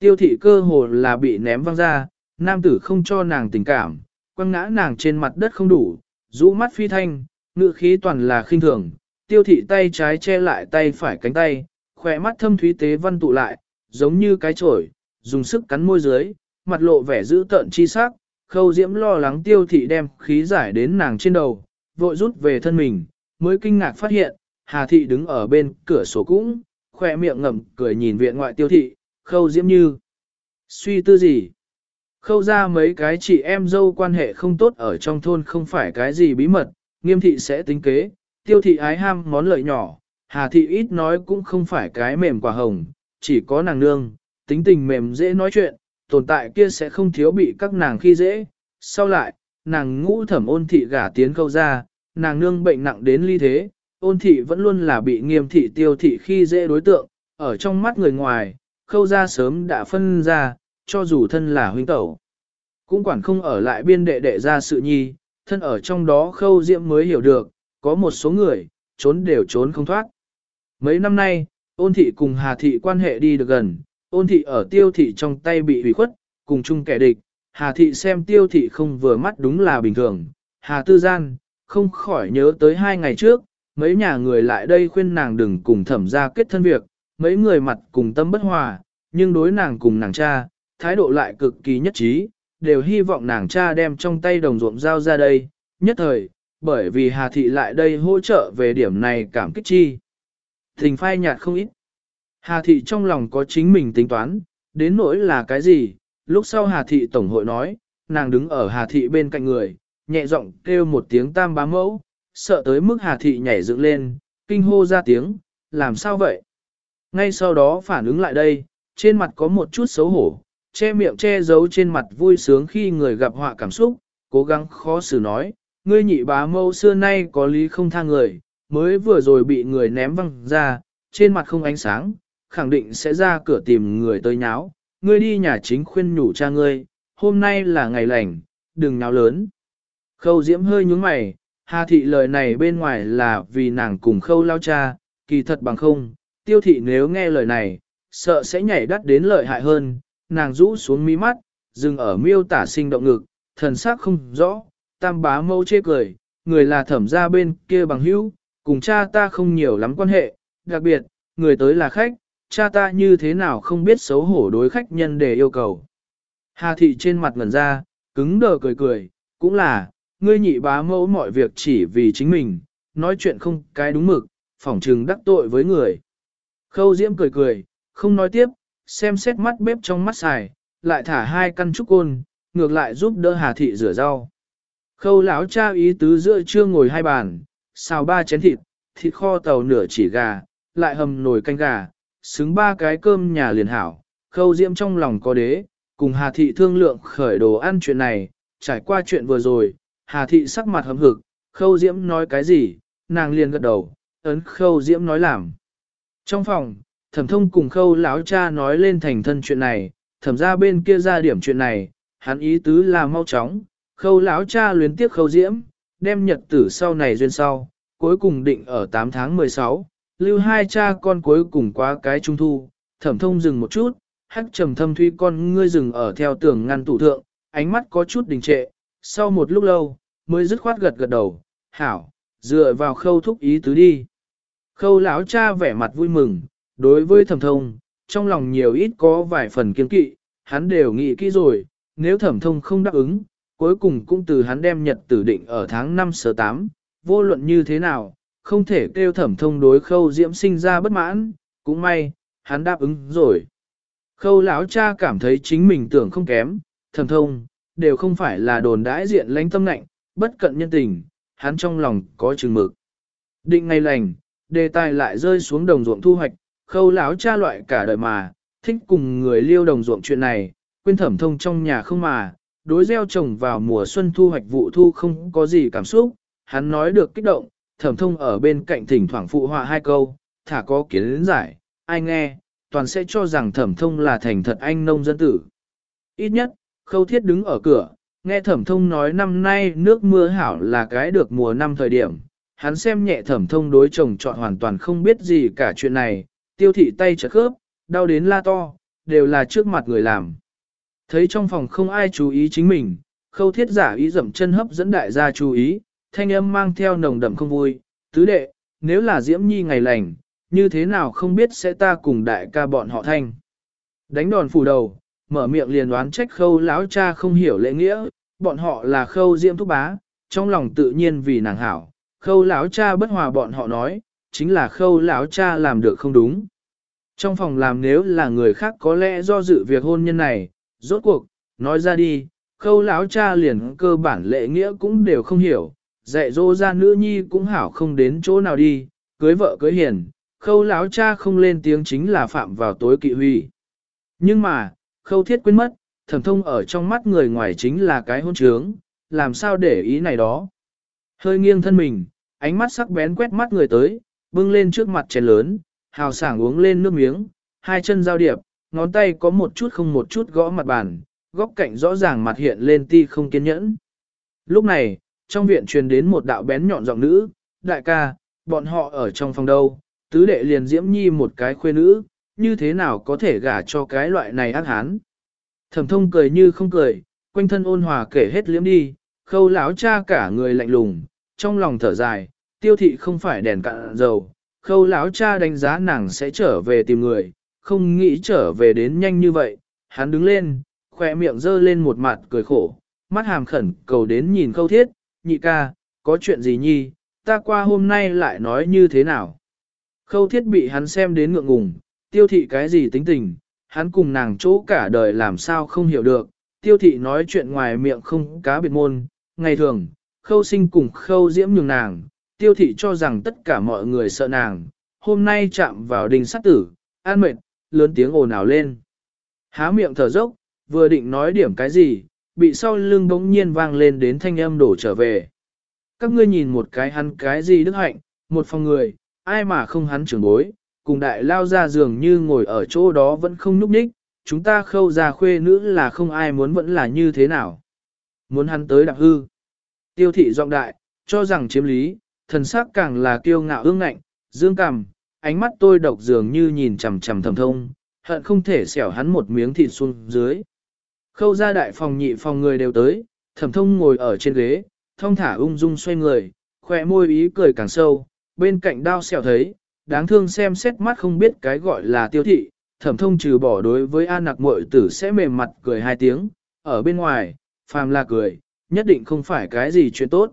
Tiêu thị cơ hồ là bị ném văng ra, nam tử không cho nàng tình cảm, quăng ngã nàng trên mặt đất không đủ, rũ mắt phi thanh, ngự khí toàn là khinh thường, tiêu thị tay trái che lại tay phải cánh tay, khỏe mắt thâm thúy tế văn tụ lại, giống như cái chổi, dùng sức cắn môi dưới, mặt lộ vẻ dữ tợn chi sắc, khâu diễm lo lắng tiêu thị đem khí giải đến nàng trên đầu, vội rút về thân mình, mới kinh ngạc phát hiện, Hà thị đứng ở bên cửa sổ cũng, khỏe miệng ngậm cười nhìn viện ngoại tiêu thị, khâu diễm như. Suy tư gì? Khâu ra mấy cái chị em dâu quan hệ không tốt ở trong thôn không phải cái gì bí mật, nghiêm thị sẽ tính kế, tiêu thị ái ham món lợi nhỏ, hà thị ít nói cũng không phải cái mềm quả hồng, chỉ có nàng nương, tính tình mềm dễ nói chuyện, tồn tại kia sẽ không thiếu bị các nàng khi dễ. Sau lại, nàng ngũ thẩm ôn thị gả tiến khâu ra, nàng nương bệnh nặng đến ly thế, ôn thị vẫn luôn là bị nghiêm thị tiêu thị khi dễ đối tượng, ở trong mắt người ngoài, khâu ra sớm đã phân ra, cho dù thân là huynh tẩu. Cũng quản không ở lại biên đệ đệ ra sự nhi, thân ở trong đó khâu diễm mới hiểu được, có một số người, trốn đều trốn không thoát. Mấy năm nay, ôn thị cùng hà thị quan hệ đi được gần, ôn thị ở tiêu thị trong tay bị hủy khuất, cùng chung kẻ địch, hà thị xem tiêu thị không vừa mắt đúng là bình thường, hà tư gian, không khỏi nhớ tới hai ngày trước, mấy nhà người lại đây khuyên nàng đừng cùng thẩm ra kết thân việc, mấy người mặt cùng tâm bất hòa, nhưng đối nàng cùng nàng cha, thái độ lại cực kỳ nhất trí, đều hy vọng nàng cha đem trong tay đồng ruộng giao ra đây, nhất thời, bởi vì Hà Thị lại đây hỗ trợ về điểm này cảm kích chi. Thình phai nhạt không ít. Hà Thị trong lòng có chính mình tính toán, đến nỗi là cái gì, lúc sau Hà Thị Tổng hội nói, nàng đứng ở Hà Thị bên cạnh người, nhẹ giọng kêu một tiếng tam bá mẫu, sợ tới mức Hà Thị nhảy dựng lên, kinh hô ra tiếng, làm sao vậy? Ngay sau đó phản ứng lại đây, trên mặt có một chút xấu hổ, che miệng che giấu trên mặt vui sướng khi người gặp họa cảm xúc, cố gắng khó xử nói, ngươi nhị bá mâu xưa nay có lý không tha người, mới vừa rồi bị người ném văng ra, trên mặt không ánh sáng, khẳng định sẽ ra cửa tìm người tới nháo, ngươi đi nhà chính khuyên nhủ cha ngươi, hôm nay là ngày lành, đừng nháo lớn. Khâu diễm hơi nhúng mày, Hà thị lời này bên ngoài là vì nàng cùng khâu lao cha, kỳ thật bằng không, tiêu thị nếu nghe lời này, sợ sẽ nhảy đắt đến lợi hại hơn, nàng rũ xuống mí mắt, dừng ở miêu tả sinh động ngực, thần sắc không rõ, tam bá mâu chê cười, người là thẩm gia bên kia bằng hữu, cùng cha ta không nhiều lắm quan hệ, đặc biệt, người tới là khách, cha ta như thế nào không biết xấu hổ đối khách nhân để yêu cầu. Hà thị trên mặt ngẩn ra, cứng đờ cười cười, cũng là, ngươi nhị bá mẫu mọi việc chỉ vì chính mình, nói chuyện không cái đúng mực, phỏng trừng đắc tội với người. Khâu Diễm cười cười, không nói tiếp, xem xét mắt bếp trong mắt xài, lại thả hai căn trúc côn, ngược lại giúp đỡ Hà Thị rửa rau. Khâu lão cha ý tứ giữa trưa ngồi hai bàn, xào ba chén thịt, thịt kho tàu nửa chỉ gà, lại hầm nồi canh gà, xứng ba cái cơm nhà liền hảo. Khâu Diễm trong lòng có đế, cùng Hà Thị thương lượng khởi đồ ăn chuyện này, trải qua chuyện vừa rồi, Hà Thị sắc mặt hầm hực, Khâu Diễm nói cái gì, nàng liền gật đầu, ấn Khâu Diễm nói làm. Trong phòng, thẩm thông cùng khâu lão cha nói lên thành thân chuyện này, thẩm ra bên kia ra điểm chuyện này, hắn ý tứ là mau chóng, khâu lão cha luyến tiếc khâu diễm, đem nhật tử sau này duyên sau, cuối cùng định ở 8 tháng 16, lưu hai cha con cuối cùng qua cái trung thu, thẩm thông dừng một chút, hắc trầm thâm thuy con ngươi dừng ở theo tường ngăn tủ thượng, ánh mắt có chút đình trệ, sau một lúc lâu, mới dứt khoát gật gật đầu, hảo, dựa vào khâu thúc ý tứ đi. Khâu lão cha vẻ mặt vui mừng, đối với thẩm thông, trong lòng nhiều ít có vài phần kiên kỵ, hắn đều nghĩ kỹ rồi, nếu thẩm thông không đáp ứng, cuối cùng cũng từ hắn đem nhật tử định ở tháng 5 sở 8, vô luận như thế nào, không thể kêu thẩm thông đối khâu diễm sinh ra bất mãn, cũng may, hắn đáp ứng rồi. Khâu lão cha cảm thấy chính mình tưởng không kém, thẩm thông, đều không phải là đồn đãi diện lãnh tâm lạnh, bất cận nhân tình, hắn trong lòng có chừng mực. Định ngày lành, đề tài lại rơi xuống đồng ruộng thu hoạch, khâu lão cha loại cả đời mà, thích cùng người liêu đồng ruộng chuyện này, quên thẩm thông trong nhà không mà, đối gieo trồng vào mùa xuân thu hoạch vụ thu không có gì cảm xúc, hắn nói được kích động, thẩm thông ở bên cạnh thỉnh thoảng phụ họa hai câu, thả có kiến giải, ai nghe, toàn sẽ cho rằng thẩm thông là thành thật anh nông dân tử. Ít nhất, khâu thiết đứng ở cửa, nghe thẩm thông nói năm nay nước mưa hảo là cái được mùa năm thời điểm, hắn xem nhẹ thẩm thông đối chồng chọn hoàn toàn không biết gì cả chuyện này, tiêu thị tay chật khớp, đau đến la to, đều là trước mặt người làm. Thấy trong phòng không ai chú ý chính mình, khâu thiết giả ý dậm chân hấp dẫn đại gia chú ý, thanh âm mang theo nồng đậm không vui, tứ đệ, nếu là diễm nhi ngày lành, như thế nào không biết sẽ ta cùng đại ca bọn họ thanh. Đánh đòn phủ đầu, mở miệng liền đoán trách khâu lão cha không hiểu lễ nghĩa, bọn họ là khâu diễm thúc bá, trong lòng tự nhiên vì nàng hảo, khâu lão cha bất hòa bọn họ nói, chính là khâu lão cha làm được không đúng. Trong phòng làm nếu là người khác có lẽ do dự việc hôn nhân này, rốt cuộc, nói ra đi, khâu lão cha liền cơ bản lệ nghĩa cũng đều không hiểu, dạy dỗ ra nữ nhi cũng hảo không đến chỗ nào đi, cưới vợ cưới hiền, khâu lão cha không lên tiếng chính là phạm vào tối kỵ huy. Nhưng mà, khâu thiết quên mất, thẩm thông ở trong mắt người ngoài chính là cái hôn trướng, làm sao để ý này đó. Hơi nghiêng thân mình, ánh mắt sắc bén quét mắt người tới, bưng lên trước mặt chén lớn, hào sảng uống lên nước miếng, hai chân giao điệp, ngón tay có một chút không một chút gõ mặt bàn, góc cạnh rõ ràng mặt hiện lên ti không kiên nhẫn. Lúc này, trong viện truyền đến một đạo bén nhọn giọng nữ, đại ca, bọn họ ở trong phòng đâu, tứ đệ liền diễm nhi một cái khuê nữ, như thế nào có thể gả cho cái loại này ác hán. Thẩm thông cười như không cười, quanh thân ôn hòa kể hết liếm đi, khâu lão cha cả người lạnh lùng, trong lòng thở dài, tiêu thị không phải đèn cạn dầu, khâu lão cha đánh giá nàng sẽ trở về tìm người, không nghĩ trở về đến nhanh như vậy, hắn đứng lên, khỏe miệng dơ lên một mặt cười khổ, mắt hàm khẩn cầu đến nhìn khâu thiết, nhị ca, có chuyện gì nhi, ta qua hôm nay lại nói như thế nào. Khâu thiết bị hắn xem đến ngượng ngùng, tiêu thị cái gì tính tình, hắn cùng nàng chỗ cả đời làm sao không hiểu được, tiêu thị nói chuyện ngoài miệng không cá biệt môn, ngày thường, khâu sinh cùng khâu diễm nhường nàng, tiêu thị cho rằng tất cả mọi người sợ nàng, hôm nay chạm vào đình sát tử, an mệt, lớn tiếng ồn ào lên. Há miệng thở dốc, vừa định nói điểm cái gì, bị sau lưng bỗng nhiên vang lên đến thanh âm đổ trở về. Các ngươi nhìn một cái hắn cái gì đức hạnh, một phòng người, ai mà không hắn trưởng bối, cùng đại lao ra giường như ngồi ở chỗ đó vẫn không núp ních, chúng ta khâu ra khuê nữ là không ai muốn vẫn là như thế nào. Muốn hắn tới đạp hư. Tiêu thị giọng đại, cho rằng chiếm lý, thần sắc càng là kiêu ngạo ương ngạnh, dương cằm, ánh mắt tôi độc dường như nhìn chằm chằm thầm thông, hận không thể xẻo hắn một miếng thịt xuống dưới. Khâu ra đại phòng nhị phòng người đều tới, thẩm thông ngồi ở trên ghế, thông thả ung dung xoay người, khỏe môi ý cười càng sâu, bên cạnh đao xẻo thấy, đáng thương xem xét mắt không biết cái gọi là tiêu thị, thẩm thông trừ bỏ đối với an nặc muội tử sẽ mềm mặt cười hai tiếng, ở bên ngoài, phàm là cười, nhất định không phải cái gì chuyện tốt.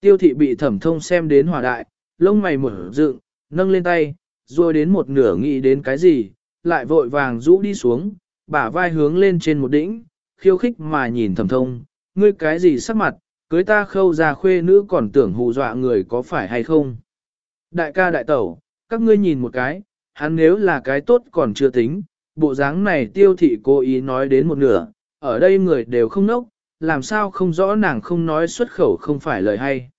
Tiêu thị bị thẩm thông xem đến hòa đại, lông mày mở dựng, nâng lên tay, rồi đến một nửa nghĩ đến cái gì, lại vội vàng rũ đi xuống, bả vai hướng lên trên một đỉnh, khiêu khích mà nhìn thẩm thông, ngươi cái gì sắc mặt, cưới ta khâu ra khuê nữ còn tưởng hù dọa người có phải hay không. Đại ca đại tẩu, các ngươi nhìn một cái, hắn nếu là cái tốt còn chưa tính, bộ dáng này tiêu thị cố ý nói đến một nửa, ở đây người đều không nốc, làm sao không rõ nàng không nói xuất khẩu không phải lời hay.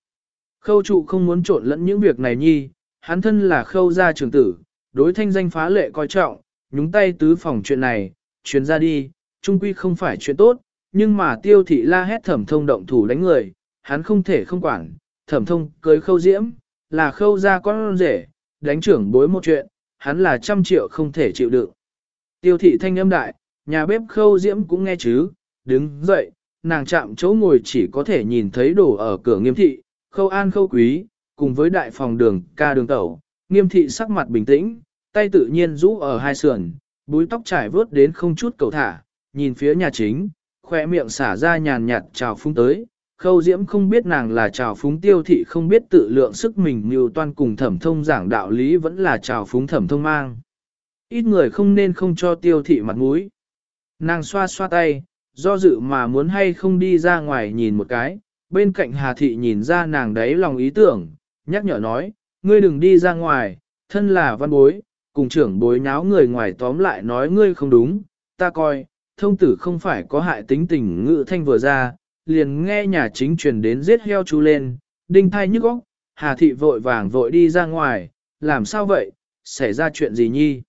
Khâu trụ không muốn trộn lẫn những việc này nhi, hắn thân là khâu gia trưởng tử, đối thanh danh phá lệ coi trọng, nhúng tay tứ phòng chuyện này, chuyến ra đi, trung quy không phải chuyện tốt, nhưng mà tiêu thị la hét thẩm thông động thủ đánh người, hắn không thể không quản, thẩm thông cưới khâu diễm, là khâu gia con rể, đánh trưởng bối một chuyện, hắn là trăm triệu không thể chịu đựng. Tiêu thị thanh âm đại, nhà bếp khâu diễm cũng nghe chứ, đứng dậy, nàng chạm chỗ ngồi chỉ có thể nhìn thấy đồ ở cửa nghiêm thị, khâu an khâu quý, cùng với đại phòng đường ca đường tẩu, nghiêm thị sắc mặt bình tĩnh, tay tự nhiên rũ ở hai sườn, búi tóc trải vớt đến không chút cầu thả, nhìn phía nhà chính, khỏe miệng xả ra nhàn nhạt chào phúng tới. Khâu Diễm không biết nàng là trào phúng tiêu thị không biết tự lượng sức mình như toan cùng thẩm thông giảng đạo lý vẫn là trào phúng thẩm thông mang. Ít người không nên không cho tiêu thị mặt mũi. Nàng xoa xoa tay, do dự mà muốn hay không đi ra ngoài nhìn một cái, bên cạnh Hà Thị nhìn ra nàng đấy lòng ý tưởng, nhắc nhở nói, ngươi đừng đi ra ngoài, thân là văn bối, cùng trưởng bối nháo người ngoài tóm lại nói ngươi không đúng, ta coi, thông tử không phải có hại tính tình ngự thanh vừa ra, liền nghe nhà chính truyền đến giết heo chú lên, đinh thai nhức óc, Hà Thị vội vàng vội đi ra ngoài, làm sao vậy, xảy ra chuyện gì nhi?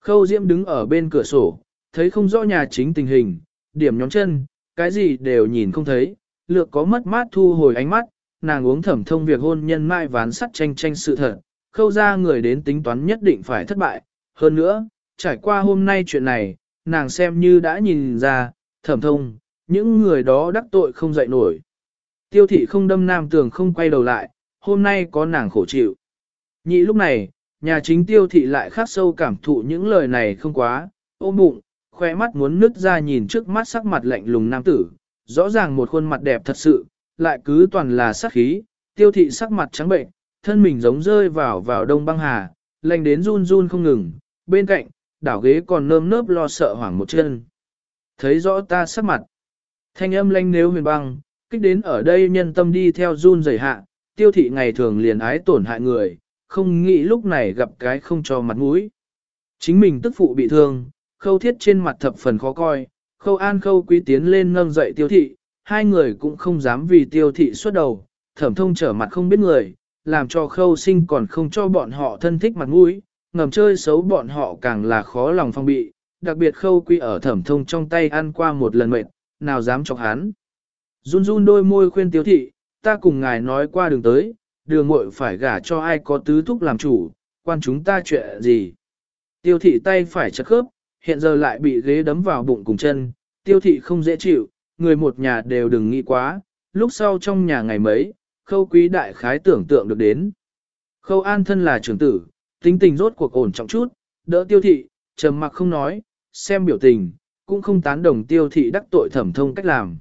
Khâu Diễm đứng ở bên cửa sổ, thấy không rõ nhà chính tình hình, điểm nhóm chân, cái gì đều nhìn không thấy, lược có mất mát thu hồi ánh mắt, nàng uống thẩm thông việc hôn nhân mai ván sắt tranh tranh sự thật, khâu ra người đến tính toán nhất định phải thất bại. Hơn nữa, trải qua hôm nay chuyện này, nàng xem như đã nhìn ra, thẩm thông, những người đó đắc tội không dậy nổi. Tiêu thị không đâm nam tường không quay đầu lại, hôm nay có nàng khổ chịu. Nhị lúc này, nhà chính tiêu thị lại khắc sâu cảm thụ những lời này không quá, ôm bụng, khoe mắt muốn nứt ra nhìn trước mắt sắc mặt lạnh lùng nam tử, rõ ràng một khuôn mặt đẹp thật sự, lại cứ toàn là sắc khí, tiêu thị sắc mặt trắng bệnh, thân mình giống rơi vào vào đông băng hà, lạnh đến run run không ngừng, bên cạnh, đảo ghế còn nơm nớp lo sợ hoảng một chân. Thấy rõ ta sắc mặt, thanh âm lanh nếu huyền băng, kích đến ở đây nhân tâm đi theo run rẩy hạ, tiêu thị ngày thường liền ái tổn hại người, không nghĩ lúc này gặp cái không cho mặt mũi. Chính mình tức phụ bị thương, khâu thiết trên mặt thập phần khó coi, khâu an khâu quý tiến lên nâng dậy tiêu thị, hai người cũng không dám vì tiêu thị xuất đầu, thẩm thông trở mặt không biết người, làm cho khâu sinh còn không cho bọn họ thân thích mặt mũi, ngầm chơi xấu bọn họ càng là khó lòng phong bị, đặc biệt khâu quý ở thẩm thông trong tay ăn qua một lần mệt, nào dám chọc hắn. Run run đôi môi khuyên tiêu thị, ta cùng ngài nói qua đường tới, đường muội phải gả cho ai có tứ thúc làm chủ, quan chúng ta chuyện gì. Tiêu thị tay phải chật khớp, hiện giờ lại bị ghế đấm vào bụng cùng chân, tiêu thị không dễ chịu, người một nhà đều đừng nghĩ quá, lúc sau trong nhà ngày mấy, khâu quý đại khái tưởng tượng được đến. Khâu an thân là trưởng tử, tính tình rốt cuộc ổn trọng chút, đỡ tiêu thị, trầm mặc không nói, xem biểu tình, cũng không tán đồng tiêu thị đắc tội thẩm thông cách làm.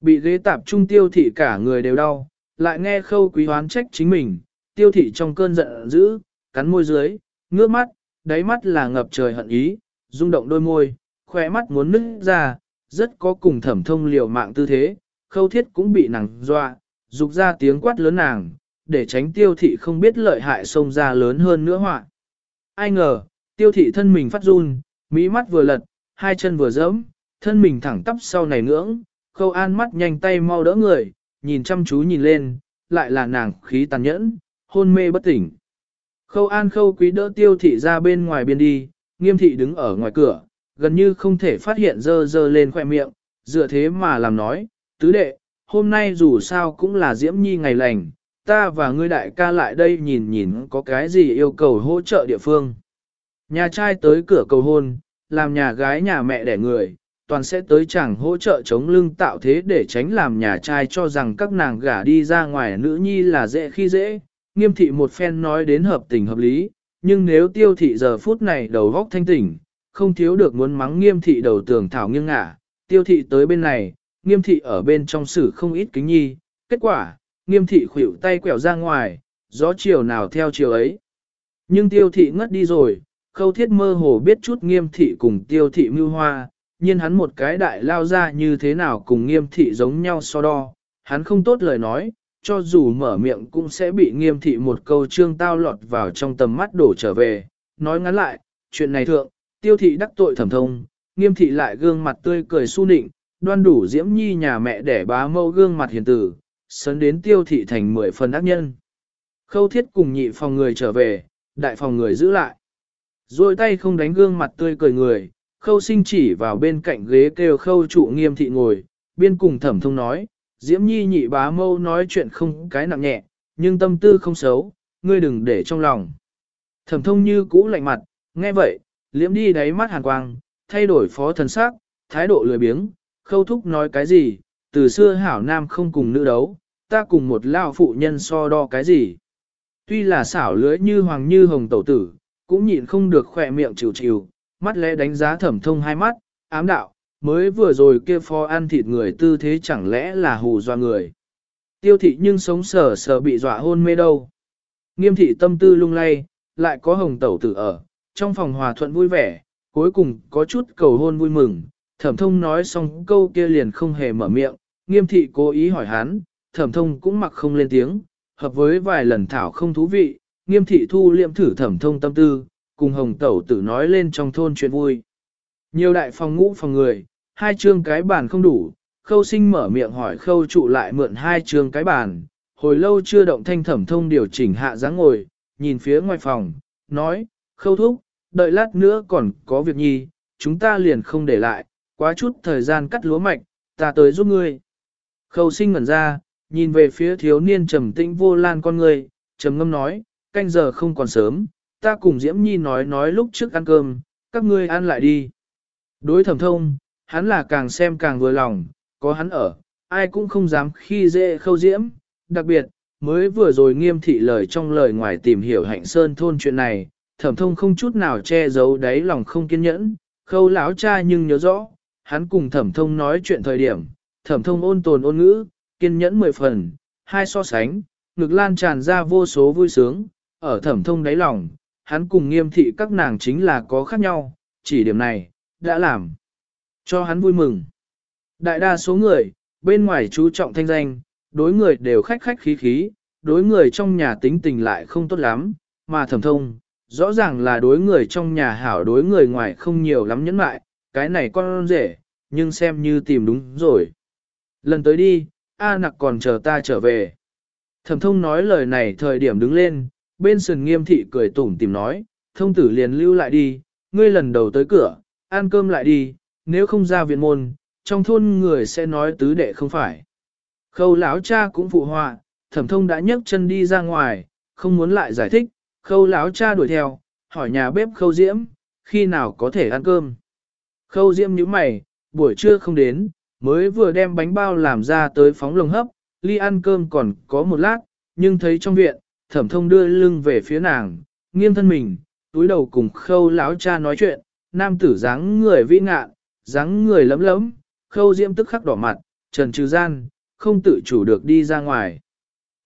Bị ghế tạp trung tiêu thị cả người đều đau, lại nghe khâu quý hoán trách chính mình, tiêu thị trong cơn giận dữ, cắn môi dưới, ngước mắt, đáy mắt là ngập trời hận ý, rung động đôi môi, khỏe mắt muốn nứt ra, rất có cùng thẩm thông liều mạng tư thế, khâu thiết cũng bị nàng dọa, dục ra tiếng quát lớn nàng, để tránh tiêu thị không biết lợi hại xông ra lớn hơn nữa họa. Ai ngờ, tiêu thị thân mình phát run, mỹ mắt vừa lật, hai chân vừa dẫm, thân mình thẳng tắp sau này ngưỡng, khâu an mắt nhanh tay mau đỡ người, nhìn chăm chú nhìn lên, lại là nàng khí tàn nhẫn, hôn mê bất tỉnh. Khâu an khâu quý đỡ tiêu thị ra bên ngoài biên đi, nghiêm thị đứng ở ngoài cửa, gần như không thể phát hiện dơ dơ lên khoẻ miệng, dựa thế mà làm nói, tứ đệ, hôm nay dù sao cũng là diễm nhi ngày lành, ta và ngươi đại ca lại đây nhìn nhìn có cái gì yêu cầu hỗ trợ địa phương. Nhà trai tới cửa cầu hôn, làm nhà gái nhà mẹ đẻ người, toàn sẽ tới chẳng hỗ trợ chống lưng tạo thế để tránh làm nhà trai cho rằng các nàng gả đi ra ngoài nữ nhi là dễ khi dễ. Nghiêm thị một phen nói đến hợp tình hợp lý, nhưng nếu tiêu thị giờ phút này đầu góc thanh tỉnh, không thiếu được muốn mắng nghiêm thị đầu tường thảo nghiêng ngả, tiêu thị tới bên này, nghiêm thị ở bên trong sử không ít kính nhi, kết quả, nghiêm thị khuỷu tay quẹo ra ngoài, gió chiều nào theo chiều ấy. Nhưng tiêu thị ngất đi rồi, khâu thiết mơ hồ biết chút nghiêm thị cùng tiêu thị mưu hoa, nhiên hắn một cái đại lao ra như thế nào cùng nghiêm thị giống nhau so đo, hắn không tốt lời nói, cho dù mở miệng cũng sẽ bị nghiêm thị một câu trương tao lọt vào trong tầm mắt đổ trở về. Nói ngắn lại, chuyện này thượng, tiêu thị đắc tội thẩm thông, nghiêm thị lại gương mặt tươi cười su nịnh, đoan đủ diễm nhi nhà mẹ để bá mâu gương mặt hiền tử, sớn đến tiêu thị thành mười phần ác nhân. Khâu thiết cùng nhị phòng người trở về, đại phòng người giữ lại. Rồi tay không đánh gương mặt tươi cười người, khâu sinh chỉ vào bên cạnh ghế kêu khâu trụ nghiêm thị ngồi, biên cùng thẩm thông nói, diễm nhi nhị bá mâu nói chuyện không cái nặng nhẹ, nhưng tâm tư không xấu, ngươi đừng để trong lòng. Thẩm thông như cũ lạnh mặt, nghe vậy, liễm đi đáy mắt hàn quang, thay đổi phó thần sắc, thái độ lười biếng, khâu thúc nói cái gì, từ xưa hảo nam không cùng nữ đấu, ta cùng một lao phụ nhân so đo cái gì. Tuy là xảo lưỡi như hoàng như hồng tẩu tử, cũng nhịn không được khỏe miệng chịu chịu, mắt lẽ đánh giá thẩm thông hai mắt, ám đạo, mới vừa rồi kia phó ăn thịt người tư thế chẳng lẽ là hù dọa người. Tiêu thị nhưng sống sờ sờ bị dọa hôn mê đâu. Nghiêm thị tâm tư lung lay, lại có hồng tẩu tử ở, trong phòng hòa thuận vui vẻ, cuối cùng có chút cầu hôn vui mừng, thẩm thông nói xong câu kia liền không hề mở miệng, nghiêm thị cố ý hỏi hắn, thẩm thông cũng mặc không lên tiếng, hợp với vài lần thảo không thú vị, nghiêm thị thu liệm thử thẩm thông tâm tư, cùng hồng tẩu tử nói lên trong thôn chuyện vui. Nhiều đại phòng ngũ phòng người, hai chương cái bàn không đủ, khâu sinh mở miệng hỏi khâu trụ lại mượn hai chương cái bàn, hồi lâu chưa động thanh thẩm thông điều chỉnh hạ dáng ngồi, nhìn phía ngoài phòng, nói, khâu thúc, đợi lát nữa còn có việc nhi, chúng ta liền không để lại, quá chút thời gian cắt lúa mạch, ta tới giúp ngươi. Khâu sinh ngẩn ra, nhìn về phía thiếu niên trầm tĩnh vô lan con người, trầm ngâm nói, canh giờ không còn sớm, ta cùng Diễm Nhi nói nói lúc trước ăn cơm, các ngươi ăn lại đi. Đối thẩm thông, hắn là càng xem càng vừa lòng, có hắn ở, ai cũng không dám khi dễ khâu diễm, đặc biệt, mới vừa rồi nghiêm thị lời trong lời ngoài tìm hiểu hạnh sơn thôn chuyện này, thẩm thông không chút nào che giấu đáy lòng không kiên nhẫn, khâu lão cha nhưng nhớ rõ, hắn cùng thẩm thông nói chuyện thời điểm, thẩm thông ôn tồn ôn ngữ, kiên nhẫn mười phần, hai so sánh, ngực lan tràn ra vô số vui sướng, ở thẩm thông đáy lòng, hắn cùng nghiêm thị các nàng chính là có khác nhau, chỉ điểm này, đã làm cho hắn vui mừng. Đại đa số người, bên ngoài chú trọng thanh danh, đối người đều khách khách khí khí, đối người trong nhà tính tình lại không tốt lắm, mà thẩm thông, rõ ràng là đối người trong nhà hảo đối người ngoài không nhiều lắm nhẫn lại, cái này con rể, nhưng xem như tìm đúng rồi. Lần tới đi, A nặc còn chờ ta trở về. Thẩm thông nói lời này thời điểm đứng lên, bên sườn nghiêm thị cười tủm tìm nói, thông tử liền lưu lại đi, ngươi lần đầu tới cửa, ăn cơm lại đi, nếu không ra viện môn, trong thôn người sẽ nói tứ đệ không phải. Khâu lão cha cũng phụ họa, thẩm thông đã nhấc chân đi ra ngoài, không muốn lại giải thích, khâu lão cha đuổi theo, hỏi nhà bếp khâu diễm, khi nào có thể ăn cơm. Khâu diễm nhíu mày, buổi trưa không đến, mới vừa đem bánh bao làm ra tới phóng lồng hấp, ly ăn cơm còn có một lát, nhưng thấy trong viện, thẩm thông đưa lưng về phía nàng, nghiêng thân mình, túi đầu cùng khâu lão cha nói chuyện, nam tử dáng người vĩ ngạn, dáng người lấm lấm, khâu diễm tức khắc đỏ mặt, trần trừ gian, không tự chủ được đi ra ngoài.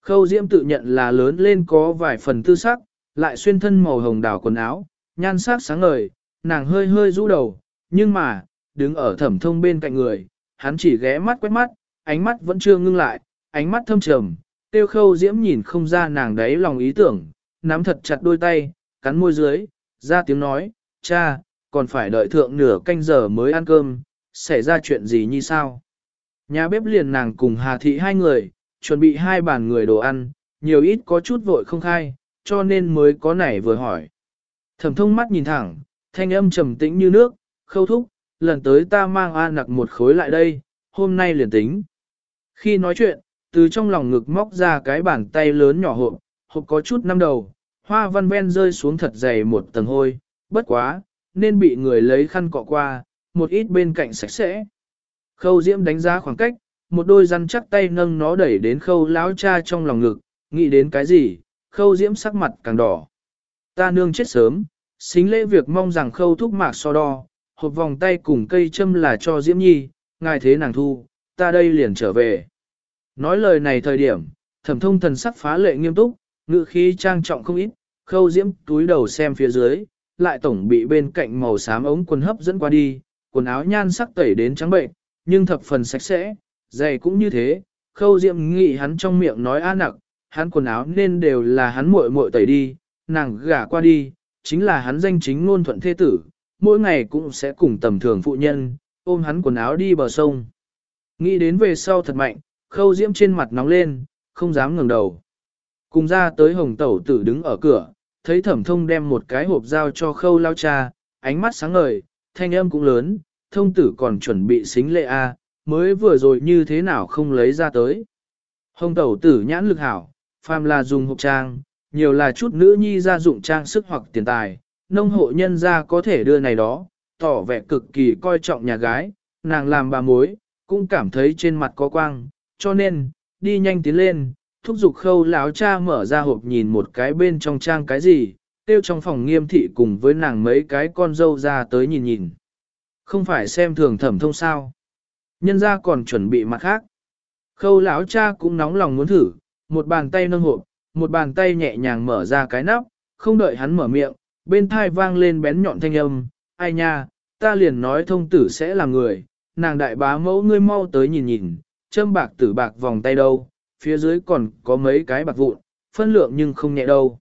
Khâu diễm tự nhận là lớn lên có vài phần tư sắc, lại xuyên thân màu hồng đào quần áo, nhan sắc sáng ngời, nàng hơi hơi rũ đầu, nhưng mà, đứng ở thẩm thông bên cạnh người, hắn chỉ ghé mắt quét mắt, ánh mắt vẫn chưa ngưng lại, ánh mắt thâm trầm, tiêu khâu diễm nhìn không ra nàng đấy lòng ý tưởng, nắm thật chặt đôi tay, cắn môi dưới, ra tiếng nói, cha, còn phải đợi thượng nửa canh giờ mới ăn cơm, xảy ra chuyện gì như sao? Nhà bếp liền nàng cùng Hà Thị hai người, chuẩn bị hai bàn người đồ ăn, nhiều ít có chút vội không khai, cho nên mới có nảy vừa hỏi. Thẩm thông mắt nhìn thẳng, thanh âm trầm tĩnh như nước, khâu thúc, lần tới ta mang A nặc một khối lại đây, hôm nay liền tính. Khi nói chuyện, từ trong lòng ngực móc ra cái bàn tay lớn nhỏ hộp, hộp có chút năm đầu, hoa văn ven rơi xuống thật dày một tầng hôi, bất quá, nên bị người lấy khăn cọ qua, một ít bên cạnh sạch sẽ. Khâu Diễm đánh giá khoảng cách, một đôi răn chắc tay nâng nó đẩy đến khâu lão cha trong lòng ngực, nghĩ đến cái gì, khâu Diễm sắc mặt càng đỏ. Ta nương chết sớm, xính lễ việc mong rằng khâu thúc mạc so đo, hộp vòng tay cùng cây châm là cho Diễm Nhi, ngài thế nàng thu, ta đây liền trở về. Nói lời này thời điểm, thẩm thông thần sắc phá lệ nghiêm túc, ngự khí trang trọng không ít, khâu Diễm túi đầu xem phía dưới, lại tổng bị bên cạnh màu xám ống quần hấp dẫn qua đi, quần áo nhan sắc tẩy đến trắng bệnh, nhưng thập phần sạch sẽ, giày cũng như thế, khâu diệm nghị hắn trong miệng nói a nặc, hắn quần áo nên đều là hắn muội muội tẩy đi, nàng gả qua đi, chính là hắn danh chính ngôn thuận thế tử, mỗi ngày cũng sẽ cùng tầm thường phụ nhân, ôm hắn quần áo đi bờ sông. Nghĩ đến về sau thật mạnh, khâu diễm trên mặt nóng lên, không dám ngẩng đầu. Cùng ra tới hồng tẩu tử đứng ở cửa, thấy thẩm thông đem một cái hộp dao cho khâu lao cha, ánh mắt sáng ngời, thanh âm cũng lớn, thông tử còn chuẩn bị xính lệ A, mới vừa rồi như thế nào không lấy ra tới. Hồng tẩu tử nhãn lực hảo, phàm là dùng hộp trang, nhiều là chút nữ nhi ra dụng trang sức hoặc tiền tài, nông hộ nhân gia có thể đưa này đó, tỏ vẻ cực kỳ coi trọng nhà gái, nàng làm bà mối, cũng cảm thấy trên mặt có quang, cho nên, đi nhanh tiến lên, thúc giục khâu lão cha mở ra hộp nhìn một cái bên trong trang cái gì, tiêu trong phòng nghiêm thị cùng với nàng mấy cái con dâu ra tới nhìn nhìn. Không phải xem thường thẩm thông sao. Nhân ra còn chuẩn bị mặt khác. Khâu lão cha cũng nóng lòng muốn thử, một bàn tay nâng hộp, một bàn tay nhẹ nhàng mở ra cái nắp, không đợi hắn mở miệng, bên thai vang lên bén nhọn thanh âm, ai nha, ta liền nói thông tử sẽ là người, nàng đại bá mẫu ngươi mau tới nhìn nhìn, châm bạc tử bạc vòng tay đâu, phía dưới còn có mấy cái bạc vụn, phân lượng nhưng không nhẹ đâu.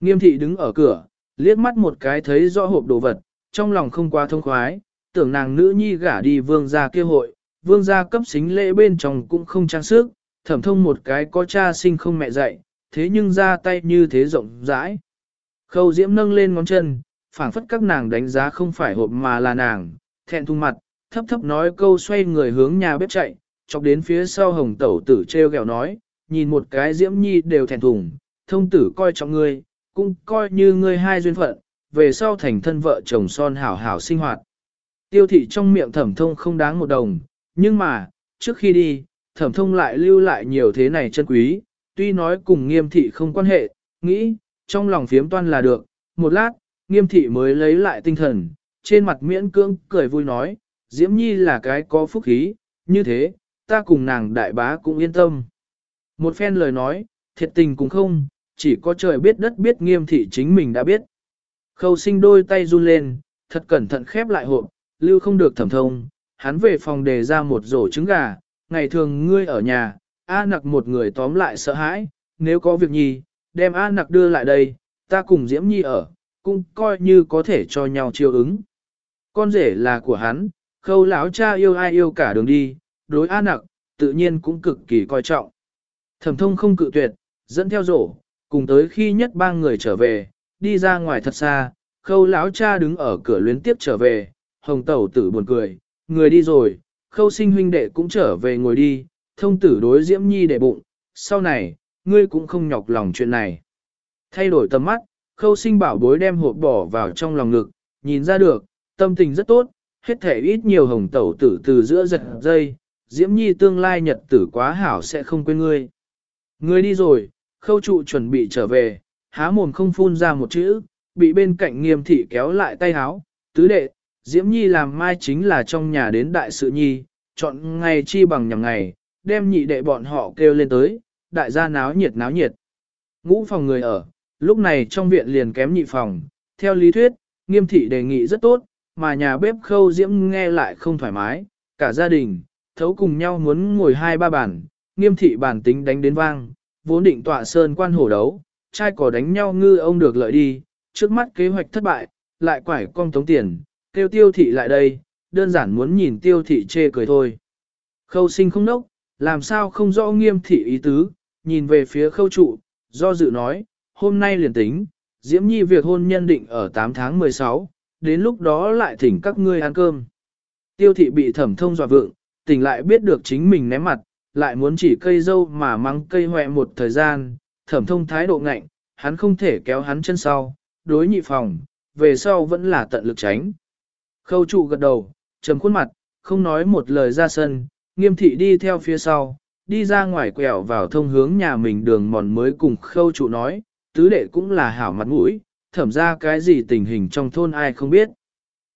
Nghiêm thị đứng ở cửa, liếc mắt một cái thấy rõ hộp đồ vật, trong lòng không quá thông khoái, tưởng nàng nữ nhi gả đi vương gia kia hội, vương gia cấp xính lễ bên trong cũng không trang sức, thẩm thông một cái có cha sinh không mẹ dạy, thế nhưng ra tay như thế rộng rãi. Khâu diễm nâng lên ngón chân, phảng phất các nàng đánh giá không phải hộp mà là nàng, thẹn thùng mặt, thấp thấp nói câu xoay người hướng nhà bếp chạy, chọc đến phía sau hồng tẩu tử treo gẹo nói, nhìn một cái diễm nhi đều thèn thùng, thông tử coi trọng ngươi, cũng coi như ngươi hai duyên phận, về sau thành thân vợ chồng son hảo hảo sinh hoạt. Tiêu thị trong miệng thẩm thông không đáng một đồng, nhưng mà, trước khi đi, thẩm thông lại lưu lại nhiều thế này chân quý, tuy nói cùng nghiêm thị không quan hệ, nghĩ, trong lòng phiếm toan là được, một lát, nghiêm thị mới lấy lại tinh thần, trên mặt miễn cưỡng cười vui nói, Diễm Nhi là cái có phúc khí, như thế, ta cùng nàng đại bá cũng yên tâm. Một phen lời nói, thiệt tình cũng không, chỉ có trời biết đất biết nghiêm thị chính mình đã biết. Khâu sinh đôi tay run lên, thật cẩn thận khép lại hộp, lưu không được thẩm thông, hắn về phòng đề ra một rổ trứng gà, ngày thường ngươi ở nhà, A nặc một người tóm lại sợ hãi, nếu có việc nhi, đem A nặc đưa lại đây, ta cùng Diễm Nhi ở, cũng coi như có thể cho nhau chiêu ứng. Con rể là của hắn, khâu lão cha yêu ai yêu cả đường đi, đối A nặc, tự nhiên cũng cực kỳ coi trọng. Thẩm thông không cự tuyệt, dẫn theo rổ, cùng tới khi nhất ba người trở về, đi ra ngoài thật xa, khâu lão cha đứng ở cửa luyến tiếp trở về, hồng tẩu tử buồn cười, người đi rồi, khâu sinh huynh đệ cũng trở về ngồi đi, thông tử đối diễm nhi để bụng, sau này, ngươi cũng không nhọc lòng chuyện này. Thay đổi tầm mắt, khâu sinh bảo bối đem hộp bỏ vào trong lòng ngực, nhìn ra được, tâm tình rất tốt, hết thể ít nhiều hồng tẩu tử từ giữa giật dây, diễm nhi tương lai nhật tử quá hảo sẽ không quên ngươi. Ngươi đi rồi, khâu trụ chuẩn bị trở về, há mồm không phun ra một chữ, bị bên cạnh nghiêm thị kéo lại tay háo, tứ đệ, Diễm Nhi làm mai chính là trong nhà đến đại sự nhi, chọn ngày chi bằng nhằm ngày, đem nhị đệ bọn họ kêu lên tới, đại gia náo nhiệt náo nhiệt. Ngũ phòng người ở, lúc này trong viện liền kém nhị phòng, theo lý thuyết, nghiêm thị đề nghị rất tốt, mà nhà bếp khâu Diễm nghe lại không thoải mái, cả gia đình, thấu cùng nhau muốn ngồi hai ba bàn, nghiêm thị bản tính đánh đến vang, vốn định tọa sơn quan hổ đấu, trai cỏ đánh nhau ngư ông được lợi đi, trước mắt kế hoạch thất bại, lại quải con tống tiền, kêu tiêu thị lại đây, đơn giản muốn nhìn tiêu thị chê cười thôi. Khâu sinh không nốc, làm sao không rõ nghiêm thị ý tứ, nhìn về phía khâu trụ, do dự nói, hôm nay liền tính, Diễm Nhi việc hôn nhân định ở 8 tháng 16, đến lúc đó lại thỉnh các ngươi ăn cơm. Tiêu thị bị thẩm thông dọa vượng, tỉnh lại biết được chính mình ném mặt, lại muốn chỉ cây dâu mà mắng cây hoẹ một thời gian, thẩm thông thái độ ngạnh, hắn không thể kéo hắn chân sau, đối nhị phòng, về sau vẫn là tận lực tránh. Khâu trụ gật đầu, trầm khuôn mặt, không nói một lời ra sân, nghiêm thị đi theo phía sau, đi ra ngoài quẹo vào thông hướng nhà mình đường mòn mới cùng khâu trụ nói, tứ đệ cũng là hảo mặt mũi, thẩm ra cái gì tình hình trong thôn ai không biết.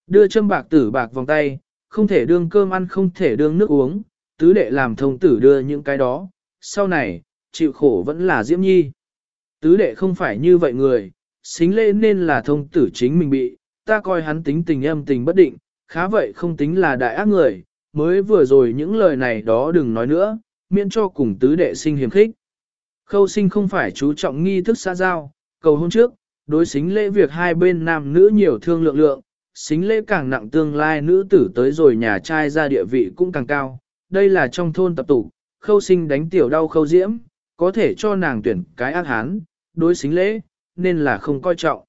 Đưa châm bạc tử bạc vòng tay, không thể đương cơm ăn không thể đương nước uống, tứ đệ làm thông tử đưa những cái đó, sau này, chịu khổ vẫn là Diễm Nhi. Tứ đệ không phải như vậy người, xính lễ nên là thông tử chính mình bị, ta coi hắn tính tình âm tình bất định, khá vậy không tính là đại ác người, mới vừa rồi những lời này đó đừng nói nữa, miễn cho cùng tứ đệ sinh hiểm khích. Khâu sinh không phải chú trọng nghi thức xã giao, cầu hôn trước, đối xính lễ việc hai bên nam nữ nhiều thương lượng lượng, xính lễ càng nặng tương lai nữ tử tới rồi nhà trai ra địa vị cũng càng cao, đây là trong thôn tập tụ, khâu sinh đánh tiểu đau khâu diễm, có thể cho nàng tuyển cái ác hán, đối xính lễ, nên là không coi trọng.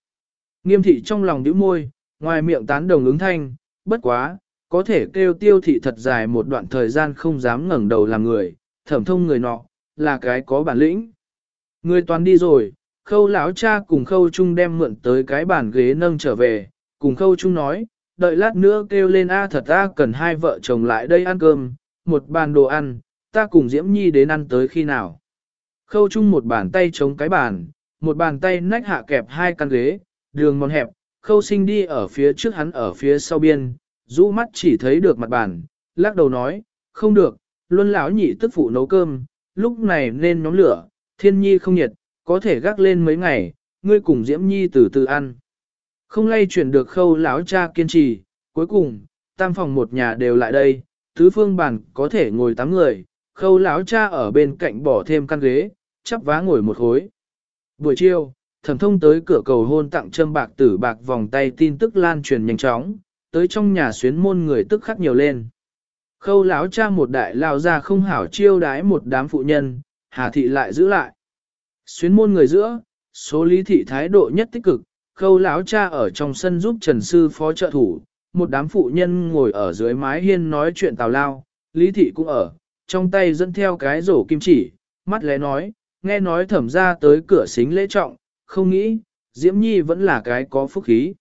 Nghiêm thị trong lòng đứa môi, ngoài miệng tán đồng ứng thanh, bất quá, có thể kêu tiêu thị thật dài một đoạn thời gian không dám ngẩng đầu làm người, thẩm thông người nọ, là cái có bản lĩnh. Người toàn đi rồi, khâu lão cha cùng khâu trung đem mượn tới cái bàn ghế nâng trở về, cùng khâu chung nói, đợi lát nữa kêu lên A thật ta cần hai vợ chồng lại đây ăn cơm, một bàn đồ ăn, ta cùng Diễm Nhi đến ăn tới khi nào. Khâu chung một bàn tay chống cái bàn, một bàn tay nách hạ kẹp hai căn ghế, đường mòn hẹp, khâu sinh đi ở phía trước hắn ở phía sau biên, rũ mắt chỉ thấy được mặt bàn, lắc đầu nói, không được, luôn lão nhị tức phụ nấu cơm, lúc này nên nhóm lửa, thiên nhi không nhiệt, có thể gác lên mấy ngày, ngươi cùng diễm nhi từ từ ăn. Không lay chuyển được khâu lão cha kiên trì, cuối cùng, tam phòng một nhà đều lại đây, tứ phương bàn có thể ngồi tám người, khâu lão cha ở bên cạnh bỏ thêm căn ghế, chắp vá ngồi một khối. Buổi chiều, thẩm thông tới cửa cầu hôn tặng châm bạc tử bạc vòng tay tin tức lan truyền nhanh chóng, tới trong nhà xuyến môn người tức khắc nhiều lên. Khâu lão cha một đại lao ra không hảo chiêu đái một đám phụ nhân, hà thị lại giữ lại. Xuyến môn người giữa, số lý thị thái độ nhất tích cực, khâu lão cha ở trong sân giúp trần sư phó trợ thủ, một đám phụ nhân ngồi ở dưới mái hiên nói chuyện tào lao, lý thị cũng ở, trong tay dẫn theo cái rổ kim chỉ, mắt lé nói, nghe nói thẩm ra tới cửa xính lễ trọng, không nghĩ, Diễm Nhi vẫn là cái có phúc khí.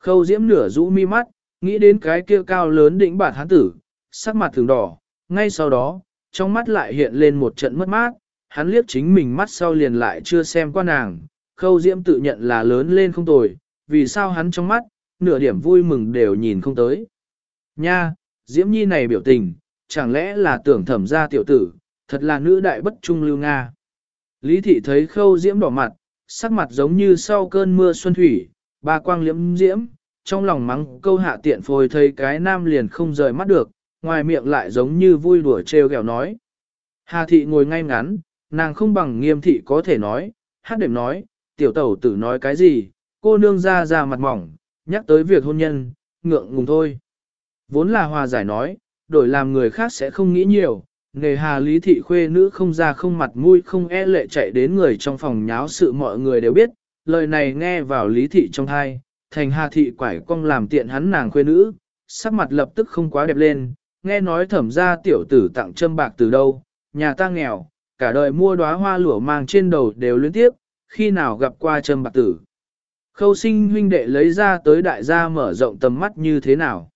Khâu Diễm nửa rũ mi mắt, Nghĩ đến cái kia cao lớn đỉnh bản hán tử, sắc mặt thường đỏ, ngay sau đó, trong mắt lại hiện lên một trận mất mát, hắn liếc chính mình mắt sau liền lại chưa xem qua nàng, khâu diễm tự nhận là lớn lên không tồi, vì sao hắn trong mắt, nửa điểm vui mừng đều nhìn không tới. Nha, diễm nhi này biểu tình, chẳng lẽ là tưởng thẩm ra tiểu tử, thật là nữ đại bất trung lưu Nga. Lý thị thấy khâu diễm đỏ mặt, sắc mặt giống như sau cơn mưa xuân thủy, ba quang liễm diễm, trong lòng mắng câu hạ tiện phôi thấy cái nam liền không rời mắt được, ngoài miệng lại giống như vui đùa trêu ghẹo nói. Hà thị ngồi ngay ngắn, nàng không bằng nghiêm thị có thể nói, hát đệm nói, tiểu tẩu tử nói cái gì, cô nương ra ra mặt mỏng, nhắc tới việc hôn nhân, ngượng ngùng thôi. Vốn là hòa giải nói, đổi làm người khác sẽ không nghĩ nhiều, nghề hà lý thị khuê nữ không ra không mặt mũi không e lệ chạy đến người trong phòng nháo sự mọi người đều biết, lời này nghe vào lý thị trong thai, thành hà thị quải cong làm tiện hắn nàng khuê nữ, sắc mặt lập tức không quá đẹp lên, nghe nói thẩm ra tiểu tử tặng châm bạc từ đâu, nhà ta nghèo, cả đời mua đóa hoa lửa mang trên đầu đều liên tiếp, khi nào gặp qua Trâm bạc tử. Khâu sinh huynh đệ lấy ra tới đại gia mở rộng tầm mắt như thế nào.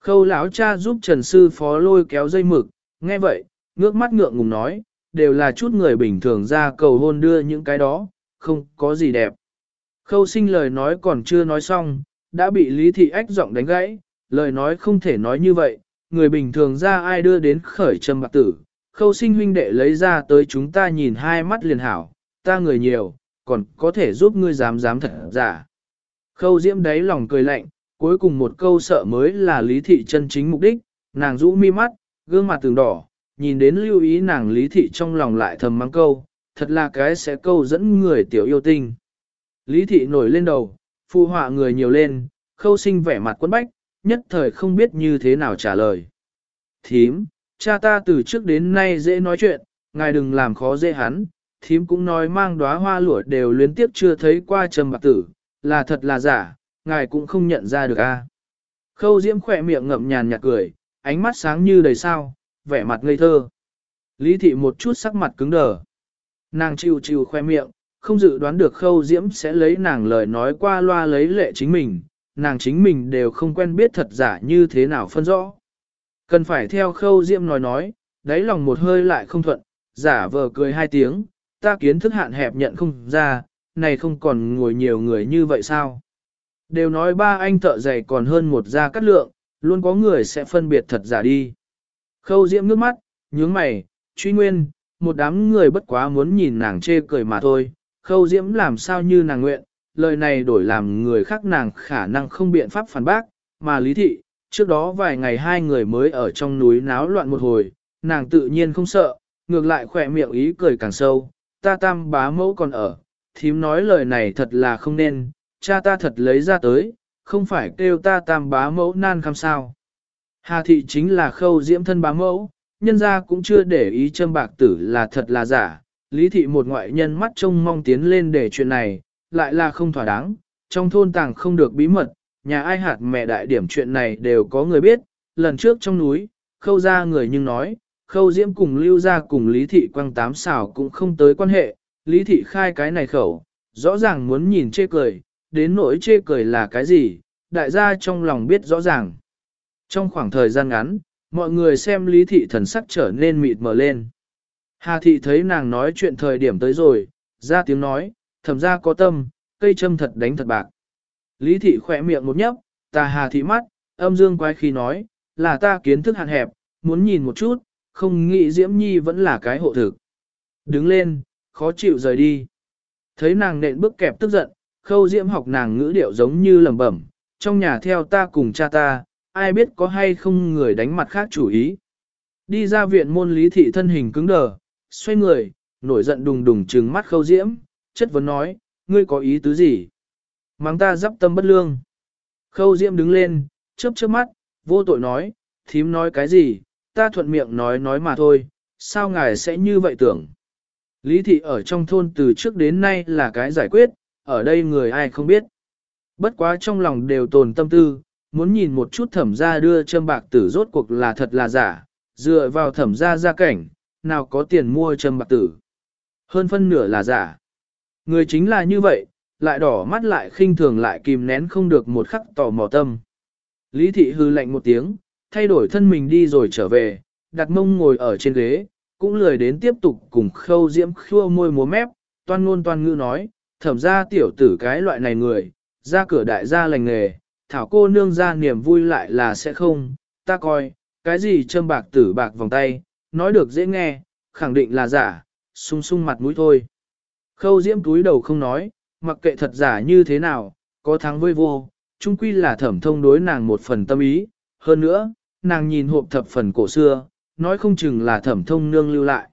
Khâu lão cha giúp Trần Sư Phó lôi kéo dây mực, nghe vậy, ngước mắt ngượng ngùng nói, đều là chút người bình thường ra cầu hôn đưa những cái đó, không có gì đẹp. Khâu sinh lời nói còn chưa nói xong, đã bị Lý Thị Ách giọng đánh gãy, lời nói không thể nói như vậy, người bình thường ra ai đưa đến khởi trầm bạc tử, khâu sinh huynh đệ lấy ra tới chúng ta nhìn hai mắt liền hảo, ta người nhiều, còn có thể giúp ngươi dám dám thật giả. Khâu diễm đáy lòng cười lạnh, cuối cùng một câu sợ mới là lý thị chân chính mục đích, nàng rũ mi mắt, gương mặt tường đỏ, nhìn đến lưu ý nàng lý thị trong lòng lại thầm mắng câu, thật là cái sẽ câu dẫn người tiểu yêu tinh. Lý thị nổi lên đầu, phu họa người nhiều lên, khâu sinh vẻ mặt quân bách, nhất thời không biết như thế nào trả lời. Thím, cha ta từ trước đến nay dễ nói chuyện, ngài đừng làm khó dễ hắn, thím cũng nói mang đóa hoa lụa đều luyến tiếp chưa thấy qua trầm bạc tử, là thật là giả, ngài cũng không nhận ra được a. Khâu diễm khỏe miệng ngậm nhàn nhạt cười, ánh mắt sáng như đầy sao, vẻ mặt ngây thơ. Lý thị một chút sắc mặt cứng đờ. Nàng chịu chịu khoe miệng, không dự đoán được khâu diễm sẽ lấy nàng lời nói qua loa lấy lệ chính mình, nàng chính mình đều không quen biết thật giả như thế nào phân rõ. Cần phải theo khâu diễm nói nói, đáy lòng một hơi lại không thuận, giả vờ cười hai tiếng, ta kiến thức hạn hẹp nhận không ra, này không còn ngồi nhiều người như vậy sao? Đều nói ba anh thợ giày còn hơn một gia cắt lượng, luôn có người sẽ phân biệt thật giả đi. Khâu diễm nước mắt, nhướng mày, truy nguyên, một đám người bất quá muốn nhìn nàng chê cười mà thôi. Khâu diễm làm sao như nàng nguyện, lời này đổi làm người khác nàng khả năng không biện pháp phản bác, mà lý thị, trước đó vài ngày hai người mới ở trong núi náo loạn một hồi, nàng tự nhiên không sợ, ngược lại khỏe miệng ý cười càng sâu, ta tam bá mẫu còn ở, thím nói lời này thật là không nên, cha ta thật lấy ra tới, không phải kêu ta tam bá mẫu nan khăm sao. Hà thị chính là khâu diễm thân bá mẫu, nhân ra cũng chưa để ý châm bạc tử là thật là giả, lý thị một ngoại nhân mắt trông mong tiến lên để chuyện này, lại là không thỏa đáng, trong thôn tàng không được bí mật, nhà ai hạt mẹ đại điểm chuyện này đều có người biết, lần trước trong núi, khâu ra người nhưng nói, khâu diễm cùng lưu ra cùng lý thị quăng tám xảo cũng không tới quan hệ, lý thị khai cái này khẩu, rõ ràng muốn nhìn chê cười, đến nỗi chê cười là cái gì, đại gia trong lòng biết rõ ràng. Trong khoảng thời gian ngắn, mọi người xem lý thị thần sắc trở nên mịt mờ lên. Hà thị thấy nàng nói chuyện thời điểm tới rồi, ra tiếng nói, thầm ra có tâm, cây châm thật đánh thật bạc. Lý thị khỏe miệng một nhấp, ta hà thị mắt, âm dương quái khi nói, là ta kiến thức hạn hẹp, muốn nhìn một chút, không nghĩ Diễm Nhi vẫn là cái hộ thực. Đứng lên, khó chịu rời đi. Thấy nàng nện bước kẹp tức giận, khâu Diễm học nàng ngữ điệu giống như lẩm bẩm, trong nhà theo ta cùng cha ta, ai biết có hay không người đánh mặt khác chủ ý. Đi ra viện môn lý thị thân hình cứng đờ, xoay người, nổi giận đùng đùng trừng mắt khâu Diễm, chất vấn nói, ngươi có ý tứ gì? Mang ta dắp tâm bất lương. Khâu Diễm đứng lên, chớp chớp mắt, vô tội nói, thím nói cái gì, ta thuận miệng nói nói mà thôi, sao ngài sẽ như vậy tưởng? Lý thị ở trong thôn từ trước đến nay là cái giải quyết, ở đây người ai không biết. Bất quá trong lòng đều tồn tâm tư, muốn nhìn một chút thẩm gia đưa châm bạc tử rốt cuộc là thật là giả, dựa vào thẩm gia gia cảnh, nào có tiền mua châm bạc tử. Hơn phân nửa là giả. Người chính là như vậy, lại đỏ mắt lại khinh thường lại kìm nén không được một khắc tò mò tâm. Lý thị hư lạnh một tiếng, thay đổi thân mình đi rồi trở về, đặt mông ngồi ở trên ghế, cũng lười đến tiếp tục cùng khâu diễm khua môi múa mép, toan ngôn toan ngữ nói, thẩm ra tiểu tử cái loại này người, ra cửa đại gia lành nghề, thảo cô nương ra niềm vui lại là sẽ không, ta coi, cái gì châm bạc tử bạc vòng tay, nói được dễ nghe, khẳng định là giả, sung sung mặt mũi thôi. Khâu diễm túi đầu không nói, mặc kệ thật giả như thế nào, có thắng với vô, chung quy là thẩm thông đối nàng một phần tâm ý, hơn nữa, nàng nhìn hộp thập phần cổ xưa, nói không chừng là thẩm thông nương lưu lại.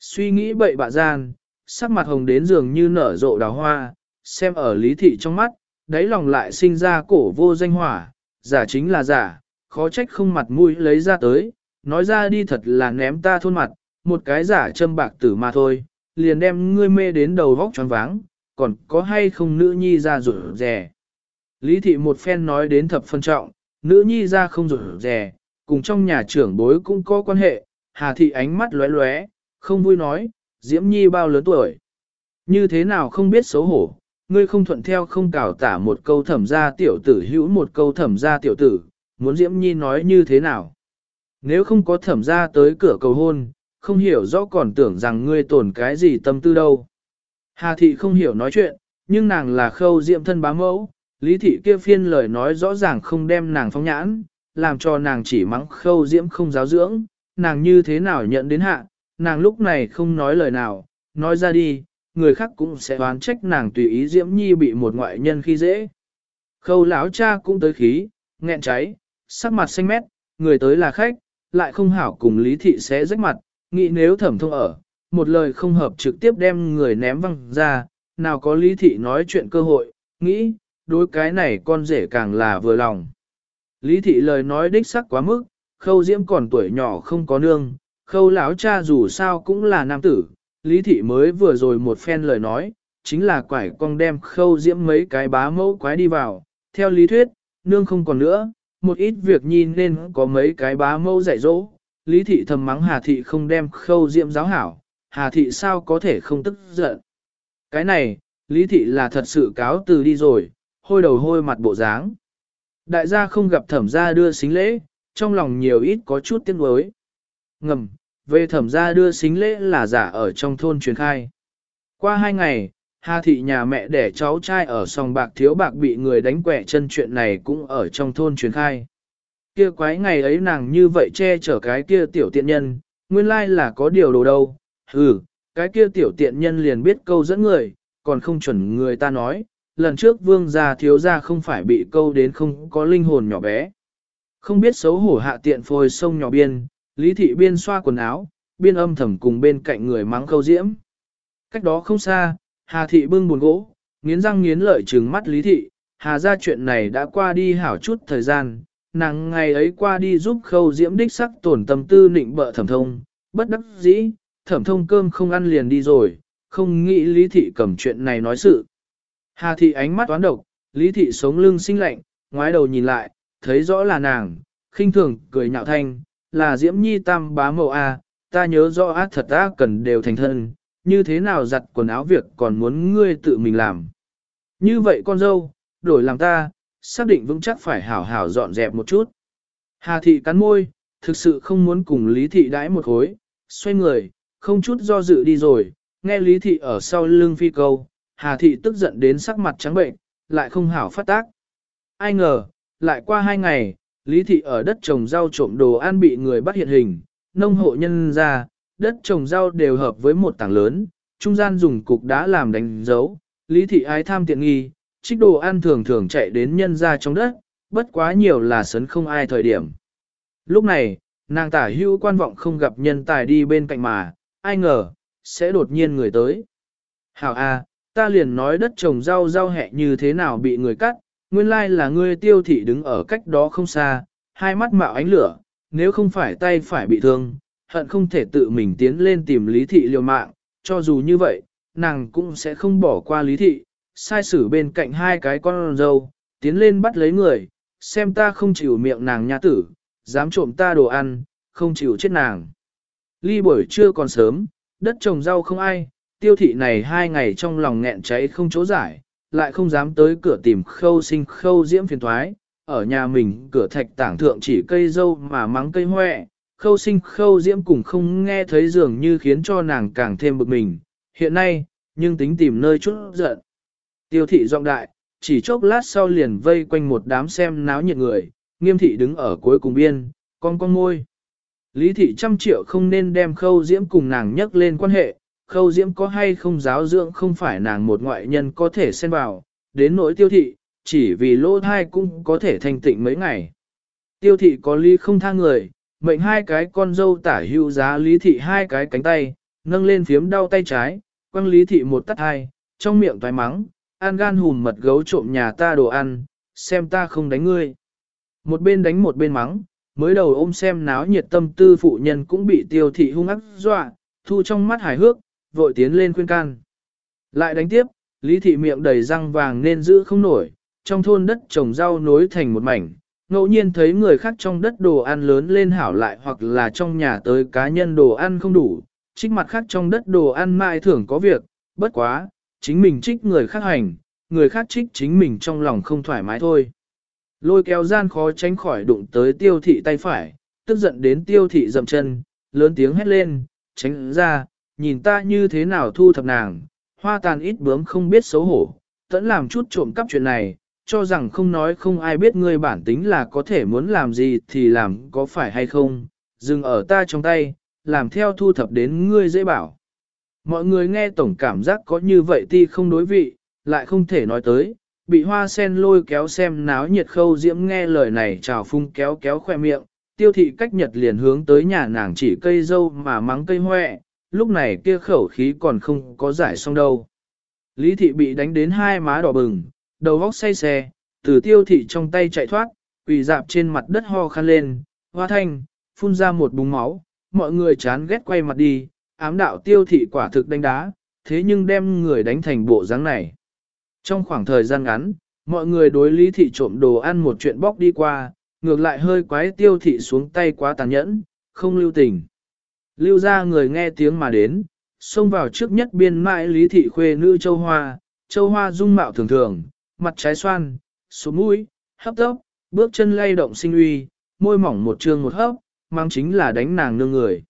Suy nghĩ bậy bạ gian, sắc mặt hồng đến dường như nở rộ đào hoa, xem ở lý thị trong mắt, đáy lòng lại sinh ra cổ vô danh hỏa, giả chính là giả, khó trách không mặt mũi lấy ra tới, nói ra đi thật là ném ta thôn mặt, một cái giả châm bạc tử mà thôi, liền đem ngươi mê đến đầu vóc tròn váng, còn có hay không nữ nhi ra rủ rè. Lý thị một phen nói đến thập phân trọng, nữ nhi ra không rủi rè, cùng trong nhà trưởng bối cũng có quan hệ, hà thị ánh mắt lóe lóe, không vui nói, diễm nhi bao lớn tuổi. Như thế nào không biết xấu hổ, ngươi không thuận theo không cào tả một câu thẩm ra tiểu tử hữu một câu thẩm ra tiểu tử, muốn diễm nhi nói như thế nào. Nếu không có thẩm ra tới cửa cầu hôn, không hiểu rõ còn tưởng rằng ngươi tổn cái gì tâm tư đâu. Hà thị không hiểu nói chuyện, nhưng nàng là khâu diệm thân bá mẫu, lý thị kia phiên lời nói rõ ràng không đem nàng phong nhãn, làm cho nàng chỉ mắng khâu diễm không giáo dưỡng, nàng như thế nào nhận đến hạ, nàng lúc này không nói lời nào, nói ra đi, người khác cũng sẽ oán trách nàng tùy ý diễm nhi bị một ngoại nhân khi dễ. Khâu lão cha cũng tới khí, nghẹn cháy, sắc mặt xanh mét, người tới là khách, lại không hảo cùng lý thị sẽ rách mặt, nghĩ nếu thẩm thông ở, một lời không hợp trực tiếp đem người ném văng ra, nào có lý thị nói chuyện cơ hội, nghĩ, đối cái này con rể càng là vừa lòng. Lý thị lời nói đích sắc quá mức, khâu diễm còn tuổi nhỏ không có nương, khâu lão cha dù sao cũng là nam tử, lý thị mới vừa rồi một phen lời nói, chính là quải con đem khâu diễm mấy cái bá mẫu quái đi vào, theo lý thuyết, nương không còn nữa, một ít việc nhìn nên có mấy cái bá mẫu dạy dỗ, lý thị thầm mắng hà thị không đem khâu diễm giáo hảo, hà thị sao có thể không tức giận. Cái này, lý thị là thật sự cáo từ đi rồi, hôi đầu hôi mặt bộ dáng. Đại gia không gặp thẩm gia đưa xính lễ, trong lòng nhiều ít có chút tiếc nuối. Ngầm, về thẩm gia đưa xính lễ là giả ở trong thôn truyền khai. Qua hai ngày, Hà thị nhà mẹ đẻ cháu trai ở sòng bạc thiếu bạc bị người đánh quẻ chân chuyện này cũng ở trong thôn truyền khai. Kia quái ngày ấy nàng như vậy che chở cái kia tiểu tiện nhân, nguyên lai là có điều đồ đâu. Ừ, cái kia tiểu tiện nhân liền biết câu dẫn người, còn không chuẩn người ta nói, lần trước vương gia thiếu gia không phải bị câu đến không có linh hồn nhỏ bé. Không biết xấu hổ hạ tiện phôi sông nhỏ biên, lý thị biên xoa quần áo, biên âm thầm cùng bên cạnh người mắng câu diễm. Cách đó không xa, Hà thị bưng buồn gỗ, nghiến răng nghiến lợi trừng mắt lý thị, Hà ra chuyện này đã qua đi hảo chút thời gian, nàng ngày ấy qua đi giúp khâu diễm đích sắc tổn tâm tư nịnh bợ thẩm thông, bất đắc dĩ, thẩm thông cơm không ăn liền đi rồi, không nghĩ lý thị cầm chuyện này nói sự. Hà thị ánh mắt toán độc, lý thị sống lưng sinh lạnh, ngoái đầu nhìn lại, thấy rõ là nàng, khinh thường, cười nhạo thanh, là diễm nhi tam bá mẫu A, ta nhớ rõ ác thật ta cần đều thành thân, như thế nào giặt quần áo việc còn muốn ngươi tự mình làm. Như vậy con dâu, đổi làm ta, xác định vững chắc phải hảo hảo dọn dẹp một chút. Hà thị cắn môi, thực sự không muốn cùng Lý thị đãi một khối, xoay người, không chút do dự đi rồi, nghe Lý thị ở sau lưng phi câu, Hà thị tức giận đến sắc mặt trắng bệnh, lại không hảo phát tác. Ai ngờ, lại qua hai ngày, Lý thị ở đất trồng rau trộm đồ ăn bị người bắt hiện hình, nông hộ nhân ra, đất trồng rau đều hợp với một tảng lớn, trung gian dùng cục đá làm đánh dấu, lý thị ái tham tiện nghi, trích đồ ăn thường thường chạy đến nhân ra trong đất, bất quá nhiều là sấn không ai thời điểm. Lúc này, nàng tả hữu quan vọng không gặp nhân tài đi bên cạnh mà, ai ngờ, sẽ đột nhiên người tới. Hảo A, ta liền nói đất trồng rau rau hẹ như thế nào bị người cắt, nguyên lai là ngươi tiêu thị đứng ở cách đó không xa, hai mắt mạo ánh lửa, nếu không phải tay phải bị thương, hận không thể tự mình tiến lên tìm lý thị liều mạng, cho dù như vậy, nàng cũng sẽ không bỏ qua lý thị, sai xử bên cạnh hai cái con dâu, tiến lên bắt lấy người, xem ta không chịu miệng nàng nha tử, dám trộm ta đồ ăn, không chịu chết nàng. Ly buổi trưa còn sớm, đất trồng rau không ai, tiêu thị này hai ngày trong lòng nghẹn cháy không chỗ giải, lại không dám tới cửa tìm khâu sinh khâu diễm phiền thoái, ở nhà mình cửa thạch tảng thượng chỉ cây dâu mà mắng cây hoẹ, khâu sinh khâu diễm cùng không nghe thấy dường như khiến cho nàng càng thêm bực mình. Hiện nay, nhưng tính tìm nơi chút giận. Tiêu thị giọng đại, chỉ chốc lát sau liền vây quanh một đám xem náo nhiệt người, nghiêm thị đứng ở cuối cùng biên, con con môi. Lý thị trăm triệu không nên đem khâu diễm cùng nàng nhắc lên quan hệ, khâu diễm có hay không giáo dưỡng không phải nàng một ngoại nhân có thể xen vào, đến nỗi tiêu thị, chỉ vì lỗ thai cũng có thể thanh tịnh mấy ngày. Tiêu thị có lý không tha người, mệnh hai cái con dâu tả hữu giá lý thị hai cái cánh tay, nâng lên phiếm đau tay trái, quăng lý thị một tắt hai, trong miệng thoái mắng, an gan hùn mật gấu trộm nhà ta đồ ăn, xem ta không đánh ngươi. Một bên đánh một bên mắng, mới đầu ôm xem náo nhiệt tâm tư phụ nhân cũng bị tiêu thị hung ác dọa, thu trong mắt hài hước, vội tiến lên khuyên can. Lại đánh tiếp, lý thị miệng đầy răng vàng nên giữ không nổi, trong thôn đất trồng rau nối thành một mảnh, ngẫu nhiên thấy người khác trong đất đồ ăn lớn lên hảo lại hoặc là trong nhà tới cá nhân đồ ăn không đủ, trích mặt khác trong đất đồ ăn mãi thường có việc, bất quá, chính mình trích người khác hành, người khác trích chính mình trong lòng không thoải mái thôi. Lôi kéo gian khó tránh khỏi đụng tới tiêu thị tay phải, tức giận đến tiêu thị dầm chân, lớn tiếng hét lên, tránh ra, nhìn ta như thế nào thu thập nàng, hoa tàn ít bướm không biết xấu hổ, tẫn làm chút trộm cắp chuyện này, cho rằng không nói không ai biết ngươi bản tính là có thể muốn làm gì thì làm có phải hay không, dừng ở ta trong tay, làm theo thu thập đến ngươi dễ bảo. Mọi người nghe tổng cảm giác có như vậy ti không đối vị, lại không thể nói tới, bị hoa sen lôi kéo xem náo nhiệt khâu diễm nghe lời này trào phung kéo kéo khoe miệng, tiêu thị cách nhật liền hướng tới nhà nàng chỉ cây dâu mà mắng cây hoẹ, lúc này kia khẩu khí còn không có giải xong đâu. Lý thị bị đánh đến hai má đỏ bừng, đầu vóc say xe, từ tiêu thị trong tay chạy thoát, quỳ dạp trên mặt đất ho khăn lên, hoa thanh, phun ra một búng máu, mọi người chán ghét quay mặt đi, ám đạo tiêu thị quả thực đánh đá, thế nhưng đem người đánh thành bộ dáng này. Trong khoảng thời gian ngắn, mọi người đối lý thị trộm đồ ăn một chuyện bóc đi qua, ngược lại hơi quái tiêu thị xuống tay quá tàn nhẫn, không lưu tình. Lưu ra người nghe tiếng mà đến, xông vào trước nhất biên mãi lý thị khuê nữ châu hoa, châu hoa dung mạo thường thường, mặt trái xoan, số mũi, hấp tốc, bước chân lay động sinh uy, môi mỏng một trường một hấp, mang chính là đánh nàng nương người.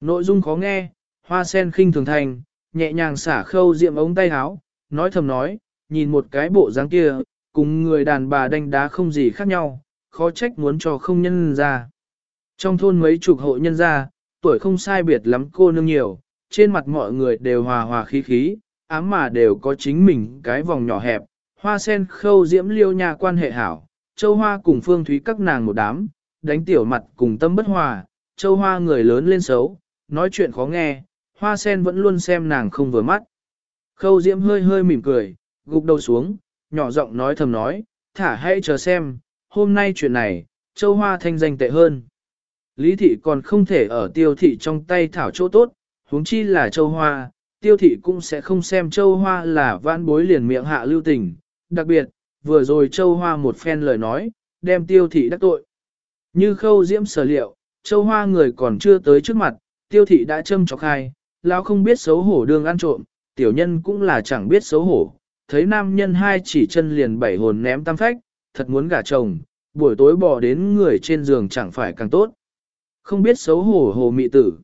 Nội dung khó nghe, hoa sen khinh thường thành, nhẹ nhàng xả khâu diệm ống tay áo, nói thầm nói, nhìn một cái bộ dáng kia, cùng người đàn bà đánh đá không gì khác nhau, khó trách muốn cho không nhân ra. Trong thôn mấy chục hộ nhân ra, tuổi không sai biệt lắm cô nương nhiều, trên mặt mọi người đều hòa hòa khí khí, ám mà đều có chính mình cái vòng nhỏ hẹp, hoa sen khâu diễm liêu nhà quan hệ hảo, châu hoa cùng phương thúy các nàng một đám, đánh tiểu mặt cùng tâm bất hòa, châu hoa người lớn lên xấu, nói chuyện khó nghe, hoa sen vẫn luôn xem nàng không vừa mắt. Khâu diễm hơi hơi mỉm cười, gục đầu xuống, nhỏ giọng nói thầm nói, thả hãy chờ xem, hôm nay chuyện này, châu hoa thanh danh tệ hơn. Lý thị còn không thể ở tiêu thị trong tay thảo chỗ tốt, huống chi là châu hoa, tiêu thị cũng sẽ không xem châu hoa là vãn bối liền miệng hạ lưu tình, đặc biệt, vừa rồi châu hoa một phen lời nói, đem tiêu thị đắc tội. Như khâu diễm sở liệu, châu hoa người còn chưa tới trước mặt, tiêu thị đã châm chọc hai, lão không biết xấu hổ đường ăn trộm, tiểu nhân cũng là chẳng biết xấu hổ, thấy nam nhân hai chỉ chân liền bảy hồn ném tam phách, thật muốn gả chồng, buổi tối bỏ đến người trên giường chẳng phải càng tốt. Không biết xấu hổ hồ mị tử.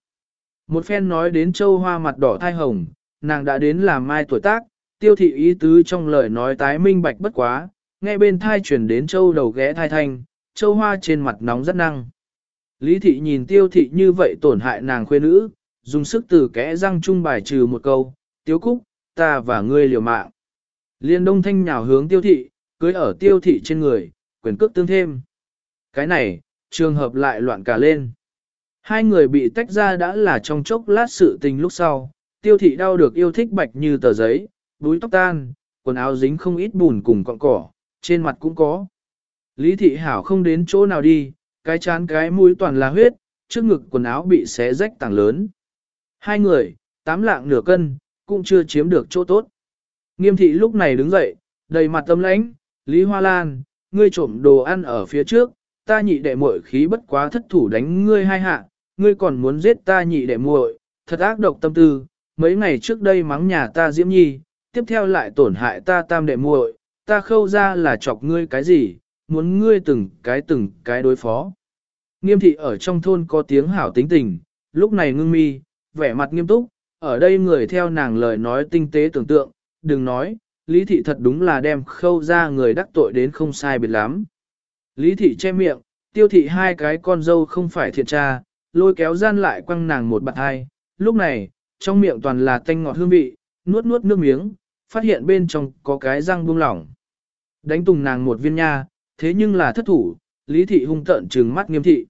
Một phen nói đến châu hoa mặt đỏ thai hồng, nàng đã đến làm mai tuổi tác, tiêu thị ý tứ trong lời nói tái minh bạch bất quá, nghe bên thai chuyển đến châu đầu ghé thai thanh, châu hoa trên mặt nóng rất năng. Lý thị nhìn tiêu thị như vậy tổn hại nàng khuê nữ, dùng sức từ kẽ răng trung bài trừ một câu, tiếu cúc, ta và ngươi liều mạng. Liên đông thanh nhào hướng tiêu thị, cưới ở tiêu thị trên người, quyền cước tương thêm. Cái này, trường hợp lại loạn cả lên. Hai người bị tách ra đã là trong chốc lát sự tình lúc sau, tiêu thị đau được yêu thích bạch như tờ giấy, búi tóc tan, quần áo dính không ít bùn cùng cọng cỏ, trên mặt cũng có. Lý thị hảo không đến chỗ nào đi, cái chán cái mũi toàn là huyết, trước ngực quần áo bị xé rách tảng lớn. Hai người, tám lạng nửa cân, cũng chưa chiếm được chỗ tốt. Nghiêm thị lúc này đứng dậy, đầy mặt tâm lãnh, Lý Hoa Lan, ngươi trộm đồ ăn ở phía trước, ta nhị đệ muội khí bất quá thất thủ đánh ngươi hai hạ, ngươi còn muốn giết ta nhị đệ muội, thật ác độc tâm tư, mấy ngày trước đây mắng nhà ta Diễm Nhi, tiếp theo lại tổn hại ta tam đệ muội, ta khâu ra là chọc ngươi cái gì, muốn ngươi từng cái từng cái đối phó. Nghiêm thị ở trong thôn có tiếng hảo tính tình, lúc này ngưng mi, vẻ mặt nghiêm túc, ở đây người theo nàng lời nói tinh tế tưởng tượng, đừng nói, lý thị thật đúng là đem khâu ra người đắc tội đến không sai biệt lắm. Lý thị che miệng, tiêu thị hai cái con dâu không phải thiện tra, lôi kéo gian lại quăng nàng một bạt hai, lúc này, trong miệng toàn là tanh ngọt hương vị, nuốt nuốt nước miếng, phát hiện bên trong có cái răng buông lỏng. Đánh tùng nàng một viên nha, thế nhưng là thất thủ, lý thị hung tợn trừng mắt nghiêm thị.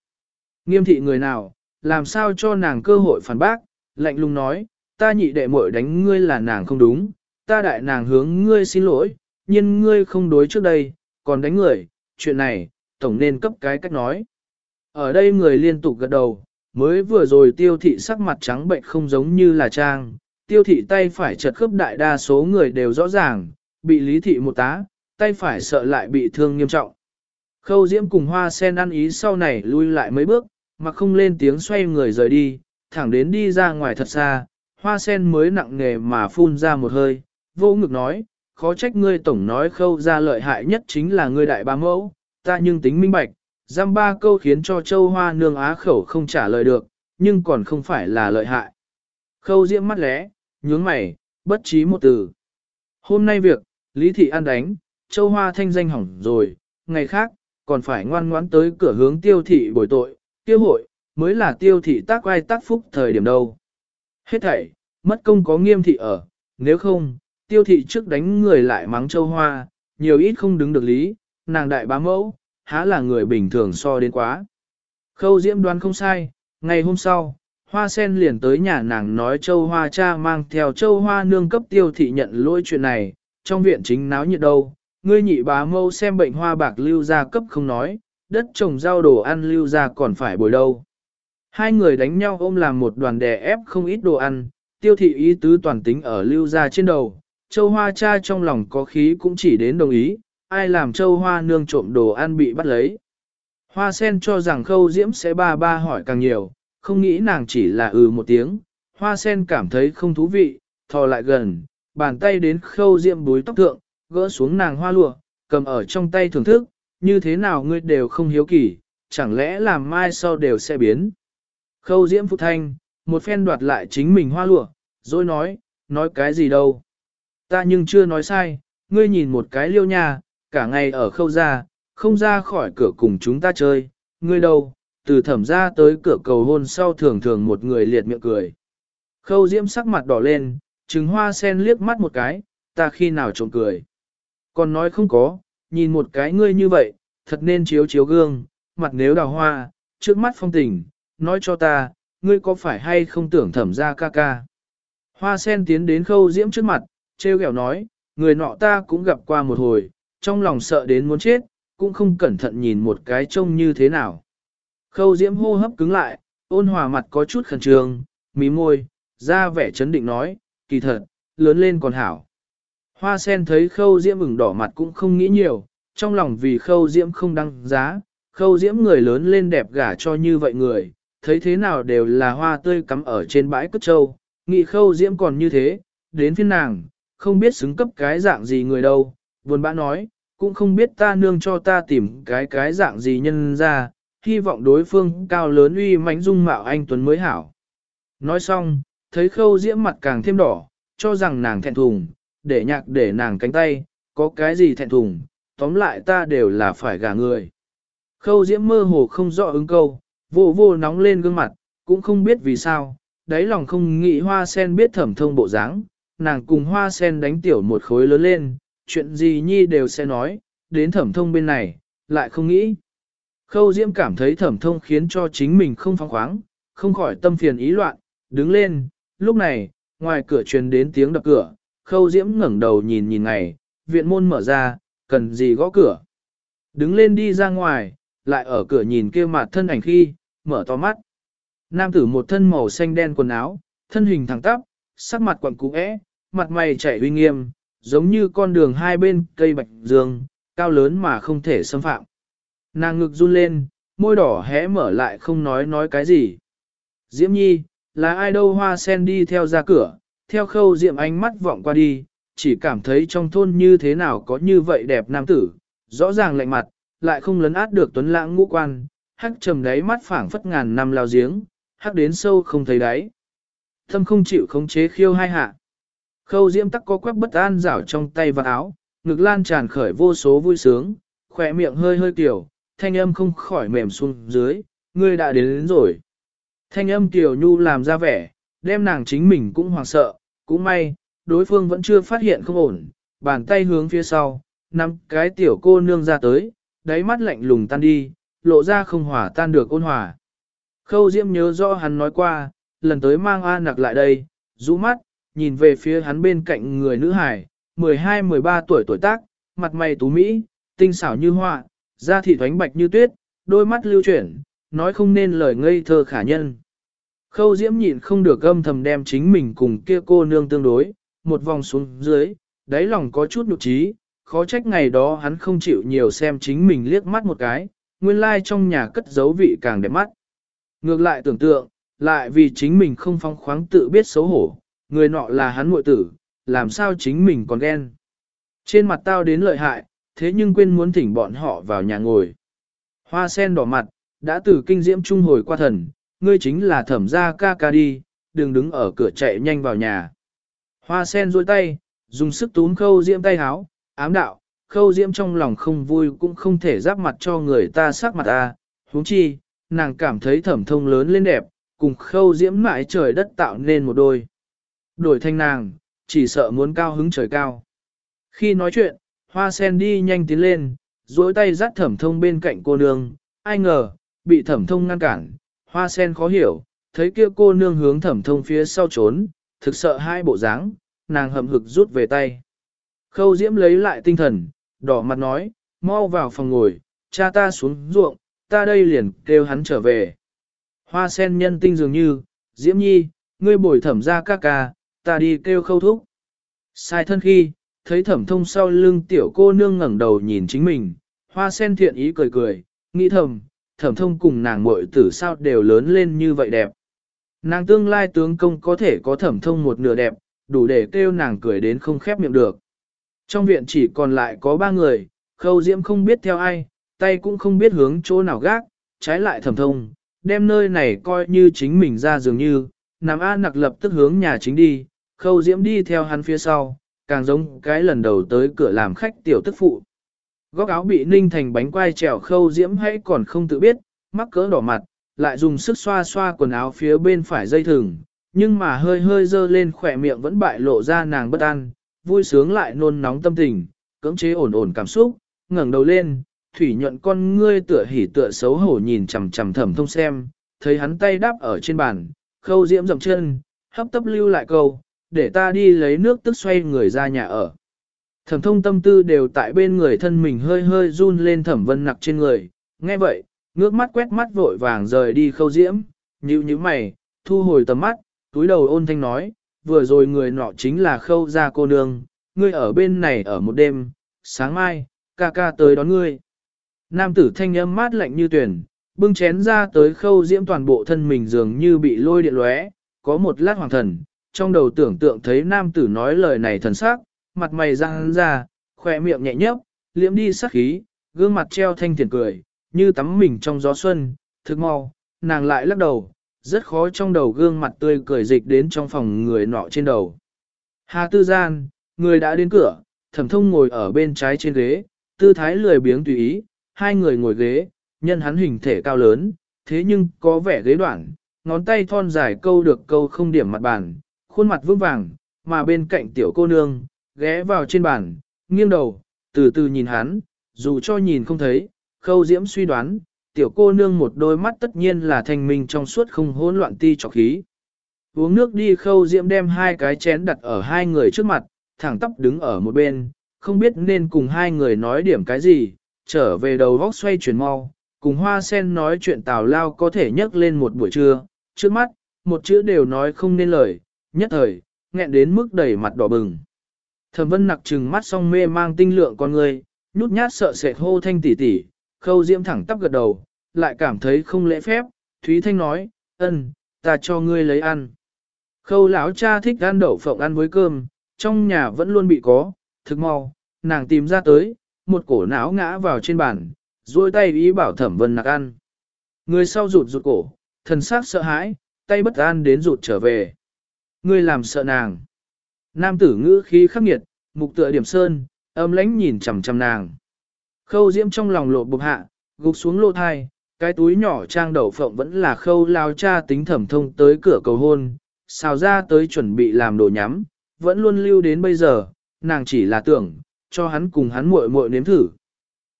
Nghiêm thị người nào, làm sao cho nàng cơ hội phản bác, lạnh lùng nói, ta nhị đệ muội đánh ngươi là nàng không đúng, ta đại nàng hướng ngươi xin lỗi, nhưng ngươi không đối trước đây, còn đánh người, chuyện này, tổng nên cấp cái cách nói. Ở đây người liên tục gật đầu, mới vừa rồi tiêu thị sắc mặt trắng bệnh không giống như là trang, tiêu thị tay phải chật khớp đại đa số người đều rõ ràng, bị lý thị một tá, tay phải sợ lại bị thương nghiêm trọng. Khâu diễm cùng hoa sen ăn ý sau này lui lại mấy bước, mà không lên tiếng xoay người rời đi, thẳng đến đi ra ngoài thật xa, hoa sen mới nặng nghề mà phun ra một hơi, vô ngực nói, khó trách ngươi tổng nói khâu ra lợi hại nhất chính là ngươi đại ba mẫu, ta nhưng tính minh bạch, giam ba câu khiến cho châu hoa nương á khẩu không trả lời được, nhưng còn không phải là lợi hại. Khâu diễm mắt lẽ, nhướng mày, bất trí một từ. Hôm nay việc, Lý Thị ăn đánh, châu hoa thanh danh hỏng rồi, ngày khác, còn phải ngoan ngoãn tới cửa hướng tiêu thị bồi tội, tiêu hội, mới là tiêu thị tác ai tác phúc thời điểm đâu. Hết thảy, mất công có nghiêm thị ở, nếu không, tiêu thị trước đánh người lại mắng châu hoa, nhiều ít không đứng được lý, nàng đại bá mẫu, há là người bình thường so đến quá. Khâu diễm đoán không sai, ngày hôm sau, hoa sen liền tới nhà nàng nói châu hoa cha mang theo châu hoa nương cấp tiêu thị nhận lỗi chuyện này, trong viện chính náo nhiệt đâu, ngươi nhị bá mâu xem bệnh hoa bạc lưu ra cấp không nói, đất trồng rau đồ ăn lưu ra còn phải bồi đâu. Hai người đánh nhau ôm làm một đoàn đè ép không ít đồ ăn, tiêu thị ý tứ toàn tính ở lưu ra trên đầu, châu hoa cha trong lòng có khí cũng chỉ đến đồng ý, ai làm châu hoa nương trộm đồ ăn bị bắt lấy. Hoa sen cho rằng khâu diễm sẽ ba ba hỏi càng nhiều, không nghĩ nàng chỉ là ừ một tiếng, hoa sen cảm thấy không thú vị, thò lại gần, bàn tay đến khâu diễm búi tóc thượng, gỡ xuống nàng hoa lụa, cầm ở trong tay thưởng thức, như thế nào ngươi đều không hiếu kỳ, chẳng lẽ làm mai sau đều sẽ biến. Khâu diễm phụ thanh, một phen đoạt lại chính mình hoa lụa, rồi nói, nói cái gì đâu. Ta nhưng chưa nói sai, ngươi nhìn một cái liêu nha, cả ngày ở khâu ra, không ra khỏi cửa cùng chúng ta chơi, ngươi đâu, từ thẩm ra tới cửa cầu hôn sau thường thường một người liệt miệng cười. Khâu diễm sắc mặt đỏ lên, trứng hoa sen liếc mắt một cái, ta khi nào trộm cười. Còn nói không có, nhìn một cái ngươi như vậy, thật nên chiếu chiếu gương, mặt nếu đào hoa, trước mắt phong tình, nói cho ta, ngươi có phải hay không tưởng thẩm ra ca ca. Hoa sen tiến đến khâu diễm trước mặt, treo kẹo nói, người nọ ta cũng gặp qua một hồi, trong lòng sợ đến muốn chết, cũng không cẩn thận nhìn một cái trông như thế nào. Khâu diễm hô hấp cứng lại, ôn hòa mặt có chút khẩn trương, mí môi, ra vẻ chấn định nói, kỳ thật, lớn lên còn hảo. Hoa sen thấy khâu diễm ửng đỏ mặt cũng không nghĩ nhiều, trong lòng vì khâu diễm không đăng giá, khâu diễm người lớn lên đẹp gả cho như vậy người, thấy thế nào đều là hoa tươi cắm ở trên bãi cất trâu, nghị khâu diễm còn như thế, đến phiên nàng, không biết xứng cấp cái dạng gì người đâu, buồn bã nói, cũng không biết ta nương cho ta tìm cái cái dạng gì nhân ra, hy vọng đối phương cao lớn uy mãnh dung mạo anh Tuấn mới hảo. Nói xong, thấy khâu diễm mặt càng thêm đỏ, cho rằng nàng thẹn thùng, để nhạc để nàng cánh tay, có cái gì thẹn thùng, tóm lại ta đều là phải gả người. Khâu diễm mơ hồ không rõ ứng câu, vô vô nóng lên gương mặt, cũng không biết vì sao, đáy lòng không nghĩ hoa sen biết thẩm thông bộ dáng, nàng cùng hoa sen đánh tiểu một khối lớn lên, chuyện gì nhi đều sẽ nói, đến thẩm thông bên này, lại không nghĩ. Khâu diễm cảm thấy thẩm thông khiến cho chính mình không phóng khoáng, không khỏi tâm phiền ý loạn, đứng lên, lúc này, ngoài cửa truyền đến tiếng đập cửa, khâu diễm ngẩng đầu nhìn nhìn ngày, viện môn mở ra, cần gì gõ cửa. Đứng lên đi ra ngoài, lại ở cửa nhìn kia mặt thân ảnh khi, mở to mắt. Nam tử một thân màu xanh đen quần áo, thân hình thẳng tắp, sắc mặt quặn cú é, mặt mày chảy uy nghiêm, giống như con đường hai bên cây bạch dương, cao lớn mà không thể xâm phạm. Nàng ngực run lên, môi đỏ hé mở lại không nói nói cái gì. Diễm nhi, là ai đâu hoa sen đi theo ra cửa, theo khâu diệm ánh mắt vọng qua đi, chỉ cảm thấy trong thôn như thế nào có như vậy đẹp nam tử, rõ ràng lạnh mặt, lại không lấn át được tuấn lãng ngũ quan, hắc trầm đáy mắt phảng phất ngàn năm lao giếng, hắc đến sâu không thấy đáy. Thâm không chịu khống chế khiêu hai hạ. Khâu diễm tắc có quắc bất an rảo trong tay và áo, ngực lan tràn khởi vô số vui sướng, khỏe miệng hơi hơi tiểu, thanh âm không khỏi mềm xuống dưới, ngươi đã đến, đến rồi. Thanh âm tiểu nhu làm ra vẻ, đem nàng chính mình cũng hoảng sợ, cũng may, đối phương vẫn chưa phát hiện không ổn, bàn tay hướng phía sau, nắm cái tiểu cô nương ra tới, đáy mắt lạnh lùng tan đi, lộ ra không hòa tan được ôn hòa. Khâu Diễm nhớ rõ hắn nói qua, lần tới mang A nặc lại đây, rũ mắt, nhìn về phía hắn bên cạnh người nữ hải, 12-13 tuổi tuổi tác, mặt mày tú mỹ, tinh xảo như hoa, da thịt thoánh bạch như tuyết, đôi mắt lưu chuyển, nói không nên lời ngây thơ khả nhân. Khâu Diễm nhịn không được âm thầm đem chính mình cùng kia cô nương tương đối, một vòng xuống dưới, đáy lòng có chút nụ trí, khó trách ngày đó hắn không chịu nhiều xem chính mình liếc mắt một cái, nguyên lai like trong nhà cất giấu vị càng đẹp mắt. Ngược lại tưởng tượng, lại vì chính mình không phong khoáng tự biết xấu hổ, người nọ là hắn muội tử, làm sao chính mình còn ghen. Trên mặt tao đến lợi hại, thế nhưng quên muốn thỉnh bọn họ vào nhà ngồi. Hoa sen đỏ mặt, đã từ kinh diễm trung hồi qua thần, ngươi chính là thẩm gia ca ca đi, đừng đứng ở cửa chạy nhanh vào nhà. Hoa sen duỗi tay, dùng sức túm khâu diễm tay háo, ám đạo, khâu diễm trong lòng không vui cũng không thể giáp mặt cho người ta sắc mặt ta, huống chi, nàng cảm thấy thẩm thông lớn lên đẹp, cùng khâu diễm mãi trời đất tạo nên một đôi. Đổi thanh nàng, chỉ sợ muốn cao hứng trời cao. Khi nói chuyện, hoa sen đi nhanh tiến lên, duỗi tay dắt thẩm thông bên cạnh cô nương, ai ngờ, bị thẩm thông ngăn cản, hoa sen khó hiểu, thấy kia cô nương hướng thẩm thông phía sau trốn, thực sợ hai bộ dáng, nàng hậm hực rút về tay. Khâu diễm lấy lại tinh thần, đỏ mặt nói, mau vào phòng ngồi, cha ta xuống ruộng, ta đây liền kêu hắn trở về. Hoa sen nhân tinh dường như, diễm nhi, ngươi bồi thẩm ra ca ca, ta đi kêu khâu thúc. Sai thân khi, thấy thẩm thông sau lưng tiểu cô nương ngẩng đầu nhìn chính mình, hoa sen thiện ý cười cười, nghĩ thầm, thẩm thông cùng nàng muội tử sao đều lớn lên như vậy đẹp. Nàng tương lai tướng công có thể có thẩm thông một nửa đẹp, đủ để kêu nàng cười đến không khép miệng được. Trong viện chỉ còn lại có ba người, khâu diễm không biết theo ai, tay cũng không biết hướng chỗ nào gác, trái lại thẩm thông, đem nơi này coi như chính mình ra dường như, nằm A nặc lập tức hướng nhà chính đi, khâu diễm đi theo hắn phía sau, càng giống cái lần đầu tới cửa làm khách tiểu tức phụ. Góc áo bị ninh thành bánh quai trèo khâu diễm hay còn không tự biết, mắc cỡ đỏ mặt, lại dùng sức xoa xoa quần áo phía bên phải dây thừng, nhưng mà hơi hơi dơ lên khỏe miệng vẫn bại lộ ra nàng bất an, vui sướng lại nôn nóng tâm tình, cưỡng chế ổn ổn cảm xúc, ngẩng đầu lên, thủy nhuận con ngươi tựa hỉ tựa xấu hổ nhìn chằm chằm thẩm thông xem, thấy hắn tay đáp ở trên bàn, khâu diễm dậm chân, hấp tấp lưu lại câu, để ta đi lấy nước tức xoay người ra nhà ở. Thẩm thông tâm tư đều tại bên người thân mình hơi hơi run lên thẩm vân nặc trên người, nghe vậy, ngước mắt quét mắt vội vàng rời đi khâu diễm, nhíu nhíu mày, thu hồi tầm mắt, túi đầu ôn thanh nói, vừa rồi người nọ chính là khâu gia cô nương, ngươi ở bên này ở một đêm, sáng mai, ca ca tới đón ngươi. Nam tử thanh âm mát lạnh như tuyển, bưng chén ra tới khâu diễm toàn bộ thân mình dường như bị lôi điện lóe, có một lát hoàng thần, trong đầu tưởng tượng thấy nam tử nói lời này thần sắc, mặt mày răng ra, khỏe miệng nhẹ nhấp, liễm đi sắc khí, gương mặt treo thanh thiền cười, như tắm mình trong gió xuân, thức mau, nàng lại lắc đầu, rất khó trong đầu gương mặt tươi cười dịch đến trong phòng người nọ trên đầu. Hà tư gian, người đã đến cửa, thẩm thông ngồi ở bên trái trên ghế, tư thái lười biếng tùy ý, hai người ngồi ghế, nhân hắn hình thể cao lớn, thế nhưng có vẻ ghế đoạn, ngón tay thon dài câu được câu không điểm mặt bàn, khuôn mặt vững vàng, mà bên cạnh tiểu cô nương, ghé vào trên bàn, nghiêng đầu, từ từ nhìn hắn, dù cho nhìn không thấy, khâu diễm suy đoán, tiểu cô nương một đôi mắt tất nhiên là thanh minh trong suốt không hỗn loạn ti trọc khí. Uống nước đi khâu diễm đem hai cái chén đặt ở hai người trước mặt, thẳng tắp đứng ở một bên, không biết nên cùng hai người nói điểm cái gì, trở về đầu góc xoay chuyển mau, cùng hoa sen nói chuyện tào lao có thể nhắc lên một buổi trưa, trước mắt, một chữ đều nói không nên lời, nhất thời, nghẹn đến mức đầy mặt đỏ bừng. Thẩm vân nặc trừng mắt song mê mang tinh lượng con người, nhút nhát sợ sệt hô thanh tỉ tỉ, khâu diễm thẳng tắp gật đầu, lại cảm thấy không lễ phép, Thúy Thanh nói, ân, ta cho ngươi lấy ăn. Khâu lão cha thích ăn đậu phộng ăn với cơm, trong nhà vẫn luôn bị có, thực mau, nàng tìm ra tới, một cổ não ngã vào trên bàn, duỗi tay ý bảo thẩm vân nặc ăn. Người sau rụt rụt cổ, thần sắc sợ hãi, tay bất an đến rụt trở về. Ngươi làm sợ nàng. Nam tử ngữ khí khắc nghiệt, mục tựa điểm sơn, âm lãnh nhìn chằm chằm nàng. Khâu diễm trong lòng lộ bục hạ, gục xuống lô thai, cái túi nhỏ trang đậu phộng vẫn là khâu lao cha tính thẩm thông tới cửa cầu hôn, xào ra tới chuẩn bị làm đồ nhắm, vẫn luôn lưu đến bây giờ, nàng chỉ là tưởng, cho hắn cùng hắn muội muội nếm thử.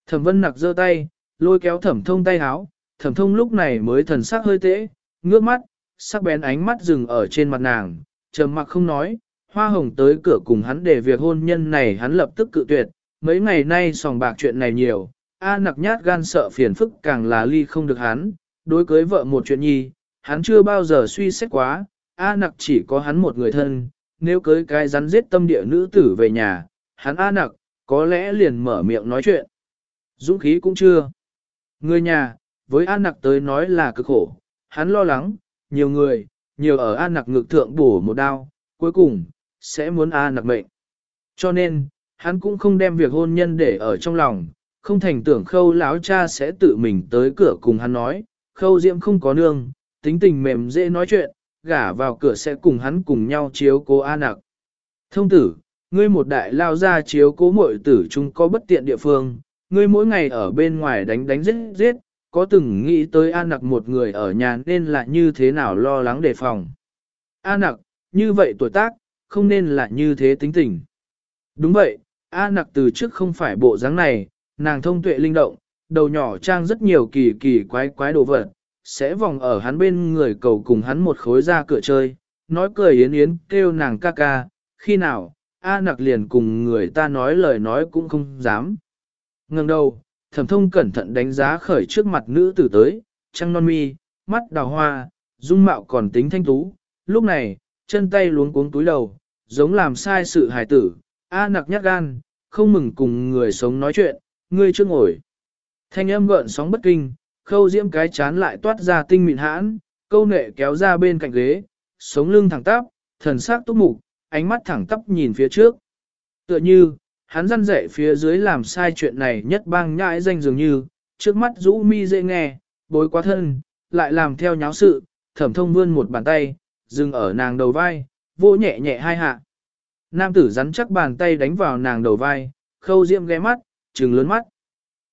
Thẩm vân nặc giơ tay, lôi kéo thẩm thông tay háo, thẩm thông lúc này mới thần sắc hơi tễ, ngước mắt, sắc bén ánh mắt dừng ở trên mặt nàng, trầm mặc không nói, hoa hồng tới cửa cùng hắn để việc hôn nhân này hắn lập tức cự tuyệt, mấy ngày nay sòng bạc chuyện này nhiều, A nặc nhát gan sợ phiền phức càng là ly không được hắn, đối cưới vợ một chuyện nhi, hắn chưa bao giờ suy xét quá, A nặc chỉ có hắn một người thân, nếu cưới cái rắn giết tâm địa nữ tử về nhà, hắn A nặc, có lẽ liền mở miệng nói chuyện. Dũng khí cũng chưa. Người nhà, với A nặc tới nói là cực khổ, hắn lo lắng, nhiều người, nhiều ở an nặc ngực thượng bổ một đao, cuối cùng, sẽ muốn an nặc mệnh. Cho nên, hắn cũng không đem việc hôn nhân để ở trong lòng, không thành tưởng khâu láo cha sẽ tự mình tới cửa cùng hắn nói, khâu diễm không có nương, tính tình mềm dễ nói chuyện, gả vào cửa sẽ cùng hắn cùng nhau chiếu cố an nặc. Thông tử, ngươi một đại lao ra chiếu cố muội tử chúng có bất tiện địa phương, ngươi mỗi ngày ở bên ngoài đánh đánh giết giết, có từng nghĩ tới A nặc một người ở nhà nên là như thế nào lo lắng đề phòng. A nặc, như vậy tuổi tác, không nên là như thế tính tình. Đúng vậy, A nặc từ trước không phải bộ dáng này, nàng thông tuệ linh động, đầu nhỏ trang rất nhiều kỳ kỳ quái quái đồ vật, sẽ vòng ở hắn bên người cầu cùng hắn một khối ra cửa chơi, nói cười yến yến kêu nàng ca ca, khi nào, A nặc liền cùng người ta nói lời nói cũng không dám. Ngừng đầu, thẩm thông cẩn thận đánh giá khởi trước mặt nữ tử tới, trăng non mi, mắt đào hoa, dung mạo còn tính thanh tú, lúc này, chân tay luống cuống túi đầu, giống làm sai sự hài tử, A nặc nhát gan, không mừng cùng người sống nói chuyện, ngươi chưa ngồi. Thanh âm gợn sóng bất kinh, khâu diễm cái chán lại toát ra tinh mịn hãn, câu nệ kéo ra bên cạnh ghế, sống lưng thẳng tắp, thần sắc túc mục, ánh mắt thẳng tắp nhìn phía trước. Tựa như, hắn răn rẻ phía dưới làm sai chuyện này nhất bang nhãi danh dường như, trước mắt rũ mi dễ nghe, bối quá thân, lại làm theo nháo sự, thẩm thông vươn một bàn tay, dừng ở nàng đầu vai, vỗ nhẹ nhẹ hai hạ. Nam tử rắn chắc bàn tay đánh vào nàng đầu vai, khâu diễm ghé mắt, trừng lớn mắt.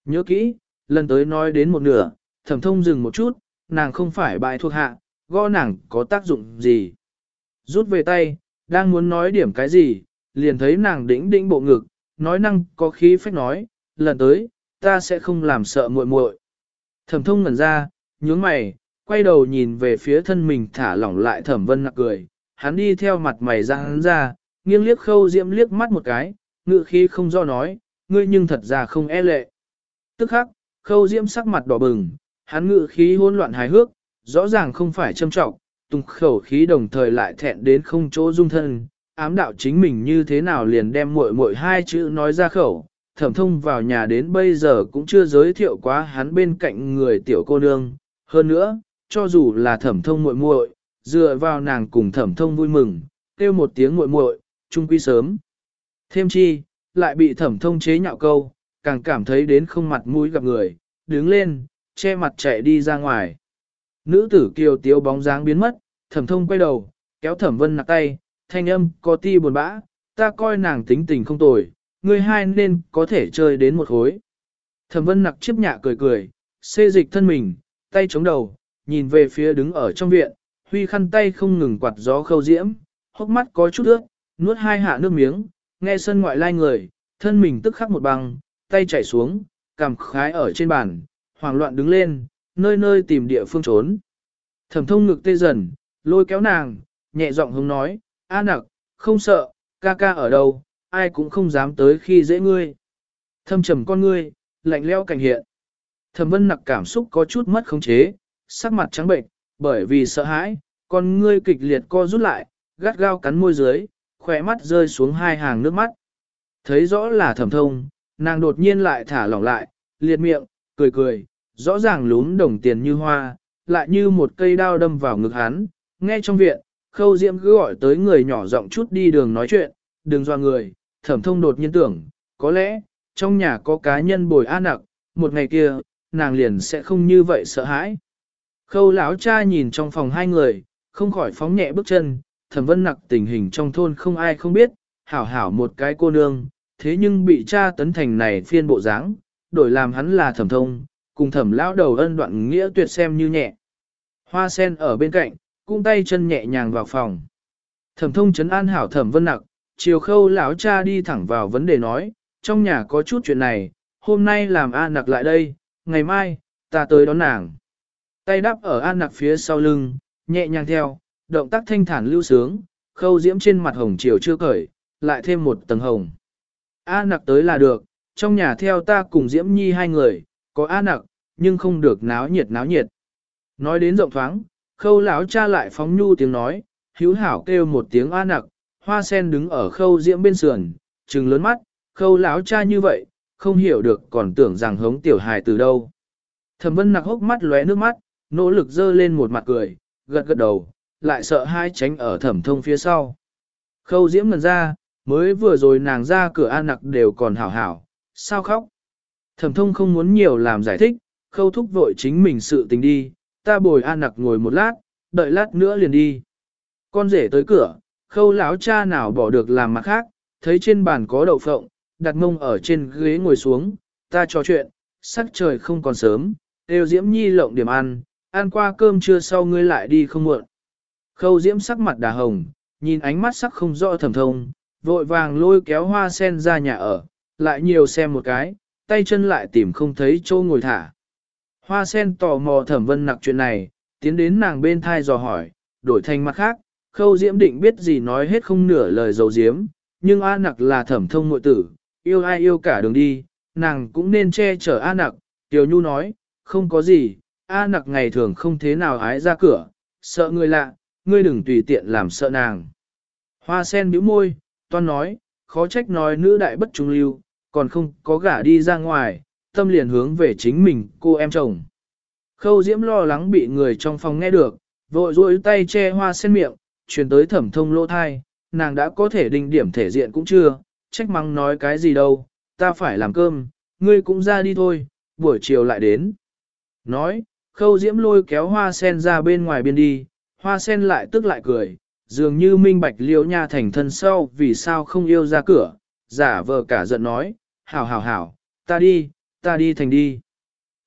Nhớ kỹ, lần tới nói đến một nửa, thẩm thông dừng một chút, nàng không phải bại thuộc hạ, gõ nàng có tác dụng gì. Rút về tay, đang muốn nói điểm cái gì, liền thấy nàng đĩnh đĩnh bộ ngực, nói năng có khí phách nói, lần tới, ta sẽ không làm sợ muội muội. Thẩm thông ngẩn ra, nhướng mày, quay đầu nhìn về phía thân mình thả lỏng lại thẩm vân nặc cười, hắn đi theo mặt mày ra hắn ra, nghiêng liếc khâu diễm liếc mắt một cái, ngự khí không do nói, ngươi nhưng thật ra không e lệ. Tức khắc, khâu diễm sắc mặt đỏ bừng, hắn ngự khí hỗn loạn hài hước, rõ ràng không phải châm trọng, tung khẩu khí đồng thời lại thẹn đến không chỗ dung thân, ám đạo chính mình như thế nào liền đem muội muội hai chữ nói ra khẩu, thẩm thông vào nhà đến bây giờ cũng chưa giới thiệu quá hắn bên cạnh người tiểu cô nương, hơn nữa, cho dù là thẩm thông muội muội, dựa vào nàng cùng thẩm thông vui mừng, kêu một tiếng muội muội, trung quy sớm. Thêm chi, lại bị thẩm thông chế nhạo câu, càng cảm thấy đến không mặt mũi gặp người, đứng lên, che mặt chạy đi ra ngoài. Nữ tử kiều tiếu bóng dáng biến mất, thẩm thông quay đầu, kéo thẩm vân nặc tay, thanh âm có ti buồn bã, ta coi nàng tính tình không tồi, người hai nên có thể chơi đến một khối. Thẩm vân nặc chiếp nhạ cười cười, xê dịch thân mình, tay chống đầu, nhìn về phía đứng ở trong viện, huy khăn tay không ngừng quạt gió khâu diễm, hốc mắt có chút ướt, nuốt hai hạ nước miếng, nghe sân ngoại lai người, thân mình tức khắc một băng, tay chảy xuống, cằm khái ở trên bàn, hoảng loạn đứng lên, nơi nơi tìm địa phương trốn. Thẩm thông ngực tê dần, lôi kéo nàng, nhẹ giọng hướng nói, A nặc, không sợ, ca ca ở đâu, ai cũng không dám tới khi dễ ngươi. Thâm trầm con ngươi, lạnh leo cảnh hiện. Thẩm vân nặc cảm xúc có chút mất khống chế, sắc mặt trắng bệnh, bởi vì sợ hãi, con ngươi kịch liệt co rút lại, gắt gao cắn môi dưới, khỏe mắt rơi xuống hai hàng nước mắt. Thấy rõ là thẩm thông, nàng đột nhiên lại thả lỏng lại, liệt miệng, cười cười, rõ ràng lún đồng tiền như hoa, lại như một cây đao đâm vào ngực hắn, nghe trong viện, khâu diễm cứ gọi tới người nhỏ giọng chút đi đường nói chuyện, đừng doa người, thẩm thông đột nhiên tưởng, có lẽ, trong nhà có cá nhân bồi an nặc, một ngày kia, nàng liền sẽ không như vậy sợ hãi. Khâu lão cha nhìn trong phòng hai người, không khỏi phóng nhẹ bước chân, thẩm vân nặc tình hình trong thôn không ai không biết, hảo hảo một cái cô nương, thế nhưng bị cha tấn thành này phiên bộ dáng, đổi làm hắn là thẩm thông, cùng thẩm lão đầu ân đoạn nghĩa tuyệt xem như nhẹ. Hoa sen ở bên cạnh, cung tay chân nhẹ nhàng vào phòng. Thẩm thông chấn an hảo thẩm vân nặc, chiều khâu lão cha đi thẳng vào vấn đề nói, trong nhà có chút chuyện này, hôm nay làm an nặc lại đây, ngày mai, ta tới đón nàng. Tay đắp ở an nặc phía sau lưng, nhẹ nhàng theo, động tác thanh thản lưu sướng, khâu diễm trên mặt hồng chiều chưa cởi, lại thêm một tầng hồng. A nặc tới là được, trong nhà theo ta cùng diễm nhi hai người, có A nặc, nhưng không được náo nhiệt náo nhiệt. Nói đến rộng thoáng, khâu lão cha lại phóng nhu tiếng nói, hữu hảo kêu một tiếng A nặc, hoa sen đứng ở khâu diễm bên sườn, trừng lớn mắt, khâu lão cha như vậy, không hiểu được còn tưởng rằng hống tiểu hài từ đâu. Thẩm vân nặc hốc mắt lóe nước mắt, nỗ lực dơ lên một mặt cười, gật gật đầu, lại sợ hai tránh ở thẩm thông phía sau. Khâu diễm ngần ra, mới vừa rồi nàng ra cửa an nặc đều còn hảo hảo, sao khóc. Thẩm thông không muốn nhiều làm giải thích, khâu thúc vội chính mình sự tình đi, ta bồi an nặc ngồi một lát, đợi lát nữa liền đi. Con rể tới cửa, khâu lão cha nào bỏ được làm mặt khác, thấy trên bàn có đậu phộng, đặt mông ở trên ghế ngồi xuống, ta trò chuyện, sắc trời không còn sớm, đều diễm nhi lộng điểm ăn, ăn qua cơm trưa sau ngươi lại đi không muộn. Khâu diễm sắc mặt đà hồng, nhìn ánh mắt sắc không rõ thầm thông, vội vàng lôi kéo hoa sen ra nhà ở, lại nhiều xem một cái, tay chân lại tìm không thấy chỗ ngồi thả. Hoa sen tò mò thẩm vân nặc chuyện này, tiến đến nàng bên thai dò hỏi, đổi thành mặt khác, khâu diễm định biết gì nói hết không nửa lời dầu diếm, nhưng A nặc là thẩm thông nội tử, yêu ai yêu cả đường đi, nàng cũng nên che chở A nặc, Tiểu Nhu nói, không có gì, A nặc ngày thường không thế nào hái ra cửa, sợ người lạ, ngươi đừng tùy tiện làm sợ nàng. Hoa sen bĩu môi, toan nói, khó trách nói nữ đại bất trung lưu, còn không có gả đi ra ngoài, tâm liền hướng về chính mình, cô em chồng. Khâu diễm lo lắng bị người trong phòng nghe được, vội rôi tay che hoa sen miệng, truyền tới thẩm thông lỗ thai, nàng đã có thể định điểm thể diện cũng chưa, trách mắng nói cái gì đâu, ta phải làm cơm, ngươi cũng ra đi thôi, buổi chiều lại đến. Nói, khâu diễm lôi kéo hoa sen ra bên ngoài biên đi, hoa sen lại tức lại cười, dường như minh bạch liễu nha thành thân sau vì sao không yêu ra cửa, giả vờ cả giận nói, hảo hảo hảo, ta đi, ta đi thành đi.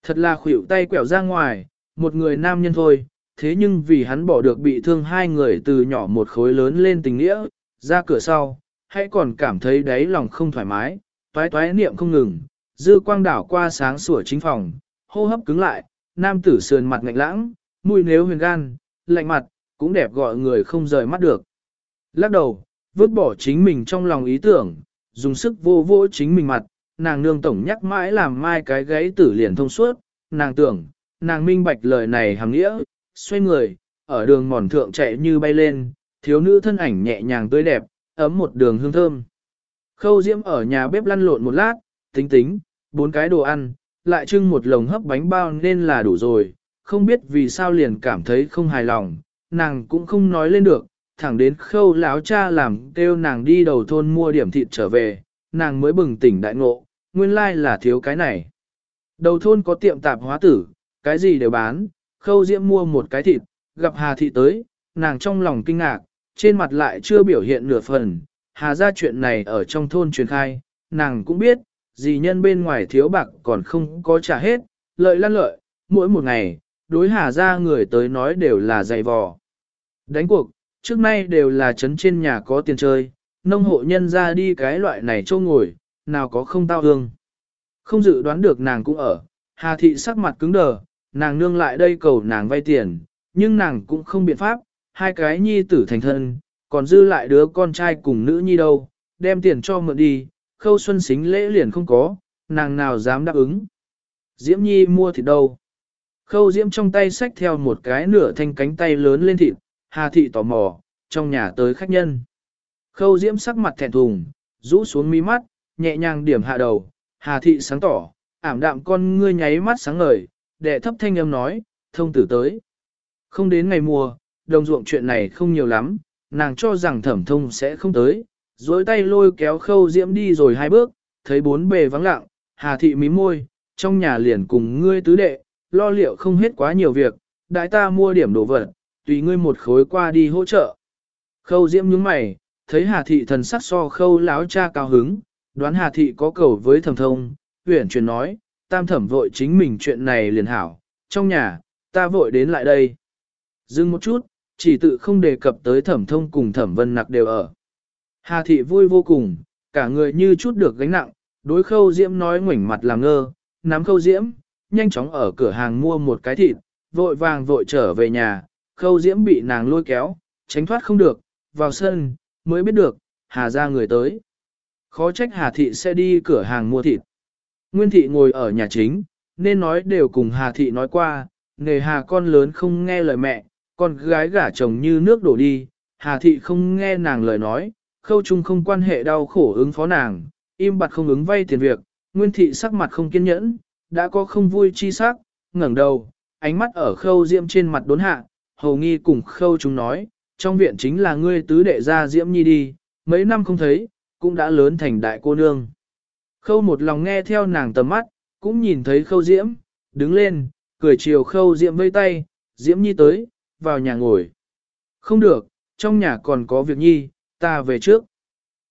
Thật là khuỷu tay quẹo ra ngoài, một người nam nhân thôi, thế nhưng vì hắn bỏ được bị thương hai người từ nhỏ một khối lớn lên tình nghĩa, ra cửa sau, hãy còn cảm thấy đáy lòng không thoải mái, toái toái niệm không ngừng, dư quang đảo qua sáng sủa chính phòng, hô hấp cứng lại, nam tử sườn mặt ngạnh lãng, mùi nếu huyền gan, lạnh mặt, cũng đẹp gọi người không rời mắt được. Lắc đầu, vứt bỏ chính mình trong lòng ý tưởng, dùng sức vô vô chính mình mặt, nàng nương tổng nhắc mãi làm mai cái gáy tử liền thông suốt, nàng tưởng, nàng minh bạch lời này hàm nghĩa, xoay người, ở đường mòn thượng chạy như bay lên, thiếu nữ thân ảnh nhẹ nhàng tươi đẹp, ấm một đường hương thơm. Khâu Diễm ở nhà bếp lăn lộn một lát, tính tính, bốn cái đồ ăn, lại trưng một lồng hấp bánh bao nên là đủ rồi, không biết vì sao liền cảm thấy không hài lòng, nàng cũng không nói lên được, thẳng đến khâu lão cha làm kêu nàng đi đầu thôn mua điểm thịt trở về, nàng mới bừng tỉnh đại ngộ, nguyên lai là thiếu cái này. Đầu thôn có tiệm tạp hóa tử, cái gì đều bán, khâu diễm mua một cái thịt, gặp Hà Thị tới, nàng trong lòng kinh ngạc, trên mặt lại chưa biểu hiện nửa phần, Hà ra chuyện này ở trong thôn truyền khai, nàng cũng biết, gì nhân bên ngoài thiếu bạc còn không có trả hết, lợi lăn lợi, mỗi một ngày, đối Hà ra người tới nói đều là dày vò. Đánh cuộc, trước nay đều là chấn trên nhà có tiền chơi, nông hộ nhân ra đi cái loại này châu ngồi, nào có không tao hương. Không dự đoán được nàng cũng ở, Hà thị sắc mặt cứng đờ, nàng nương lại đây cầu nàng vay tiền, nhưng nàng cũng không biện pháp, hai cái nhi tử thành thân, còn dư lại đứa con trai cùng nữ nhi đâu, đem tiền cho mượn đi, khâu xuân xính lễ liền không có, nàng nào dám đáp ứng. Diễm nhi mua thịt đâu? Khâu diễm trong tay xách theo một cái nửa thanh cánh tay lớn lên thịt, Hà thị tò mò, trong nhà tới khách nhân. Khâu diễm sắc mặt thẹn thùng, rũ xuống mi mắt, nhẹ nhàng điểm hạ đầu, Hà thị sáng tỏ, ảm đạm con ngươi nháy mắt sáng ngời, đệ thấp thanh âm nói, thông tử tới. Không đến ngày mùa, đồng ruộng chuyện này không nhiều lắm, nàng cho rằng thẩm thông sẽ không tới, dối tay lôi kéo khâu diễm đi rồi hai bước, thấy bốn bề vắng lặng, Hà thị mí môi, trong nhà liền cùng ngươi tứ đệ, lo liệu không hết quá nhiều việc, đại ta mua điểm đồ vật, tùy ngươi một khối qua đi hỗ trợ. Khâu diễm nhướng mày, thấy Hà Thị thần sắc so khâu láo cha cao hứng, đoán Hà Thị có cầu với thẩm thông, huyển truyền nói, tam thẩm vội chính mình chuyện này liền hảo, trong nhà, ta vội đến lại đây. Dừng một chút, chỉ tự không đề cập tới thẩm thông cùng thẩm vân nặc đều ở. Hà Thị vui vô cùng, cả người như chút được gánh nặng, đối khâu diễm nói ngoảnh mặt làm ngơ, nắm khâu diễm, nhanh chóng ở cửa hàng mua một cái thịt, vội vàng vội trở về nhà, khâu diễm bị nàng lôi kéo, tránh thoát không được, vào sân, mới biết được, hà ra người tới. Khó trách hà thị sẽ đi cửa hàng mua thịt. Nguyên thị ngồi ở nhà chính, nên nói đều cùng hà thị nói qua, nghề hà con lớn không nghe lời mẹ, con gái gả chồng như nước đổ đi, hà thị không nghe nàng lời nói, khâu chung không quan hệ đau khổ ứng phó nàng, im bặt không ứng vay tiền việc, nguyên thị sắc mặt không kiên nhẫn, đã có không vui chi sắc, ngẩng đầu, ánh mắt ở khâu diễm trên mặt đốn hạ, hầu nghi cùng khâu chúng nói, trong viện chính là ngươi tứ đệ gia diễm nhi đi, mấy năm không thấy, cũng đã lớn thành đại cô nương. Khâu một lòng nghe theo nàng tầm mắt, cũng nhìn thấy khâu diễm, đứng lên, cười chiều khâu diễm vây tay, diễm nhi tới, vào nhà ngồi. Không được, trong nhà còn có việc nhi, ta về trước.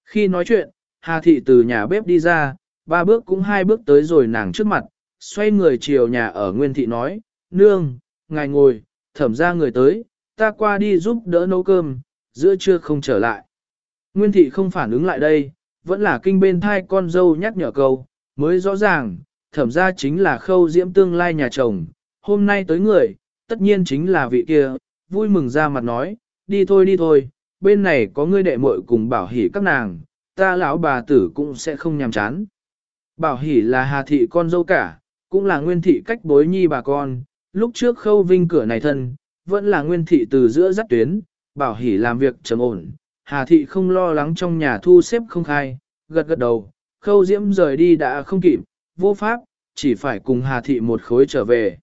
Khi nói chuyện, Hà Thị từ nhà bếp đi ra, ba bước cũng hai bước tới rồi nàng trước mặt, xoay người chiều nhà ở Nguyên Thị nói, Nương, ngài ngồi, thẩm ra người tới, ta qua đi giúp đỡ nấu cơm, giữa trưa không trở lại. Nguyên Thị không phản ứng lại đây, vẫn là kinh bên thai con dâu nhắc nhở câu, mới rõ ràng, thẩm ra chính là khâu diễm tương lai nhà chồng, hôm nay tới người, tất nhiên chính là vị kia, vui mừng ra mặt nói, đi thôi đi thôi, bên này có ngươi đệ muội cùng bảo hỉ các nàng, ta lão bà tử cũng sẽ không nhàm chán. Bảo hỉ là hà thị con dâu cả, cũng là nguyên thị cách bối nhi bà con, lúc trước khâu vinh cửa này thân, vẫn là nguyên thị từ giữa dắt tuyến, bảo hỉ làm việc trầm ổn, hà thị không lo lắng trong nhà thu xếp không khai, gật gật đầu, khâu diễm rời đi đã không kịp, vô pháp, chỉ phải cùng hà thị một khối trở về.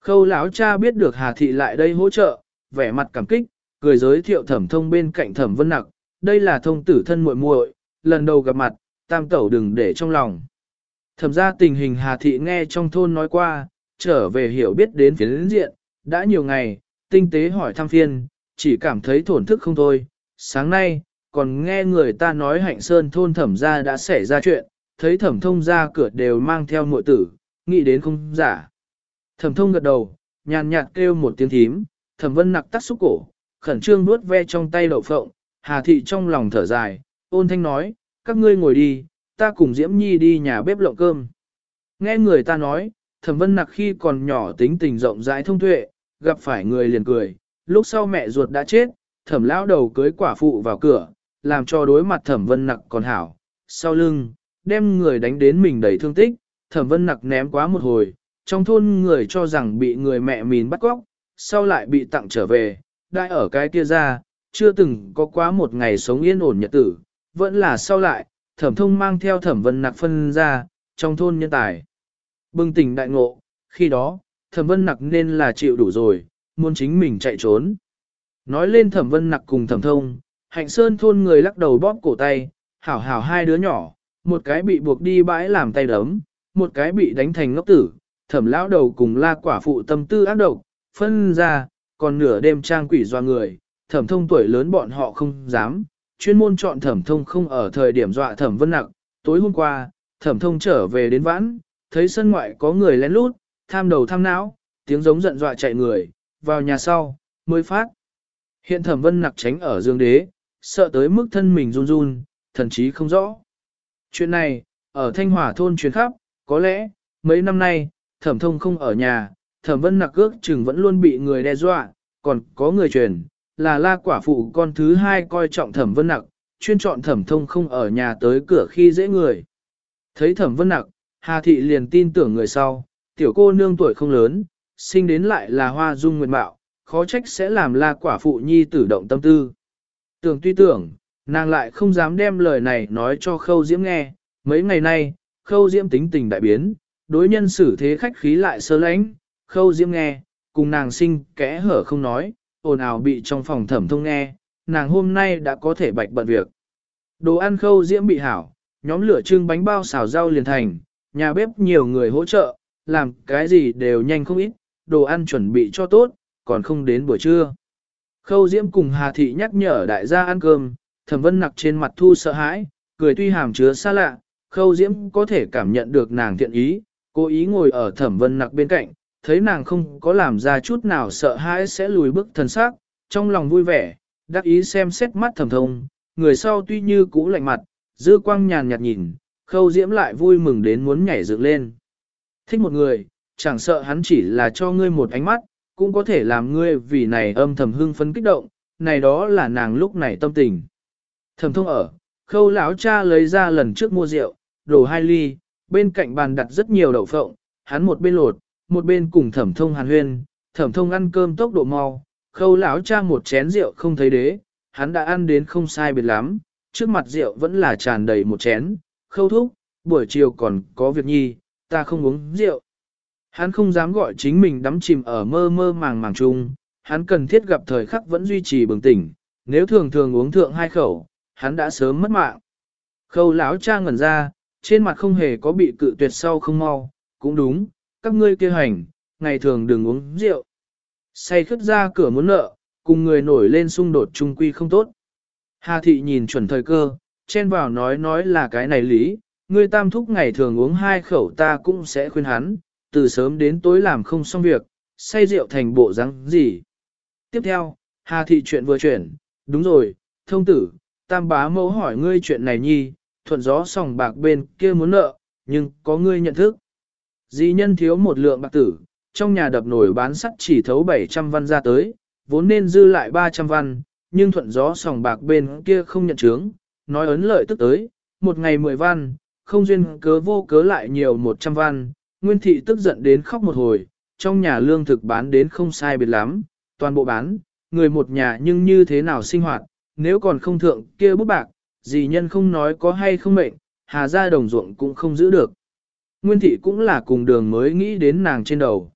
Khâu lão cha biết được hà thị lại đây hỗ trợ, vẻ mặt cảm kích, cười giới thiệu thẩm thông bên cạnh thẩm vân nặc, đây là thông tử thân muội muội, lần đầu gặp mặt, tam tẩu đừng để trong lòng. Thẩm ra tình hình Hà Thị nghe trong thôn nói qua, trở về hiểu biết đến phiến diện, đã nhiều ngày, tinh tế hỏi thăm phiên, chỉ cảm thấy thổn thức không thôi. Sáng nay, còn nghe người ta nói hạnh sơn thôn thẩm ra đã xảy ra chuyện, thấy thẩm thông ra cửa đều mang theo muội tử, nghĩ đến không giả. Thẩm thông gật đầu, nhàn nhạt kêu một tiếng thím, thẩm vân nặc tắt xúc cổ, khẩn trương nuốt ve trong tay đậu phộng, Hà Thị trong lòng thở dài, ôn thanh nói, các ngươi ngồi đi, ta cùng Diễm Nhi đi nhà bếp lộng cơm. Nghe người ta nói, thẩm vân nặc khi còn nhỏ tính tình rộng rãi thông tuệ, gặp phải người liền cười, lúc sau mẹ ruột đã chết, thẩm lão đầu cưới quả phụ vào cửa, làm cho đối mặt thẩm vân nặc còn hảo, sau lưng, đem người đánh đến mình đầy thương tích, thẩm vân nặc ném quá một hồi, trong thôn người cho rằng bị người mẹ mìn bắt cóc, sau lại bị tặng trở về, đại ở cái kia ra, chưa từng có quá một ngày sống yên ổn nhật tử, vẫn là sau lại, thẩm thông mang theo thẩm vân nặc phân ra, trong thôn nhân tài. Bừng tỉnh đại ngộ, khi đó, thẩm vân nặc nên là chịu đủ rồi, muốn chính mình chạy trốn. Nói lên thẩm vân nặc cùng thẩm thông, hạnh sơn thôn người lắc đầu bóp cổ tay, hảo hảo hai đứa nhỏ, một cái bị buộc đi bãi làm tay đấm, một cái bị đánh thành ngốc tử, thẩm lão đầu cùng la quả phụ tâm tư ác độc, phân ra, còn nửa đêm trang quỷ doa người, thẩm thông tuổi lớn bọn họ không dám, chuyên môn chọn thẩm thông không ở thời điểm dọa thẩm vân nặc. Tối hôm qua, thẩm thông trở về đến vãn, thấy sân ngoại có người lén lút, tham đầu tham não, tiếng giống giận dọa chạy người, vào nhà sau, mới phát. Hiện thẩm vân nặc tránh ở dương đế, sợ tới mức thân mình run run, thần chí không rõ. Chuyện này, ở Thanh Hòa thôn truyền khắp, có lẽ, mấy năm nay, thẩm thông không ở nhà, thẩm vân nặc ước chừng vẫn luôn bị người đe dọa, còn có người truyền, là la quả phụ con thứ hai coi trọng thẩm vân nặc, chuyên chọn thẩm thông không ở nhà tới cửa khi dễ người. Thấy thẩm vân nặc, Hà Thị liền tin tưởng người sau, tiểu cô nương tuổi không lớn, sinh đến lại là hoa dung nguyệt mạo, khó trách sẽ làm la quả phụ nhi tử động tâm tư. Tưởng tuy tưởng, nàng lại không dám đem lời này nói cho khâu diễm nghe, mấy ngày nay, khâu diễm tính tình đại biến, đối nhân xử thế khách khí lại sơ lánh, khâu diễm nghe, cùng nàng sinh kẽ hở không nói, ồn ào bị trong phòng thẩm thông nghe, nàng hôm nay đã có thể bạch bận việc. Đồ ăn khâu diễm bị hảo, nhóm lửa trưng bánh bao xào rau liền thành, nhà bếp nhiều người hỗ trợ, làm cái gì đều nhanh không ít, đồ ăn chuẩn bị cho tốt, còn không đến buổi trưa. Khâu Diễm cùng Hà Thị nhắc nhở đại gia ăn cơm, thẩm vân nặc trên mặt thu sợ hãi, cười tuy hàm chứa xa lạ, Khâu Diễm có thể cảm nhận được nàng thiện ý, cố ý ngồi ở thẩm vân nặc bên cạnh, thấy nàng không có làm ra chút nào sợ hãi sẽ lùi bước thần sắc, trong lòng vui vẻ, đắc ý xem xét mắt thẩm thông, người sau tuy như cũ lạnh mặt, dư quang nhàn nhạt nhìn, khâu diễm lại vui mừng đến muốn nhảy dựng lên. Thích một người, chẳng sợ hắn chỉ là cho ngươi một ánh mắt, cũng có thể làm ngươi vì này âm thầm hưng phấn kích động, này đó là nàng lúc này tâm tình. thầm thông ở, khâu lão cha lấy ra lần trước mua rượu, đổ hai ly, bên cạnh bàn đặt rất nhiều đậu phộng, hắn một bên lột, một bên cùng thẩm thông hàn huyên, thẩm thông ăn cơm tốc độ mau, khâu lão cha một chén rượu không thấy đế, hắn đã ăn đến không sai biệt lắm, trước mặt rượu vẫn là tràn đầy một chén, khâu thúc, buổi chiều còn có việc nhi, ta không uống rượu. Hắn không dám gọi chính mình đắm chìm ở mơ mơ màng màng chung, hắn cần thiết gặp thời khắc vẫn duy trì bừng tỉnh, nếu thường thường uống thượng hai khẩu, hắn đã sớm mất mạng. Khâu lão cha ngẩn ra, trên mặt không hề có bị cự tuyệt sau không mau, cũng đúng, các ngươi kia hành, ngày thường đừng uống rượu. Say khất ra cửa muốn nợ, cùng người nổi lên xung đột trung quy không tốt. Hà thị nhìn chuẩn thời cơ, chen vào nói nói là cái này lý, ngươi tam thúc ngày thường uống hai khẩu ta cũng sẽ khuyên hắn, từ sớm đến tối làm không xong việc, say rượu thành bộ rắn gì. Tiếp theo, Hà thị chuyện vừa chuyển, đúng rồi, thông tử, tam bá mẫu hỏi ngươi chuyện này nhi, thuận gió sòng bạc bên kia muốn nợ, nhưng có ngươi nhận thức. Di nhân thiếu một lượng bạc tử, trong nhà đập nổi bán sắt chỉ thấu 700 văn ra tới, vốn nên dư lại 300 văn, nhưng thuận gió sòng bạc bên kia không nhận chứng, nói ấn lợi tức tới, một ngày 10 văn, không duyên cớ vô cớ lại nhiều 100 văn, nguyên thị tức giận đến khóc một hồi, trong nhà lương thực bán đến không sai biệt lắm, toàn bộ bán, người một nhà nhưng như thế nào sinh hoạt, nếu còn không thượng kia bút bạc, gì nhân không nói có hay không mệnh, hà ra đồng ruộng cũng không giữ được. Nguyên thị cũng là cùng đường mới nghĩ đến nàng trên đầu.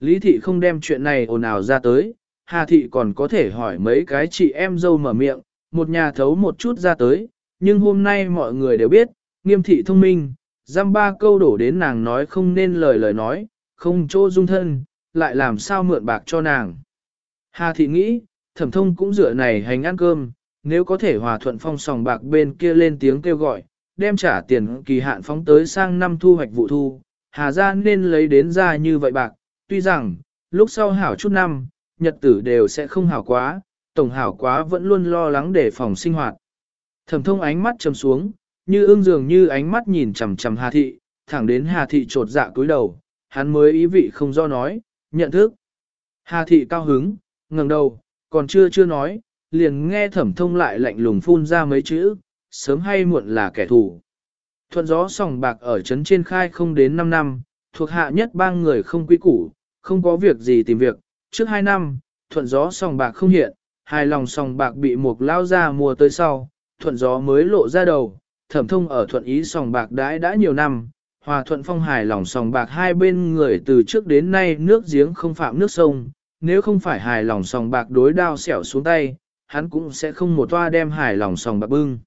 Lý thị không đem chuyện này ồn ào ra tới, Hà thị còn có thể hỏi mấy cái chị em dâu mở miệng, một nhà thấu một chút ra tới, nhưng hôm nay mọi người đều biết, nghiêm thị thông minh, giam ba câu đổ đến nàng nói không nên lời lời nói, không chỗ dung thân, lại làm sao mượn bạc cho nàng. Hà thị nghĩ, thẩm thông cũng dựa này hành ăn cơm, nếu có thể hòa thuận phong sòng bạc bên kia lên tiếng kêu gọi, đem trả tiền kỳ hạn phóng tới sang năm thu hoạch vụ thu, Hà gia nên lấy đến ra như vậy bạc, tuy rằng, lúc sau hảo chút năm, nhật tử đều sẽ không hảo quá, tổng hảo quá vẫn luôn lo lắng để phòng sinh hoạt. Thẩm thông ánh mắt trầm xuống, như ương dường như ánh mắt nhìn chằm chằm Hà Thị, thẳng đến Hà Thị trột dạ cúi đầu, hắn mới ý vị không do nói, nhận thức. Hà Thị cao hứng, ngẩng đầu, còn chưa chưa nói, liền nghe thẩm thông lại lạnh lùng phun ra mấy chữ, sớm hay muộn là kẻ thù. Thuận gió sòng bạc ở trấn trên khai không đến 5 năm, thuộc hạ nhất ba người không quý củ, không có việc gì tìm việc, trước 2 năm, thuận gió sòng bạc không hiện, hai lòng sòng bạc bị một lao ra mùa tới sau, thuận gió mới lộ ra đầu, thẩm thông ở thuận ý sòng bạc đãi đã nhiều năm, hòa thuận phong hài lòng sòng bạc hai bên người từ trước đến nay nước giếng không phạm nước sông, nếu không phải hài lòng sòng bạc đối đao xẻo xuống tay, hắn cũng sẽ không một toa đem hài lòng sòng bạc bưng.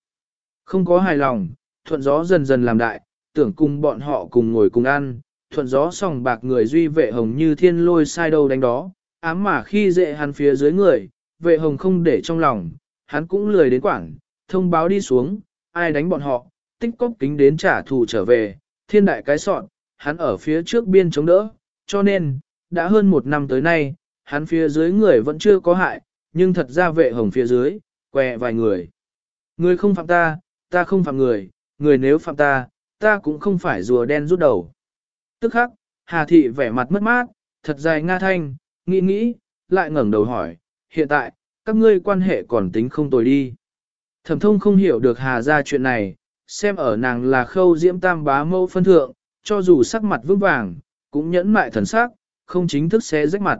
Không có hài lòng, thuận gió dần dần làm đại, tưởng cùng bọn họ cùng ngồi cùng ăn, thuận gió sòng bạc người duy vệ hồng như thiên lôi sai đâu đánh đó, ám mà khi dễ hắn phía dưới người, vệ hồng không để trong lòng, hắn cũng lười đến quảng, thông báo đi xuống, ai đánh bọn họ, tích cốc kính đến trả thù trở về, thiên đại cái sọn, hắn ở phía trước biên chống đỡ, cho nên, đã hơn một năm tới nay, hắn phía dưới người vẫn chưa có hại, nhưng thật ra vệ hồng phía dưới, què vài người. Người không phạm ta, ta không phạm người, người nếu phạm ta, ta cũng không phải rùa đen rút đầu. Tức khắc, Hà Thị vẻ mặt mất mát, thật dài nga thanh, nghĩ nghĩ, lại ngẩng đầu hỏi, hiện tại, các ngươi quan hệ còn tính không tồi đi. Thẩm thông không hiểu được Hà ra chuyện này, xem ở nàng là khâu diễm tam bá mâu phân thượng, cho dù sắc mặt vững vàng, cũng nhẫn mại thần sắc, không chính thức xé rách mặt.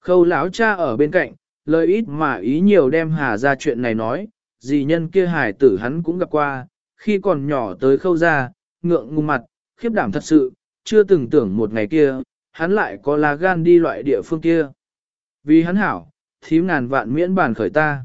Khâu lão cha ở bên cạnh, lời ít mà ý nhiều đem Hà ra chuyện này nói, dì nhân kia Hải tử hắn cũng gặp qua, khi còn nhỏ tới khâu ra, ngượng ngùng mặt, khiếp đảm thật sự, chưa từng tưởng một ngày kia, hắn lại có lá gan đi loại địa phương kia. Vì hắn hảo, thím ngàn vạn miễn bàn khởi ta.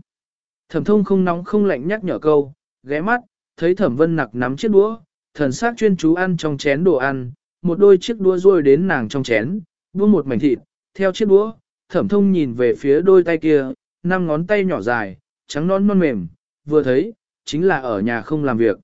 Thẩm thông không nóng không lạnh nhắc nhở câu, ghé mắt, thấy thẩm vân nặc nắm chiếc đũa, thần sắc chuyên chú ăn trong chén đồ ăn, một đôi chiếc đũa rôi đến nàng trong chén, buông một mảnh thịt, theo chiếc đũa, thẩm thông nhìn về phía đôi tay kia, năm ngón tay nhỏ dài, trắng non non mềm, vừa thấy, chính là ở nhà không làm việc.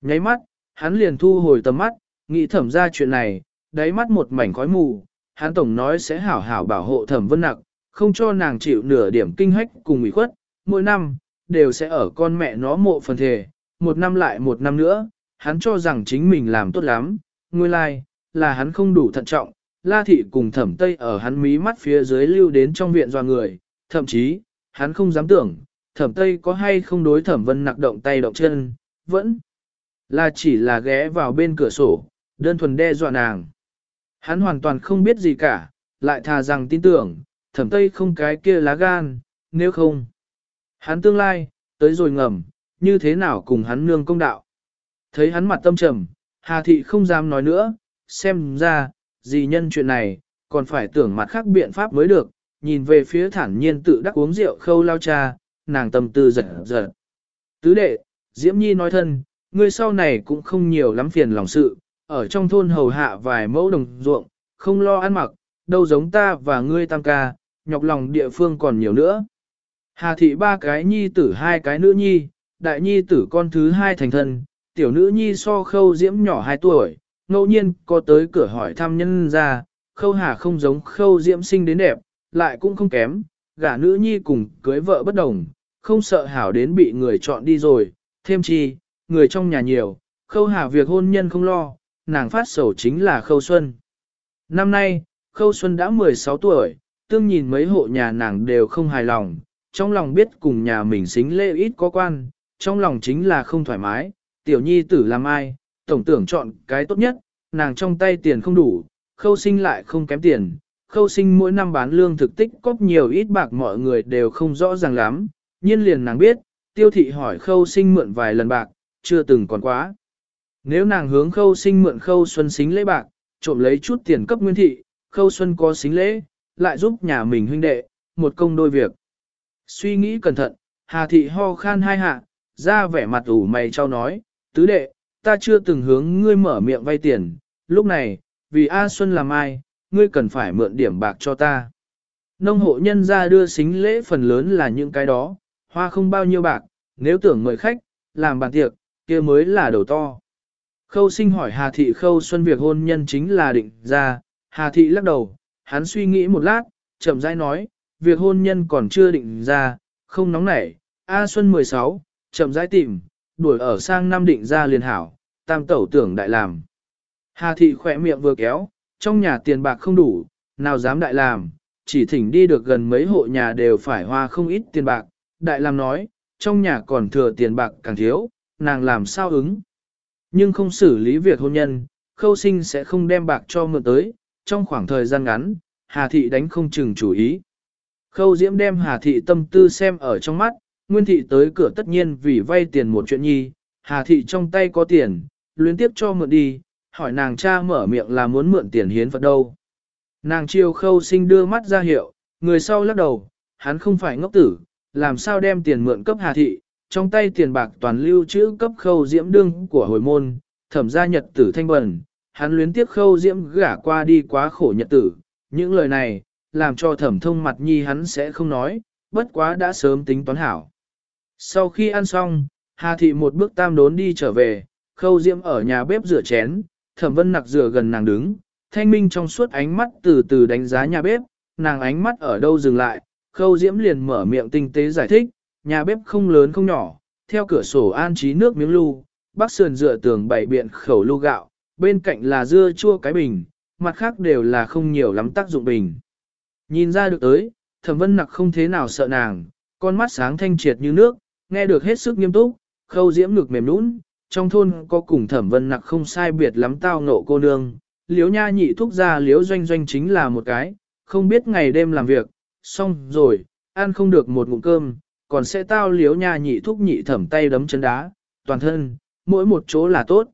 Nháy mắt, hắn liền thu hồi tầm mắt, nghĩ thẩm ra chuyện này, đáy mắt một mảnh khói mù, hắn tổng nói sẽ hảo hảo bảo hộ thẩm vân nặc, không cho nàng chịu nửa điểm kinh hách cùng ủy khuất, mỗi năm, đều sẽ ở con mẹ nó mộ phần thể, một năm lại một năm nữa, hắn cho rằng chính mình làm tốt lắm, nguyên lai, like, là hắn không đủ thận trọng, la thị cùng thẩm tây ở hắn mí mắt phía dưới lưu đến trong viện doa người, thậm chí, hắn không dám tưởng, thẩm tây có hay không đối thẩm vân nặc động tay động chân, vẫn là chỉ là ghé vào bên cửa sổ, đơn thuần đe dọa nàng. Hắn hoàn toàn không biết gì cả, lại thà rằng tin tưởng, thẩm tây không cái kia lá gan, nếu không. Hắn tương lai, tới rồi ngầm, như thế nào cùng hắn nương công đạo. Thấy hắn mặt tâm trầm, Hà Thị không dám nói nữa, xem ra, gì nhân chuyện này, còn phải tưởng mặt khác biện pháp mới được, nhìn về phía thản nhiên tự đắc uống rượu khâu lao cha, nàng tâm tư giật giật. Tứ đệ, Diễm Nhi nói thân, ngươi sau này cũng không nhiều lắm phiền lòng sự, ở trong thôn hầu hạ vài mẫu đồng ruộng, không lo ăn mặc, đâu giống ta và ngươi tam ca, nhọc lòng địa phương còn nhiều nữa. Hà thị ba cái nhi tử hai cái nữ nhi, đại nhi tử con thứ hai thành thân, tiểu nữ nhi so khâu diễm nhỏ hai tuổi, ngẫu nhiên có tới cửa hỏi thăm nhân ra, khâu hà không giống khâu diễm sinh đến đẹp, lại cũng không kém, gả nữ nhi cùng cưới vợ bất đồng, không sợ hảo đến bị người chọn đi rồi, thêm chi, người trong nhà nhiều, khâu hà việc hôn nhân không lo, nàng phát sầu chính là khâu xuân. Năm nay, khâu xuân đã 16 tuổi, tương nhìn mấy hộ nhà nàng đều không hài lòng, trong lòng biết cùng nhà mình xính lễ ít có quan, trong lòng chính là không thoải mái, tiểu nhi tử làm ai, tổng tưởng chọn cái tốt nhất, nàng trong tay tiền không đủ, khâu sinh lại không kém tiền, khâu sinh mỗi năm bán lương thực tích cóp nhiều ít bạc mọi người đều không rõ ràng lắm, nhiên liền nàng biết, tiêu thị hỏi khâu sinh mượn vài lần bạc, chưa từng còn quá. Nếu nàng hướng khâu sinh mượn khâu xuân xính lễ bạc, trộm lấy chút tiền cấp nguyên thị, khâu xuân có xính lễ, lại giúp nhà mình huynh đệ, một công đôi việc. Suy nghĩ cẩn thận, Hà thị ho khan hai hạ, ra vẻ mặt ủ mày trao nói, tứ đệ, ta chưa từng hướng ngươi mở miệng vay tiền, lúc này, vì A Xuân làm ai, ngươi cần phải mượn điểm bạc cho ta. Nông hộ nhân ra đưa xính lễ phần lớn là những cái đó, hoa không bao nhiêu bạc, nếu tưởng mời khách, làm bàn tiệc, kia mới là đầu to. Khâu sinh hỏi Hà Thị Khâu Xuân việc hôn nhân chính là định ra, Hà Thị lắc đầu, hắn suy nghĩ một lát, chậm rãi nói, việc hôn nhân còn chưa định ra, không nóng nảy, A Xuân 16, chậm rãi tìm, đuổi ở sang năm định ra liền hảo, tam tẩu tưởng đại làm. Hà Thị khỏe miệng vừa kéo, trong nhà tiền bạc không đủ, nào dám đại làm, chỉ thỉnh đi được gần mấy hộ nhà đều phải hoa không ít tiền bạc. Đại làm nói, trong nhà còn thừa tiền bạc càng thiếu, nàng làm sao ứng. Nhưng không xử lý việc hôn nhân, khâu sinh sẽ không đem bạc cho mượn tới, trong khoảng thời gian ngắn, Hà Thị đánh không chừng chủ ý. Khâu Diễm đem Hà Thị tâm tư xem ở trong mắt, Nguyên Thị tới cửa tất nhiên vì vay tiền một chuyện nhi, Hà Thị trong tay có tiền, luyến tiếp cho mượn đi, hỏi nàng cha mở miệng là muốn mượn tiền hiến Phật đâu. Nàng chiêu khâu sinh đưa mắt ra hiệu, người sau lắc đầu, hắn không phải ngốc tử, làm sao đem tiền mượn cấp Hà Thị, trong tay tiền bạc toàn lưu trữ cấp khâu diễm đương của hồi môn, thẩm gia nhật tử thanh bẩn, hắn luyến tiếc khâu diễm gả qua đi quá khổ nhật tử. Những lời này, làm cho thẩm thông mặt nhi hắn sẽ không nói, bất quá đã sớm tính toán hảo. Sau khi ăn xong, Hà Thị một bước tam đốn đi trở về, khâu diễm ở nhà bếp rửa chén, thẩm vân nặc rửa gần nàng đứng, thanh minh trong suốt ánh mắt từ từ đánh giá nhà bếp, nàng ánh mắt ở đâu dừng lại, khâu diễm liền mở miệng tinh tế giải thích, nhà bếp không lớn không nhỏ, theo cửa sổ an trí nước miếng lưu, bắc sườn dựa tường bảy biện khẩu lưu gạo, bên cạnh là dưa chua cái bình, mặt khác đều là không nhiều lắm tác dụng bình. Nhìn ra được tới, thẩm vân nặc không thế nào sợ nàng, con mắt sáng thanh triệt như nước, nghe được hết sức nghiêm túc, khâu diễm ngực mềm nũng, trong thôn có cùng thẩm vân nặc không sai biệt lắm tao nộ cô nương, liếu nha nhị thúc ra liếu doanh doanh chính là một cái, không biết ngày đêm làm việc, xong rồi, ăn không được một ngụm cơm, còn sẽ tao liếu nha nhị thúc nhị thẩm tay đấm chân đá, toàn thân, mỗi một chỗ là tốt.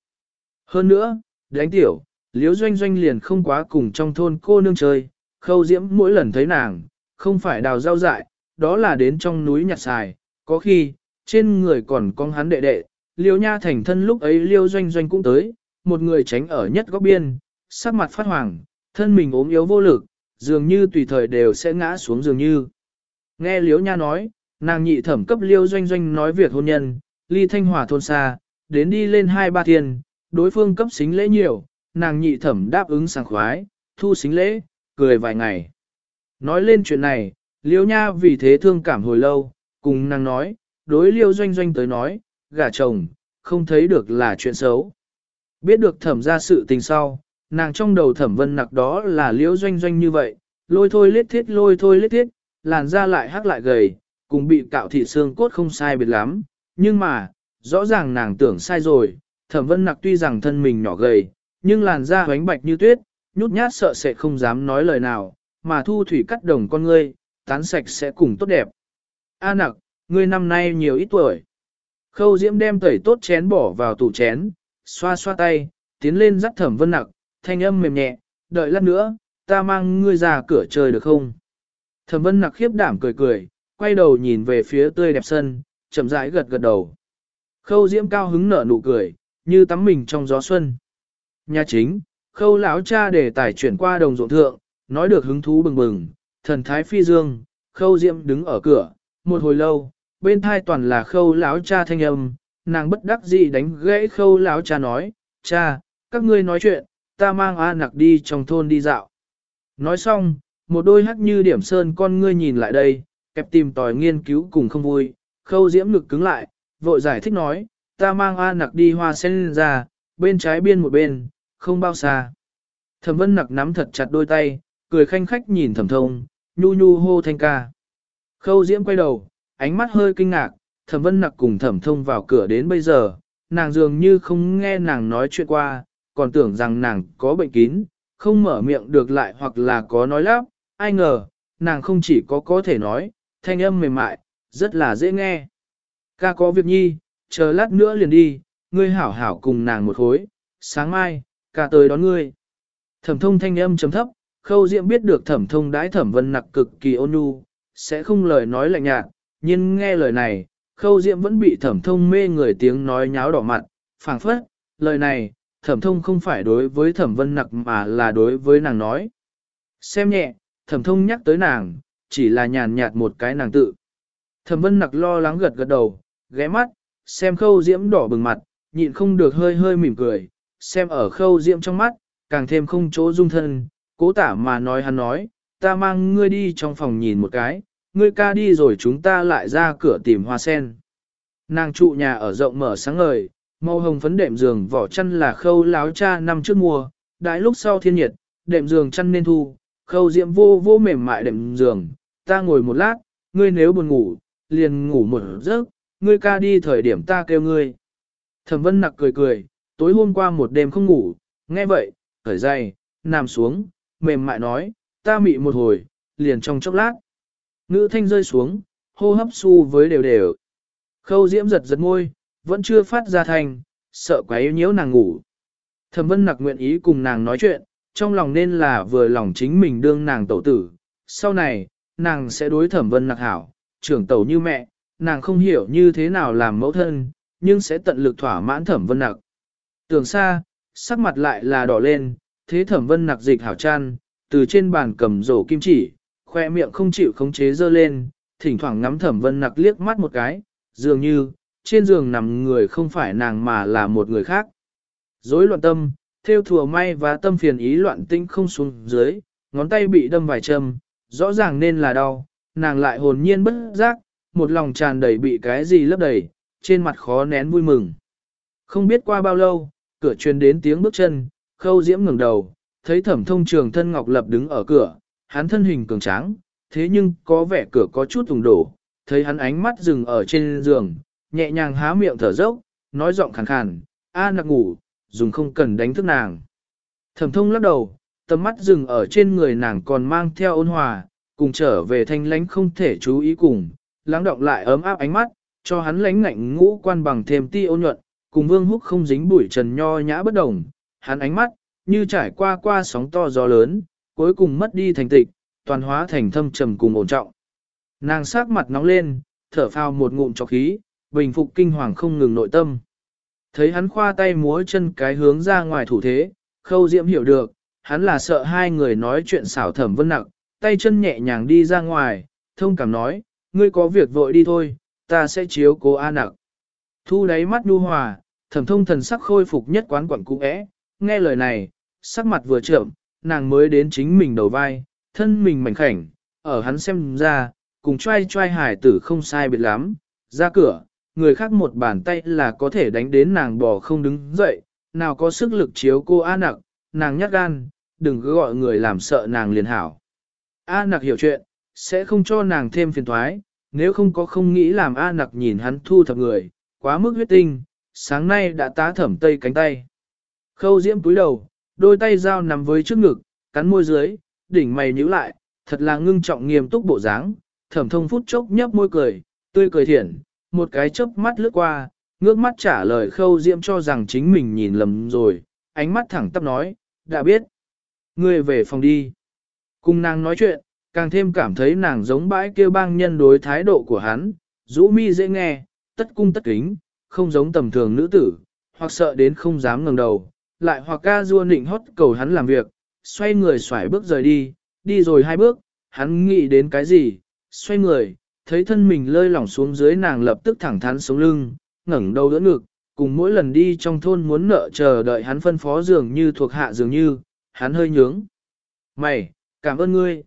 Hơn nữa, đánh tiểu, liếu doanh doanh liền không quá cùng trong thôn cô nương chơi, khâu diễm mỗi lần thấy nàng, không phải đào rau dại, đó là đến trong núi nhặt xài, có khi, trên người còn con hắn đệ đệ, liêu nha thành thân lúc ấy liêu doanh doanh cũng tới, một người tránh ở nhất góc biên, sắc mặt phát hoàng, thân mình ốm yếu vô lực, dường như tùy thời đều sẽ ngã xuống dường như. Nghe liêu nha nói, nàng nhị thẩm cấp liêu doanh doanh nói việc hôn nhân, ly thanh hòa thôn xa, đến đi lên hai ba tiền, đối phương cấp xính lễ nhiều, nàng nhị thẩm đáp ứng sảng khoái, thu xính lễ, cười vài ngày. Nói lên chuyện này, liêu nha vì thế thương cảm hồi lâu, cùng nàng nói, đối liêu doanh doanh tới nói, gả chồng, không thấy được là chuyện xấu. Biết được thẩm ra sự tình sau, nàng trong đầu thẩm vân nặc đó là liêu doanh doanh như vậy, lôi thôi lết thiết lôi thôi lết thiết, làn da lại hắc lại gầy, cùng bị cạo thị xương cốt không sai biệt lắm, nhưng mà, rõ ràng nàng tưởng sai rồi, thẩm vân nặc tuy rằng thân mình nhỏ gầy, nhưng làn da hoánh bạch như tuyết, nhút nhát sợ sẽ không dám nói lời nào, mà thu thủy cắt đồng con ngươi, tán sạch sẽ cùng tốt đẹp. A nặc, ngươi năm nay nhiều ít tuổi. Khâu diễm đem tẩy tốt chén bỏ vào tủ chén, xoa xoa tay, tiến lên dắt thẩm vân nặc, thanh âm mềm nhẹ, đợi lát nữa, ta mang ngươi ra cửa chơi được không? Thẩm vân nặc khiếp đảm cười cười, quay đầu nhìn về phía tươi đẹp sân, chậm rãi gật gật đầu. Khâu diễm cao hứng nở nụ cười, như tắm mình trong gió xuân. Nhà chính, khâu lão cha để tài chuyển qua đồng ruộng thượng, nói được hứng thú bừng bừng, thần thái phi dương, khâu Diệm đứng ở cửa, một hồi lâu, bên thai toàn là khâu lão cha thanh âm, nàng bất đắc dĩ đánh gãy khâu lão cha nói, cha, các ngươi nói chuyện, ta mang A nặc đi trong thôn đi dạo. Nói xong, một đôi hắt như điểm sơn con ngươi nhìn lại đây, kẹp tìm tòi nghiên cứu cùng không vui, khâu diễm ngực cứng lại, vội giải thích nói, ta mang A nặc đi hoa sen ra, bên trái biên một bên, không bao xa. Thẩm vân nặc nắm thật chặt đôi tay, cười khanh khách nhìn thẩm thông, nhu nhu hô thanh ca. Khâu diễm quay đầu, ánh mắt hơi kinh ngạc, thẩm vân nặc cùng thẩm thông vào cửa đến bây giờ, nàng dường như không nghe nàng nói chuyện qua, còn tưởng rằng nàng có bệnh kín, không mở miệng được lại hoặc là có nói lắp, ai ngờ, nàng không chỉ có có thể nói, thanh âm mềm mại, rất là dễ nghe. Ca có việc nhi, chờ lát nữa liền đi, ngươi hảo hảo cùng nàng một khối, sáng mai, ca tới đón ngươi. Thẩm thông thanh âm chấm thấp, khâu diệm biết được thẩm thông đãi thẩm vân nặc cực kỳ ôn nhu, sẽ không lời nói lạnh nhạt, nhưng nghe lời này, khâu diệm vẫn bị thẩm thông mê người tiếng nói nháo đỏ mặt, phảng phất, lời này, thẩm thông không phải đối với thẩm vân nặc mà là đối với nàng nói. Xem nhẹ, thẩm thông nhắc tới nàng, chỉ là nhàn nhạt một cái nàng tự. Thẩm vân nặc lo lắng gật gật đầu, ghé mắt, xem khâu diễm đỏ bừng mặt, nhịn không được hơi hơi mỉm cười, xem ở khâu diễm trong mắt, càng thêm không chỗ dung thân, cố tả mà nói hắn nói, ta mang ngươi đi trong phòng nhìn một cái, ngươi ca đi rồi chúng ta lại ra cửa tìm hoa sen. Nàng trụ nhà ở rộng mở sáng ngời, màu hồng phấn đệm giường vỏ chăn là khâu láo cha năm trước mùa, đại lúc sau thiên nhiệt, đệm giường chăn nên thu, khâu diễm vô vô mềm mại đệm giường, ta ngồi một lát, ngươi nếu buồn ngủ, liền ngủ một giấc, ngươi ca đi thời điểm ta kêu ngươi. Thẩm vân nặc cười cười, tối hôm qua một đêm không ngủ, nghe vậy, khởi dày, nằm xuống, mềm mại nói, ta mị một hồi, liền trong chốc lát. Ngữ thanh rơi xuống, hô hấp su với đều đều. Khâu diễm giật giật môi, vẫn chưa phát ra thành, sợ quá yếu nhiễu nàng ngủ. Thẩm vân nặc nguyện ý cùng nàng nói chuyện, trong lòng nên là vừa lòng chính mình đương nàng tẩu tử. Sau này, nàng sẽ đối thẩm vân nặc hảo, trưởng tẩu như mẹ, nàng không hiểu như thế nào làm mẫu thân, nhưng sẽ tận lực thỏa mãn thẩm vân nặc. Tưởng xa, sắc mặt lại là đỏ lên, thế thẩm vân nặc dịch hảo chăn, từ trên bàn cầm rổ kim chỉ, khoe miệng không chịu khống chế dơ lên, thỉnh thoảng ngắm thẩm vân nặc liếc mắt một cái, dường như, trên giường nằm người không phải nàng mà là một người khác. Dối loạn tâm, theo thùa may và tâm phiền ý loạn tinh không xuống dưới, ngón tay bị đâm vài châm, rõ ràng nên là đau, nàng lại hồn nhiên bất giác, một lòng tràn đầy bị cái gì lấp đầy, trên mặt khó nén vui mừng. Không biết qua bao lâu, cửa truyền đến tiếng bước chân, khâu diễm ngừng đầu, thấy thẩm thông trường thân ngọc lập đứng ở cửa, hắn thân hình cường tráng, thế nhưng có vẻ cửa có chút thùng đổ, thấy hắn ánh mắt dừng ở trên giường, nhẹ nhàng há miệng thở dốc, nói giọng khàn khàn, a nặc ngủ, dùng không cần đánh thức nàng. Thẩm thông lắc đầu, tầm mắt dừng ở trên người nàng còn mang theo ôn hòa, cùng trở về thanh lánh không thể chú ý cùng, lắng động lại ấm áp ánh mắt, cho hắn lánh ngạnh ngũ quan bằng thêm ti ôn nhuận, cùng vương húc không dính bụi trần nho nhã bất đồng, hắn ánh mắt, như trải qua qua sóng to gió lớn, cuối cùng mất đi thành tịch, toàn hóa thành thâm trầm cùng ổn trọng. Nàng sát mặt nóng lên, thở phào một ngụm cho khí, bình phục kinh hoàng không ngừng nội tâm. Thấy hắn khoa tay múa chân cái hướng ra ngoài thủ thế, khâu diễm hiểu được, hắn là sợ hai người nói chuyện xảo thẩm vân nặng, tay chân nhẹ nhàng đi ra ngoài, thông cảm nói, ngươi có việc vội đi thôi, ta sẽ chiếu cố A nặng. Thu đáy mắt nu hòa, thẩm thông thần sắc khôi phục nhất quán quẩn cũ é. nghe lời này, sắc mặt vừa trợm, nàng mới đến chính mình đầu vai, thân mình mảnh khảnh, ở hắn xem ra, cùng trai trai hải tử không sai biệt lắm, ra cửa, người khác một bàn tay là có thể đánh đến nàng bò không đứng dậy, nào có sức lực chiếu cô A nặc, nàng nhát gan, đừng cứ gọi người làm sợ nàng liền hảo. A nặc hiểu chuyện, sẽ không cho nàng thêm phiền thoái, nếu không có không nghĩ làm A nặc nhìn hắn thu thập người, quá mức huyết tinh, sáng nay đã tá thẩm tây cánh tay. Khâu diễm túi đầu, đôi tay dao nằm với trước ngực, cắn môi dưới, đỉnh mày nhíu lại, thật là ngưng trọng nghiêm túc bộ dáng. thẩm thông phút chốc nhấp môi cười, tươi cười thiện, một cái chớp mắt lướt qua, ngước mắt trả lời khâu diễm cho rằng chính mình nhìn lầm rồi, ánh mắt thẳng tắp nói, đã biết. Ngươi về phòng đi. Cùng nàng nói chuyện, càng thêm cảm thấy nàng giống bãi kêu bang nhân đối thái độ của hắn, rũ mi dễ nghe, tất cung tất kính, không giống tầm thường nữ tử, hoặc sợ đến không dám ngẩng đầu, lại hoặc ca rua nịnh hót cầu hắn làm việc, xoay người xoải bước rời đi, đi rồi hai bước, hắn nghĩ đến cái gì, xoay người, thấy thân mình lơi lỏng xuống dưới nàng lập tức thẳng thắn sống lưng, ngẩng đầu đỡ ngực, cùng mỗi lần đi trong thôn muốn nợ chờ đợi hắn phân phó dường như thuộc hạ dường như, hắn hơi nhướng. Mày, cảm ơn ngươi.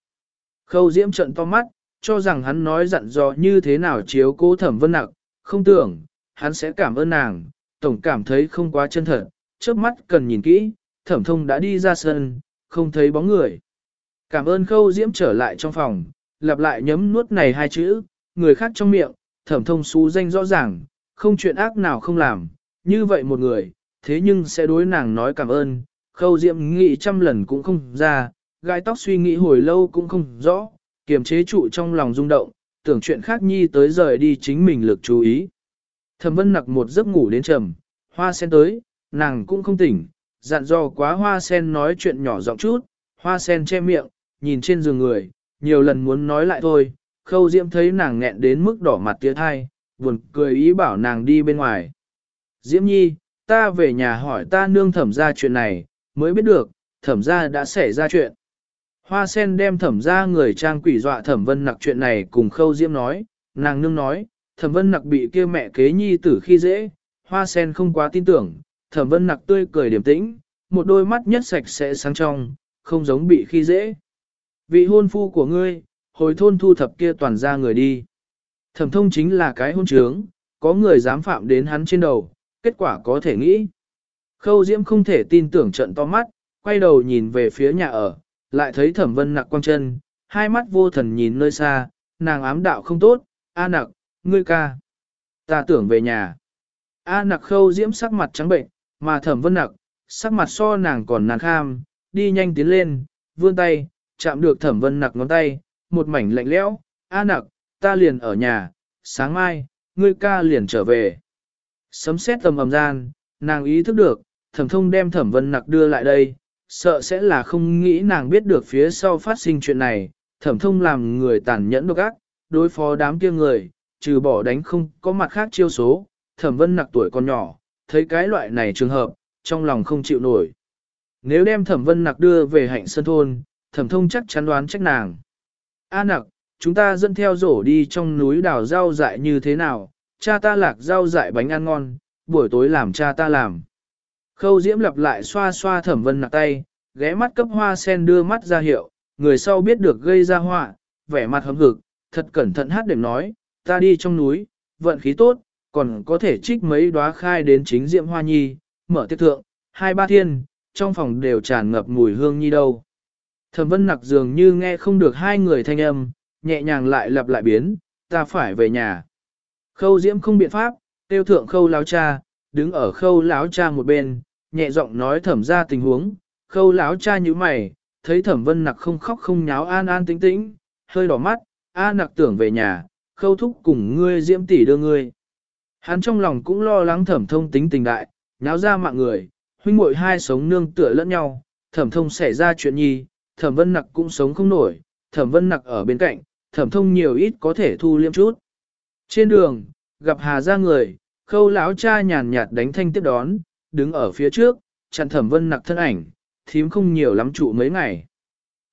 Khâu diễm trận to mắt, cho rằng hắn nói dặn dò như thế nào chiếu cố thẩm vân nặng, không tưởng, hắn sẽ cảm ơn nàng, tổng cảm thấy không quá chân thật, trước mắt cần nhìn kỹ, thẩm thông đã đi ra sân, không thấy bóng người. Cảm ơn khâu diễm trở lại trong phòng, lặp lại nhấm nuốt này hai chữ, người khác trong miệng, thẩm thông xú danh rõ ràng, không chuyện ác nào không làm, như vậy một người, thế nhưng sẽ đối nàng nói cảm ơn, khâu diễm nghĩ trăm lần cũng không ra, gai tóc suy nghĩ hồi lâu cũng không rõ, kiềm chế trụ trong lòng rung động, tưởng chuyện khác nhi tới rời đi chính mình lực chú ý. Thẩm vân nặc một giấc ngủ đến trầm, hoa sen tới, nàng cũng không tỉnh, dặn dò quá hoa sen nói chuyện nhỏ giọng chút, hoa sen che miệng, nhìn trên giường người, nhiều lần muốn nói lại thôi, khâu diễm thấy nàng nghẹn đến mức đỏ mặt tía thai, buồn cười ý bảo nàng đi bên ngoài. Diễm nhi, ta về nhà hỏi ta nương thẩm ra chuyện này, mới biết được, thẩm ra đã xảy ra chuyện. Hoa sen đem thẩm ra người trang quỷ dọa thẩm vân nặc chuyện này cùng khâu diễm nói, nàng nương nói, thẩm vân nặc bị kia mẹ kế nhi tử khi dễ, hoa sen không quá tin tưởng, thẩm vân nặc tươi cười điềm tĩnh, một đôi mắt nhất sạch sẽ sáng trong, không giống bị khi dễ. Vị hôn phu của ngươi, hồi thôn thu thập kia toàn ra người đi. Thẩm thông chính là cái hôn trướng, có người dám phạm đến hắn trên đầu, kết quả có thể nghĩ. Khâu Diễm không thể tin tưởng trận to mắt, quay đầu nhìn về phía nhà ở, lại thấy thẩm vân nặc quang chân, hai mắt vô thần nhìn nơi xa, nàng ám đạo không tốt, A nặc, ngươi ca. Ta tưởng về nhà. A nặc khâu Diễm sắc mặt trắng bệnh, mà thẩm vân nặc, sắc mặt so nàng còn nàng kham, đi nhanh tiến lên, vươn tay, chạm được thẩm vân nặc ngón tay, một mảnh lạnh lẽo, A nặc, ta liền ở nhà, sáng mai, ngươi ca liền trở về. Sấm xét tầm ầm gian, nàng ý thức được, thẩm thông đem thẩm vân nặc đưa lại đây, sợ sẽ là không nghĩ nàng biết được phía sau phát sinh chuyện này, thẩm thông làm người tàn nhẫn độc ác, đối phó đám kia người, trừ bỏ đánh không có mặt khác chiêu số, thẩm vân nặc tuổi còn nhỏ, thấy cái loại này trường hợp, trong lòng không chịu nổi. Nếu đem thẩm vân nặc đưa về hạnh sân thôn, thẩm thông chắc chắn đoán trách nàng. A nặc, chúng ta dẫn theo rổ đi trong núi đào rau dại như thế nào, cha ta lạc rau dại bánh ăn ngon, buổi tối làm cha ta làm. Khâu diễm lặp lại xoa xoa thẩm vân nặc tay, ghé mắt cấp hoa sen đưa mắt ra hiệu, người sau biết được gây ra họa, vẻ mặt hấm hực, thật cẩn thận hát đềm nói, ta đi trong núi, vận khí tốt, còn có thể trích mấy đóa khai đến chính diệm hoa nhi, mở tiết thượng, hai ba thiên, trong phòng đều tràn ngập mùi hương nhi đâu. Thẩm vân nặc dường như nghe không được hai người thanh âm, nhẹ nhàng lại lặp lại biến, ta phải về nhà. Khâu diễm không biện pháp, tiêu thượng khâu láo cha, đứng ở khâu láo cha một bên, nhẹ giọng nói thẩm ra tình huống, khâu láo cha như mày, thấy thẩm vân nặc không khóc không nháo an an tĩnh tĩnh, hơi đỏ mắt, a nặc tưởng về nhà, khâu thúc cùng ngươi diễm tỷ đưa ngươi. Hắn trong lòng cũng lo lắng thẩm thông tính tình đại, nháo ra mạng người, huynh muội hai sống nương tựa lẫn nhau, thẩm thông xảy ra chuyện nhi, thẩm vân nặc cũng sống không nổi, thẩm vân nặc ở bên cạnh, thẩm thông nhiều ít có thể thu liêm chút. Trên đường, gặp hà ra người, Khâu lão cha nhàn nhạt đánh thanh tiếp đón, đứng ở phía trước, chặn thẩm vân nặc thân ảnh, thím không nhiều lắm trụ mấy ngày.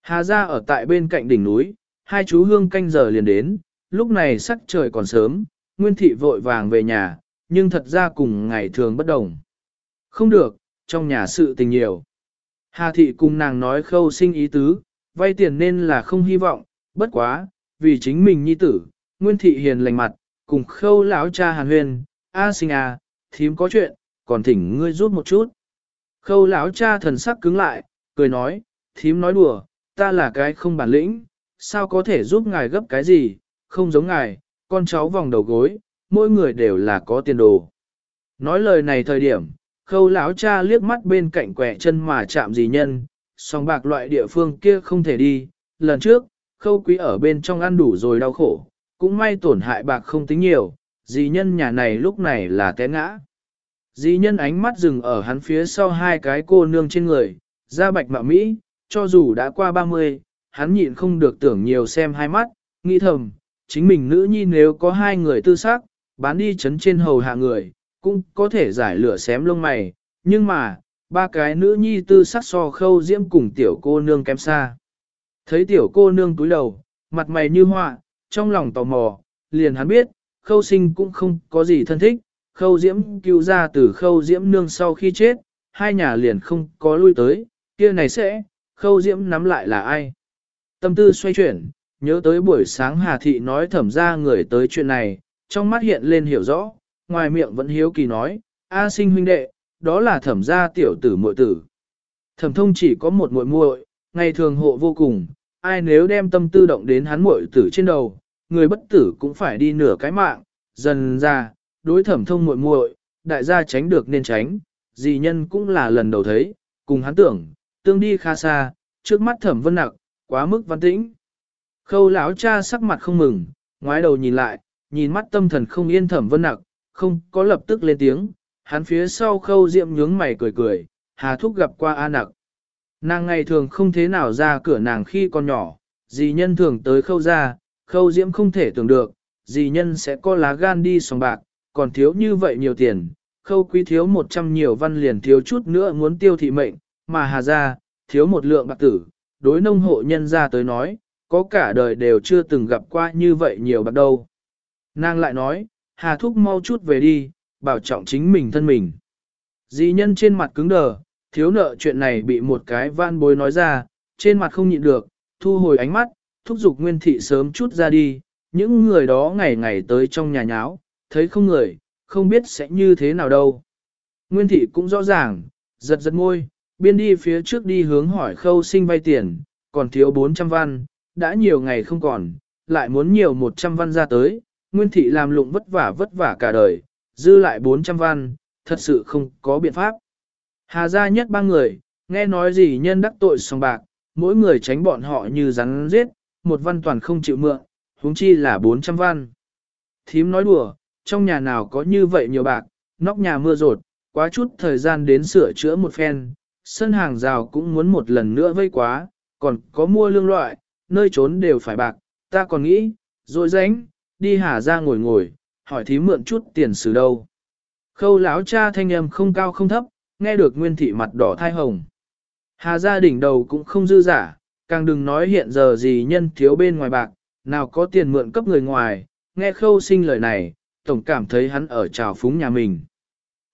Hà ra ở tại bên cạnh đỉnh núi, hai chú hương canh giờ liền đến, lúc này sắc trời còn sớm, Nguyên Thị vội vàng về nhà, nhưng thật ra cùng ngày thường bất đồng. Không được, trong nhà sự tình nhiều. Hà Thị cùng nàng nói khâu sinh ý tứ, vay tiền nên là không hy vọng, bất quá, vì chính mình nhi tử, Nguyên Thị hiền lành mặt, cùng khâu lão cha Hàn Huyền, A sinh à, thím có chuyện, còn thỉnh ngươi giúp một chút. Khâu lão cha thần sắc cứng lại, cười nói, thím nói đùa, ta là cái không bản lĩnh, sao có thể giúp ngài gấp cái gì, không giống ngài, con cháu vòng đầu gối, mỗi người đều là có tiền đồ. Nói lời này thời điểm, khâu lão cha liếc mắt bên cạnh quẻ chân mà chạm gì nhân, song bạc loại địa phương kia không thể đi, lần trước, khâu quý ở bên trong ăn đủ rồi đau khổ, cũng may tổn hại bạc không tính nhiều, dì nhân nhà này lúc này là té ngã. Dì nhân ánh mắt dừng ở hắn phía sau hai cái cô nương trên người, da bạch mạ Mỹ, cho dù đã qua 30, hắn nhịn không được tưởng nhiều xem hai mắt, nghĩ thầm, chính mình nữ nhi nếu có hai người tư xác, bán đi chấn trên hầu hạ người, cũng có thể giải lửa xém lông mày, nhưng mà, ba cái nữ nhi tư sắc so khâu diễm cùng tiểu cô nương kém xa. Thấy tiểu cô nương túi đầu, mặt mày như họa, trong lòng tò mò, liền hắn biết, khâu sinh cũng không có gì thân thích, khâu diễm cứu ra từ khâu diễm nương sau khi chết, hai nhà liền không có lui tới, kia này sẽ, khâu diễm nắm lại là ai. Tâm tư xoay chuyển, nhớ tới buổi sáng Hà Thị nói thẩm ra người tới chuyện này, trong mắt hiện lên hiểu rõ, ngoài miệng vẫn hiếu kỳ nói, A sinh huynh đệ, đó là thẩm gia tiểu tử muội tử. Thẩm thông chỉ có một muội muội, ngày thường hộ vô cùng, ai nếu đem tâm tư động đến hắn muội tử trên đầu, người bất tử cũng phải đi nửa cái mạng, dần ra, đối thẩm thông muội muội, đại gia tránh được nên tránh, dì nhân cũng là lần đầu thấy, cùng hắn tưởng, tương đi khá xa, trước mắt thẩm vân nặc, quá mức văn tĩnh. Khâu lão cha sắc mặt không mừng, ngoái đầu nhìn lại, nhìn mắt tâm thần không yên thẩm vân nặc, không có lập tức lên tiếng, hắn phía sau khâu diệm nhướng mày cười cười, hà thúc gặp qua A nặc. Nàng ngày thường không thế nào ra cửa nàng khi còn nhỏ, dì nhân thường tới khâu ra, khâu diễm không thể tưởng được, dì nhân sẽ có lá gan đi sòng bạc, còn thiếu như vậy nhiều tiền, khâu quý thiếu một trăm nhiều văn liền thiếu chút nữa muốn tiêu thị mệnh, mà hà ra, thiếu một lượng bạc tử, đối nông hộ nhân ra tới nói, có cả đời đều chưa từng gặp qua như vậy nhiều bạc đâu. Nàng lại nói, hà thúc mau chút về đi, bảo trọng chính mình thân mình. Dì nhân trên mặt cứng đờ, thiếu nợ chuyện này bị một cái van bối nói ra, trên mặt không nhịn được, thu hồi ánh mắt, thúc giục nguyên thị sớm chút ra đi, những người đó ngày ngày tới trong nhà nháo, thấy không người, không biết sẽ như thế nào đâu. Nguyên thị cũng rõ ràng, giật giật môi, biên đi phía trước đi hướng hỏi khâu sinh vay tiền, còn thiếu 400 văn, đã nhiều ngày không còn, lại muốn nhiều 100 văn ra tới, Nguyên thị làm lụng vất vả vất vả cả đời, dư lại 400 văn, thật sự không có biện pháp. Hà gia nhất ba người, nghe nói gì nhân đắc tội sòng bạc, mỗi người tránh bọn họ như rắn giết, một văn toàn không chịu mượn, huống chi là 400 văn. Thím nói đùa, trong nhà nào có như vậy nhiều bạc, nóc nhà mưa rột, quá chút thời gian đến sửa chữa một phen, sân hàng rào cũng muốn một lần nữa vây quá, còn có mua lương loại, nơi trốn đều phải bạc, ta còn nghĩ, rồi ránh, đi hà ra ngồi ngồi, hỏi thí mượn chút tiền xử đâu. Khâu lão cha thanh âm không cao không thấp, nghe được nguyên thị mặt đỏ thai hồng. Hà gia đỉnh đầu cũng không dư giả, càng đừng nói hiện giờ gì nhân thiếu bên ngoài bạc, nào có tiền mượn cấp người ngoài, nghe khâu sinh lời này, tổng cảm thấy hắn ở trào phúng nhà mình.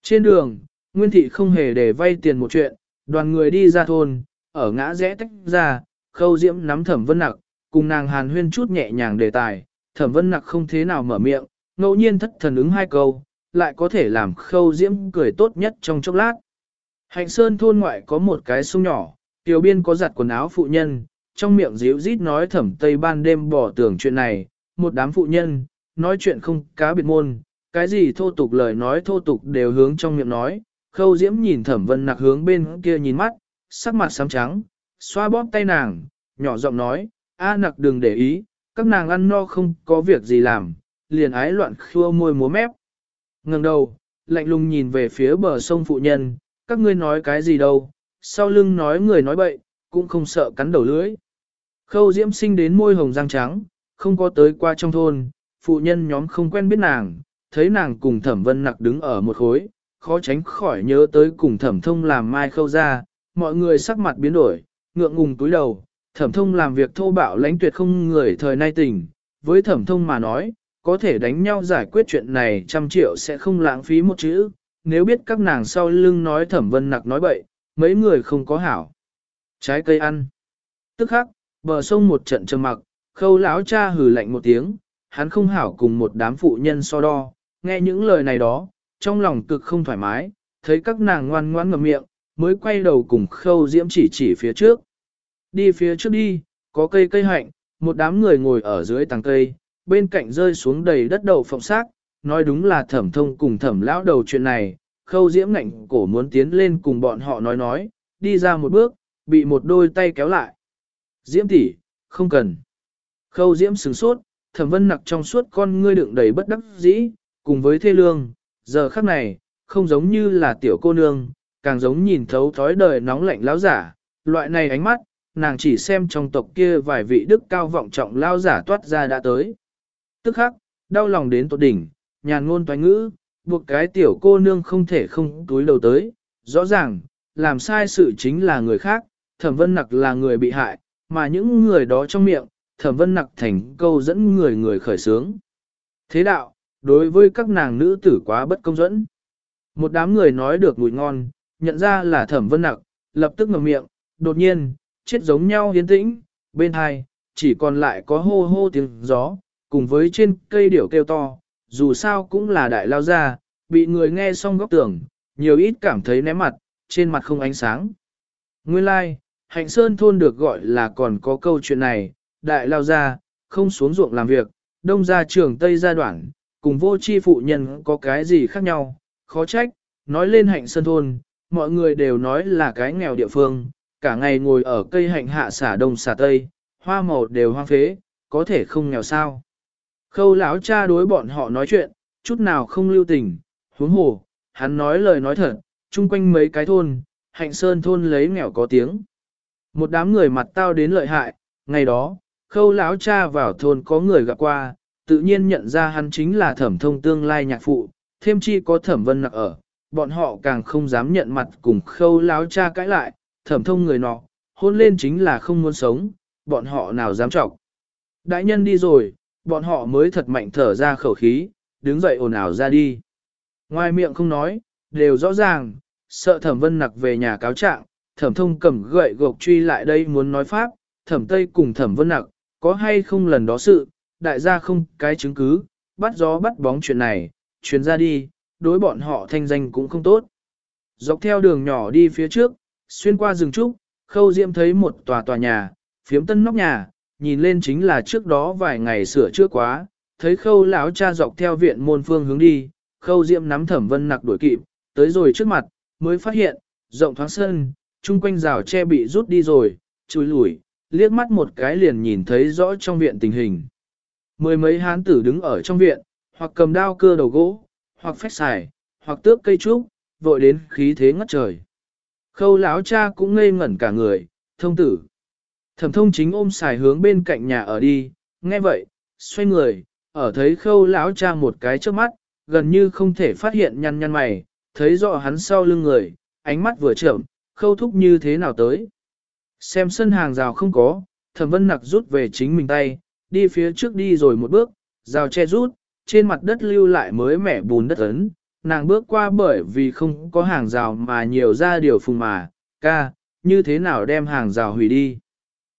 Trên đường, Nguyên thị không hề để vay tiền một chuyện, đoàn người đi ra thôn, ở ngã rẽ tách ra, khâu diễm nắm thẩm vân nặc, cùng nàng hàn huyên chút nhẹ nhàng đề tài, thẩm vân nặc không thế nào mở miệng, ngẫu nhiên thất thần ứng hai câu, lại có thể làm khâu diễm cười tốt nhất trong chốc lát. Hạnh Sơn thôn ngoại có một cái sông nhỏ, tiểu biên có giặt quần áo phụ nhân, trong miệng díu rít nói thẩm tây ban đêm bỏ tưởng chuyện này, một đám phụ nhân, nói chuyện không cá biệt môn, cái gì thô tục lời nói thô tục đều hướng trong miệng nói, khâu diễm nhìn thẩm vân nặc hướng bên kia nhìn mắt, sắc mặt xám trắng, xoa bóp tay nàng, nhỏ giọng nói, a nặc đừng để ý, các nàng ăn no không có việc gì làm, liền ái loạn khua môi múa mép. Ngừng đầu, lạnh lùng nhìn về phía bờ sông phụ nhân, các ngươi nói cái gì đâu, sau lưng nói người nói bậy, cũng không sợ cắn đầu lưỡi. Khâu diễm sinh đến môi hồng răng trắng, không có tới qua trong thôn, phụ nhân nhóm không quen biết nàng, thấy nàng cùng thẩm vân nặc đứng ở một khối, khó tránh khỏi nhớ tới cùng thẩm thông làm mai khâu ra, mọi người sắc mặt biến đổi, ngượng ngùng túi đầu, thẩm thông làm việc thô bạo lãnh tuyệt không người thời nay tình, với thẩm thông mà nói, có thể đánh nhau giải quyết chuyện này trăm triệu sẽ không lãng phí một chữ, nếu biết các nàng sau lưng nói thẩm vân nặc nói bậy, mấy người không có hảo. Trái cây ăn. Tức khắc, bờ sông một trận trầm mặc, khâu lão cha hừ lạnh một tiếng, hắn không hảo cùng một đám phụ nhân so đo, nghe những lời này đó, trong lòng cực không thoải mái, thấy các nàng ngoan ngoãn ngậm miệng, mới quay đầu cùng khâu diễm chỉ chỉ phía trước. Đi phía trước đi, có cây cây hạnh, một đám người ngồi ở dưới tàng cây, bên cạnh rơi xuống đầy đất đầu phộng xác, nói đúng là thẩm thông cùng thẩm lão đầu chuyện này, khâu diễm ngạnh cổ muốn tiến lên cùng bọn họ nói nói, đi ra một bước, bị một đôi tay kéo lại. Diễm tỷ, không cần. Khâu diễm sửng sốt, thẩm vân nặc trong suốt con ngươi đựng đầy bất đắc dĩ, cùng với thê lương, giờ khắc này, không giống như là tiểu cô nương, càng giống nhìn thấu thói đời nóng lạnh lão giả, loại này ánh mắt, nàng chỉ xem trong tộc kia vài vị đức cao vọng trọng lao giả toát ra đã tới. Tức khắc, đau lòng đến tột đỉnh, nhàn ngôn toái ngữ, buộc cái tiểu cô nương không thể không túi đầu tới, rõ ràng, làm sai sự chính là người khác, thẩm vân nặc là người bị hại, mà những người đó trong miệng, thẩm vân nặc thành câu dẫn người người khởi sướng. Thế đạo, đối với các nàng nữ tử quá bất công dẫn. Một đám người nói được mùi ngon, nhận ra là thẩm vân nặc, lập tức ngậm miệng, đột nhiên, chết giống nhau hiến tĩnh, bên hai, chỉ còn lại có hô hô tiếng gió, cùng với trên cây điểu kêu to, dù sao cũng là đại lao ra, bị người nghe xong góc tưởng, nhiều ít cảm thấy ném mặt, trên mặt không ánh sáng. Nguyên lai, like, hạnh sơn thôn được gọi là còn có câu chuyện này, đại lao ra, không xuống ruộng làm việc, đông ra trường Tây gia đoạn, cùng vô chi phụ nhân có cái gì khác nhau, khó trách, nói lên hạnh sơn thôn, mọi người đều nói là cái nghèo địa phương, cả ngày ngồi ở cây hạnh hạ xả đông xả tây, hoa màu đều hoang phế, có thể không nghèo sao. Khâu lão cha đối bọn họ nói chuyện, chút nào không lưu tình, huống hồ, hắn nói lời nói thật, chung quanh mấy cái thôn, hạnh sơn thôn lấy nghèo có tiếng. Một đám người mặt tao đến lợi hại, ngày đó, khâu lão cha vào thôn có người gặp qua, tự nhiên nhận ra hắn chính là thẩm thông tương lai nhạc phụ, thêm chi có thẩm vân nặc ở, bọn họ càng không dám nhận mặt cùng khâu láo cha cãi lại, thẩm thông người nọ, hôn lên chính là không muốn sống, bọn họ nào dám trọng. Đại nhân đi rồi, bọn họ mới thật mạnh thở ra khẩu khí, đứng dậy ồn ào ra đi. Ngoài miệng không nói, đều rõ ràng, sợ thẩm vân nặc về nhà cáo trạng, thẩm thông cầm gậy gộc truy lại đây muốn nói pháp, thẩm tây cùng thẩm vân nặc, có hay không lần đó sự, đại gia không cái chứng cứ, bắt gió bắt bóng chuyện này, chuyến ra đi, đối bọn họ thanh danh cũng không tốt. Dọc theo đường nhỏ đi phía trước, xuyên qua rừng trúc, khâu diễm thấy một tòa tòa nhà, phiếm tân nóc nhà, nhìn lên chính là trước đó vài ngày sửa chữa quá, thấy khâu lão cha dọc theo viện môn phương hướng đi, khâu diễm nắm thẩm vân nặc đuổi kịp, tới rồi trước mặt, mới phát hiện, rộng thoáng sân, chung quanh rào tre bị rút đi rồi, chui lùi, liếc mắt một cái liền nhìn thấy rõ trong viện tình hình. Mười mấy hán tử đứng ở trong viện, hoặc cầm đao cưa đầu gỗ, hoặc phách xài, hoặc tước cây trúc, vội đến khí thế ngất trời. Khâu lão cha cũng ngây ngẩn cả người, thông tử. Thẩm thông chính ôm xài hướng bên cạnh nhà ở đi, nghe vậy, xoay người, ở thấy khâu lão cha một cái trước mắt, gần như không thể phát hiện nhăn nhăn mày, thấy rõ hắn sau lưng người, ánh mắt vừa chậm, khâu thúc như thế nào tới. Xem sân hàng rào không có, thẩm vân nặc rút về chính mình tay, đi phía trước đi rồi một bước, rào che rút, trên mặt đất lưu lại mới mẻ bùn đất ấn, nàng bước qua bởi vì không có hàng rào mà nhiều ra điều phùng mà, ca, như thế nào đem hàng rào hủy đi.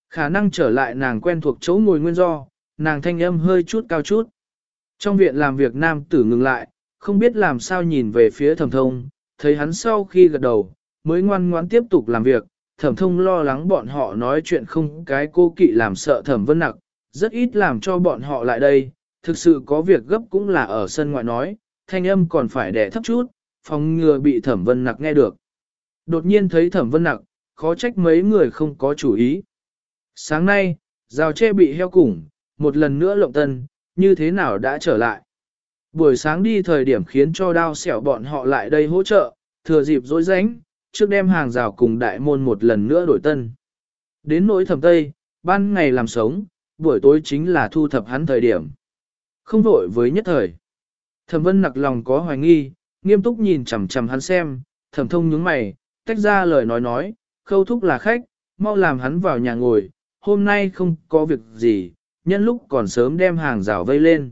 Khả năng trở lại nàng quen thuộc chỗ ngồi nguyên do, nàng thanh âm hơi chút cao chút. Trong viện làm việc nam tử ngừng lại, không biết làm sao nhìn về phía thẩm thông, thấy hắn sau khi gật đầu, mới ngoan ngoãn tiếp tục làm việc, thẩm thông lo lắng bọn họ nói chuyện không cái cô kỵ làm sợ thẩm vân nặc, rất ít làm cho bọn họ lại đây, thực sự có việc gấp cũng là ở sân ngoại nói, thanh âm còn phải đẻ thấp chút, phòng ngừa bị thẩm vân nặc nghe được. Đột nhiên thấy thẩm vân nặc, khó trách mấy người không có chủ ý. Sáng nay, rào tre bị heo củng, một lần nữa lộng tân, như thế nào đã trở lại. Buổi sáng đi thời điểm khiến cho đao xẻo bọn họ lại đây hỗ trợ, thừa dịp dối ránh, trước đem hàng rào cùng đại môn một lần nữa đổi tân. Đến nỗi thẩm tây, ban ngày làm sống, buổi tối chính là thu thập hắn thời điểm. Không vội với nhất thời. Thẩm vân nặc lòng có hoài nghi, nghiêm túc nhìn chằm chằm hắn xem, thẩm thông nhướng mày, tách ra lời nói nói, khâu thúc là khách, mau làm hắn vào nhà ngồi, hôm nay không có việc gì, nhân lúc còn sớm đem hàng rào vây lên.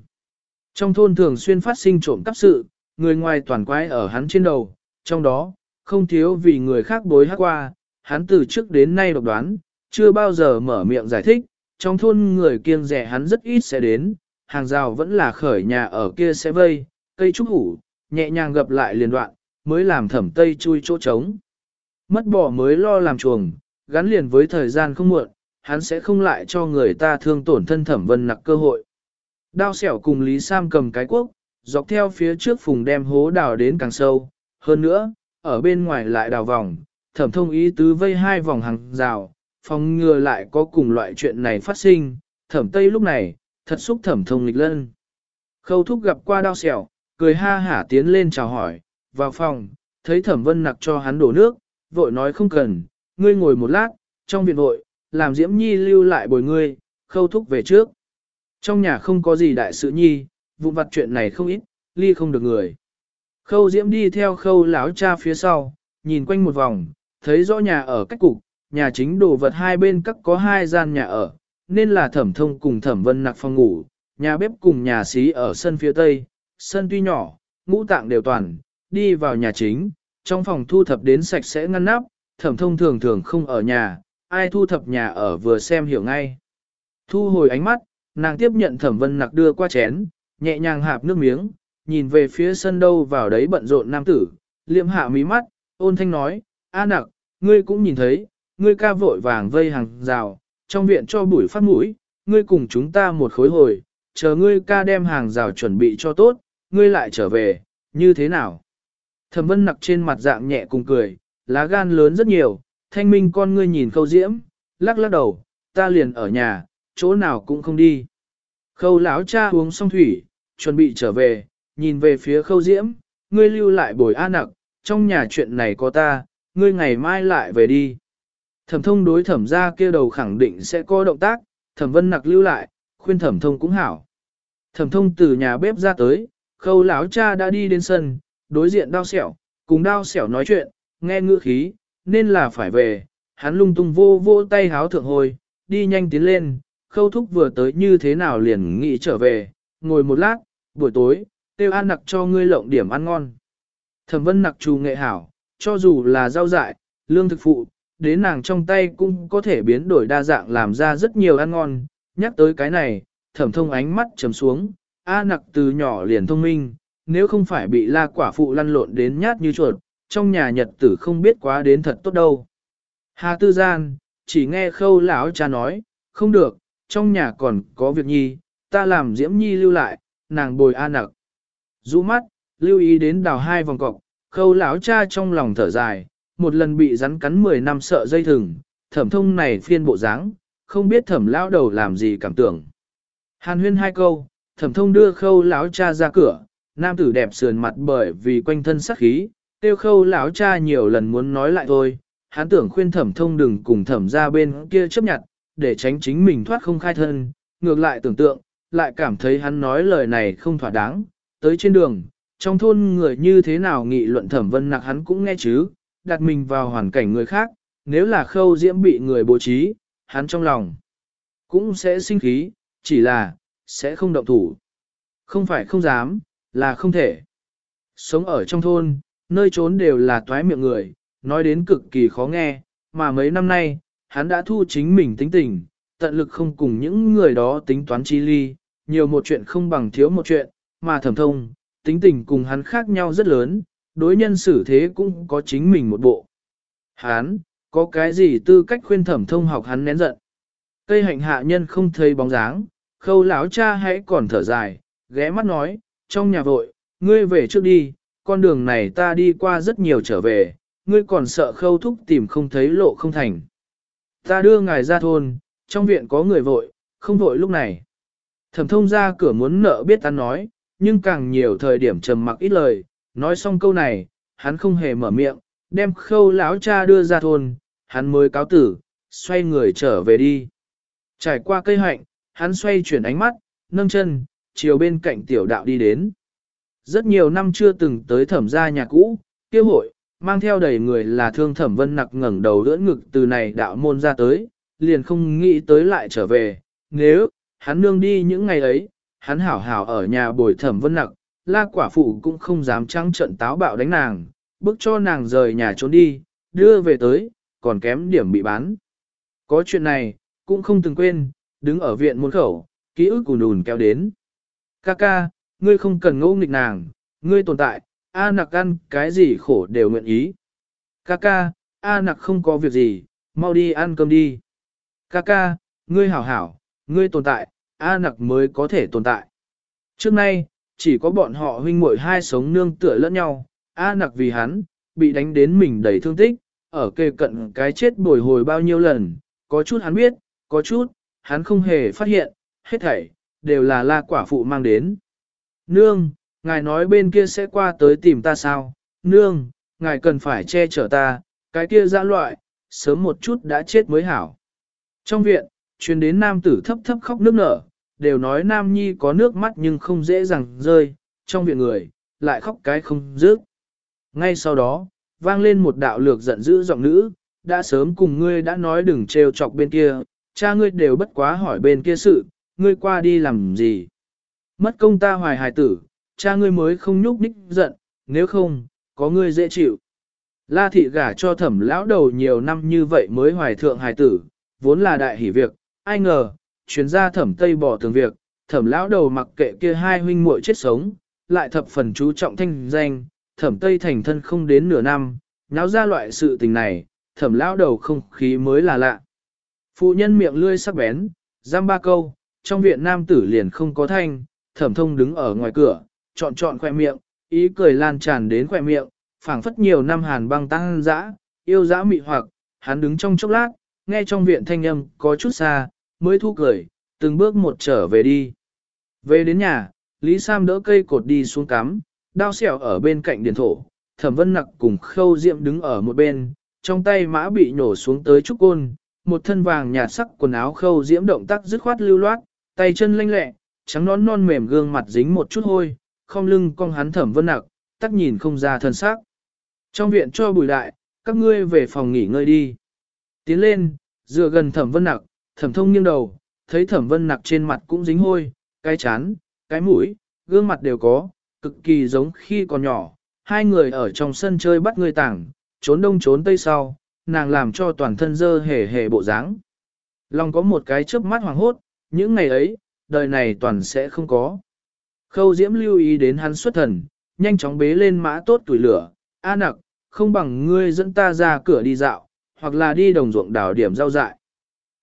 Trong thôn thường xuyên phát sinh trộm cắp sự, người ngoài toàn quái ở hắn trên đầu, trong đó, không thiếu vì người khác bối hát qua, hắn từ trước đến nay độc đoán, chưa bao giờ mở miệng giải thích, trong thôn người kiêng rẻ hắn rất ít sẽ đến, hàng rào vẫn là khởi nhà ở kia sẽ vây, cây trúc hủ, nhẹ nhàng gập lại liền đoạn, mới làm thẩm tây chui chỗ trống. Mất bỏ mới lo làm chuồng, gắn liền với thời gian không muộn, hắn sẽ không lại cho người ta thương tổn thân thẩm vân nặc cơ hội. Đao xẻo cùng Lý Sam cầm cái cuốc dọc theo phía trước phùng đem hố đào đến càng sâu, hơn nữa, ở bên ngoài lại đào vòng, thẩm thông ý tứ vây hai vòng hàng rào, phòng ngừa lại có cùng loại chuyện này phát sinh, thẩm tây lúc này, thật xúc thẩm thông nghịch lân. Khâu thúc gặp qua đao xẻo, cười ha hả tiến lên chào hỏi, vào phòng, thấy thẩm vân nặc cho hắn đổ nước, vội nói không cần, ngươi ngồi một lát, trong viện vội, làm diễm nhi lưu lại bồi ngươi, khâu thúc về trước. Trong nhà không có gì đại sự nhi, vụ vặt chuyện này không ít, ly không được người. Khâu diễm đi theo khâu lão cha phía sau, nhìn quanh một vòng, thấy rõ nhà ở cách cục, nhà chính đồ vật hai bên các có hai gian nhà ở, nên là thẩm thông cùng thẩm vân nặc phòng ngủ, nhà bếp cùng nhà xí ở sân phía tây, sân tuy nhỏ, ngũ tạng đều toàn, đi vào nhà chính, trong phòng thu thập đến sạch sẽ ngăn nắp, thẩm thông thường thường không ở nhà, ai thu thập nhà ở vừa xem hiểu ngay. Thu hồi ánh mắt, nàng tiếp nhận thẩm vân nặc đưa qua chén, nhẹ nhàng hạp nước miếng, nhìn về phía sân đâu vào đấy bận rộn nam tử, liệm hạ mí mắt, ôn thanh nói, A nặc, ngươi cũng nhìn thấy, ngươi ca vội vàng vây hàng rào, trong viện cho bụi phát mũi, ngươi cùng chúng ta một khối hồi, chờ ngươi ca đem hàng rào chuẩn bị cho tốt, ngươi lại trở về, như thế nào? Thẩm vân nặc trên mặt dạng nhẹ cùng cười, lá gan lớn rất nhiều, thanh minh con ngươi nhìn khâu diễm, lắc lắc đầu, ta liền ở nhà, chỗ nào cũng không đi. Khâu lão cha uống xong thủy, chuẩn bị trở về, nhìn về phía khâu diễm, ngươi lưu lại bồi a nặc, trong nhà chuyện này có ta, ngươi ngày mai lại về đi. Thẩm thông đối thẩm ra kia đầu khẳng định sẽ có động tác, thẩm vân nặc lưu lại, khuyên thẩm thông cũng hảo. Thẩm thông từ nhà bếp ra tới, khâu lão cha đã đi đến sân, đối diện đao xẻo, cùng đao xẻo nói chuyện, nghe ngữ khí, nên là phải về, hắn lung tung vô vô tay háo thượng hồi, đi nhanh tiến lên, khâu thúc vừa tới như thế nào liền nghĩ trở về, ngồi một lát, buổi tối, tiêu an nặc cho ngươi lộng điểm ăn ngon. Thẩm vân nặc trù nghệ hảo, cho dù là rau dại, lương thực phụ, đến nàng trong tay cũng có thể biến đổi đa dạng làm ra rất nhiều ăn ngon. Nhắc tới cái này, thẩm thông ánh mắt trầm xuống, A nặc từ nhỏ liền thông minh, nếu không phải bị la quả phụ lăn lộn đến nhát như chuột, trong nhà nhật tử không biết quá đến thật tốt đâu. Hà tư gian, chỉ nghe khâu lão cha nói, không được, trong nhà còn có việc nhi, ta làm diễm nhi lưu lại, nàng bồi A nặc. Rũ mắt, lưu ý đến đào hai vòng cọc, khâu lão cha trong lòng thở dài, một lần bị rắn cắn 10 năm sợ dây thừng, thẩm thông này phiên bộ dáng, không biết thẩm lão đầu làm gì cảm tưởng. Hàn huyên hai câu, thẩm thông đưa khâu lão cha ra cửa, nam tử đẹp sườn mặt bởi vì quanh thân sắc khí, tiêu khâu lão cha nhiều lần muốn nói lại thôi, hắn tưởng khuyên thẩm thông đừng cùng thẩm ra bên kia chấp nhận, để tránh chính mình thoát không khai thân, ngược lại tưởng tượng, lại cảm thấy hắn nói lời này không thỏa đáng, tới trên đường, trong thôn người như thế nào nghị luận thẩm vân nặc hắn cũng nghe chứ, đặt mình vào hoàn cảnh người khác, nếu là khâu diễm bị người bố trí, hắn trong lòng cũng sẽ sinh khí, chỉ là, sẽ không động thủ. Không phải không dám, là không thể. Sống ở trong thôn, nơi trốn đều là toái miệng người, nói đến cực kỳ khó nghe, mà mấy năm nay, hắn đã thu chính mình tính tình, tận lực không cùng những người đó tính toán chi ly, nhiều một chuyện không bằng thiếu một chuyện, mà thẩm thông, tính tình cùng hắn khác nhau rất lớn, đối nhân xử thế cũng có chính mình một bộ. Hán có cái gì tư cách khuyên thẩm thông học hắn nén giận. Cây hạnh hạ nhân không thấy bóng dáng, khâu lão cha hãy còn thở dài, ghé mắt nói, trong nhà vội, ngươi về trước đi, con đường này ta đi qua rất nhiều trở về, ngươi còn sợ khâu thúc tìm không thấy lộ không thành. Ta đưa ngài ra thôn, trong viện có người vội, không vội lúc này. Thẩm thông ra cửa muốn nợ biết ta nói, nhưng càng nhiều thời điểm trầm mặc ít lời, nói xong câu này, hắn không hề mở miệng, đem khâu lão cha đưa ra thôn, hắn mới cáo tử, xoay người trở về đi. Trải qua cây hạnh, hắn xoay chuyển ánh mắt, nâng chân, chiều bên cạnh tiểu đạo đi đến. Rất nhiều năm chưa từng tới thẩm gia nhà cũ, kia hội, mang theo đầy người là thương thẩm vân nặc ngẩng đầu đỡ ngực từ này đạo môn ra tới, liền không nghĩ tới lại trở về, nếu, hắn nương đi những ngày ấy, hắn hảo hảo ở nhà bồi thẩm vân nặc, la quả phụ cũng không dám trắng trận táo bạo đánh nàng, bức cho nàng rời nhà trốn đi, đưa về tới, còn kém điểm bị bán. Có chuyện này, cũng không từng quên, đứng ở viện môn khẩu, ký ức cùn đùn kéo đến. Ca ca, ngươi không cần ngỗ nghịch nàng, ngươi tồn tại, A nặc ăn cái gì khổ đều nguyện ý. Ca ca, A nặc không có việc gì, mau đi ăn cơm đi. Ca ca, ngươi hảo hảo, ngươi tồn tại, A nặc mới có thể tồn tại. Trước nay, chỉ có bọn họ huynh muội hai sống nương tựa lẫn nhau, A nặc vì hắn, bị đánh đến mình đầy thương tích, ở kề cận cái chết bồi hồi bao nhiêu lần, có chút hắn biết, có chút, hắn không hề phát hiện, hết thảy, đều là la quả phụ mang đến. Nương, ngài nói bên kia sẽ qua tới tìm ta sao? Nương, ngài cần phải che chở ta, cái kia dã loại, sớm một chút đã chết mới hảo. Trong viện, truyền đến nam tử thấp thấp khóc nước nở, đều nói nam nhi có nước mắt nhưng không dễ dàng rơi, trong viện người, lại khóc cái không dứt. Ngay sau đó, vang lên một đạo lược giận dữ giọng nữ, đã sớm cùng ngươi đã nói đừng trêu chọc bên kia, cha ngươi đều bất quá hỏi bên kia sự, ngươi qua đi làm gì. Mất công ta hoài hài tử, cha ngươi mới không nhúc ních giận, nếu không, có ngươi dễ chịu. La thị gả cho thẩm lão đầu nhiều năm như vậy mới hoài thượng hài tử, vốn là đại hỷ việc, ai ngờ, chuyến ra thẩm tây bỏ tường việc, thẩm lão đầu mặc kệ kia hai huynh muội chết sống, lại thập phần chú trọng thanh danh, thẩm tây thành thân không đến nửa năm, náo ra loại sự tình này, thẩm lão đầu không khí mới là lạ. Phụ nhân miệng lươi sắc bén, giam ba câu, trong viện nam tử liền không có thanh, thẩm thông đứng ở ngoài cửa, chọn chọn khoe miệng, ý cười lan tràn đến khoe miệng, phảng phất nhiều năm hàn băng tăng dã, yêu dã mị hoặc, hắn đứng trong chốc lát, nghe trong viện thanh âm có chút xa, mới thu cười, từng bước một trở về đi. Về đến nhà, Lý Sam đỡ cây cột đi xuống cắm, đao xẻo ở bên cạnh điền thổ, thẩm vân nặc cùng khâu diệm đứng ở một bên, trong tay mã bị nổ xuống tới trúc côn, một thân vàng nhạt sắc quần áo khâu diễm động tác dứt khoát lưu loát, tay chân lanh lẹ, trắng nón non mềm gương mặt dính một chút hôi, không lưng cong hắn thẩm vân nặc, tắc nhìn không ra thân sắc. Trong viện cho bùi đại, các ngươi về phòng nghỉ ngơi đi. Tiến lên, dựa gần thẩm vân nặc, thẩm thông nghiêng đầu, thấy thẩm vân nặc trên mặt cũng dính hôi, cái chán, cái mũi, gương mặt đều có, cực kỳ giống khi còn nhỏ. Hai người ở trong sân chơi bắt người tảng, trốn đông trốn tây sau, nàng làm cho toàn thân dơ hề hề bộ dáng. Lòng có một cái chớp mắt hoàng hốt, những ngày ấy, đời này toàn sẽ không có. Khâu Diễm lưu ý đến hắn xuất thần, nhanh chóng bế lên mã tốt tuổi lửa, a nặc, không bằng ngươi dẫn ta ra cửa đi dạo, hoặc là đi đồng ruộng đảo điểm rau dại.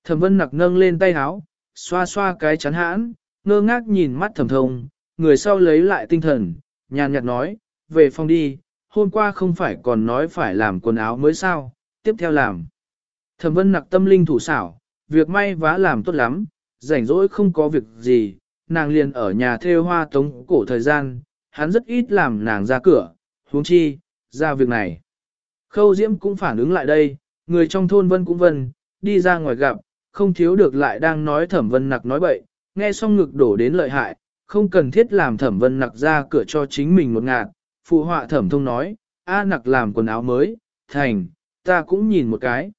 Thẩm vân nặc nâng lên tay háo, xoa xoa cái chắn hãn, ngơ ngác nhìn mắt thẩm thông, người sau lấy lại tinh thần, nhàn nhạt nói, về phòng đi, hôm qua không phải còn nói phải làm quần áo mới sao, tiếp theo làm. Thẩm vân nặc tâm linh thủ xảo, việc may vá làm tốt lắm, rảnh rỗi không có việc gì, nàng liền ở nhà thêu hoa tống cổ thời gian, hắn rất ít làm nàng ra cửa, huống chi, ra việc này. Khâu Diễm cũng phản ứng lại đây, người trong thôn vân cũng vân, đi ra ngoài gặp, không thiếu được lại đang nói thẩm vân nặc nói bậy, nghe xong ngực đổ đến lợi hại, không cần thiết làm thẩm vân nặc ra cửa cho chính mình một ngạt, phụ họa thẩm thông nói, A nặc làm quần áo mới, thành, ta cũng nhìn một cái.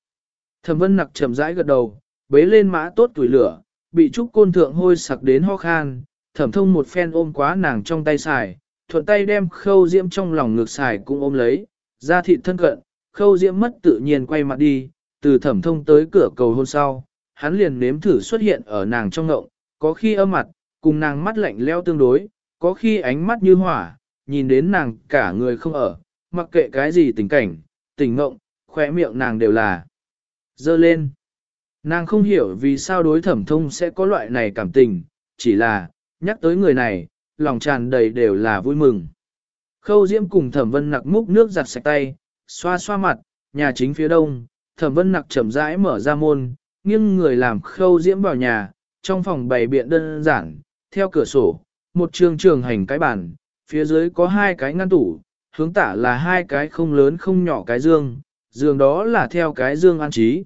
Thẩm vân nặc chậm rãi gật đầu, bế lên mã tốt tuổi lửa, bị trúc côn thượng hôi sặc đến ho khan, thẩm thông một phen ôm quá nàng trong tay xài, thuận tay đem khâu diễm trong lòng ngực xài cũng ôm lấy, ra thịt thân cận, khâu diễm mất tự nhiên quay mặt đi, từ thẩm thông tới cửa cầu hôn sau, hắn liền nếm thử xuất hiện ở nàng trong ngộng, có khi âm mặt, cùng nàng mắt lạnh leo tương đối, có khi ánh mắt như hỏa, nhìn đến nàng cả người không ở, mặc kệ cái gì tình cảnh, tình ngộng, khỏe miệng nàng đều là dơ lên. Nàng không hiểu vì sao đối thẩm thông sẽ có loại này cảm tình, chỉ là, nhắc tới người này, lòng tràn đầy đều là vui mừng. Khâu Diễm cùng thẩm vân nặc múc nước giặt sạch tay, xoa xoa mặt, nhà chính phía đông, thẩm vân nặc chậm rãi mở ra môn, nghiêng người làm khâu Diễm vào nhà, trong phòng bày biện đơn giản, theo cửa sổ, một trường trường hành cái bàn, phía dưới có hai cái ngăn tủ, hướng tả là hai cái không lớn không nhỏ cái dương, giường đó là theo cái dương an trí.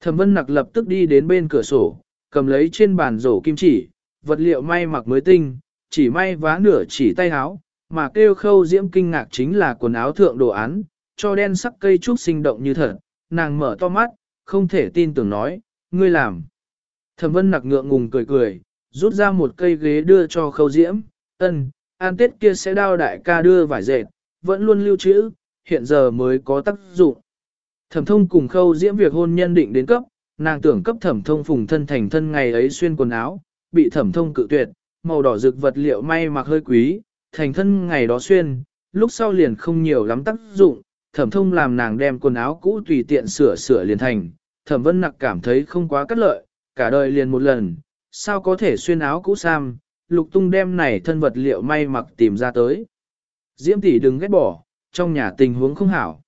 Thẩm vân nặc lập tức đi đến bên cửa sổ, cầm lấy trên bàn rổ kim chỉ, vật liệu may mặc mới tinh, chỉ may vá nửa chỉ tay áo, mà kêu khâu diễm kinh ngạc chính là quần áo thượng đồ án, cho đen sắc cây trúc sinh động như thật, nàng mở to mắt, không thể tin tưởng nói, ngươi làm. Thẩm vân nặc ngượng ngùng cười cười, rút ra một cây ghế đưa cho khâu diễm, ân, an tết kia sẽ đao đại ca đưa vải dệt, vẫn luôn lưu trữ, hiện giờ mới có tác dụng. Thẩm thông cùng khâu diễm việc hôn nhân định đến cấp, nàng tưởng cấp thẩm thông phùng thân thành thân ngày ấy xuyên quần áo, bị thẩm thông cự tuyệt, màu đỏ rực vật liệu may mặc hơi quý, thành thân ngày đó xuyên, lúc sau liền không nhiều lắm tác dụng, thẩm thông làm nàng đem quần áo cũ tùy tiện sửa sửa liền thành, thẩm vân nặc cảm thấy không quá cất lợi, cả đời liền một lần, sao có thể xuyên áo cũ sam, lục tung đem này thân vật liệu may mặc tìm ra tới. Diễm tỷ đừng ghét bỏ, trong nhà tình huống không hảo.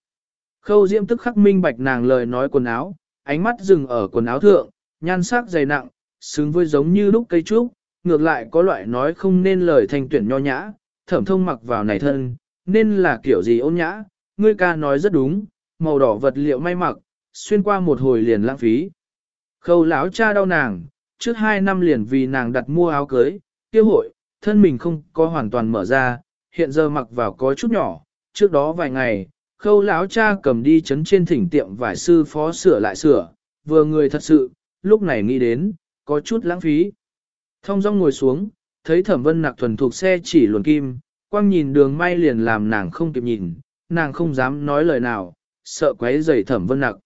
Khâu Diễm tức khắc minh bạch nàng lời nói quần áo, ánh mắt dừng ở quần áo thượng, nhan sắc dày nặng, xứng với giống như lúc cây trúc, ngược lại có loại nói không nên lời thành tuyển nho nhã, thẩm thông mặc vào này thân, nên là kiểu gì ôn nhã, ngươi ca nói rất đúng, màu đỏ vật liệu may mặc, xuyên qua một hồi liền lãng phí. Khâu lão cha đau nàng, trước hai năm liền vì nàng đặt mua áo cưới, tiêu hội, thân mình không có hoàn toàn mở ra, hiện giờ mặc vào có chút nhỏ, trước đó vài ngày, khâu lão cha cầm đi chấn trên thỉnh tiệm vải sư phó sửa lại sửa, vừa người thật sự, lúc này nghĩ đến, có chút lãng phí. Thông rong ngồi xuống, thấy thẩm vân nặc thuần thuộc xe chỉ luồn kim, quang nhìn đường may liền làm nàng không kịp nhìn, nàng không dám nói lời nào, sợ quấy rầy thẩm vân nặc.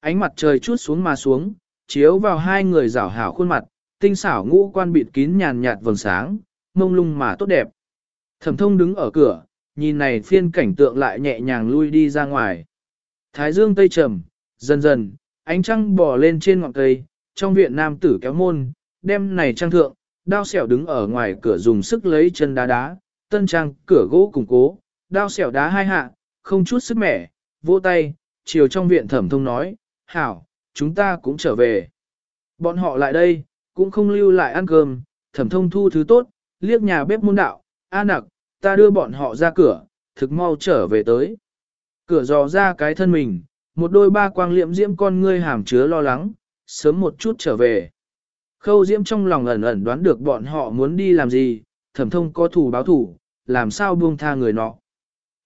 Ánh mặt trời chút xuống mà xuống, chiếu vào hai người rảo hảo khuôn mặt, tinh xảo ngũ quan bịt kín nhàn nhạt vầng sáng, mông lung mà tốt đẹp. Thẩm thông đứng ở cửa, nhìn này phiên cảnh tượng lại nhẹ nhàng lui đi ra ngoài. Thái dương tây trầm, dần dần, ánh trăng bò lên trên ngọn cây, trong viện nam tử kéo môn, đem này trang thượng, đao xẻo đứng ở ngoài cửa dùng sức lấy chân đá đá, tân trang cửa gỗ củng cố, đao xẻo đá hai hạ, không chút sức mẻ, vỗ tay, chiều trong viện thẩm thông nói, hảo, chúng ta cũng trở về. Bọn họ lại đây, cũng không lưu lại ăn cơm, thẩm thông thu thứ tốt, liếc nhà bếp môn đạo, a nặc, ta đưa bọn họ ra cửa, thực mau trở về tới. Cửa dò ra cái thân mình, một đôi ba quang liệm diễm con ngươi hàm chứa lo lắng, sớm một chút trở về. Khâu diễm trong lòng ẩn ẩn đoán được bọn họ muốn đi làm gì, thẩm thông có thủ báo thủ, làm sao buông tha người nọ.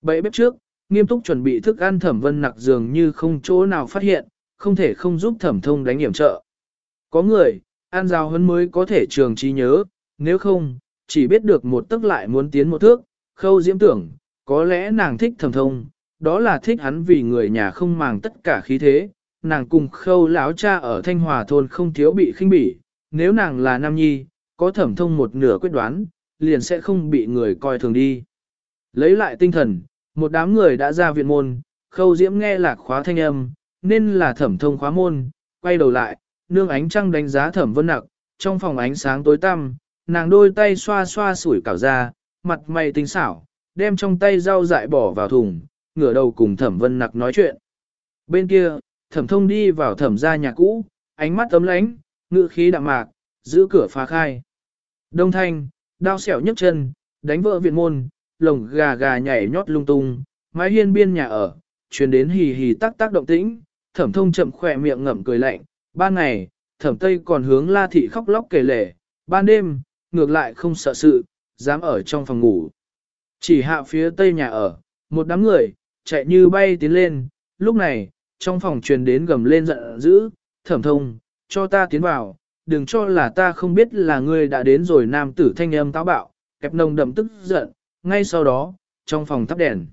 Bậy bếp trước, nghiêm túc chuẩn bị thức ăn thẩm vân nặc dường như không chỗ nào phát hiện, không thể không giúp thẩm thông đánh hiểm trợ. Có người, ăn giao huấn mới có thể trường trí nhớ, nếu không, chỉ biết được một tức lại muốn tiến một thước, khâu diễm tưởng, có lẽ nàng thích thẩm thông, đó là thích hắn vì người nhà không màng tất cả khí thế, nàng cùng khâu lão cha ở Thanh Hòa thôn không thiếu bị khinh bỉ, nếu nàng là nam nhi, có thẩm thông một nửa quyết đoán, liền sẽ không bị người coi thường đi. Lấy lại tinh thần, một đám người đã ra viện môn, khâu diễm nghe lạc khóa thanh âm, nên là thẩm thông khóa môn, quay đầu lại, nương ánh trăng đánh giá thẩm vân nặc, trong phòng ánh sáng tối tăm, nàng đôi tay xoa xoa sủi cảo ra, mặt mày tinh xảo, đem trong tay rau dại bỏ vào thùng, ngửa đầu cùng thẩm vân nặc nói chuyện. Bên kia, thẩm thông đi vào thẩm gia nhà cũ, ánh mắt ấm lánh, ngự khí đạm mạc, giữ cửa phá khai. Đông thanh, đao xẻo nhấc chân, đánh vỡ viện môn, lồng gà gà nhảy nhót lung tung, mái hiên biên nhà ở, truyền đến hì hì tắc tắc động tĩnh, thẩm thông chậm khỏe miệng ngậm cười lạnh, ban ngày, thẩm tây còn hướng la thị khóc lóc kể lể, ban đêm, ngược lại không sợ sự, dám ở trong phòng ngủ. Chỉ hạ phía tây nhà ở, một đám người, chạy như bay tiến lên, lúc này, trong phòng truyền đến gầm lên giận dữ, thẩm thông, cho ta tiến vào, đừng cho là ta không biết là ngươi đã đến rồi nam tử thanh âm táo bạo, kẹp nồng đậm tức giận, ngay sau đó, trong phòng thắp đèn.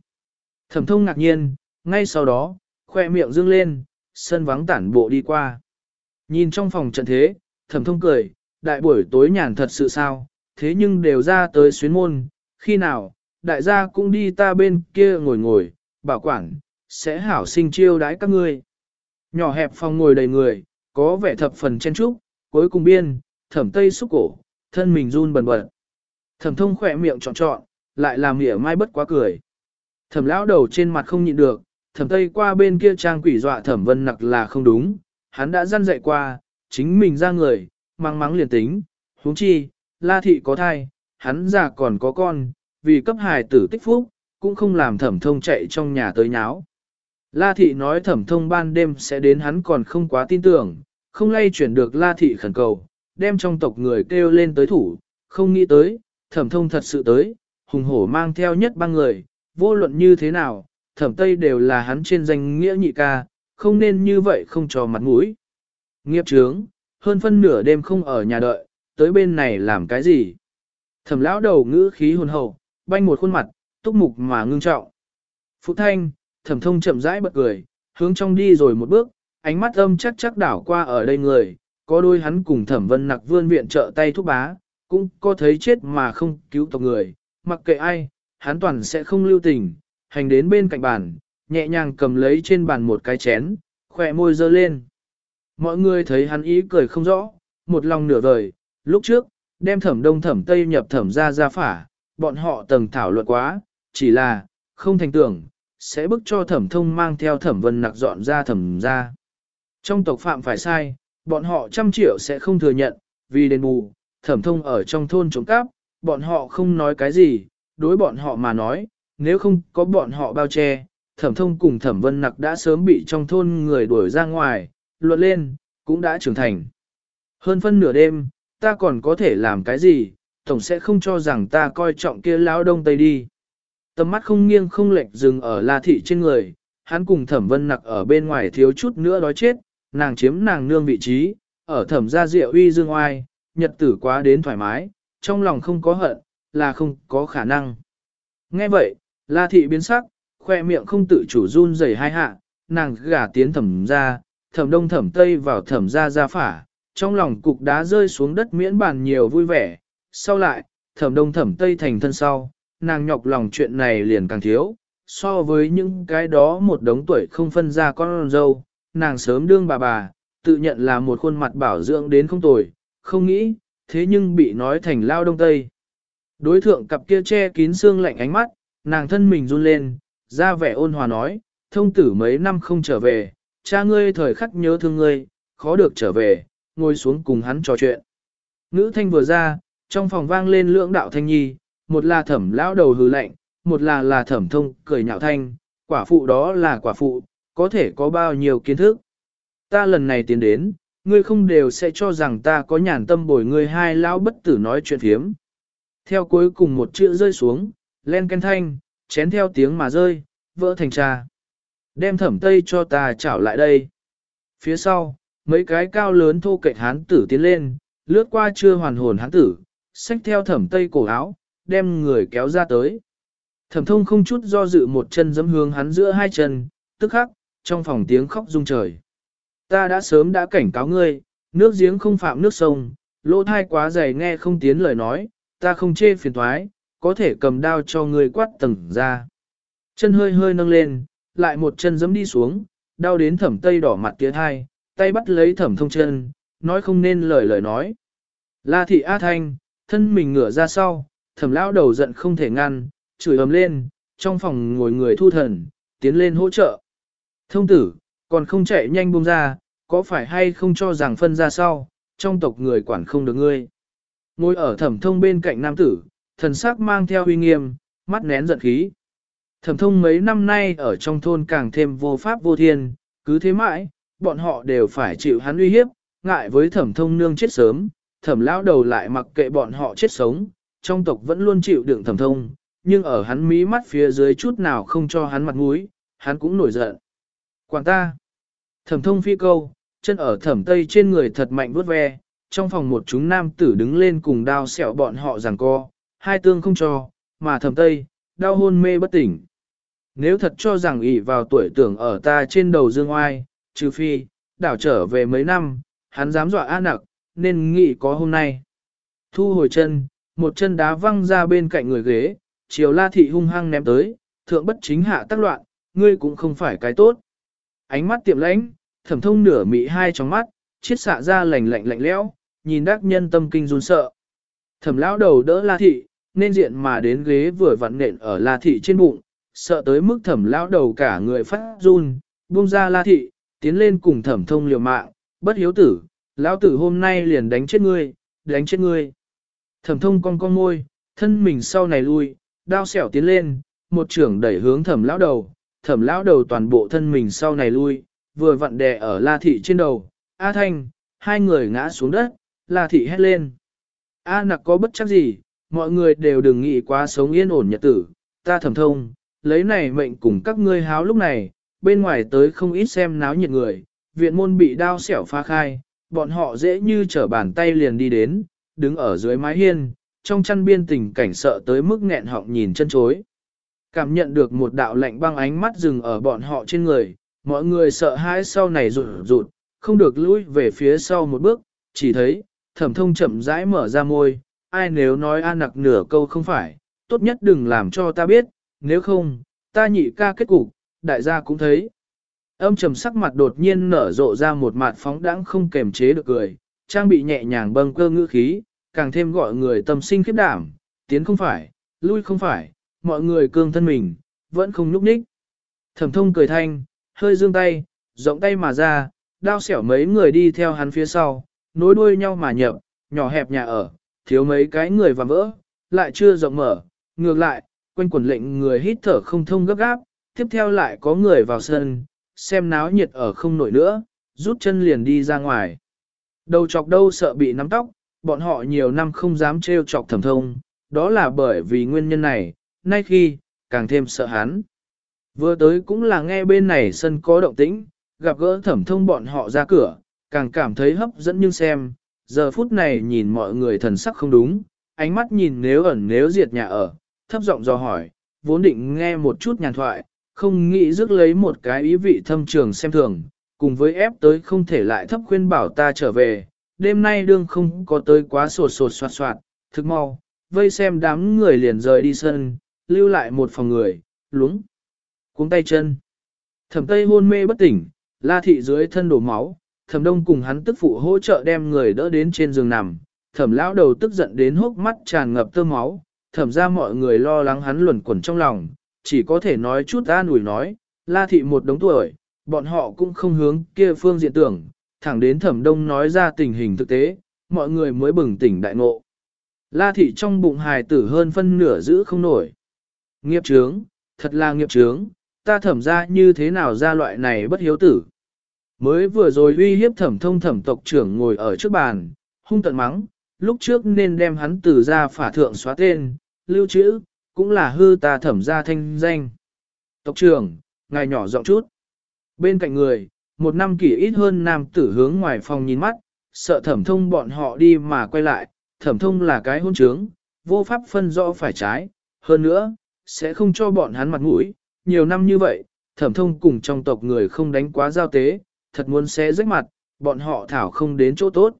Thẩm thông ngạc nhiên, ngay sau đó, khoe miệng dương lên, sân vắng tản bộ đi qua. Nhìn trong phòng trận thế, thẩm thông cười, đại buổi tối nhàn thật sự sao, thế nhưng đều ra tới xuyến môn, khi nào, đại gia cũng đi ta bên kia ngồi ngồi, bảo quản, sẽ hảo sinh chiêu đái các ngươi. Nhỏ hẹp phòng ngồi đầy người, có vẻ thập phần chen trúc, cuối cùng biên, thẩm tây xúc cổ, thân mình run bần bật. Thẩm thông khỏe miệng trọn trọn, lại làm mỉa mai bất quá cười. Thẩm lão đầu trên mặt không nhịn được, thẩm tây qua bên kia trang quỷ dọa thẩm vân nặc là không đúng, hắn đã dăn dạy qua, chính mình ra người, mang mắng liền tính, huống chi, la thị có thai, hắn già còn có con, vì cấp hài tử tích phúc, cũng không làm thẩm thông chạy trong nhà tới nháo. La thị nói thẩm thông ban đêm sẽ đến hắn còn không quá tin tưởng, không lay chuyển được la thị khẩn cầu, đem trong tộc người kêu lên tới thủ, không nghĩ tới, thẩm thông thật sự tới, hùng hổ mang theo nhất ba người, vô luận như thế nào, thẩm tây đều là hắn trên danh nghĩa nhị ca, không nên như vậy không cho mặt mũi. Nghiệp trướng, hơn phân nửa đêm không ở nhà đợi, tới bên này làm cái gì? Thẩm lão đầu ngữ khí hồn hậu, banh một khuôn mặt, túc mục mà ngưng trọng. Phụ thanh, thẩm thông chậm rãi bật cười, hướng trong đi rồi một bước, ánh mắt âm chắc chắc đảo qua ở đây người, có đôi hắn cùng thẩm vân nặc vươn viện trợ tay thúc bá, cũng có thấy chết mà không cứu tộc người, mặc kệ ai, hắn toàn sẽ không lưu tình, hành đến bên cạnh bàn, nhẹ nhàng cầm lấy trên bàn một cái chén, khỏe môi dơ lên. Mọi người thấy hắn ý cười không rõ, một lòng nửa vời, lúc trước, đem thẩm đông thẩm tây nhập thẩm ra ra phả, bọn họ tầng thảo luận quá, chỉ là, không thành tưởng, sẽ bức cho thẩm thông mang theo thẩm vân nặc dọn ra thẩm ra. Trong tộc phạm phải sai, bọn họ trăm triệu sẽ không thừa nhận, vì đền bù, thẩm thông ở trong thôn trộm cắp, bọn họ không nói cái gì, đối bọn họ mà nói, nếu không có bọn họ bao che, thẩm thông cùng thẩm vân nặc đã sớm bị trong thôn người đuổi ra ngoài, luận lên, cũng đã trưởng thành. Hơn phân nửa đêm, ta còn có thể làm cái gì, tổng sẽ không cho rằng ta coi trọng kia lão đông tây đi. Tầm mắt không nghiêng không lệch dừng ở la thị trên người, hắn cùng thẩm vân nặc ở bên ngoài thiếu chút nữa đói chết, nàng chiếm nàng nương vị trí, ở thẩm gia diệu uy dương oai, nhật tử quá đến thoải mái, trong lòng không có hận, là không có khả năng. Nghe vậy, la thị biến sắc, khoe miệng không tự chủ run rẩy hai hạ, nàng gả tiến thẩm ra, thẩm đông thẩm tây vào thẩm ra ra phả, trong lòng cục đá rơi xuống đất miễn bàn nhiều vui vẻ, sau lại, thẩm đông thẩm tây thành thân sau, nàng nhọc lòng chuyện này liền càng thiếu, so với những cái đó một đống tuổi không phân ra con dâu, nàng sớm đương bà bà, tự nhận là một khuôn mặt bảo dưỡng đến không tồi, không nghĩ, thế nhưng bị nói thành lao đông tây. Đối thượng cặp kia che kín xương lạnh ánh mắt, nàng thân mình run lên, ra vẻ ôn hòa nói, thông tử mấy năm không trở về, cha ngươi thời khắc nhớ thương ngươi, khó được trở về, ngồi xuống cùng hắn trò chuyện. Ngữ thanh vừa ra, trong phòng vang lên lưỡng đạo thanh nhi, một là thẩm lão đầu hừ lạnh, một là là thẩm thông cười nhạo thanh, quả phụ đó là quả phụ, có thể có bao nhiêu kiến thức. Ta lần này tiến đến, ngươi không đều sẽ cho rằng ta có nhàn tâm bồi ngươi hai lão bất tử nói chuyện phiếm. Theo cuối cùng một chữ rơi xuống, len ken thanh, chén theo tiếng mà rơi, vỡ thành trà. Đem thẩm tây cho ta chảo lại đây. Phía sau, mấy cái cao lớn thô kệch hán tử tiến lên, lướt qua chưa hoàn hồn hán tử, xách theo thẩm tây cổ áo, đem người kéo ra tới. Thẩm thông không chút do dự một chân dẫm hướng hắn giữa hai chân, tức khắc, trong phòng tiếng khóc rung trời. Ta đã sớm đã cảnh cáo ngươi, nước giếng không phạm nước sông, lỗ thai quá dày nghe không tiến lời nói, ta không chê phiền thoái, có thể cầm đao cho ngươi quát tầng ra. Chân hơi hơi nâng lên, lại một chân giẫm đi xuống, đau đến thẩm tây đỏ mặt tía thai, tay bắt lấy thẩm thông chân, nói không nên lời lời nói. La thị A Thanh, thân mình ngửa ra sau, thẩm lão đầu giận không thể ngăn, chửi ầm lên, trong phòng ngồi người thu thần, tiến lên hỗ trợ. Thông tử, còn không chạy nhanh buông ra, có phải hay không cho rằng phân ra sau, trong tộc người quản không được ngươi. Ngồi ở thẩm thông bên cạnh nam tử, thần sắc mang theo uy nghiêm, mắt nén giận khí. Thẩm thông mấy năm nay ở trong thôn càng thêm vô pháp vô thiên, cứ thế mãi, bọn họ đều phải chịu hắn uy hiếp, ngại với thẩm thông nương chết sớm, thẩm lão đầu lại mặc kệ bọn họ chết sống, trong tộc vẫn luôn chịu đựng thẩm thông, nhưng ở hắn mí mắt phía dưới chút nào không cho hắn mặt mũi, hắn cũng nổi giận. Quản ta! Thẩm thông phi câu, chân ở thẩm tây trên người thật mạnh vuốt ve, trong phòng một chúng nam tử đứng lên cùng đao sẹo bọn họ giằng co, hai tương không cho, mà thẩm tây, đau hôn mê bất tỉnh. Nếu thật cho rằng ỷ vào tuổi tưởng ở ta trên đầu dương oai, trừ phi, đảo trở về mấy năm, hắn dám dọa an nặc, nên nghĩ có hôm nay. Thu hồi chân, một chân đá văng ra bên cạnh người ghế, chiều la thị hung hăng ném tới, thượng bất chính hạ tác loạn, ngươi cũng không phải cái tốt. Ánh mắt tiệm lãnh, thẩm thông nửa mị hai trong mắt, chiết xạ ra lạnh lạnh lạnh lẽo, nhìn đắc nhân tâm kinh run sợ. Thẩm lão đầu đỡ la thị, nên diện mà đến ghế vừa vặn nện ở la thị trên bụng, sợ tới mức thẩm lão đầu cả người phát run, buông ra la thị, tiến lên cùng thẩm thông liều mạng, bất hiếu tử, lão tử hôm nay liền đánh chết ngươi, đánh chết ngươi. Thẩm thông cong cong môi, thân mình sau này lui, đao xẻo tiến lên, một trưởng đẩy hướng thẩm lão đầu, thẩm lão đầu toàn bộ thân mình sau này lui, vừa vặn đè ở la thị trên đầu, A Thanh, hai người ngã xuống đất, la thị hét lên. A nặc có bất chắc gì, mọi người đều đừng nghĩ quá sống yên ổn nhật tử, ta thẩm thông, lấy này mệnh cùng các ngươi háo lúc này, bên ngoài tới không ít xem náo nhiệt người, viện môn bị đao xẻo pha khai, bọn họ dễ như trở bàn tay liền đi đến, đứng ở dưới mái hiên, trong chăn biên tình cảnh sợ tới mức nghẹn họng nhìn chân chối. Cảm nhận được một đạo lạnh băng ánh mắt dừng ở bọn họ trên người, mọi người sợ hãi sau này rụt rụt, không được lùi về phía sau một bước, chỉ thấy, thẩm thông chậm rãi mở ra môi, ai nếu nói an nặc nửa câu không phải, tốt nhất đừng làm cho ta biết, nếu không, ta nhị ca kết cục, đại gia cũng thấy. Âm trầm sắc mặt đột nhiên nở rộ ra một mặt phóng đãng không kềm chế được cười, trang bị nhẹ nhàng bâng cơ ngữ khí, càng thêm gọi người tâm sinh khiếp đảm, tiến không phải, lui không phải, mọi người cương thân mình, vẫn không nhúc nhích. Thẩm thông cười thanh, hơi dương tay, rộng tay mà ra, đao xẻo mấy người đi theo hắn phía sau, nối đuôi nhau mà nhập, nhỏ hẹp nhà ở, thiếu mấy cái người và vỡ, lại chưa rộng mở, ngược lại, quanh quần lệnh người hít thở không thông gấp gáp, tiếp theo lại có người vào sân, xem náo nhiệt ở không nổi nữa, rút chân liền đi ra ngoài. Đầu chọc đâu sợ bị nắm tóc, bọn họ nhiều năm không dám trêu chọc thẩm thông, đó là bởi vì nguyên nhân này, nay khi, càng thêm sợ hắn. Vừa tới cũng là nghe bên này sân có động tĩnh, gặp gỡ thẩm thông bọn họ ra cửa, càng cảm thấy hấp dẫn nhưng xem, giờ phút này nhìn mọi người thần sắc không đúng, ánh mắt nhìn nếu ẩn nếu diệt nhà ở, thấp giọng do hỏi, vốn định nghe một chút nhàn thoại, không nghĩ rước lấy một cái ý vị thâm trường xem thường, cùng với ép tới không thể lại thấp khuyên bảo ta trở về, đêm nay đương không có tới quá sột sột soạt soạt, thức mau, vây xem đám người liền rời đi sân, lưu lại một phòng người, lúng, cuống tay chân. Thẩm tây hôn mê bất tỉnh, la thị dưới thân đổ máu, thẩm đông cùng hắn tức phụ hỗ trợ đem người đỡ đến trên giường nằm, thẩm lão đầu tức giận đến hốc mắt tràn ngập tơ máu, thẩm ra mọi người lo lắng hắn luẩn quẩn trong lòng, chỉ có thể nói chút an ủi nói, la thị một đống tuổi, bọn họ cũng không hướng kia phương diện tưởng, thẳng đến thẩm đông nói ra tình hình thực tế, mọi người mới bừng tỉnh đại ngộ. La thị trong bụng hài tử hơn phân nửa giữ không nổi. Nghiệp trướng, thật là nghiệp trướng, ta thẩm ra như thế nào ra loại này bất hiếu tử. Mới vừa rồi uy hiếp thẩm thông thẩm tộc trưởng ngồi ở trước bàn, hung tận mắng, lúc trước nên đem hắn từ ra phả thượng xóa tên, lưu trữ, cũng là hư ta thẩm ra thanh danh. Tộc trưởng, ngài nhỏ giọng chút. Bên cạnh người, một năm kỷ ít hơn nam tử hướng ngoài phòng nhìn mắt, sợ thẩm thông bọn họ đi mà quay lại, thẩm thông là cái hôn trướng, vô pháp phân rõ phải trái, hơn nữa, sẽ không cho bọn hắn mặt mũi, nhiều năm như vậy, thẩm thông cùng trong tộc người không đánh quá giao tế, thật muốn xé rách mặt, bọn họ thảo không đến chỗ tốt.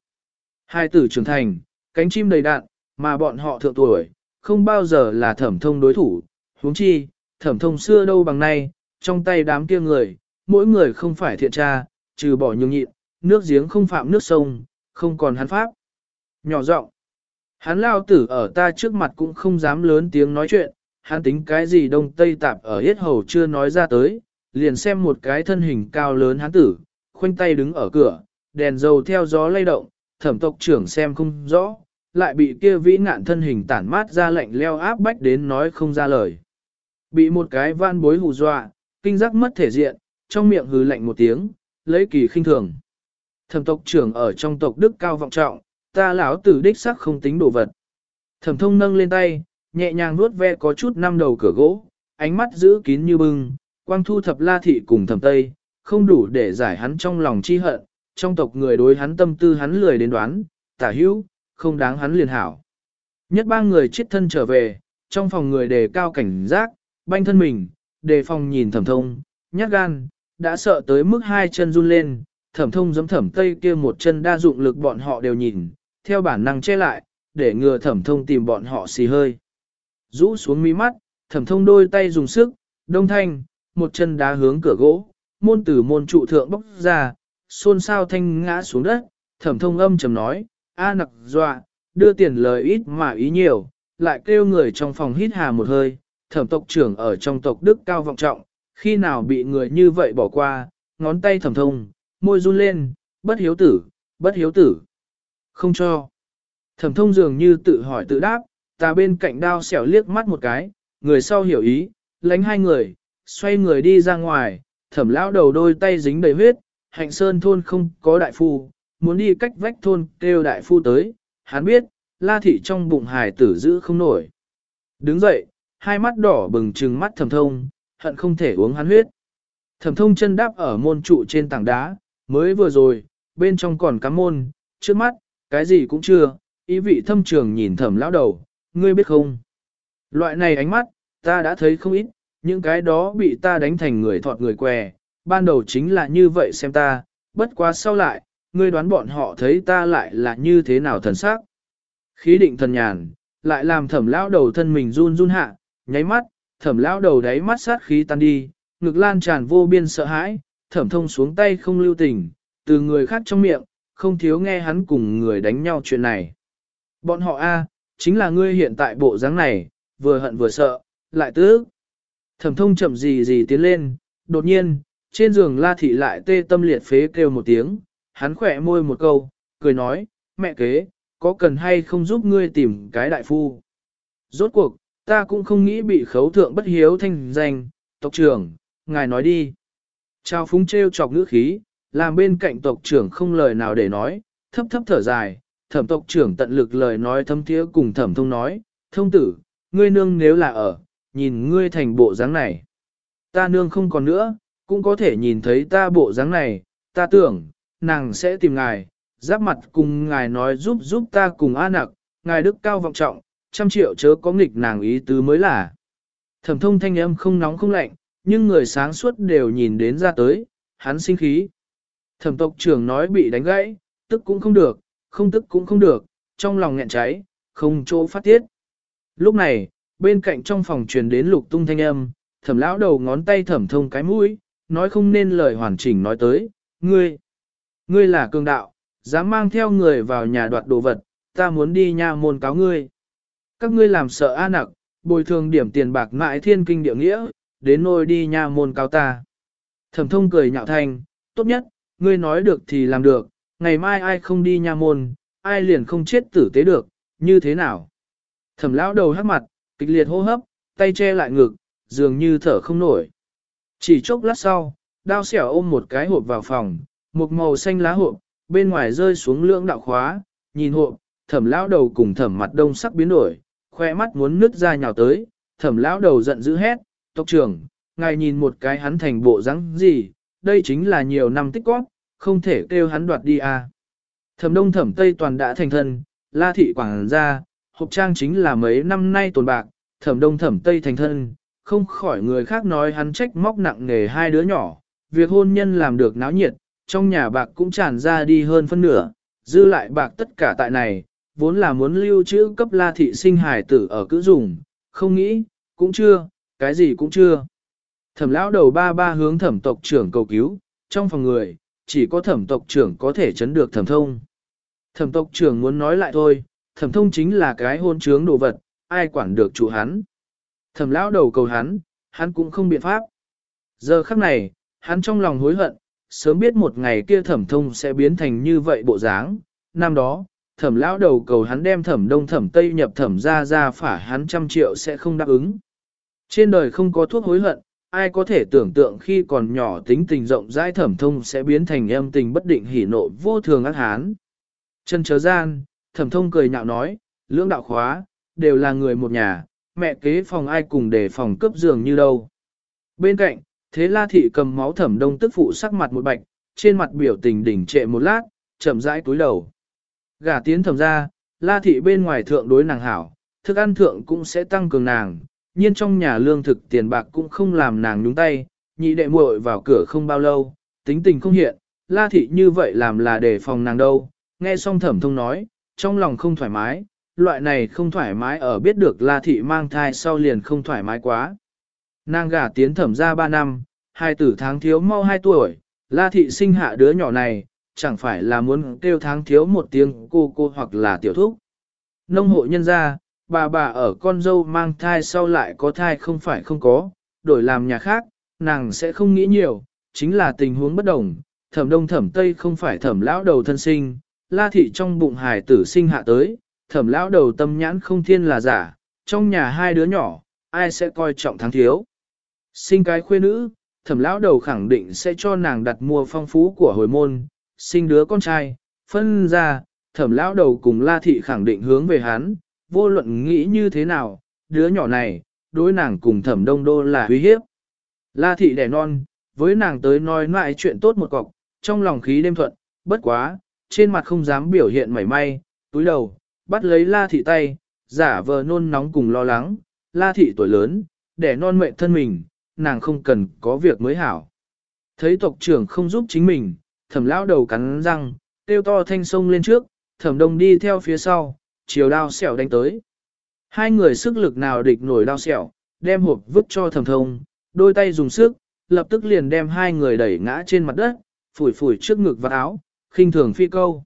Hai tử trưởng thành, cánh chim đầy đạn, mà bọn họ thượng tuổi, không bao giờ là thẩm thông đối thủ, huống chi, thẩm thông xưa đâu bằng nay, trong tay đám kia người, mỗi người không phải thiện tra, trừ bỏ nhường nhịn, nước giếng không phạm nước sông, không còn hắn pháp. Nhỏ giọng hắn lao tử ở ta trước mặt cũng không dám lớn tiếng nói chuyện, hắn tính cái gì đông tây tạp ở hết hầu chưa nói ra tới, liền xem một cái thân hình cao lớn hắn tử, khoanh tay đứng ở cửa, đèn dầu theo gió lay động, thẩm tộc trưởng xem không rõ, lại bị kia vĩ ngạn thân hình tản mát ra lạnh leo áp bách đến nói không ra lời. Bị một cái van bối hù dọa, kinh giác mất thể diện, trong miệng hừ lạnh một tiếng, lấy kỳ khinh thường. Thẩm tộc trưởng ở trong tộc đức cao vọng trọng, ta lão tử đích sắc không tính đồ vật. Thẩm thông nâng lên tay, nhẹ nhàng nuốt ve có chút năm đầu cửa gỗ, ánh mắt giữ kín như bưng, quang thu thập la thị cùng thẩm tây, không đủ để giải hắn trong lòng chi hận, trong tộc người đối hắn tâm tư hắn lười đến đoán, tả hữu, không đáng hắn liền hảo. Nhất ba người chết thân trở về, trong phòng người đề cao cảnh giác, banh thân mình, đề phòng nhìn thẩm thông, nhát gan, đã sợ tới mức hai chân run lên, thẩm thông giấm thẩm tây kia một chân đa dụng lực bọn họ đều nhìn, theo bản năng che lại, để ngừa thẩm thông tìm bọn họ xì hơi. Rũ xuống mi mắt, thẩm thông đôi tay dùng sức, đông thanh, một chân đá hướng cửa gỗ, môn tử môn trụ thượng bốc ra, xôn xao thanh ngã xuống đất, thẩm thông âm trầm nói, a nặc dọa, đưa tiền lời ít mà ý nhiều, lại kêu người trong phòng hít hà một hơi, thẩm tộc trưởng ở trong tộc đức cao vọng trọng, khi nào bị người như vậy bỏ qua, ngón tay thẩm thông, môi run lên, bất hiếu tử, bất hiếu tử. Không cho. Thẩm thông dường như tự hỏi tự đáp, ta bên cạnh đao xẻo liếc mắt một cái, người sau hiểu ý, lánh hai người, xoay người đi ra ngoài, thẩm lão đầu đôi tay dính đầy huyết, hạnh sơn thôn không có đại phu, muốn đi cách vách thôn kêu đại phu tới, hắn biết, la thị trong bụng hài tử giữ không nổi. Đứng dậy, hai mắt đỏ bừng trừng mắt Thẩm thông, hận không thể uống hắn huyết. Thẩm thông chân đáp ở môn trụ trên tảng đá, mới vừa rồi, bên trong còn cắm môn, trước mắt, cái gì cũng chưa, ý vị thâm trường nhìn thẩm lão đầu, ngươi biết không? Loại này ánh mắt, ta đã thấy không ít, những cái đó bị ta đánh thành người thọt người què, ban đầu chính là như vậy xem ta, bất quá sau lại, ngươi đoán bọn họ thấy ta lại là như thế nào thần sắc. Khí định thần nhàn, lại làm thẩm lão đầu thân mình run run hạ, nháy mắt, thẩm lão đầu đáy mắt sát khí tan đi, ngực lan tràn vô biên sợ hãi, thẩm thông xuống tay không lưu tình, từ người khác trong miệng, không thiếu nghe hắn cùng người đánh nhau chuyện này. Bọn họ A, chính là ngươi hiện tại bộ dáng này, vừa hận vừa sợ, lại tức. Thẩm thông chậm gì gì tiến lên, đột nhiên, trên giường la thị lại tê tâm liệt phế kêu một tiếng, hắn khỏe môi một câu, cười nói, mẹ kế, có cần hay không giúp ngươi tìm cái đại phu. Rốt cuộc, ta cũng không nghĩ bị khấu thượng bất hiếu thanh danh, tộc trưởng, ngài nói đi. Trao phúng treo chọc ngữ khí, làm bên cạnh tộc trưởng không lời nào để nói, thấp thấp thở dài, thẩm tộc trưởng tận lực lời nói thâm thiế cùng thẩm thông nói, thông tử, ngươi nương nếu là ở, nhìn ngươi thành bộ dáng này. Ta nương không còn nữa, cũng có thể nhìn thấy ta bộ dáng này, ta tưởng, nàng sẽ tìm ngài, giáp mặt cùng ngài nói giúp giúp ta cùng A nặc, ngài đức cao vọng trọng, trăm triệu chớ có nghịch nàng ý tứ mới là. Thẩm thông thanh âm không nóng không lạnh, nhưng người sáng suốt đều nhìn đến ra tới, hắn sinh khí. Thẩm tộc trưởng nói bị đánh gãy, tức cũng không được, không tức cũng không được, trong lòng nghẹn cháy, không chỗ phát tiết. Lúc này, bên cạnh trong phòng truyền đến lục tung thanh âm, thẩm lão đầu ngón tay thẩm thông cái mũi, nói không nên lời hoàn chỉnh nói tới, ngươi, ngươi là cường đạo, dám mang theo người vào nhà đoạt đồ vật, ta muốn đi nha môn cáo ngươi. Các ngươi làm sợ a nặc, bồi thường điểm tiền bạc mãi thiên kinh địa nghĩa, đến nôi đi nha môn cáo ta. Thẩm thông cười nhạo thanh, tốt nhất, ngươi nói được thì làm được, ngày mai ai không đi nha môn, ai liền không chết tử tế được, như thế nào? Thẩm lão đầu hắc mặt, kịch liệt hô hấp, tay che lại ngực, dường như thở không nổi. Chỉ chốc lát sau, đao xẻo ôm một cái hộp vào phòng, một màu xanh lá hộp, bên ngoài rơi xuống lưỡng đạo khóa, nhìn hộp, thẩm lão đầu cùng thẩm mặt đông sắc biến đổi, khoe mắt muốn nứt ra nhào tới, thẩm lão đầu giận dữ hét, tộc trưởng, ngài nhìn một cái hắn thành bộ rắn gì, đây chính là nhiều năm tích cóp, không thể kêu hắn đoạt đi à. Thẩm đông thẩm tây toàn đã thành thân, la thị quảng ra, hộp trang chính là mấy năm nay tồn bạc, thẩm đông thẩm tây thành thân, không khỏi người khác nói hắn trách móc nặng nề hai đứa nhỏ, việc hôn nhân làm được náo nhiệt, trong nhà bạc cũng tràn ra đi hơn phân nửa, dư lại bạc tất cả tại này, vốn là muốn lưu trữ cấp la thị sinh hài tử ở cữ dùng, không nghĩ, cũng chưa, cái gì cũng chưa. Thẩm lão đầu ba ba hướng thẩm tộc trưởng cầu cứu, trong phòng người, chỉ có thẩm tộc trưởng có thể chấn được thẩm thông. Thẩm tộc trưởng muốn nói lại thôi, thẩm thông chính là cái hôn trướng đồ vật, ai quản được chủ hắn. Thẩm lão đầu cầu hắn, hắn cũng không biện pháp. Giờ khắc này, hắn trong lòng hối hận, sớm biết một ngày kia thẩm thông sẽ biến thành như vậy bộ dáng. Năm đó, thẩm lão đầu cầu hắn đem thẩm đông thẩm tây nhập thẩm ra ra phả hắn trăm triệu sẽ không đáp ứng. Trên đời không có thuốc hối hận, ai có thể tưởng tượng khi còn nhỏ tính tình rộng rãi thẩm thông sẽ biến thành em tình bất định hỉ nộ vô thường ác hán. Chân chớ gian, thẩm thông cười nhạo nói, lưỡng đạo khóa, đều là người một nhà, mẹ kế phòng ai cùng để phòng cướp giường như đâu. Bên cạnh, thế la thị cầm máu thẩm đông tức phụ sắc mặt một bạch, trên mặt biểu tình đỉnh trệ một lát, chậm rãi cúi đầu. Gả tiến thẩm ra, la thị bên ngoài thượng đối nàng hảo, thức ăn thượng cũng sẽ tăng cường nàng, nhiên trong nhà lương thực tiền bạc cũng không làm nàng nhúng tay, nhị đệ muội vào cửa không bao lâu, tính tình không hiện, la thị như vậy làm là để phòng nàng đâu, nghe xong thẩm thông nói, trong lòng không thoải mái, loại này không thoải mái ở biết được la thị mang thai sau liền không thoải mái quá. Nàng gả tiến thẩm ra 3 năm, hai tử tháng thiếu mau 2 tuổi, la thị sinh hạ đứa nhỏ này, chẳng phải là muốn kêu tháng thiếu một tiếng cô cô hoặc là tiểu thúc. Nông hộ nhân gia, bà bà ở con dâu mang thai sau lại có thai không phải không có, đổi làm nhà khác, nàng sẽ không nghĩ nhiều, chính là tình huống bất đồng, thẩm đông thẩm tây không phải thẩm lão đầu thân sinh, la thị trong bụng hài tử sinh hạ tới, thẩm lão đầu tâm nhãn không thiên là giả, trong nhà hai đứa nhỏ, ai sẽ coi trọng thắng thiếu. Sinh cái khuê nữ, thẩm lão đầu khẳng định sẽ cho nàng đặt mua phong phú của hồi môn, sinh đứa con trai, phân ra, thẩm lão đầu cùng la thị khẳng định hướng về hắn, vô luận nghĩ như thế nào, đứa nhỏ này, đối nàng cùng thẩm đông đô là uy hiếp. La thị đẻ non, với nàng tới nói lại chuyện tốt một cọc, trong lòng khí đêm thuận, bất quá, trên mặt không dám biểu hiện mảy may, túi đầu, bắt lấy la thị tay, giả vờ nôn nóng cùng lo lắng, la thị tuổi lớn, đẻ non mệnh thân mình, nàng không cần có việc mới hảo. Thấy tộc trưởng không giúp chính mình, thẩm lão đầu cắn răng, tiêu to thanh sông lên trước, thẩm đông đi theo phía sau, chiều đao xẻo đánh tới. Hai người sức lực nào địch nổi đao xẻo, đem hộp vứt cho thẩm thông, đôi tay dùng sức, lập tức liền đem hai người đẩy ngã trên mặt đất, phủi phủi trước ngực và áo, khinh thường phi câu.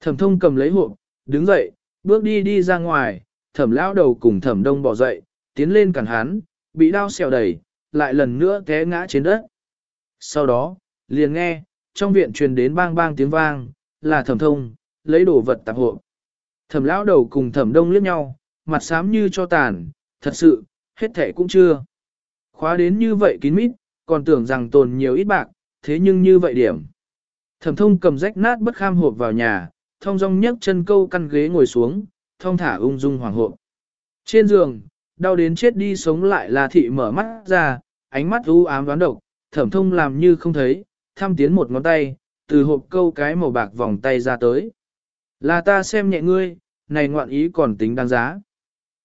Thẩm thông cầm lấy hộp, đứng dậy, bước đi đi ra ngoài, thẩm lão đầu cùng thẩm đông bỏ dậy, tiến lên cản hắn, bị đao xẻo đẩy, lại lần nữa té ngã trên đất. Sau đó, liền nghe, trong viện truyền đến bang bang tiếng vang, là thẩm thông, lấy đồ vật tạp hộp. Thẩm lão đầu cùng thẩm đông liếc nhau, mặt xám như cho tàn, thật sự, hết thẻ cũng chưa. Khóa đến như vậy kín mít, còn tưởng rằng tồn nhiều ít bạc, thế nhưng như vậy điểm. Thẩm thông cầm rách nát bất kham hộp vào nhà, thông rong nhấc chân câu căn ghế ngồi xuống, thông thả ung dung hoàng hộp. Trên giường, đau đến chết đi sống lại là thị mở mắt ra, ánh mắt u ám đoán độc, thẩm thông làm như không thấy, thăm tiến một ngón tay, từ hộp câu cái màu bạc vòng tay ra tới. Là ta xem nhẹ ngươi, này ngoạn ý còn tính đáng giá.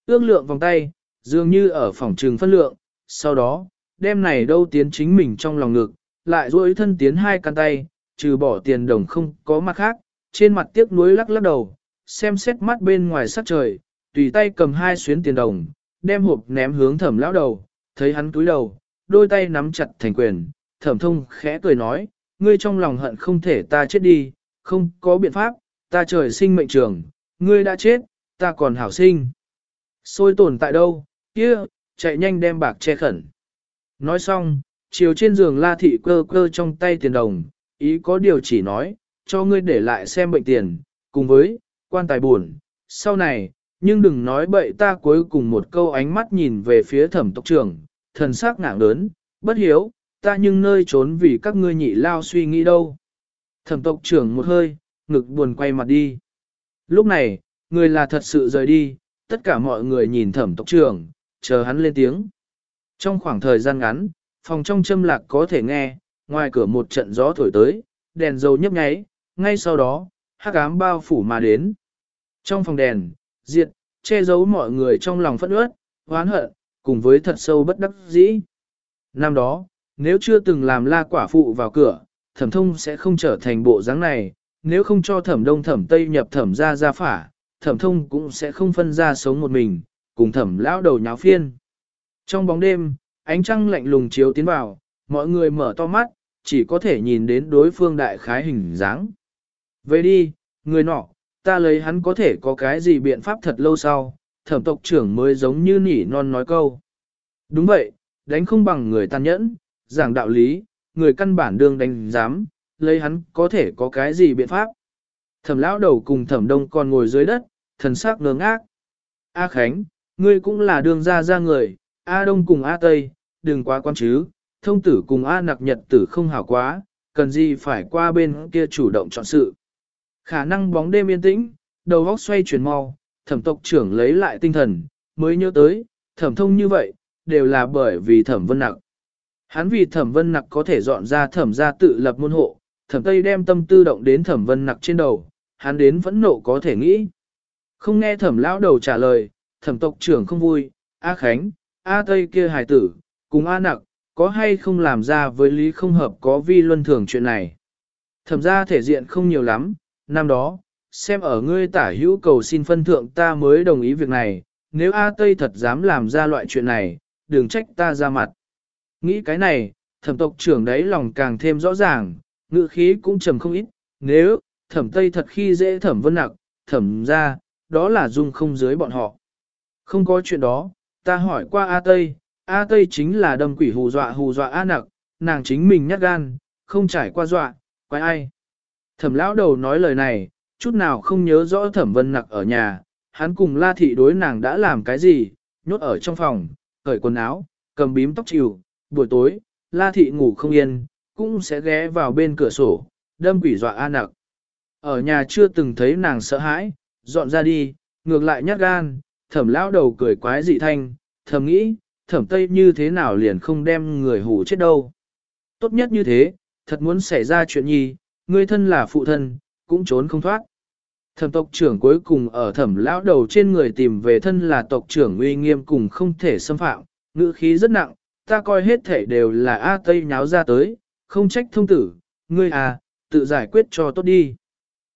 Ước lượng vòng tay, dường như ở phòng trường phân lượng, sau đó, đem này đâu tiến chính mình trong lòng ngực, lại duỗi thân tiến hai căn tay, trừ bỏ tiền đồng không có mặt khác, trên mặt tiếc nuối lắc lắc đầu, xem xét mắt bên ngoài sắc trời, tùy tay cầm hai xuyến tiền đồng, đem hộp ném hướng thẩm lão đầu, thấy hắn túi đầu, đôi tay nắm chặt thành quyền, thẩm thông khẽ cười nói, ngươi trong lòng hận không thể ta chết đi, không có biện pháp, ta trời sinh mệnh trường, ngươi đã chết, ta còn hảo sinh. Sôi tồn tại đâu, kia, chạy nhanh đem bạc che khẩn. Nói xong, chiều trên giường la thị cơ cơ trong tay tiền đồng, ý có điều chỉ nói, cho ngươi để lại xem bệnh tiền, cùng với, quan tài buồn. Sau này, nhưng đừng nói bậy ta cuối cùng một câu ánh mắt nhìn về phía thẩm tộc trưởng, thần sắc ngạng lớn, bất hiếu, ta nhưng nơi trốn vì các ngươi nhị lao suy nghĩ đâu. Thẩm tộc trưởng một hơi, ngực buồn quay mặt đi. Lúc này, người là thật sự rời đi, tất cả mọi người nhìn thẩm tộc trưởng, chờ hắn lên tiếng. Trong khoảng thời gian ngắn, phòng trong châm lạc có thể nghe, ngoài cửa một trận gió thổi tới, đèn dầu nhấp nháy, ngay sau đó, hắc ám bao phủ mà đến. Trong phòng đèn, diệt, che giấu mọi người trong lòng phẫn uất, hoán hận, cùng với thật sâu bất đắc dĩ. Năm đó, nếu chưa từng làm la quả phụ vào cửa, thẩm thông sẽ không trở thành bộ dáng này, nếu không cho thẩm đông thẩm tây nhập thẩm ra ra phả, thẩm thông cũng sẽ không phân ra sống một mình, cùng thẩm lão đầu nháo phiên. Trong bóng đêm, ánh trăng lạnh lùng chiếu tiến vào, mọi người mở to mắt, chỉ có thể nhìn đến đối phương đại khái hình dáng. Về đi, người nọ, ta lấy hắn có thể có cái gì biện pháp thật lâu sau, thẩm tộc trưởng mới giống như nỉ non nói câu. Đúng vậy, đánh không bằng người tàn nhẫn, giảng đạo lý, người căn bản đương đánh giám, lấy hắn có thể có cái gì biện pháp. Thẩm lão đầu cùng thẩm đông còn ngồi dưới đất, thần sắc ngơ ngác. A Khánh, ngươi cũng là đường gia ra người, A Đông cùng A Tây, đừng quá quan chứ, thông tử cùng A nặc nhật tử không hảo quá, cần gì phải qua bên kia chủ động chọn sự. Khả năng bóng đêm yên tĩnh, đầu óc xoay chuyển mau, thẩm tộc trưởng lấy lại tinh thần, mới nhớ tới, thẩm thông như vậy, đều là bởi vì thẩm vân nặc. Hắn vì thẩm vân nặc có thể dọn ra thẩm ra tự lập môn hộ, thẩm tây đem tâm tư động đến thẩm vân nặc trên đầu, hắn đến vẫn nộ có thể nghĩ. Không nghe thẩm lão đầu trả lời, thẩm tộc trưởng không vui, A Khánh, A Tây kia hài tử, cùng A nặc, có hay không làm ra với lý không hợp có vi luân thường chuyện này. Thẩm ra thể diện không nhiều lắm, năm đó, xem ở ngươi tả hữu cầu xin phân thượng ta mới đồng ý việc này, nếu A Tây thật dám làm ra loại chuyện này, đừng trách ta ra mặt. Nghĩ cái này, thẩm tộc trưởng đấy lòng càng thêm rõ ràng, ngự khí cũng trầm không ít, nếu, thẩm Tây thật khi dễ thẩm vân nặc, thẩm ra, đó là dung không dưới bọn họ. Không có chuyện đó, ta hỏi qua A Tây, A Tây chính là đâm quỷ hù dọa hù dọa A nặc, nàng chính mình nhát gan, không trải qua dọa, quái ai. Thẩm lão đầu nói lời này, chút nào không nhớ rõ thẩm vân nặc ở nhà, hắn cùng la thị đối nàng đã làm cái gì, nhốt ở trong phòng, cởi quần áo, cầm bím tóc chịu, buổi tối, la thị ngủ không yên, cũng sẽ ghé vào bên cửa sổ, đâm quỷ dọa A nặc. ở nhà chưa từng thấy nàng sợ hãi, dọn ra đi, ngược lại nhát gan, thẩm lão đầu cười quái dị thanh, thầm nghĩ, thẩm tây như thế nào liền không đem người hủ chết đâu. Tốt nhất như thế, thật muốn xảy ra chuyện nhi, người thân là phụ thân, cũng trốn không thoát. Thẩm tộc trưởng cuối cùng ở thẩm lão đầu trên người tìm về thân là tộc trưởng uy nghiêm cùng không thể xâm phạm, ngữ khí rất nặng, ta coi hết thể đều là A Tây nháo ra tới, không trách thông tử, ngươi à, tự giải quyết cho tốt đi.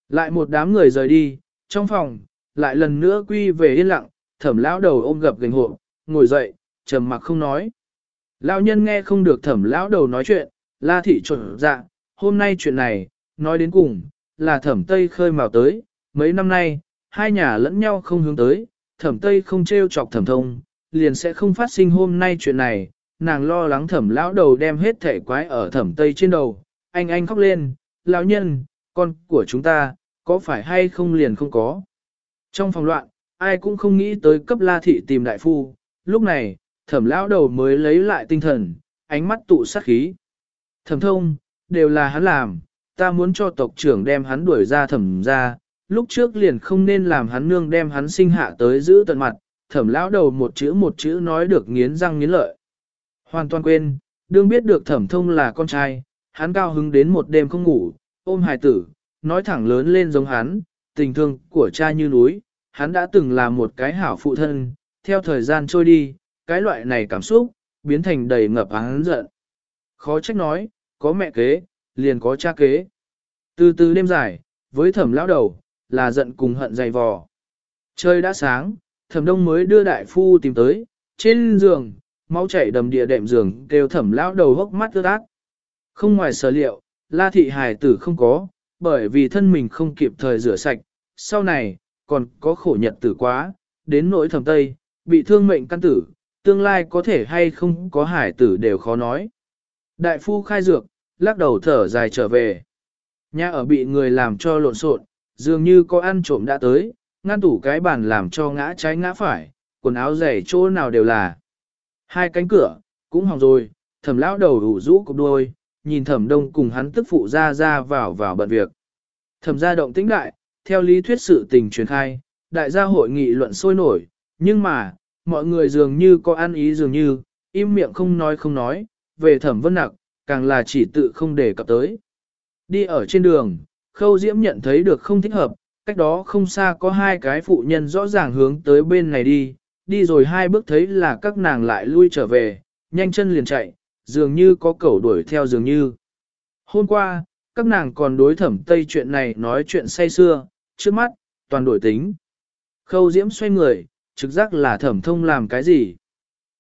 Lại một đám người rời đi, trong phòng, lại lần nữa quy về yên lặng, thẩm lão đầu ôm gập gành hộ, ngồi dậy, trầm mặc không nói. Lão nhân nghe không được thẩm lão đầu nói chuyện, la thị trộn dạ, hôm nay chuyện này, nói đến cùng, là thẩm tây khơi mào tới, mấy năm nay, hai nhà lẫn nhau không hướng tới, thẩm tây không trêu chọc thẩm thông, liền sẽ không phát sinh hôm nay chuyện này, nàng lo lắng thẩm lão đầu đem hết thể quái ở thẩm tây trên đầu, anh anh khóc lên, lão nhân, con của chúng ta, có phải hay không liền không có. Trong phòng loạn, ai cũng không nghĩ tới cấp la thị tìm đại phu, lúc này, thẩm lão đầu mới lấy lại tinh thần, ánh mắt tụ sát khí. Thẩm thông, đều là hắn làm, ta muốn cho tộc trưởng đem hắn đuổi ra thẩm ra, lúc trước liền không nên làm hắn nương đem hắn sinh hạ tới giữ tận mặt, thẩm lão đầu một chữ một chữ nói được nghiến răng nghiến lợi. Hoàn toàn quên, đương biết được thẩm thông là con trai, hắn cao hứng đến một đêm không ngủ, ôm hài tử, nói thẳng lớn lên giống hắn, tình thương của cha như núi, hắn đã từng là một cái hảo phụ thân, theo thời gian trôi đi, cái loại này cảm xúc, biến thành đầy ngập hắn giận. Khó trách nói, có mẹ kế, liền có cha kế. Từ từ đêm dài, với thẩm lão đầu, là giận cùng hận dày vò. Trời đã sáng, thẩm đông mới đưa đại phu tìm tới, trên giường, máu chảy đầm địa đệm giường kêu thẩm lão đầu hốc mắt ướt át. Không ngoài sở liệu, la thị hài tử không có, bởi vì thân mình không kịp thời rửa sạch, sau này, còn có khổ nhật tử quá, đến nỗi thẩm tây, bị thương mệnh căn tử, tương lai có thể hay không có hải tử đều khó nói. Đại phu khai dược, lắc đầu thở dài trở về. Nhà ở bị người làm cho lộn xộn, dường như có ăn trộm đã tới, ngăn tủ cái bàn làm cho ngã trái ngã phải, quần áo rẻ chỗ nào đều là. Hai cánh cửa, cũng hỏng rồi, thẩm lão đầu ủ rũ cục đuôi, nhìn thẩm đông cùng hắn tức phụ ra ra vào vào bận việc. Thẩm gia động tĩnh đại, theo lý thuyết sự tình truyền khai, đại gia hội nghị luận sôi nổi, nhưng mà, mọi người dường như có ăn ý dường như, im miệng không nói không nói, về thẩm vân nặc, càng là chỉ tự không để cập tới. Đi ở trên đường, khâu diễm nhận thấy được không thích hợp, cách đó không xa có hai cái phụ nhân rõ ràng hướng tới bên này đi, đi rồi hai bước thấy là các nàng lại lui trở về, nhanh chân liền chạy, dường như có cẩu đuổi theo dường như. Hôm qua, các nàng còn đối thẩm tây chuyện này nói chuyện say xưa, trước mắt, toàn đổi tính. Khâu diễm xoay người, trực giác là thẩm thông làm cái gì.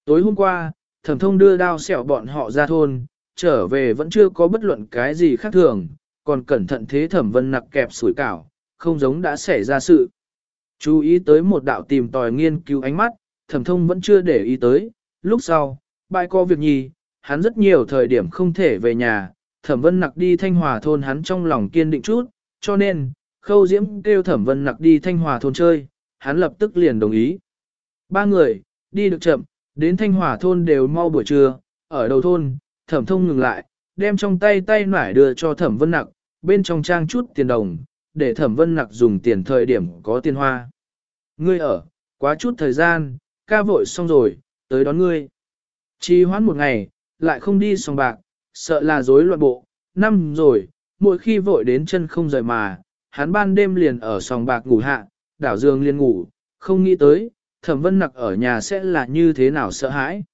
Tối hôm qua, thẩm thông đưa đao xẻo bọn họ ra thôn, trở về vẫn chưa có bất luận cái gì khác thường, còn cẩn thận thế thẩm vân nặc kẹp sủi cảo, không giống đã xảy ra sự. Chú ý tới một đạo tìm tòi nghiên cứu ánh mắt, thẩm thông vẫn chưa để ý tới, lúc sau, bài co việc nhì, hắn rất nhiều thời điểm không thể về nhà, thẩm vân nặc đi thanh hòa thôn hắn trong lòng kiên định chút, cho nên, khâu diễm kêu thẩm vân nặc đi thanh hòa thôn chơi, hắn lập tức liền đồng ý. Ba người, đi được chậm, đến thanh hòa thôn đều mau buổi trưa, ở đầu thôn, thẩm thông ngừng lại, đem trong tay tay nải đưa cho thẩm vân nặc, bên trong trang chút tiền đồng, để thẩm vân nặc dùng tiền thời điểm có tiền hoa. Ngươi ở, quá chút thời gian, ca vội xong rồi, tới đón ngươi. Chi hoãn một ngày, lại không đi sòng bạc, sợ là rối loạn bộ, năm rồi, mỗi khi vội đến chân không rời mà, hắn ban đêm liền ở sòng bạc ngủ hạ, đảo dương liền ngủ, không nghĩ tới, thẩm vân nặc ở nhà sẽ là như thế nào sợ hãi.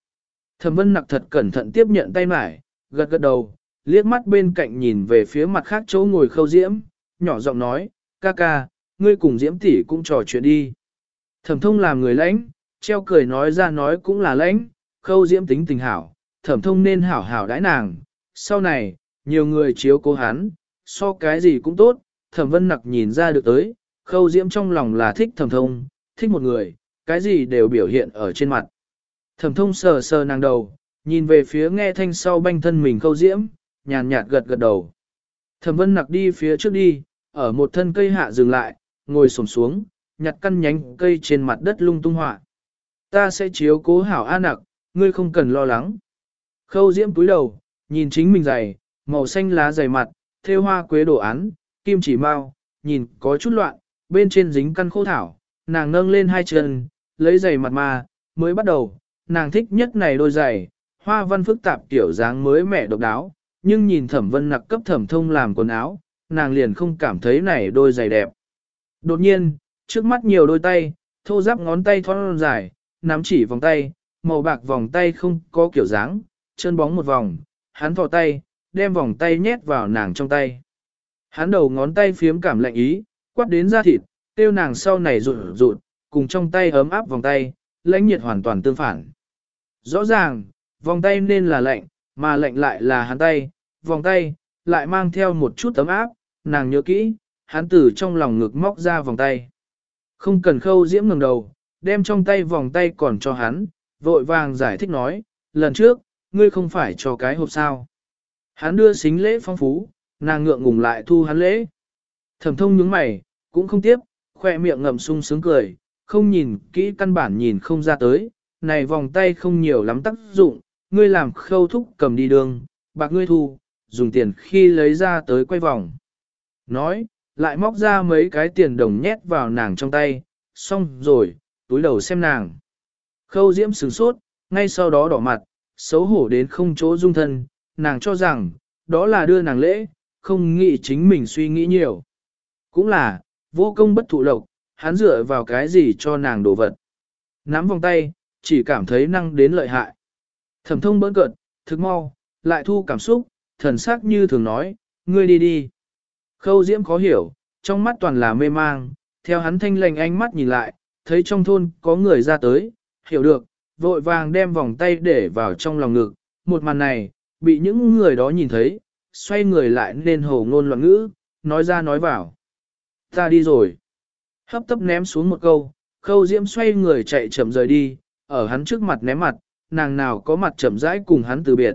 Thẩm vân nặc thật cẩn thận tiếp nhận tay mải, gật gật đầu, liếc mắt bên cạnh nhìn về phía mặt khác chỗ ngồi khâu diễm, nhỏ giọng nói, ca ca, ngươi cùng diễm tỷ cũng trò chuyện đi. Thẩm thông làm người lãnh, treo cười nói ra nói cũng là lãnh, khâu diễm tính tình hảo, thẩm thông nên hảo hảo đãi nàng. Sau này, nhiều người chiếu cố hắn, so cái gì cũng tốt, thẩm vân nặc nhìn ra được tới, khâu diễm trong lòng là thích thẩm thông, thích một người, cái gì đều biểu hiện ở trên mặt. Thẩm thông sờ sờ nàng đầu, nhìn về phía nghe thanh sau banh thân mình khâu diễm, nhàn nhạt gật gật đầu. Thẩm vân nặc đi phía trước đi, ở một thân cây hạ dừng lại, ngồi xổm xuống, nhặt căn nhánh cây trên mặt đất lung tung họa. Ta sẽ chiếu cố hảo an nặc, ngươi không cần lo lắng. Khâu diễm túi đầu, nhìn chính mình dày, màu xanh lá dày mặt, thêu hoa quế đồ án, kim chỉ mau, nhìn có chút loạn, bên trên dính căn khô thảo, nàng nâng lên hai chân, lấy giày mặt mà mới bắt đầu, nàng thích nhất này đôi giày, hoa văn phức tạp kiểu dáng mới mẻ độc đáo, nhưng nhìn thẩm vân nặc cấp thẩm thông làm quần áo, nàng liền không cảm thấy này đôi giày đẹp. Đột nhiên, trước mắt nhiều đôi tay, thô giáp ngón tay thon dài, nắm chỉ vòng tay, màu bạc vòng tay không có kiểu dáng, chân bóng một vòng, hắn thò tay, đem vòng tay nhét vào nàng trong tay. Hắn đầu ngón tay phiếm cảm lạnh ý, quát đến da thịt, tiêu nàng sau này rụt rụt, cùng trong tay ấm áp vòng tay, lãnh nhiệt hoàn toàn tương phản. Rõ ràng, vòng tay nên là lạnh, mà lạnh lại là hắn tay, vòng tay, lại mang theo một chút tấm áp, nàng nhớ kỹ, hắn từ trong lòng ngực móc ra vòng tay. Không cần khâu diễm ngẩng đầu, đem trong tay vòng tay còn cho hắn, vội vàng giải thích nói, lần trước, ngươi không phải cho cái hộp sao. Hắn đưa xính lễ phong phú, nàng ngượng ngùng lại thu hắn lễ. Thẩm thông nhướng mày, cũng không tiếp, khoe miệng ngậm sung sướng cười, không nhìn kỹ căn bản nhìn không ra tới, này vòng tay không nhiều lắm tác dụng, ngươi làm khâu thúc cầm đi đường, bạc ngươi thu, dùng tiền khi lấy ra tới quay vòng. Nói, lại móc ra mấy cái tiền đồng nhét vào nàng trong tay, xong rồi, túi đầu xem nàng. Khâu diễm sửng sốt, ngay sau đó đỏ mặt, xấu hổ đến không chỗ dung thân, nàng cho rằng, đó là đưa nàng lễ, không nghĩ chính mình suy nghĩ nhiều. Cũng là, vô công bất thụ lộc, hắn dựa vào cái gì cho nàng đồ vật. Nắm vòng tay, chỉ cảm thấy năng đến lợi hại. Thẩm thông bỡn cợt, thức mau, lại thu cảm xúc, thần sắc như thường nói, ngươi đi đi. Khâu diễm khó hiểu, trong mắt toàn là mê mang, theo hắn thanh lành ánh mắt nhìn lại, thấy trong thôn có người ra tới, hiểu được, vội vàng đem vòng tay để vào trong lòng ngực. Một màn này, bị những người đó nhìn thấy, xoay người lại nên hồ ngôn loạn ngữ, nói ra nói vào. Ta đi rồi. Hấp tấp ném xuống một câu, khâu diễm xoay người chạy chậm rời đi, ở hắn trước mặt ném mặt, nàng nào có mặt chậm rãi cùng hắn từ biệt.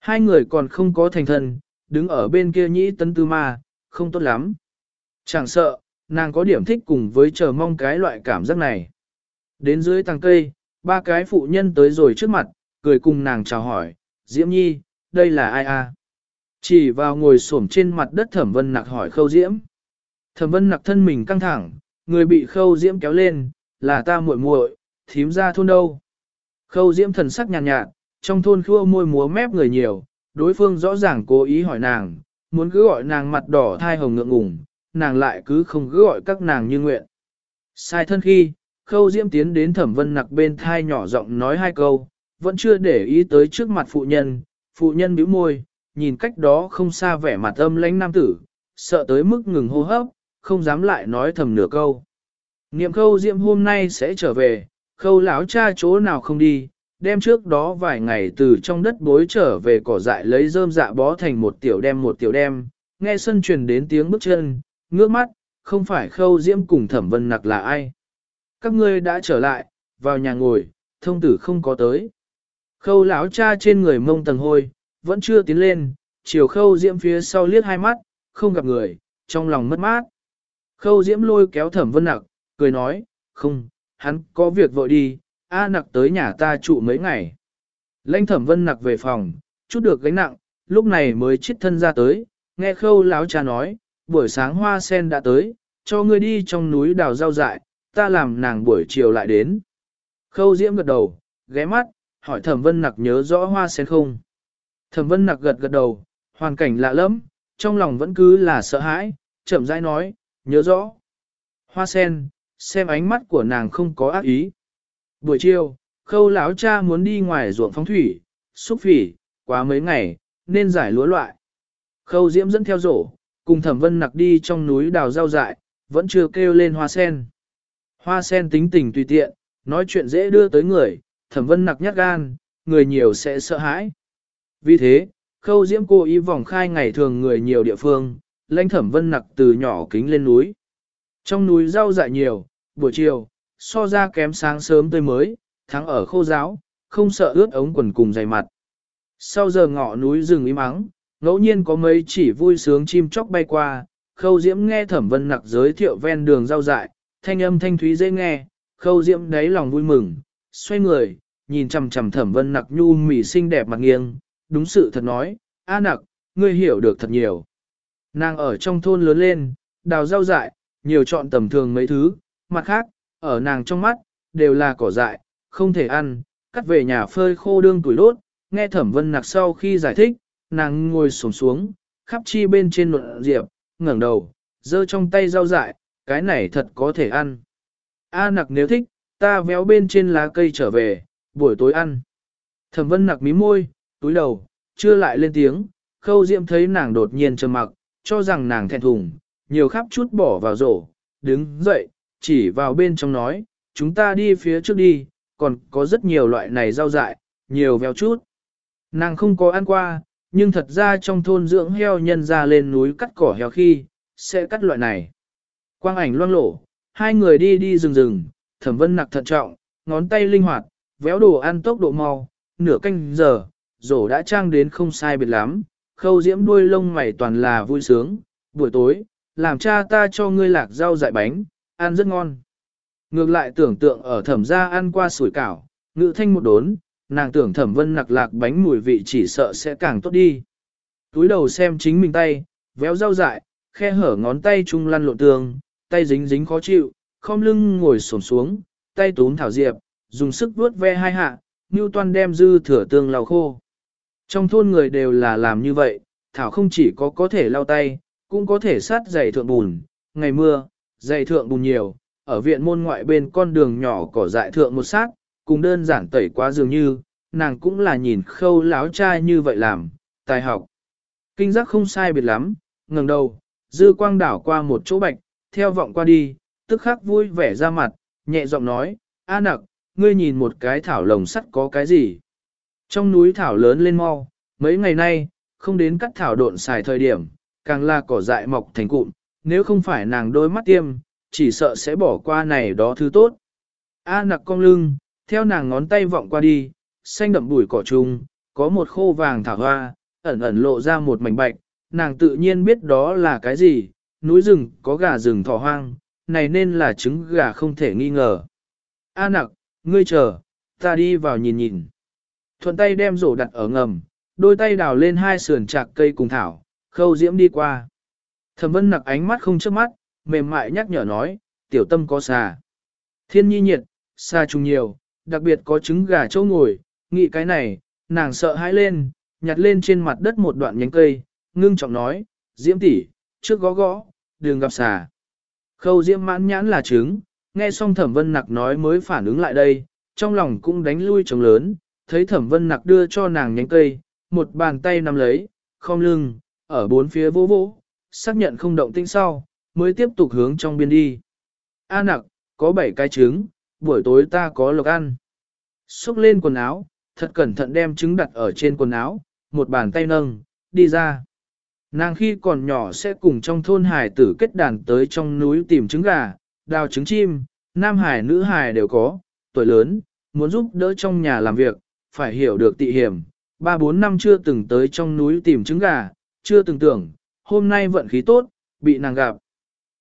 Hai người còn không có thành thần, đứng ở bên kia nhĩ tấn tư ma, không tốt lắm. Chẳng sợ, nàng có điểm thích cùng với chờ mong cái loại cảm giác này. Đến dưới tàng cây, ba cái phụ nhân tới rồi trước mặt, cười cùng nàng chào hỏi, Diễm Nhi, đây là ai a? Chỉ vào ngồi xổm trên mặt đất thẩm vân nặc hỏi khâu Diễm. Thẩm vân nặc thân mình căng thẳng, người bị khâu Diễm kéo lên, là ta muội muội, thím ra thôn đâu. Khâu Diễm thần sắc nhàn nhạt, nhạt, trong thôn khua môi múa mép người nhiều, đối phương rõ ràng cố ý hỏi nàng, muốn cứ gọi nàng mặt đỏ thai hồng ngượng ngùng, nàng lại cứ không cứ gọi các nàng như nguyện. Sai thân khi, khâu diễm tiến đến thẩm vân nặc bên thai nhỏ giọng nói hai câu, vẫn chưa để ý tới trước mặt phụ nhân, phụ nhân bĩu môi, nhìn cách đó không xa vẻ mặt âm lãnh nam tử, sợ tới mức ngừng hô hấp, không dám lại nói thầm nửa câu. Niệm khâu diễm hôm nay sẽ trở về, khâu lão cha chỗ nào không đi, đem trước đó vài ngày từ trong đất bối trở về cỏ dại lấy rơm dạ bó thành một tiểu đem một tiểu đem, nghe sân truyền đến tiếng bước chân, ngước mắt, không phải khâu diễm cùng thẩm vân nặc là ai. Các ngươi đã trở lại, vào nhà ngồi, thông tử không có tới. Khâu lão cha trên người mông tầng hôi, vẫn chưa tiến lên, chiều khâu diễm phía sau liếc hai mắt, không gặp người, trong lòng mất mát. Khâu diễm lôi kéo thẩm vân nặc, cười nói, không, hắn có việc vội đi, A nặc tới nhà ta trụ mấy ngày. Lãnh thẩm vân nặc về phòng, chút được gánh nặng, lúc này mới chít thân ra tới, nghe khâu láo cha nói, buổi sáng hoa sen đã tới, cho ngươi đi trong núi đào rau dại, ta làm nàng buổi chiều lại đến. Khâu diễm gật đầu, ghé mắt, hỏi thẩm vân nặc nhớ rõ hoa sen không. Thẩm vân nặc gật gật đầu, hoàn cảnh lạ lắm, trong lòng vẫn cứ là sợ hãi, chậm rãi nói, nhớ rõ. Hoa sen, xem ánh mắt của nàng không có ác ý. Buổi chiều, khâu lão cha muốn đi ngoài ruộng phóng thủy, xúc phỉ, quá mấy ngày, nên giải lúa loại. Khâu diễm dẫn theo rổ, cùng thẩm vân nặc đi trong núi đào rau dại, vẫn chưa kêu lên hoa sen. Hoa sen tính tình tùy tiện, nói chuyện dễ đưa tới người, thẩm vân nặc nhát gan, người nhiều sẽ sợ hãi. Vì thế, khâu diễm cô ý vòng khai ngày thường người nhiều địa phương, lãnh thẩm vân nặc từ nhỏ kính lên núi. Trong núi rau dại nhiều, buổi chiều, so ra kém sáng sớm tươi mới, thắng ở khô giáo, không sợ ướt ống quần cùng dày mặt. Sau giờ ngọ núi rừng im ắng, ngẫu nhiên có mấy chỉ vui sướng chim chóc bay qua, khâu diễm nghe thẩm vân nặc giới thiệu ven đường rau dại, thanh âm thanh thúy dễ nghe, khâu diễm đáy lòng vui mừng, xoay người, nhìn chằm chằm thẩm vân nặc nhu mỉ xinh đẹp mặt nghiêng, đúng sự thật nói, a nặc, ngươi hiểu được thật nhiều. Nàng ở trong thôn lớn lên, đào rau dại, nhiều chọn tầm thường mấy thứ, mặt khác, ở nàng trong mắt, đều là cỏ dại, không thể ăn, cắt về nhà phơi khô đương tuổi đốt, nghe thẩm vân nặc sau khi giải thích, nàng ngồi xổm xuống, khắp chi bên trên nộn diệp, ngẩng đầu, giơ trong tay rau dại, cái này thật có thể ăn. A nặc nếu thích, ta véo bên trên lá cây trở về, buổi tối ăn. Thẩm vân nặc mí môi, túi đầu, chưa lại lên tiếng, khâu diệm thấy nàng đột nhiên trầm mặc, cho rằng nàng thẹn thùng, nhiều khắp chút bỏ vào rổ, đứng dậy, chỉ vào bên trong nói, chúng ta đi phía trước đi, còn có rất nhiều loại này rau dại, nhiều véo chút. Nàng không có ăn qua, nhưng thật ra trong thôn dưỡng heo nhân ra lên núi cắt cỏ heo khi, sẽ cắt loại này. Quang ảnh loang lổ, hai người đi đi rừng rừng, thẩm vân nặc thận trọng, ngón tay linh hoạt, véo đồ ăn tốc độ mau, nửa canh giờ, rổ đã trang đến không sai biệt lắm, khâu diễm đuôi lông mày toàn là vui sướng, buổi tối, làm cha ta cho ngươi lạc rau dại bánh, ăn rất ngon. Ngược lại tưởng tượng ở thẩm gia ăn qua sủi cảo, ngự thanh một đốn, nàng tưởng thẩm vân nặc lạc bánh mùi vị chỉ sợ sẽ càng tốt đi. Túi đầu xem chính mình tay, véo rau dại, khe hở ngón tay chung lăn lộn tường, tay dính dính khó chịu, khom lưng ngồi xổm xuống, tay túm thảo diệp, dùng sức vuốt ve hai hạ, như toan đem dư thừa tương lau khô. Trong thôn người đều là làm như vậy, thảo không chỉ có có thể lau tay, cũng có thể sát giày thượng bùn, ngày mưa, dày thượng bùn nhiều, ở viện môn ngoại bên con đường nhỏ cỏ dại thượng một sát, cùng đơn giản tẩy quá dường như, nàng cũng là nhìn khâu láo trai như vậy làm, tài học. Kinh giác không sai biệt lắm, ngẩng đầu, dư quang đảo qua một chỗ bạch, theo vọng qua đi, tức khắc vui vẻ ra mặt, nhẹ giọng nói, A nặc, ngươi nhìn một cái thảo lồng sắt có cái gì. Trong núi thảo lớn lên mau, mấy ngày nay, không đến cắt thảo độn xài thời điểm, càng là cỏ dại mọc thành cụm, nếu không phải nàng đôi mắt tiêm, chỉ sợ sẽ bỏ qua này đó thứ tốt. A nặc cong lưng, theo nàng ngón tay vọng qua đi, xanh đậm bụi cỏ trùng, có một khô vàng thảo hoa, ẩn ẩn lộ ra một mảnh bạch, nàng tự nhiên biết đó là cái gì, núi rừng có gà rừng thỏ hoang, này nên là trứng gà không thể nghi ngờ. A nặc, ngươi chờ, ta đi vào nhìn nhìn. Thuận tay đem rổ đặt ở ngầm, đôi tay đào lên hai sườn chạc cây cùng thảo, khâu diễm đi qua. Thẩm vân nặc ánh mắt không chớp mắt, mềm mại nhắc nhở nói, tiểu tâm có xà. Thiên nhi nhiệt, xa trùng nhiều, đặc biệt có trứng gà châu ngồi, nghĩ cái này, nàng sợ hãi lên, nhặt lên trên mặt đất một đoạn nhánh cây, ngưng trọng nói, diễm tỷ, trước gõ gõ, đừng gặp xà. Khâu diễm mãn nhãn là trứng, nghe xong thẩm vân nặc nói mới phản ứng lại đây, trong lòng cũng đánh lui trống lớn, thấy thẩm vân nặc đưa cho nàng nhánh cây, một bàn tay nắm lấy, không lưng, ở bốn phía vô vỗ, xác nhận không động tĩnh sau, mới tiếp tục hướng trong biên đi. A nặc, có bảy cái trứng, buổi tối ta có lộc ăn. Xúc lên quần áo, thật cẩn thận đem trứng đặt ở trên quần áo, một bàn tay nâng, đi ra. Nàng khi còn nhỏ sẽ cùng trong thôn hải tử kết đàn tới trong núi tìm trứng gà, đào trứng chim, nam hải nữ hải đều có, tuổi lớn, muốn giúp đỡ trong nhà làm việc, phải hiểu được tị hiểm. Ba bốn năm chưa từng tới trong núi tìm trứng gà, chưa từng tưởng, hôm nay vận khí tốt, bị nàng gặp.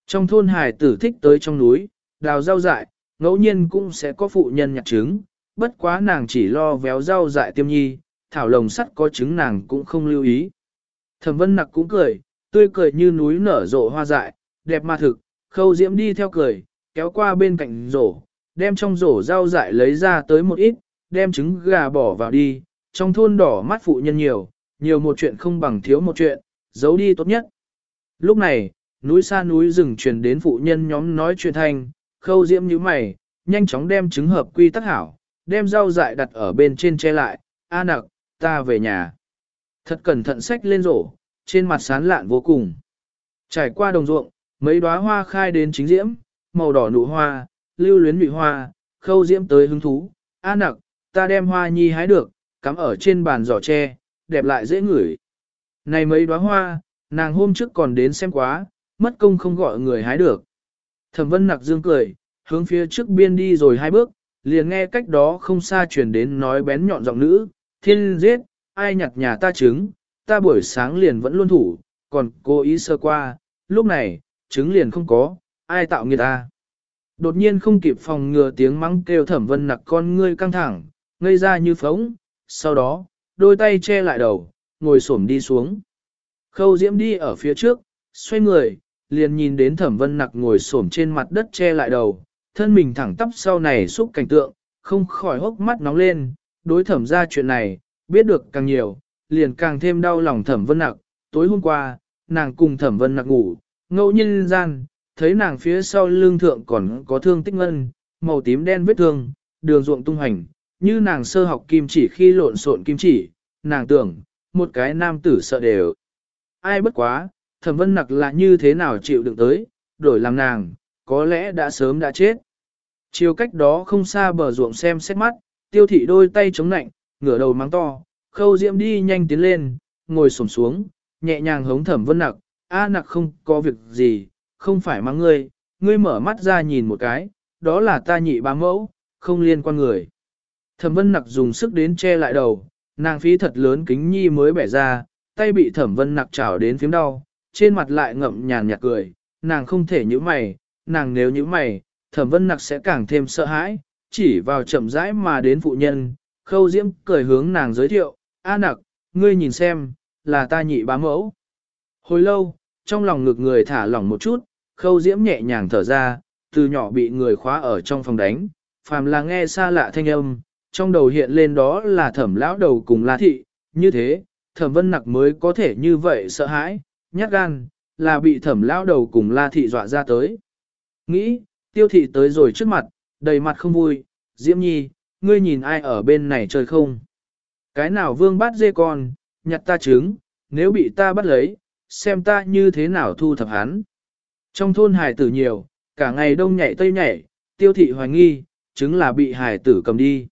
Trong thôn hải tử thích tới trong núi, đào rau dại, ngẫu nhiên cũng sẽ có phụ nhân nhặt trứng, bất quá nàng chỉ lo véo rau dại tiêm nhi, thảo lồng sắt có trứng nàng cũng không lưu ý. Thẩm vân nặc cũng cười, tươi cười như núi nở rộ hoa dại, đẹp mà thực, khâu diễm đi theo cười, kéo qua bên cạnh rổ, đem trong rổ rau dại lấy ra tới một ít, đem trứng gà bỏ vào đi, trong thôn đỏ mắt phụ nhân nhiều, nhiều một chuyện không bằng thiếu một chuyện, giấu đi tốt nhất. Lúc này, núi xa núi rừng truyền đến phụ nhân nhóm nói chuyện thanh, khâu diễm như mày, nhanh chóng đem trứng hợp quy tắc hảo, đem rau dại đặt ở bên trên che lại, a nặc, ta về nhà. Thật cẩn thận sách lên rổ, trên mặt sán lạn vô cùng. Trải qua đồng ruộng, mấy đóa hoa khai đến chính diễm, màu đỏ nụ hoa, lưu luyến nhụy hoa, khâu diễm tới hứng thú, a nặc, ta đem hoa nhi hái được, cắm ở trên bàn giỏ tre, đẹp lại dễ ngửi. Này mấy đóa hoa, nàng hôm trước còn đến xem quá, mất công không gọi người hái được. Thẩm vân nặc dương cười, hướng phía trước biên đi rồi hai bước, liền nghe cách đó không xa truyền đến nói bén nhọn giọng nữ, thiên giết, ai nhặt nhà ta trứng, ta buổi sáng liền vẫn luôn thủ, còn cố ý sơ qua, lúc này, trứng liền không có, ai tạo người ta. Đột nhiên không kịp phòng ngừa tiếng mắng kêu thẩm vân nặc con ngươi căng thẳng, ngây ra như phóng, sau đó, đôi tay che lại đầu, ngồi xổm đi xuống. Khâu diễm đi ở phía trước, xoay người, liền nhìn đến thẩm vân nặc ngồi xổm trên mặt đất che lại đầu, thân mình thẳng tắp sau này xúc cảnh tượng, không khỏi hốc mắt nóng lên, đối thẩm ra chuyện này, biết được càng nhiều, liền càng thêm đau lòng thẩm vân nặc, tối hôm qua, nàng cùng thẩm vân nặc ngủ, ngẫu nhiên gian, thấy nàng phía sau lưng thượng còn có thương tích ngân, màu tím đen vết thương, đường ruộng tung hành, như nàng sơ học kim chỉ khi lộn xộn kim chỉ, nàng tưởng, một cái nam tử sợ đều. Ai bất quá, thẩm vân nặc là như thế nào chịu đựng tới, đổi làm nàng, có lẽ đã sớm đã chết. Chiều cách đó không xa bờ ruộng xem xét mắt, tiêu thị đôi tay chống nạnh, ngửa đầu mắng to, khâu diễm đi nhanh tiến lên, ngồi xổm xuống, nhẹ nhàng hống thẩm vân nặc, a nặc không có việc gì, không phải mắng ngươi, ngươi mở mắt ra nhìn một cái, đó là ta nhị bá mẫu, không liên quan người. Thẩm vân nặc dùng sức đến che lại đầu, nàng phí thật lớn kính nhi mới bẻ ra, tay bị thẩm vân nặc chảo đến phím đau, trên mặt lại ngậm nhàn nhạt cười, nàng không thể như mày, nàng nếu như mày, thẩm vân nặc sẽ càng thêm sợ hãi, chỉ vào chậm rãi mà đến phụ nhân, khâu diễm cười hướng nàng giới thiệu, a nặc, ngươi nhìn xem, là ta nhị bá mẫu. Hồi lâu, trong lòng ngực người thả lỏng một chút, khâu diễm nhẹ nhàng thở ra, từ nhỏ bị người khóa ở trong phòng đánh, phàm là nghe xa lạ thanh âm, trong đầu hiện lên đó là thẩm lão đầu cùng la thị, như thế, thẩm vân nặc mới có thể như vậy sợ hãi, nhát gan, là bị thẩm lão đầu cùng la thị dọa ra tới. Nghĩ, tiêu thị tới rồi trước mặt, đầy mặt không vui, diễm nhi, ngươi nhìn ai ở bên này chơi không? Cái nào vương bắt dê con, nhặt ta trứng, nếu bị ta bắt lấy, xem ta như thế nào thu thập hắn. Trong thôn hải tử nhiều, cả ngày đông nhảy tây nhảy, tiêu thị hoài nghi, chứng là bị hải tử cầm đi.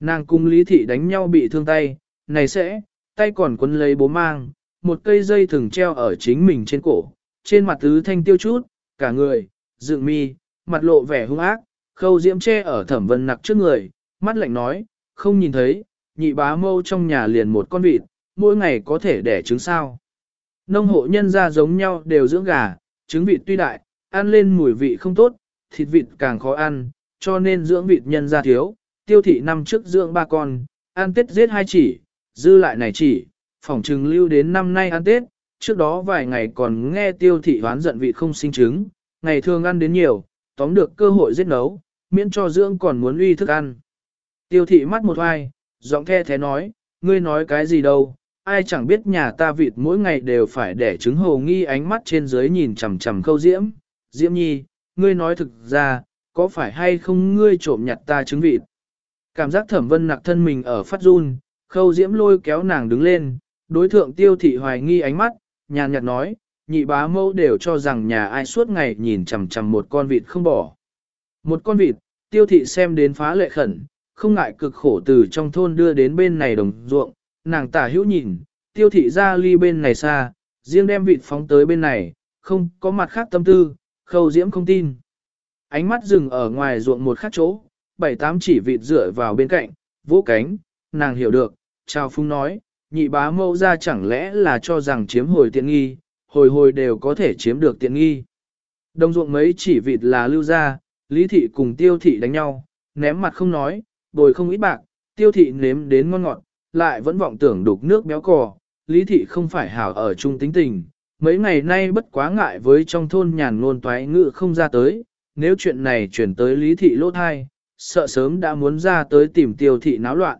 Nàng cung lý thị đánh nhau bị thương tay, này sẽ, tay còn quấn lấy bố mang, một cây dây thừng treo ở chính mình trên cổ, trên mặt tứ thanh tiêu chút, cả người, dựng mi, mặt lộ vẻ hung ác, khâu diễm che ở thẩm vân nặc trước người, mắt lạnh nói, không nhìn thấy, nhị bá mâu trong nhà liền một con vịt, mỗi ngày có thể đẻ trứng sao. Nông hộ nhân ra giống nhau đều dưỡng gà, trứng vịt tuy đại, ăn lên mùi vị không tốt, thịt vịt càng khó ăn, cho nên dưỡng vịt nhân ra thiếu, tiêu thị năm trước dưỡng ba con, ăn tết giết hai chỉ, dư lại này chỉ, phỏng trừng lưu đến năm nay ăn tết, trước đó vài ngày còn nghe tiêu thị hoán giận vị không sinh trứng, ngày thường ăn đến nhiều, tóm được cơ hội giết nấu, miễn cho dưỡng còn muốn uy thức ăn. Tiêu thị mắt một ai, giọng the thế nói, ngươi nói cái gì đâu, ai chẳng biết nhà ta vịt mỗi ngày đều phải để trứng hồ nghi ánh mắt trên dưới nhìn chằm chằm khâu diễm, diễm nhi, ngươi nói thực ra, có phải hay không ngươi trộm nhặt ta trứng vịt. Cảm giác thẩm vân nặc thân mình ở phát run, khâu diễm lôi kéo nàng đứng lên, đối thượng tiêu thị hoài nghi ánh mắt, nhàn nhạt nói, nhị bá mẫu đều cho rằng nhà ai suốt ngày nhìn chằm chằm một con vịt không bỏ. Một con vịt, tiêu thị xem đến phá lệ khẩn, không ngại cực khổ từ trong thôn đưa đến bên này đồng ruộng, nàng tả hữu nhìn, tiêu thị ra ly bên này xa, riêng đem vịt phóng tới bên này, không có mặt khác tâm tư, khâu diễm không tin. Ánh mắt dừng ở ngoài ruộng một khác chỗ, bảy tám chỉ vịt dựa vào bên cạnh, vỗ cánh, nàng hiểu được, trao phung nói, nhị bá mẫu ra chẳng lẽ là cho rằng chiếm hồi tiện nghi, hồi hồi đều có thể chiếm được tiện nghi. Đồng ruộng mấy chỉ vịt là lưu ra, lý thị cùng tiêu thị đánh nhau, ném mặt không nói, bồi không ít bạc, tiêu thị nếm đến ngon ngọt, lại vẫn vọng tưởng đục nước béo cò, lý thị không phải hảo ở chung tính tình, mấy ngày nay bất quá ngại với trong thôn nhàn ngôn toái ngự không ra tới, nếu chuyện này chuyển tới lý thị lỗ thai, sợ sớm đã muốn ra tới tìm tiêu thị náo loạn.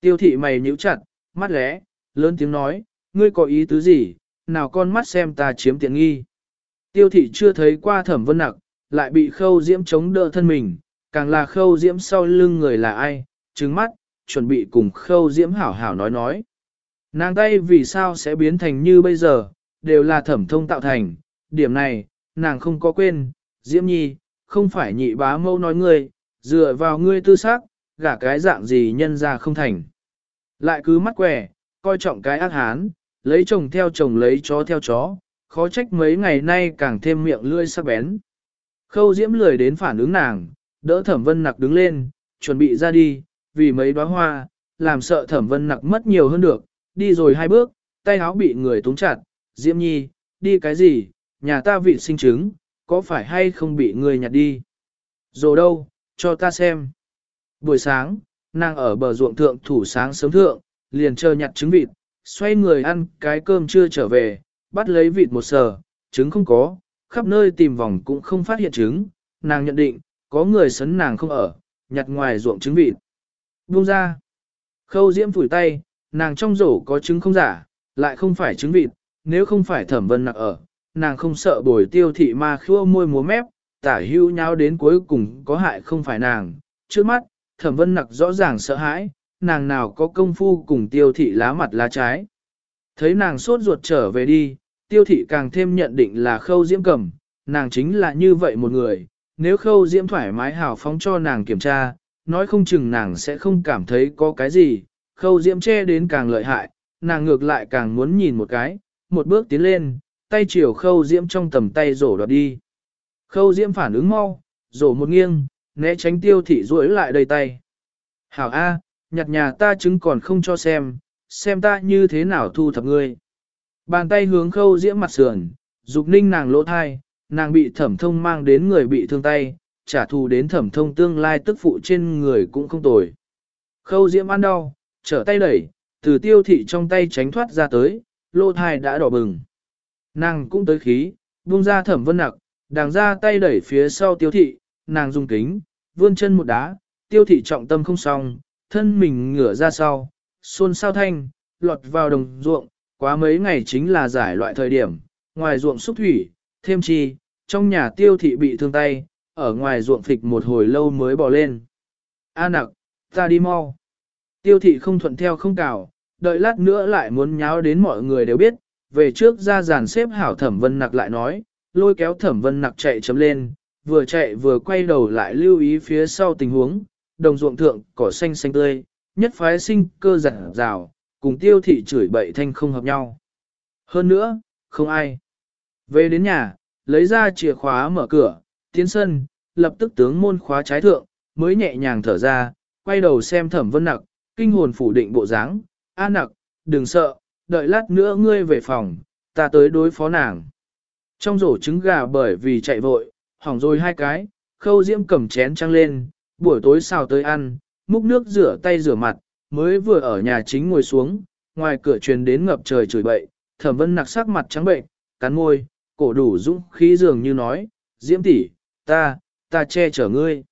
Tiêu thị mày nhíu chặt, mắt lẽ, lớn tiếng nói, ngươi có ý tứ gì, nào con mắt xem ta chiếm tiện nghi. Tiêu thị chưa thấy qua thẩm vân nặc, lại bị khâu diễm chống đỡ thân mình, càng là khâu diễm sau lưng người là ai, trứng mắt, chuẩn bị cùng khâu diễm hảo hảo nói nói. Nàng tay vì sao sẽ biến thành như bây giờ, đều là thẩm thông tạo thành, điểm này, nàng không có quên, diễm nhi, không phải nhị bá mâu nói ngươi, dựa vào ngươi tư xác, gả cái dạng gì nhân ra không thành. Lại cứ mắt quẻ, coi trọng cái ác hán, lấy chồng theo chồng lấy chó theo chó, khó trách mấy ngày nay càng thêm miệng lươi sắc bén. Khâu diễm lười đến phản ứng nàng, đỡ thẩm vân nặc đứng lên, chuẩn bị ra đi, vì mấy đóa hoa, làm sợ thẩm vân nặc mất nhiều hơn được, đi rồi hai bước, tay áo bị người túng chặt, diễm nhi, đi cái gì, nhà ta vị sinh chứng, có phải hay không bị người nhặt đi? Rồi đâu, cho ta xem. Buổi sáng, nàng ở bờ ruộng thượng thủ sáng sớm thượng, liền chờ nhặt trứng vịt, xoay người ăn cái cơm chưa trở về, bắt lấy vịt một sờ, trứng không có, khắp nơi tìm vòng cũng không phát hiện trứng, nàng nhận định, có người sấn nàng không ở, nhặt ngoài ruộng trứng vịt. Buông ra. Khâu diễm phủi tay, nàng trong rổ có trứng không giả, lại không phải trứng vịt, nếu không phải thẩm vân nặng ở, nàng không sợ bồi tiêu thị ma khua môi múa mép, tả hưu nhau đến cuối cùng có hại không phải nàng. Trước mắt, thẩm vân nặc rõ ràng sợ hãi, nàng nào có công phu cùng tiêu thị lá mặt lá trái. Thấy nàng sốt ruột trở về đi, tiêu thị càng thêm nhận định là khâu diễm cầm, nàng chính là như vậy một người, nếu khâu diễm thoải mái hào phóng cho nàng kiểm tra, nói không chừng nàng sẽ không cảm thấy có cái gì, khâu diễm che đến càng lợi hại, nàng ngược lại càng muốn nhìn một cái, một bước tiến lên, tay chiều khâu diễm trong tầm tay rổ đoạt đi. Khâu diễm phản ứng mau, rổ một nghiêng, né tránh tiêu thị duỗi lại đầy tay. Hảo A, nhặt nhà ta chứng còn không cho xem, xem ta như thế nào thu thập ngươi. Bàn tay hướng khâu diễm mặt sườn, dục ninh nàng lỗ thai, nàng bị thẩm thông mang đến người bị thương tay, trả thù đến thẩm thông tương lai tức phụ trên người cũng không tồi. Khâu diễm ăn đau, trở tay đẩy, từ tiêu thị trong tay tránh thoát ra tới, lỗ thai đã đỏ bừng. Nàng cũng tới khí, buông ra thẩm vân nặc, đàng ra tay đẩy phía sau tiêu thị, nàng dùng kính, vươn chân một đá, tiêu thị trọng tâm không xong, thân mình ngửa ra sau, xôn sao thanh, lọt vào đồng ruộng, quá mấy ngày chính là giải loại thời điểm, ngoài ruộng xúc thủy, thêm chi, trong nhà tiêu thị bị thương tay, ở ngoài ruộng phịch một hồi lâu mới bỏ lên. A nặc, ta đi mau. Tiêu thị không thuận theo không cào, đợi lát nữa lại muốn nháo đến mọi người đều biết, về trước ra giàn xếp hảo thẩm vân nặc lại nói, lôi kéo thẩm vân nặc chạy chấm lên, vừa chạy vừa quay đầu lại lưu ý phía sau tình huống, đồng ruộng thượng cỏ xanh xanh tươi, nhất phái sinh cơ giả rào, cùng tiêu thị chửi bậy thanh không hợp nhau. Hơn nữa, không ai. Về đến nhà, lấy ra chìa khóa mở cửa, tiến sân, lập tức tướng môn khóa trái thượng, mới nhẹ nhàng thở ra, quay đầu xem thẩm vân nặc, kinh hồn phủ định bộ dáng, a nặc, đừng sợ, đợi lát nữa ngươi về phòng, ta tới đối phó nàng. Trong rổ trứng gà bởi vì chạy vội, hỏng rồi hai cái, khâu diễm cầm chén trăng lên, buổi tối xào tới ăn, múc nước rửa tay rửa mặt, mới vừa ở nhà chính ngồi xuống, ngoài cửa truyền đến ngập trời chửi bậy, thẩm vân nặc sắc mặt trắng bệnh, cắn môi, cổ đủ dũng khí dường như nói, diễm tỷ, ta, ta che chở ngươi.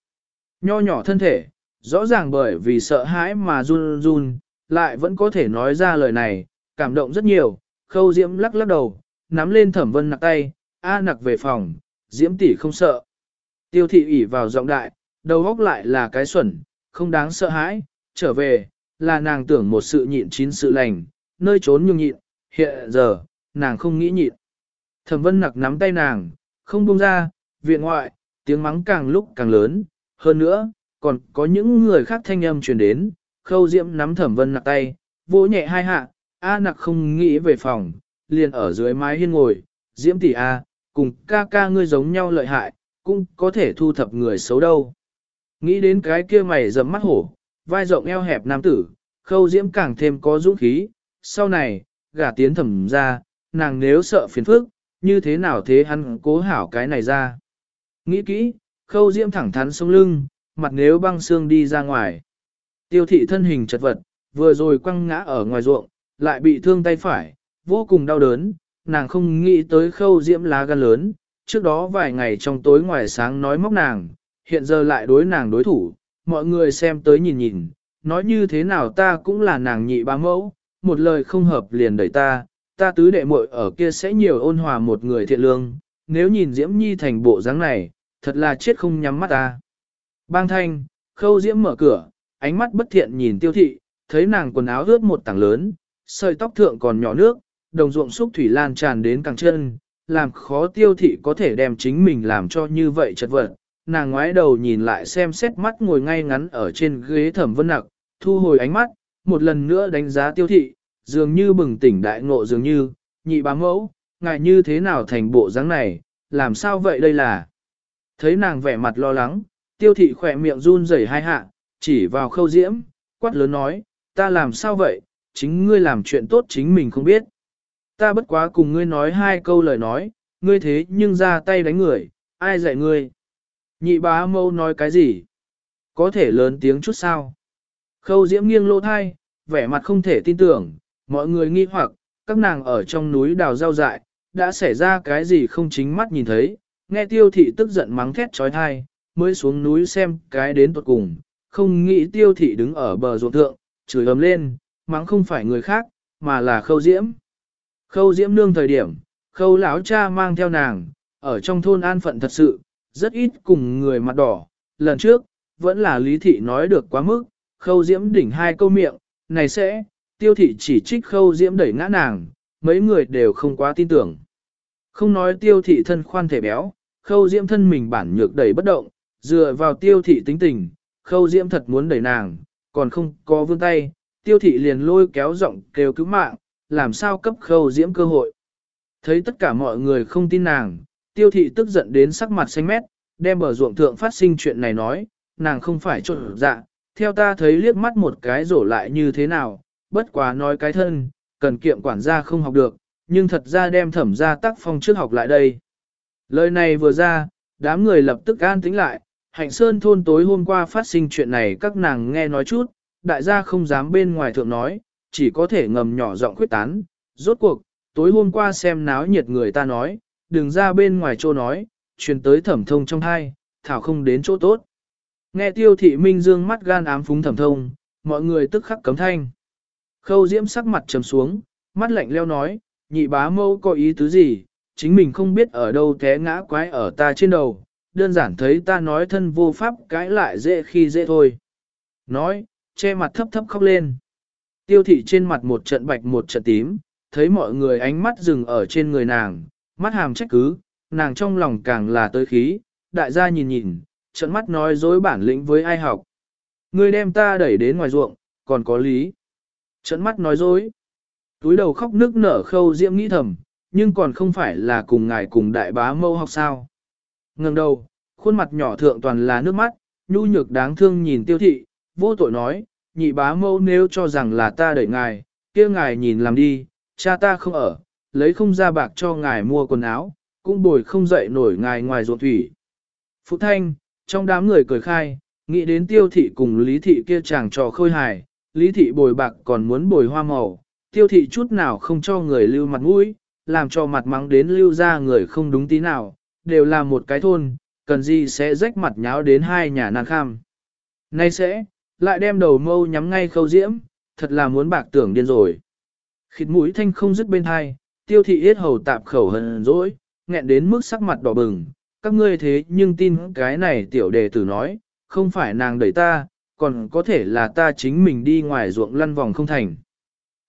Nho nhỏ thân thể, rõ ràng bởi vì sợ hãi mà run run, lại vẫn có thể nói ra lời này, cảm động rất nhiều, khâu diễm lắc lắc đầu, nắm lên thẩm vân nặc tay, a nặc về phòng, diễm tỷ không sợ. Tiêu thị ủy vào giọng đại, đầu góc lại là cái xuẩn, không đáng sợ hãi, trở về, là nàng tưởng một sự nhịn chín sự lành, nơi trốn nhung nhịn, hiện giờ, nàng không nghĩ nhịn. Thẩm vân nặc nắm tay nàng, không buông ra, viện ngoại, tiếng mắng càng lúc càng lớn, hơn nữa, còn có những người khác thanh âm truyền đến, khâu diễm nắm thẩm vân nặc tay, vỗ nhẹ hai hạ, A nặc không nghĩ về phòng, liền ở dưới mái hiên ngồi, diễm tỷ A, cùng ca ca ngươi giống nhau lợi hại, cũng có thể thu thập người xấu đâu. Nghĩ đến cái kia mày dầm mắt hổ, vai rộng eo hẹp nam tử, khâu diễm càng thêm có dũng khí, sau này, gả tiến thẩm ra, nàng nếu sợ phiền phức, như thế nào thế hắn cố hảo cái này ra. Nghĩ kỹ, khâu diễm thẳng thắn sông lưng, mặt nếu băng xương đi ra ngoài. Tiêu thị thân hình chật vật, vừa rồi quăng ngã ở ngoài ruộng, lại bị thương tay phải, vô cùng đau đớn, nàng không nghĩ tới khâu diễm lá gan lớn, trước đó vài ngày trong tối ngoài sáng nói móc nàng, hiện giờ lại đối nàng đối thủ, mọi người xem tới nhìn nhìn, nói như thế nào ta cũng là nàng nhị bá mẫu, một lời không hợp liền đẩy ta, ta tứ đệ muội ở kia sẽ nhiều ôn hòa một người thiện lương, nếu nhìn Diễm Nhi thành bộ dáng này, thật là chết không nhắm mắt ta. Bang thanh, khâu Diễm mở cửa, ánh mắt bất thiện nhìn tiêu thị, thấy nàng quần áo ướt một tảng lớn, sợi tóc thượng còn nhỏ nước, đồng ruộng xúc thủy lan tràn đến càng chân, làm khó tiêu thị có thể đem chính mình làm cho như vậy chật vật. Nàng ngoái đầu nhìn lại xem xét mắt ngồi ngay ngắn ở trên ghế thẩm vân nặc, thu hồi ánh mắt, một lần nữa đánh giá tiêu thị, dường như bừng tỉnh đại ngộ dường như, nhị bá mẫu, ngài như thế nào thành bộ dáng này, làm sao vậy đây là. Thấy nàng vẻ mặt lo lắng, tiêu thị khỏe miệng run rẩy hai hạ, chỉ vào khâu diễm, quát lớn nói, ta làm sao vậy, chính ngươi làm chuyện tốt chính mình không biết. Ta bất quá cùng ngươi nói hai câu lời nói, ngươi thế nhưng ra tay đánh người, ai dạy ngươi. Nhị bá mâu nói cái gì? Có thể lớn tiếng chút sao? Khâu diễm nghiêng lô thai, vẻ mặt không thể tin tưởng, mọi người nghi hoặc, các nàng ở trong núi đào rau dại, đã xảy ra cái gì không chính mắt nhìn thấy, nghe tiêu thị tức giận mắng thét trói thai, mới xuống núi xem cái đến tuột cùng, không nghĩ tiêu thị đứng ở bờ ruộng thượng, chửi ấm lên, mắng không phải người khác, mà là khâu diễm. Khâu diễm nương thời điểm, khâu lão cha mang theo nàng, ở trong thôn an phận thật sự, rất ít cùng người mặt đỏ. Lần trước, vẫn là lý thị nói được quá mức, khâu diễm đỉnh hai câu miệng, này sẽ, tiêu thị chỉ trích khâu diễm đẩy ngã nàng, mấy người đều không quá tin tưởng. Không nói tiêu thị thân khoan thể béo, khâu diễm thân mình bản nhược đẩy bất động, dựa vào tiêu thị tính tình, khâu diễm thật muốn đẩy nàng, còn không có vươn tay, tiêu thị liền lôi kéo giọng kêu cứu mạng, làm sao cấp khâu diễm cơ hội. Thấy tất cả mọi người không tin nàng, tiêu thị tức giận đến sắc mặt xanh mét, đem bờ ruộng thượng phát sinh chuyện này nói, nàng không phải trộn dạ, theo ta thấy liếc mắt một cái rổ lại như thế nào, bất quá nói cái thân, cần kiệm quản gia không học được, nhưng thật ra đem thẩm ra tác phong trước học lại đây. Lời này vừa ra, đám người lập tức an tính lại, hạnh sơn thôn tối hôm qua phát sinh chuyện này các nàng nghe nói chút, đại gia không dám bên ngoài thượng nói, chỉ có thể ngầm nhỏ giọng khuyết tán, rốt cuộc, tối hôm qua xem náo nhiệt người ta nói, đừng ra bên ngoài chỗ nói, truyền tới thẩm thông trong hai, thảo không đến chỗ tốt. Nghe tiêu thị minh dương mắt gan ám phúng thẩm thông, mọi người tức khắc cấm thanh. Khâu diễm sắc mặt trầm xuống, mắt lạnh leo nói, nhị bá mâu có ý tứ gì, chính mình không biết ở đâu té ngã quái ở ta trên đầu, đơn giản thấy ta nói thân vô pháp cãi lại dễ khi dễ thôi. Nói, che mặt thấp thấp khóc lên. Tiêu thị trên mặt một trận bạch một trận tím, thấy mọi người ánh mắt dừng ở trên người nàng, mắt hàm trách cứ, nàng trong lòng càng là tới khí, đại gia nhìn nhìn, trận mắt nói dối bản lĩnh với ai học. Ngươi đem ta đẩy đến ngoài ruộng, còn có lý. Trận mắt nói dối. Túi đầu khóc nước nở khâu diễm nghĩ thầm, nhưng còn không phải là cùng ngài cùng đại bá mâu học sao. Ngừng đầu, khuôn mặt nhỏ thượng toàn là nước mắt, nhu nhược đáng thương nhìn tiêu thị, vô tội nói, nhị bá mâu nếu cho rằng là ta đẩy ngài, kia ngài nhìn làm đi, cha ta không ở, lấy không ra bạc cho ngài mua quần áo, cũng bồi không dậy nổi ngài ngoài ruộng thủy. Phụ thanh, trong đám người cười khai, nghĩ đến tiêu thị cùng lý thị kia chàng trò khôi hài, lý thị bồi bạc còn muốn bồi hoa màu, tiêu thị chút nào không cho người lưu mặt mũi, làm cho mặt mắng đến lưu ra người không đúng tí nào, đều là một cái thôn, cần gì sẽ rách mặt nháo đến hai nhà nàng kham. Nay sẽ, lại đem đầu mâu nhắm ngay khâu diễm, thật là muốn bạc tưởng điên rồi. Khịt mũi thanh không dứt bên hai, tiêu thị yết hầu tạp khẩu hận dỗi, nghẹn đến mức sắc mặt đỏ bừng, các ngươi thế nhưng tin cái này tiểu đề tử nói, không phải nàng đẩy ta, còn có thể là ta chính mình đi ngoài ruộng lăn vòng không thành.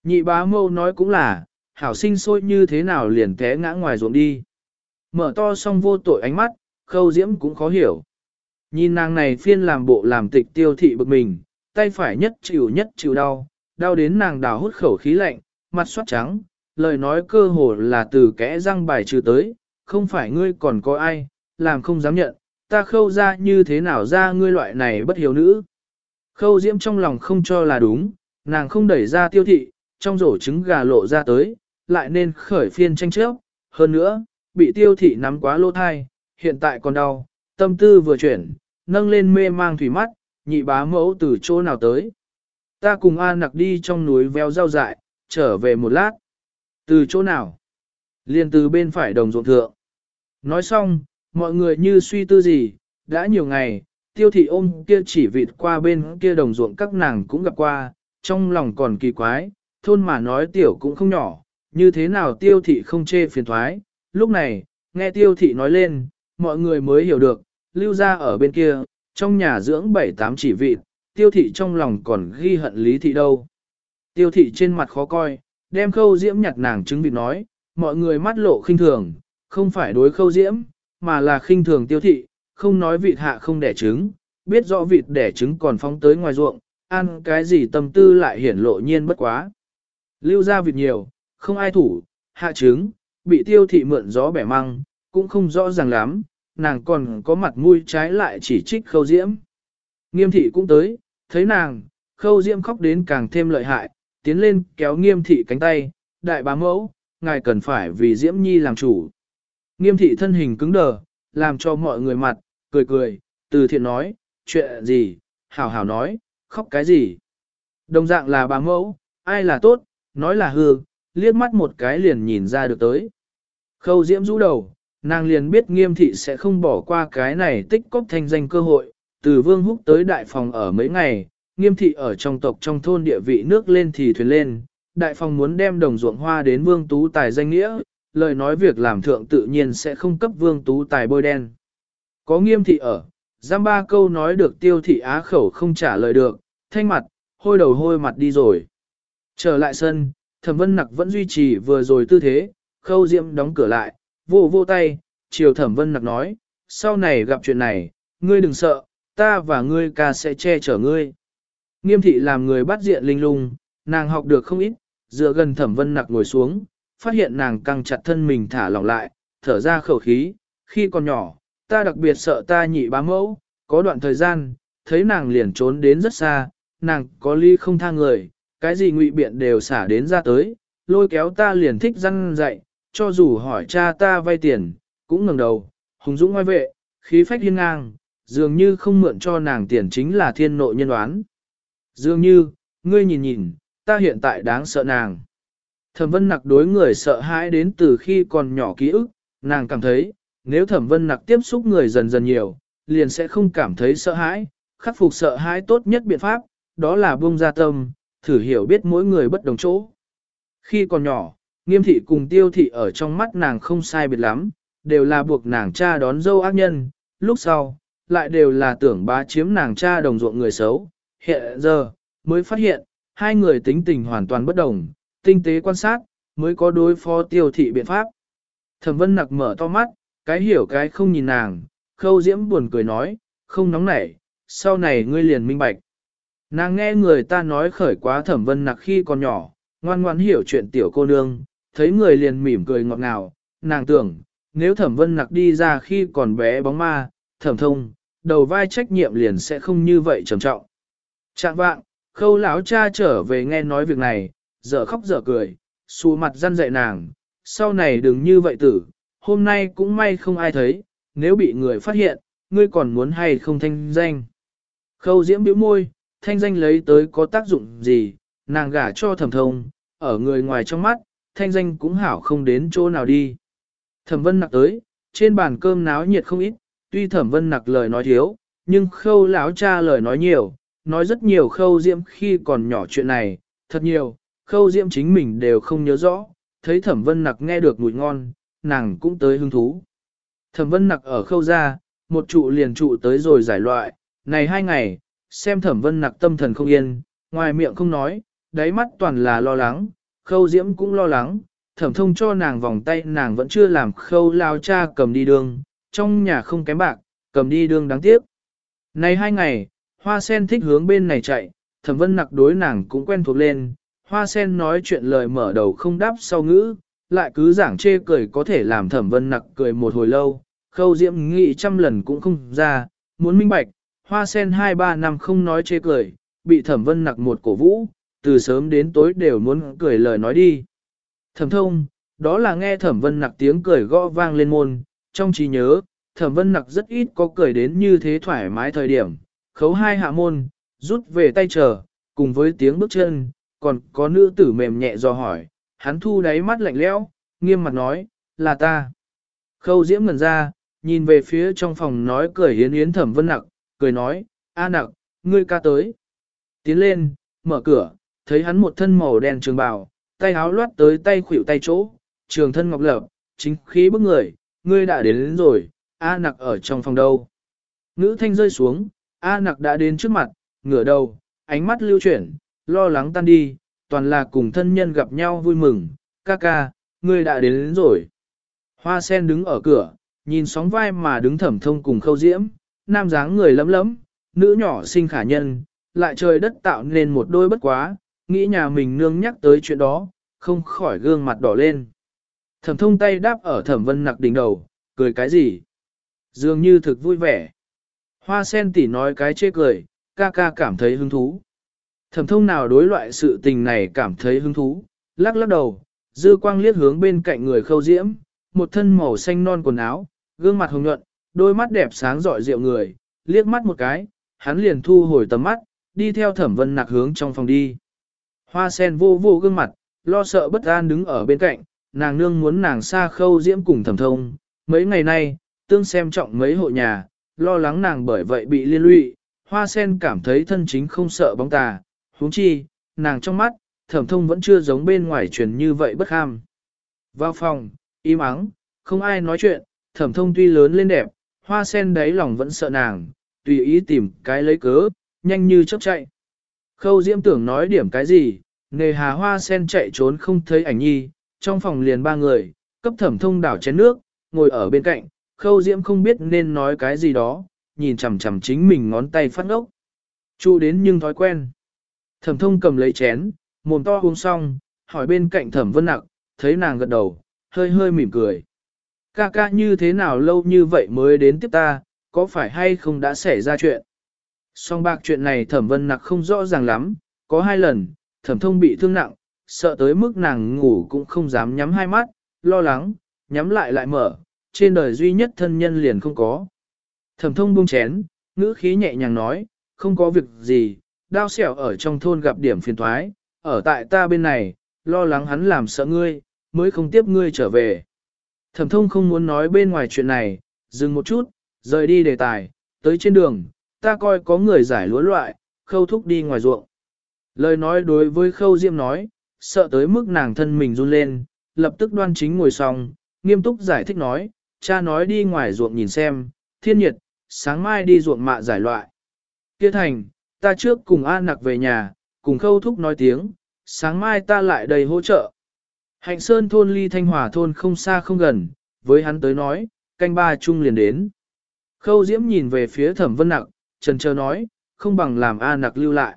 Nhị bá mâu nói cũng là, hảo sinh sôi như thế nào liền té ngã ngoài ruộng đi. Mở to xong vô tội ánh mắt, khâu diễm cũng khó hiểu. Nhìn nàng này phiên làm bộ làm tịch tiêu thị bực mình, tay phải nhất chịu nhất chịu đau, đau đến nàng đào hút khẩu khí lạnh, mặt soát trắng, lời nói cơ hồ là từ kẽ răng bài trừ tới, không phải ngươi còn có ai, làm không dám nhận, ta khâu ra như thế nào ra ngươi loại này bất hiếu nữ. Khâu diễm trong lòng không cho là đúng, nàng không đẩy ra tiêu thị, trong rổ trứng gà lộ ra tới, lại nên khởi phiên tranh chấp, hơn nữa, bị tiêu thị nắm quá lô thai, hiện tại còn đau, tâm tư vừa chuyển, nâng lên mê mang thủy mắt, nhị bá mẫu từ chỗ nào tới. Ta cùng A nặc đi trong núi veo rau dại, trở về một lát. Từ chỗ nào? Liên từ bên phải đồng ruộng thượng. Nói xong, mọi người như suy tư gì, đã nhiều ngày, tiêu thị ôm kia chỉ vịt qua bên kia đồng ruộng các nàng cũng gặp qua, trong lòng còn kỳ quái, thôn mà nói tiểu cũng không nhỏ, như thế nào tiêu thị không chê phiền thoái. Lúc này, nghe tiêu thị nói lên, mọi người mới hiểu được, lưu ra ở bên kia, trong nhà dưỡng bảy tám chỉ vịt, tiêu thị trong lòng còn ghi hận lý thị đâu. Tiêu thị trên mặt khó coi, đem khâu diễm nhặt nàng trứng vịt nói, mọi người mắt lộ khinh thường, không phải đối khâu diễm, mà là khinh thường tiêu thị, không nói vịt hạ không đẻ trứng, biết rõ vịt đẻ trứng còn phóng tới ngoài ruộng, ăn cái gì tâm tư lại hiển lộ nhiên bất quá. Lưu ra vịt nhiều, không ai thủ, hạ trứng, bị tiêu thị mượn gió bẻ măng, cũng không rõ ràng lắm, nàng còn có mặt mũi trái lại chỉ trích khâu diễm. Nghiêm thị cũng tới, thấy nàng, khâu diễm khóc đến càng thêm lợi hại, tiến lên kéo nghiêm thị cánh tay, đại bá mẫu, ngài cần phải vì diễm nhi làm chủ. Nghiêm thị thân hình cứng đờ, làm cho mọi người mặt, cười cười, từ thiện nói, chuyện gì, hảo hảo nói, khóc cái gì. Đồng dạng là bá mẫu, ai là tốt, nói là hư, liếc mắt một cái liền nhìn ra được tới. Khâu diễm rũ đầu, nàng liền biết nghiêm thị sẽ không bỏ qua cái này tích cóp thanh danh cơ hội, từ vương húc tới đại phòng ở mấy ngày, nghiêm thị ở trong tộc trong thôn địa vị nước lên thì thuyền lên, đại phòng muốn đem đồng ruộng hoa đến vương tú tài danh nghĩa, lời nói việc làm thượng tự nhiên sẽ không cấp vương tú tài bôi đen. Có nghiêm thị ở, giam ba câu nói được tiêu thị á khẩu không trả lời được, thanh mặt, hôi đầu hôi mặt đi rồi. Trở lại sân, thẩm vân nặc vẫn duy trì vừa rồi tư thế, khâu diễm đóng cửa lại, vô vô tay, chiều thẩm vân nặc nói, sau này gặp chuyện này, ngươi đừng sợ, ta và ngươi ca sẽ che chở ngươi. Nghiêm thị làm người bắt diện linh lung, nàng học được không ít, dựa gần thẩm vân nặc ngồi xuống, phát hiện nàng căng chặt thân mình thả lỏng lại, thở ra khẩu khí, khi còn nhỏ, ta đặc biệt sợ ta nhị bá mẫu, có đoạn thời gian, thấy nàng liền trốn đến rất xa, nàng có ly không tha người, cái gì ngụy biện đều xả đến ra tới, lôi kéo ta liền thích răn dạy, cho dù hỏi cha ta vay tiền, cũng ngẩng đầu, hùng dũng ngoài vệ, khí phách hiên ngang, dường như không mượn cho nàng tiền chính là thiên nội nhân oán. Dường như, ngươi nhìn nhìn, ta hiện tại đáng sợ nàng. Thẩm vân nặc đối người sợ hãi đến từ khi còn nhỏ ký ức, nàng cảm thấy, nếu thẩm vân nặc tiếp xúc người dần dần nhiều, liền sẽ không cảm thấy sợ hãi, khắc phục sợ hãi tốt nhất biện pháp, đó là buông ra tâm, thử hiểu biết mỗi người bất đồng chỗ. Khi còn nhỏ, nghiêm thị cùng tiêu thị ở trong mắt nàng không sai biệt lắm, đều là buộc nàng cha đón dâu ác nhân, lúc sau, lại đều là tưởng bá chiếm nàng cha đồng ruộng người xấu. Hiện giờ, mới phát hiện, hai người tính tình hoàn toàn bất đồng, tinh tế quan sát, mới có đối phó tiêu thị biện pháp. Thẩm vân nặc mở to mắt, cái hiểu cái không nhìn nàng, khâu diễm buồn cười nói, không nóng nảy, sau này ngươi liền minh bạch. Nàng nghe người ta nói khởi quá thẩm vân nặc khi còn nhỏ, ngoan ngoan hiểu chuyện tiểu cô nương, thấy người liền mỉm cười ngọt ngào, nàng tưởng, nếu thẩm vân nặc đi ra khi còn bé bóng ma, thẩm thông, đầu vai trách nhiệm liền sẽ không như vậy trầm trọng. Trạng vạng, khâu lão cha trở về nghe nói việc này, dở khóc dở cười, xù mặt răn dạy nàng, sau này đừng như vậy tử, hôm nay cũng may không ai thấy, nếu bị người phát hiện, ngươi còn muốn hay không thanh danh. Khâu diễm bĩu môi, thanh danh lấy tới có tác dụng gì, nàng gả cho thẩm thông, ở người ngoài trong mắt, thanh danh cũng hảo không đến chỗ nào đi. Thẩm vân nặc tới, trên bàn cơm náo nhiệt không ít, tuy thẩm vân nặc lời nói thiếu, nhưng khâu lão cha lời nói nhiều, nói rất nhiều khâu diễm khi còn nhỏ chuyện này, thật nhiều, khâu diễm chính mình đều không nhớ rõ, thấy thẩm vân nặc nghe được mùi ngon, nàng cũng tới hứng thú. Thẩm vân nặc ở khâu ra, một trụ liền trụ tới rồi giải loại, này hai ngày, xem thẩm vân nặc tâm thần không yên, ngoài miệng không nói, đáy mắt toàn là lo lắng, khâu diễm cũng lo lắng, thẩm thông cho nàng vòng tay nàng vẫn chưa làm khâu lao cha cầm đi đường, trong nhà không kém bạc, cầm đi đường đáng tiếc. Này hai ngày, hoa sen thích hướng bên này chạy, thẩm vân nặc đối nàng cũng quen thuộc lên, hoa sen nói chuyện lời mở đầu không đáp sau ngữ, lại cứ giảng chê cười có thể làm thẩm vân nặc cười một hồi lâu, khâu diễm nghĩ trăm lần cũng không ra, muốn minh bạch, hoa sen hai ba năm không nói chê cười, bị thẩm vân nặc một cổ vũ, từ sớm đến tối đều muốn cười lời nói đi. Thẩm thông, đó là nghe thẩm vân nặc tiếng cười gõ vang lên môn, trong trí nhớ, thẩm vân nặc rất ít có cười đến như thế thoải mái thời điểm, khấu hai hạ môn, rút về tay chờ, cùng với tiếng bước chân, còn có nữ tử mềm nhẹ do hỏi, hắn thu đáy mắt lạnh lẽo, nghiêm mặt nói, là ta. Khâu diễm ngần ra, nhìn về phía trong phòng nói cười hiến yến thẩm vân nặc, cười nói, a nặc, ngươi ca tới. Tiến lên, mở cửa, thấy hắn một thân màu đen trường bào, tay áo loát tới tay khuỷu tay chỗ, trường thân ngọc lập, chính khí bức người, ngươi đã đến, đến rồi, A nặc ở trong phòng đâu. Ngữ thanh rơi xuống, A nặc đã đến trước mặt, ngửa đầu, ánh mắt lưu chuyển, lo lắng tan đi, toàn là cùng thân nhân gặp nhau vui mừng, ca ca, ngươi đã đến, đến rồi. Hoa sen đứng ở cửa, nhìn sóng vai mà đứng thẩm thông cùng khâu diễm, nam dáng người lấm lấm, nữ nhỏ sinh khả nhân, lại trời đất tạo nên một đôi bất quá, nghĩ nhà mình nương nhắc tới chuyện đó, không khỏi gương mặt đỏ lên. Thẩm thông tay đáp ở thẩm vân nặc đỉnh đầu, cười cái gì? Dường như thực vui vẻ. Hoa sen tỉ nói cái chê cười, ca ca cảm thấy hứng thú. Thẩm thông nào đối loại sự tình này cảm thấy hứng thú, lắc lắc đầu, dư quang liếc hướng bên cạnh người khâu diễm, một thân màu xanh non quần áo, gương mặt hồng nhuận, đôi mắt đẹp sáng rọi rượu người, liếc mắt một cái, hắn liền thu hồi tầm mắt, đi theo thẩm vân nặc hướng trong phòng đi. Hoa sen vô vô gương mặt, lo sợ bất an đứng ở bên cạnh, nàng nương muốn nàng xa khâu diễm cùng thẩm thông, mấy ngày nay, tương xem trọng mấy hộ nhà, lo lắng nàng bởi vậy bị liên lụy, hoa sen cảm thấy thân chính không sợ bóng tà, huống chi, nàng trong mắt, thẩm thông vẫn chưa giống bên ngoài truyền như vậy bất ham. Vào phòng, im ắng, không ai nói chuyện, thẩm thông tuy lớn lên đẹp, hoa sen đáy lòng vẫn sợ nàng, tùy ý tìm cái lấy cớ, nhanh như chớp chạy. Khâu diễm tưởng nói điểm cái gì, nề hà hoa sen chạy trốn không thấy ảnh nhi, trong phòng liền ba người, cấp thẩm thông đảo chén nước, ngồi ở bên cạnh, khâu diễm không biết nên nói cái gì đó, nhìn chằm chằm chính mình ngón tay phát ngốc. Chu đến nhưng thói quen. Thẩm thông cầm lấy chén, mồm to uống xong, hỏi bên cạnh thẩm vân nặc, thấy nàng gật đầu, hơi hơi mỉm cười. Ca ca như thế nào lâu như vậy mới đến tiếp ta, có phải hay không đã xảy ra chuyện? Song bạc chuyện này thẩm vân nặc không rõ ràng lắm, có hai lần, thẩm thông bị thương nặng, sợ tới mức nàng ngủ cũng không dám nhắm hai mắt, lo lắng, nhắm lại lại mở, trên đời duy nhất thân nhân liền không có. Thẩm thông buông chén, ngữ khí nhẹ nhàng nói, không có việc gì, đao xẻo ở trong thôn gặp điểm phiền thoái, ở tại ta bên này, lo lắng hắn làm sợ ngươi, mới không tiếp ngươi trở về. Thẩm thông không muốn nói bên ngoài chuyện này, dừng một chút, rời đi đề tài, tới trên đường, ta coi có người giải lúa loại, khâu thúc đi ngoài ruộng. Lời nói đối với khâu Diễm nói, sợ tới mức nàng thân mình run lên, lập tức đoan chính ngồi xong, nghiêm túc giải thích nói, cha nói đi ngoài ruộng nhìn xem, thiên nhiệt, sáng mai đi ruộng mạ giải loại. Kia thành, ta trước cùng A nặc về nhà, cùng khâu thúc nói tiếng, sáng mai ta lại đầy hỗ trợ. Hạnh Sơn thôn ly Thanh Hòa thôn không xa không gần, với hắn tới nói, canh ba chung liền đến. Khâu Diễm nhìn về phía thẩm vân nặc, trần chờ nói, không bằng làm A nặc lưu lại.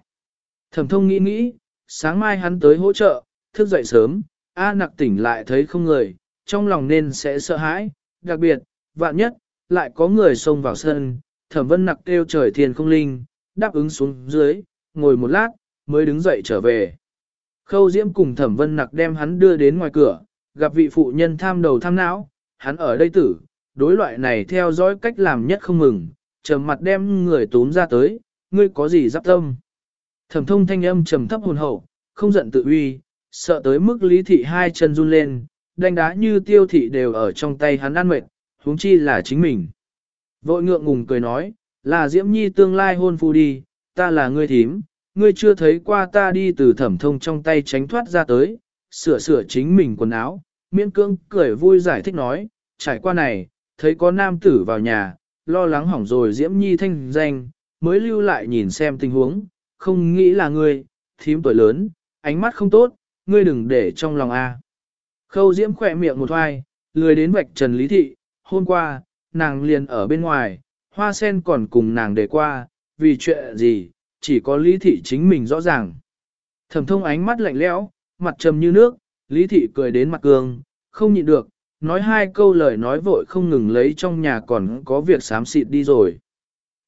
Thẩm thông nghĩ nghĩ, sáng mai hắn tới hỗ trợ, thức dậy sớm, A nặc tỉnh lại thấy không người, trong lòng nên sẽ sợ hãi, đặc biệt, vạn nhất, lại có người xông vào sân, thẩm vân nặc kêu trời thiên không linh, đáp ứng xuống dưới, ngồi một lát, mới đứng dậy trở về. Khâu Diễm cùng thẩm vân nặc đem hắn đưa đến ngoài cửa, gặp vị phụ nhân tham đầu tham não, hắn ở đây tử, đối loại này theo dõi cách làm nhất không mừng, trầm mặt đem người tốn ra tới, ngươi có gì giáp tâm. Thẩm thông thanh âm trầm thấp hồn hậu, không giận tự uy, sợ tới mức lý thị hai chân run lên, đánh đá như tiêu thị đều ở trong tay hắn ăn mệt, huống chi là chính mình. Vội ngượng ngùng cười nói, là Diễm Nhi tương lai hôn phu đi, ta là ngươi thím, ngươi chưa thấy qua ta đi từ thẩm thông trong tay tránh thoát ra tới, sửa sửa chính mình quần áo, miễn cưỡng cười vui giải thích nói, trải qua này, thấy có nam tử vào nhà, lo lắng hỏng rồi Diễm Nhi thanh danh, mới lưu lại nhìn xem tình huống, không nghĩ là ngươi, thím tuổi lớn, ánh mắt không tốt, ngươi đừng để trong lòng a. Khâu Diễm khỏe miệng một hoài, lười đến vạch trần lý thị, hôm qua, nàng liền ở bên ngoài, hoa sen còn cùng nàng để qua, vì chuyện gì, chỉ có lý thị chính mình rõ ràng. Thẩm thông ánh mắt lạnh lẽo, mặt trầm như nước, lý thị cười đến mặt cường, không nhịn được, nói hai câu lời nói vội không ngừng lấy trong nhà còn có việc xám xịt đi rồi.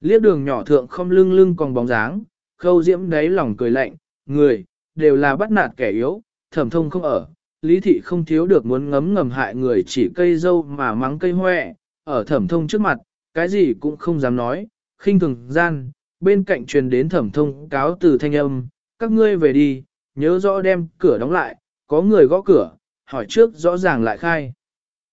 Liếc đường nhỏ thượng không lưng lưng còn bóng dáng, khâu diễm đáy lòng cười lạnh, người, đều là bắt nạt kẻ yếu, thẩm thông không ở. Lý thị không thiếu được muốn ngấm ngầm hại người chỉ cây dâu mà mắng cây hoẹ, ở thẩm thông trước mặt, cái gì cũng không dám nói, khinh thường gian, bên cạnh truyền đến thẩm thông cáo từ thanh âm, các ngươi về đi, nhớ rõ đem cửa đóng lại, có người gõ cửa, hỏi trước rõ ràng lại khai.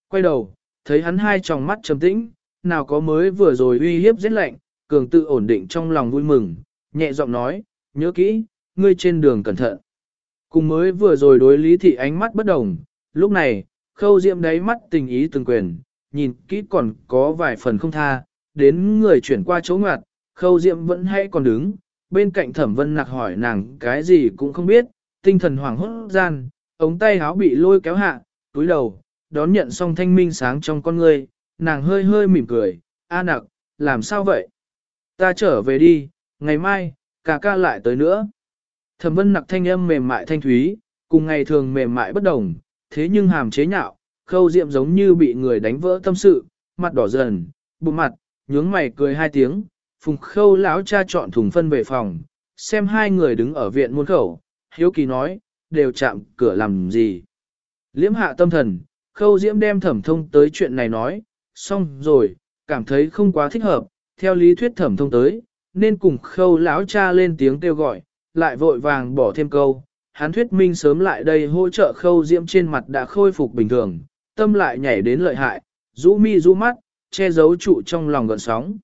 Quay đầu, thấy hắn hai tròng mắt trầm tĩnh, nào có mới vừa rồi uy hiếp giết lạnh, cường tự ổn định trong lòng vui mừng, nhẹ giọng nói, nhớ kỹ, ngươi trên đường cẩn thận. Cùng mới vừa rồi đối lý thị ánh mắt bất đồng, lúc này, khâu diệm đáy mắt tình ý từng quyền, nhìn kỹ còn có vài phần không tha, đến người chuyển qua chỗ ngoặt, khâu diệm vẫn hay còn đứng, bên cạnh thẩm vân nặc hỏi nàng cái gì cũng không biết, tinh thần hoảng hốt gian, ống tay áo bị lôi kéo hạ, túi đầu, đón nhận xong thanh minh sáng trong con ngươi, nàng hơi hơi mỉm cười, a nặc, làm sao vậy? Ta trở về đi, ngày mai, cả ca lại tới nữa. Thẩm vân nặc thanh âm mềm mại thanh thúy, cùng ngày thường mềm mại bất đồng, thế nhưng hàm chế nhạo, khâu diệm giống như bị người đánh vỡ tâm sự, mặt đỏ dần, bụng mặt, nhướng mày cười hai tiếng, phùng khâu lão cha chọn thùng phân về phòng, xem hai người đứng ở viện muôn khẩu, hiếu kỳ nói, đều chạm cửa làm gì. Liễm hạ tâm thần, khâu diễm đem thẩm thông tới chuyện này nói, xong rồi, cảm thấy không quá thích hợp, theo lý thuyết thẩm thông tới, nên cùng khâu lão cha lên tiếng kêu gọi, lại vội vàng bỏ thêm câu, hắn thuyết minh sớm lại đây hỗ trợ khâu diễm trên mặt đã khôi phục bình thường, tâm lại nhảy đến lợi hại, rũ mi rũ mắt, che giấu trụ trong lòng gợn sóng.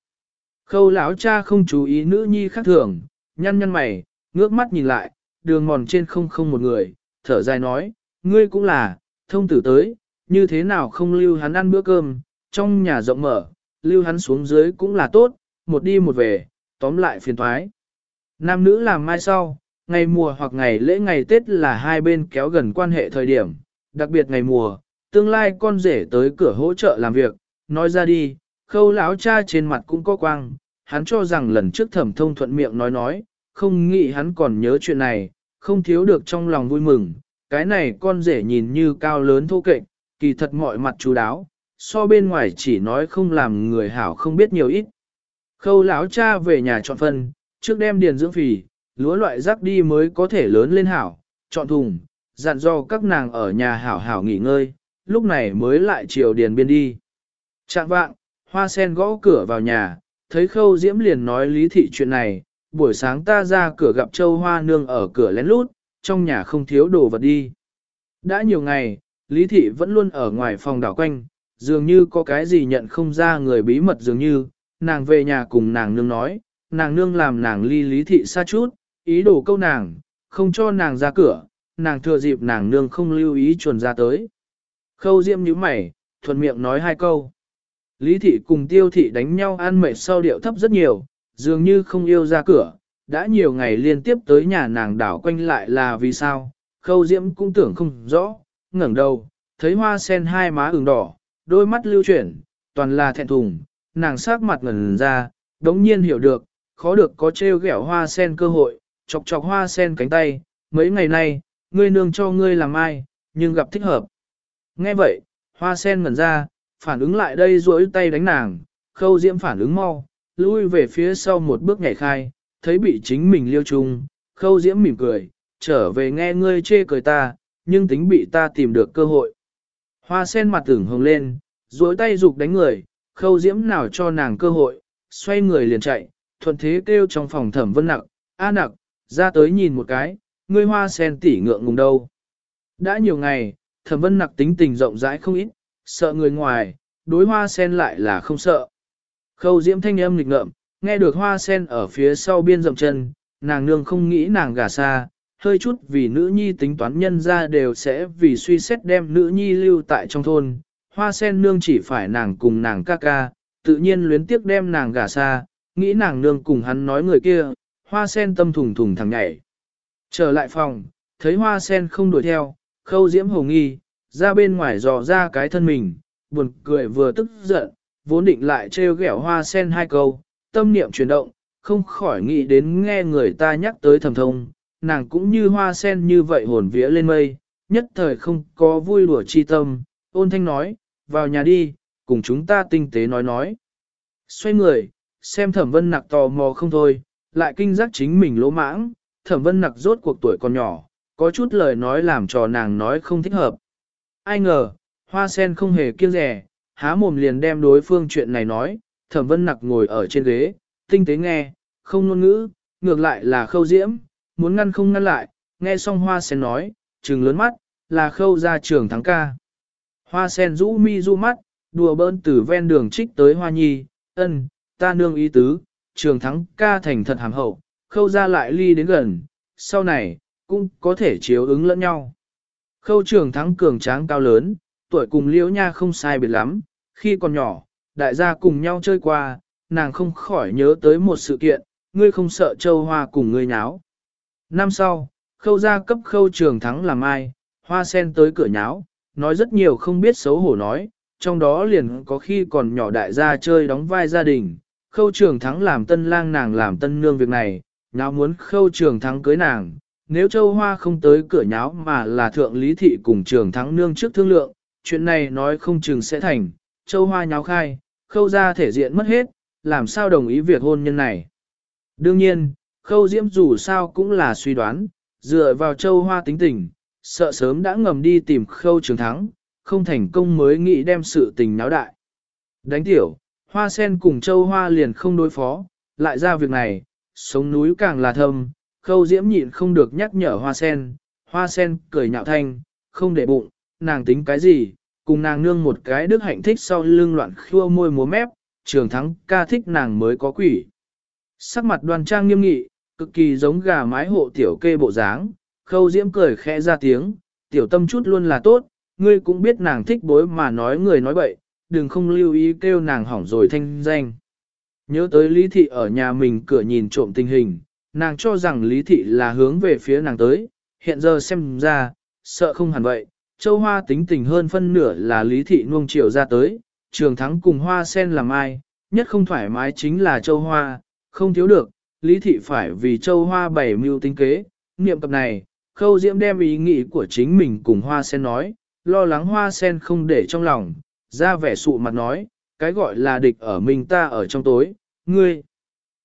Khâu lão cha không chú ý nữ nhi khác thường, nhăn nhăn mày, ngước mắt nhìn lại, đường mòn trên không không một người, thở dài nói, ngươi cũng là, thông tử tới, như thế nào không lưu hắn ăn bữa cơm, trong nhà rộng mở, lưu hắn xuống dưới cũng là tốt, một đi một về, tóm lại phiền thoái. Nam nữ làm mai sau, ngày mùa hoặc ngày lễ ngày Tết là hai bên kéo gần quan hệ thời điểm, đặc biệt ngày mùa, tương lai con rể tới cửa hỗ trợ làm việc, nói ra đi, khâu lão cha trên mặt cũng có quang, hắn cho rằng lần trước thẩm thông thuận miệng nói nói, không nghĩ hắn còn nhớ chuyện này, không thiếu được trong lòng vui mừng, cái này con rể nhìn như cao lớn thô kệch, kỳ thật mọi mặt chú đáo, so bên ngoài chỉ nói không làm người hảo không biết nhiều ít. Khâu lão cha về nhà chọn phân, trước đem điền dưỡng phì, lúa loại rắc đi mới có thể lớn lên hảo, chọn thùng, dặn do các nàng ở nhà hảo hảo nghỉ ngơi, lúc này mới lại chiều điền biên đi. Trạng vạng, hoa sen gõ cửa vào nhà, thấy khâu diễm liền nói lý thị chuyện này, buổi sáng ta ra cửa gặp châu hoa nương ở cửa lén lút, trong nhà không thiếu đồ vật đi. Đã nhiều ngày, lý thị vẫn luôn ở ngoài phòng đảo quanh, dường như có cái gì nhận không ra người bí mật dường như, nàng về nhà cùng nàng nương nói, nàng nương làm nàng ly lý thị xa chút, ý đồ câu nàng, không cho nàng ra cửa, nàng thừa dịp nàng nương không lưu ý chuồn ra tới. Khâu diễm nhíu mày, thuận miệng nói hai câu. Lý thị cùng tiêu thị đánh nhau ăn mệt sau điệu thấp rất nhiều, dường như không yêu ra cửa, đã nhiều ngày liên tiếp tới nhà nàng đảo quanh lại là vì sao, khâu diễm cũng tưởng không rõ, ngẩng đầu, thấy hoa sen hai má ửng đỏ, đôi mắt lưu chuyển, toàn là thẹn thùng, nàng sát mặt ngẩn ra, đống nhiên hiểu được, khó được có trêu ghẹo hoa sen cơ hội, chọc chọc hoa sen cánh tay, mấy ngày nay, ngươi nương cho ngươi làm ai, nhưng gặp thích hợp. Nghe vậy, hoa sen ngẩn ra, phản ứng lại đây duỗi tay đánh nàng, khâu diễm phản ứng mau, lui về phía sau một bước nhảy khai, thấy bị chính mình liêu trung, khâu diễm mỉm cười, trở về nghe ngươi chê cười ta, nhưng tính bị ta tìm được cơ hội. Hoa sen mặt tưởng hồng lên, duỗi tay dục đánh người, khâu diễm nào cho nàng cơ hội, xoay người liền chạy, thuận thế kêu trong phòng thẩm vân nặc, a nặc, ra tới nhìn một cái, ngươi hoa sen tỉ ngượng ngùng đâu. Đã nhiều ngày, thẩm vân nặc tính tình rộng rãi không ít, sợ người ngoài, đối hoa sen lại là không sợ. Khâu diễm thanh âm nghịch ngợm, nghe được hoa sen ở phía sau biên rộng chân, nàng nương không nghĩ nàng gả xa, hơi chút vì nữ nhi tính toán nhân ra đều sẽ vì suy xét đem nữ nhi lưu tại trong thôn. Hoa sen nương chỉ phải nàng cùng nàng ca ca, tự nhiên luyến tiếc đem nàng gả xa, nghĩ nàng nương cùng hắn nói người kia, hoa sen tâm thùng thùng thằng nhảy. Trở lại phòng, thấy hoa sen không đuổi theo, khâu diễm hồng nghi, ra bên ngoài dò ra cái thân mình, buồn cười vừa tức giận, vốn định lại trêu ghẹo hoa sen hai câu, tâm niệm chuyển động, không khỏi nghĩ đến nghe người ta nhắc tới thầm thông, nàng cũng như hoa sen như vậy hồn vía lên mây, nhất thời không có vui đùa chi tâm, ôn thanh nói, vào nhà đi, cùng chúng ta tinh tế nói nói. Xoay người, xem thẩm vân nặc tò mò không thôi, lại kinh giác chính mình lỗ mãng, thẩm vân nặc rốt cuộc tuổi còn nhỏ, có chút lời nói làm cho nàng nói không thích hợp. Ai ngờ, hoa sen không hề kiêng rẻ, há mồm liền đem đối phương chuyện này nói, thẩm vân nặc ngồi ở trên ghế, tinh tế nghe, không ngôn ngữ, ngược lại là khâu diễm, muốn ngăn không ngăn lại, nghe xong hoa sen nói, trừng lớn mắt, là khâu ra trường thắng ca. Hoa sen rũ mi rũ mắt, đùa bỡn từ ven đường trích tới hoa nhi, ân, ta nương ý tứ, trường thắng ca thành thật hàm hậu, khâu ra lại ly đến gần, sau này, cũng có thể chiếu ứng lẫn nhau. Khâu trường thắng cường tráng cao lớn, tuổi cùng liễu nha không sai biệt lắm, khi còn nhỏ, đại gia cùng nhau chơi qua, nàng không khỏi nhớ tới một sự kiện, ngươi không sợ châu hoa cùng ngươi nháo. Năm sau, khâu gia cấp khâu trường thắng làm ai, hoa sen tới cửa nháo, nói rất nhiều không biết xấu hổ nói, trong đó liền có khi còn nhỏ đại gia chơi đóng vai gia đình, khâu trường thắng làm tân lang nàng làm tân nương việc này, nháo muốn khâu trường thắng cưới nàng, nếu châu hoa không tới cửa nháo mà là thượng lý thị cùng trường thắng nương trước thương lượng, chuyện này nói không chừng sẽ thành, châu hoa nháo khai, khâu ra thể diện mất hết, làm sao đồng ý việc hôn nhân này. Đương nhiên, khâu diễm dù sao cũng là suy đoán, dựa vào châu hoa tính tình, sợ sớm đã ngầm đi tìm khâu trường thắng, không thành công mới nghĩ đem sự tình náo đại. Đánh tiểu, hoa sen cùng châu hoa liền không đối phó, lại ra việc này, sống núi càng là thâm, khâu diễm nhịn không được nhắc nhở hoa sen, hoa sen cười nhạo thanh, không để bụng, nàng tính cái gì, cùng nàng nương một cái đức hạnh thích sau lưng loạn khua môi múa mép, trường thắng ca thích nàng mới có quỷ. Sắc mặt đoan trang nghiêm nghị, cực kỳ giống gà mái hộ tiểu kê bộ dáng, khâu diễm cười khẽ ra tiếng, tiểu tâm chút luôn là tốt, ngươi cũng biết nàng thích bối mà nói người nói bậy, đừng không lưu ý kêu nàng hỏng rồi thanh danh. Nhớ tới Lý Thị ở nhà mình cửa nhìn trộm tình hình, nàng cho rằng Lý Thị là hướng về phía nàng tới, hiện giờ xem ra, sợ không hẳn vậy, châu hoa tính tình hơn phân nửa là Lý Thị nuông chiều ra tới, trường thắng cùng hoa sen làm ai, nhất không thoải mái chính là châu hoa, không thiếu được, Lý Thị phải vì châu hoa bảy mưu tính kế, niệm cập này, khâu diễm đem ý nghĩ của chính mình cùng hoa sen nói, lo lắng hoa sen không để trong lòng, ra vẻ sụ mặt nói, cái gọi là địch ở mình ta ở trong tối, ngươi.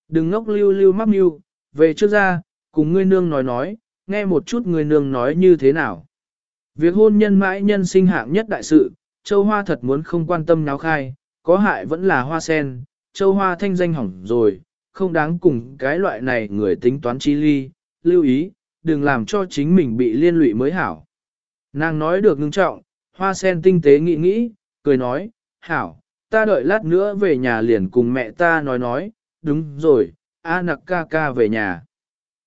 Đừng ngốc lưu lưu mắc mưu, về trước ra, cùng ngươi nương nói nói, nghe một chút ngươi nương nói như thế nào. Việc hôn nhân mãi nhân sinh hạng nhất đại sự, châu hoa thật muốn không quan tâm náo khai, có hại vẫn là hoa sen, châu hoa thanh danh hỏng rồi, không đáng cùng cái loại này người tính toán chi ly, lưu ý, đừng làm cho chính mình bị liên lụy mới hảo. Nàng nói được ngưng trọng, hoa sen tinh tế nghĩ nghĩ, cười nói, hảo, ta đợi lát nữa về nhà liền cùng mẹ ta nói nói, đúng rồi, A nặc ca ca về nhà.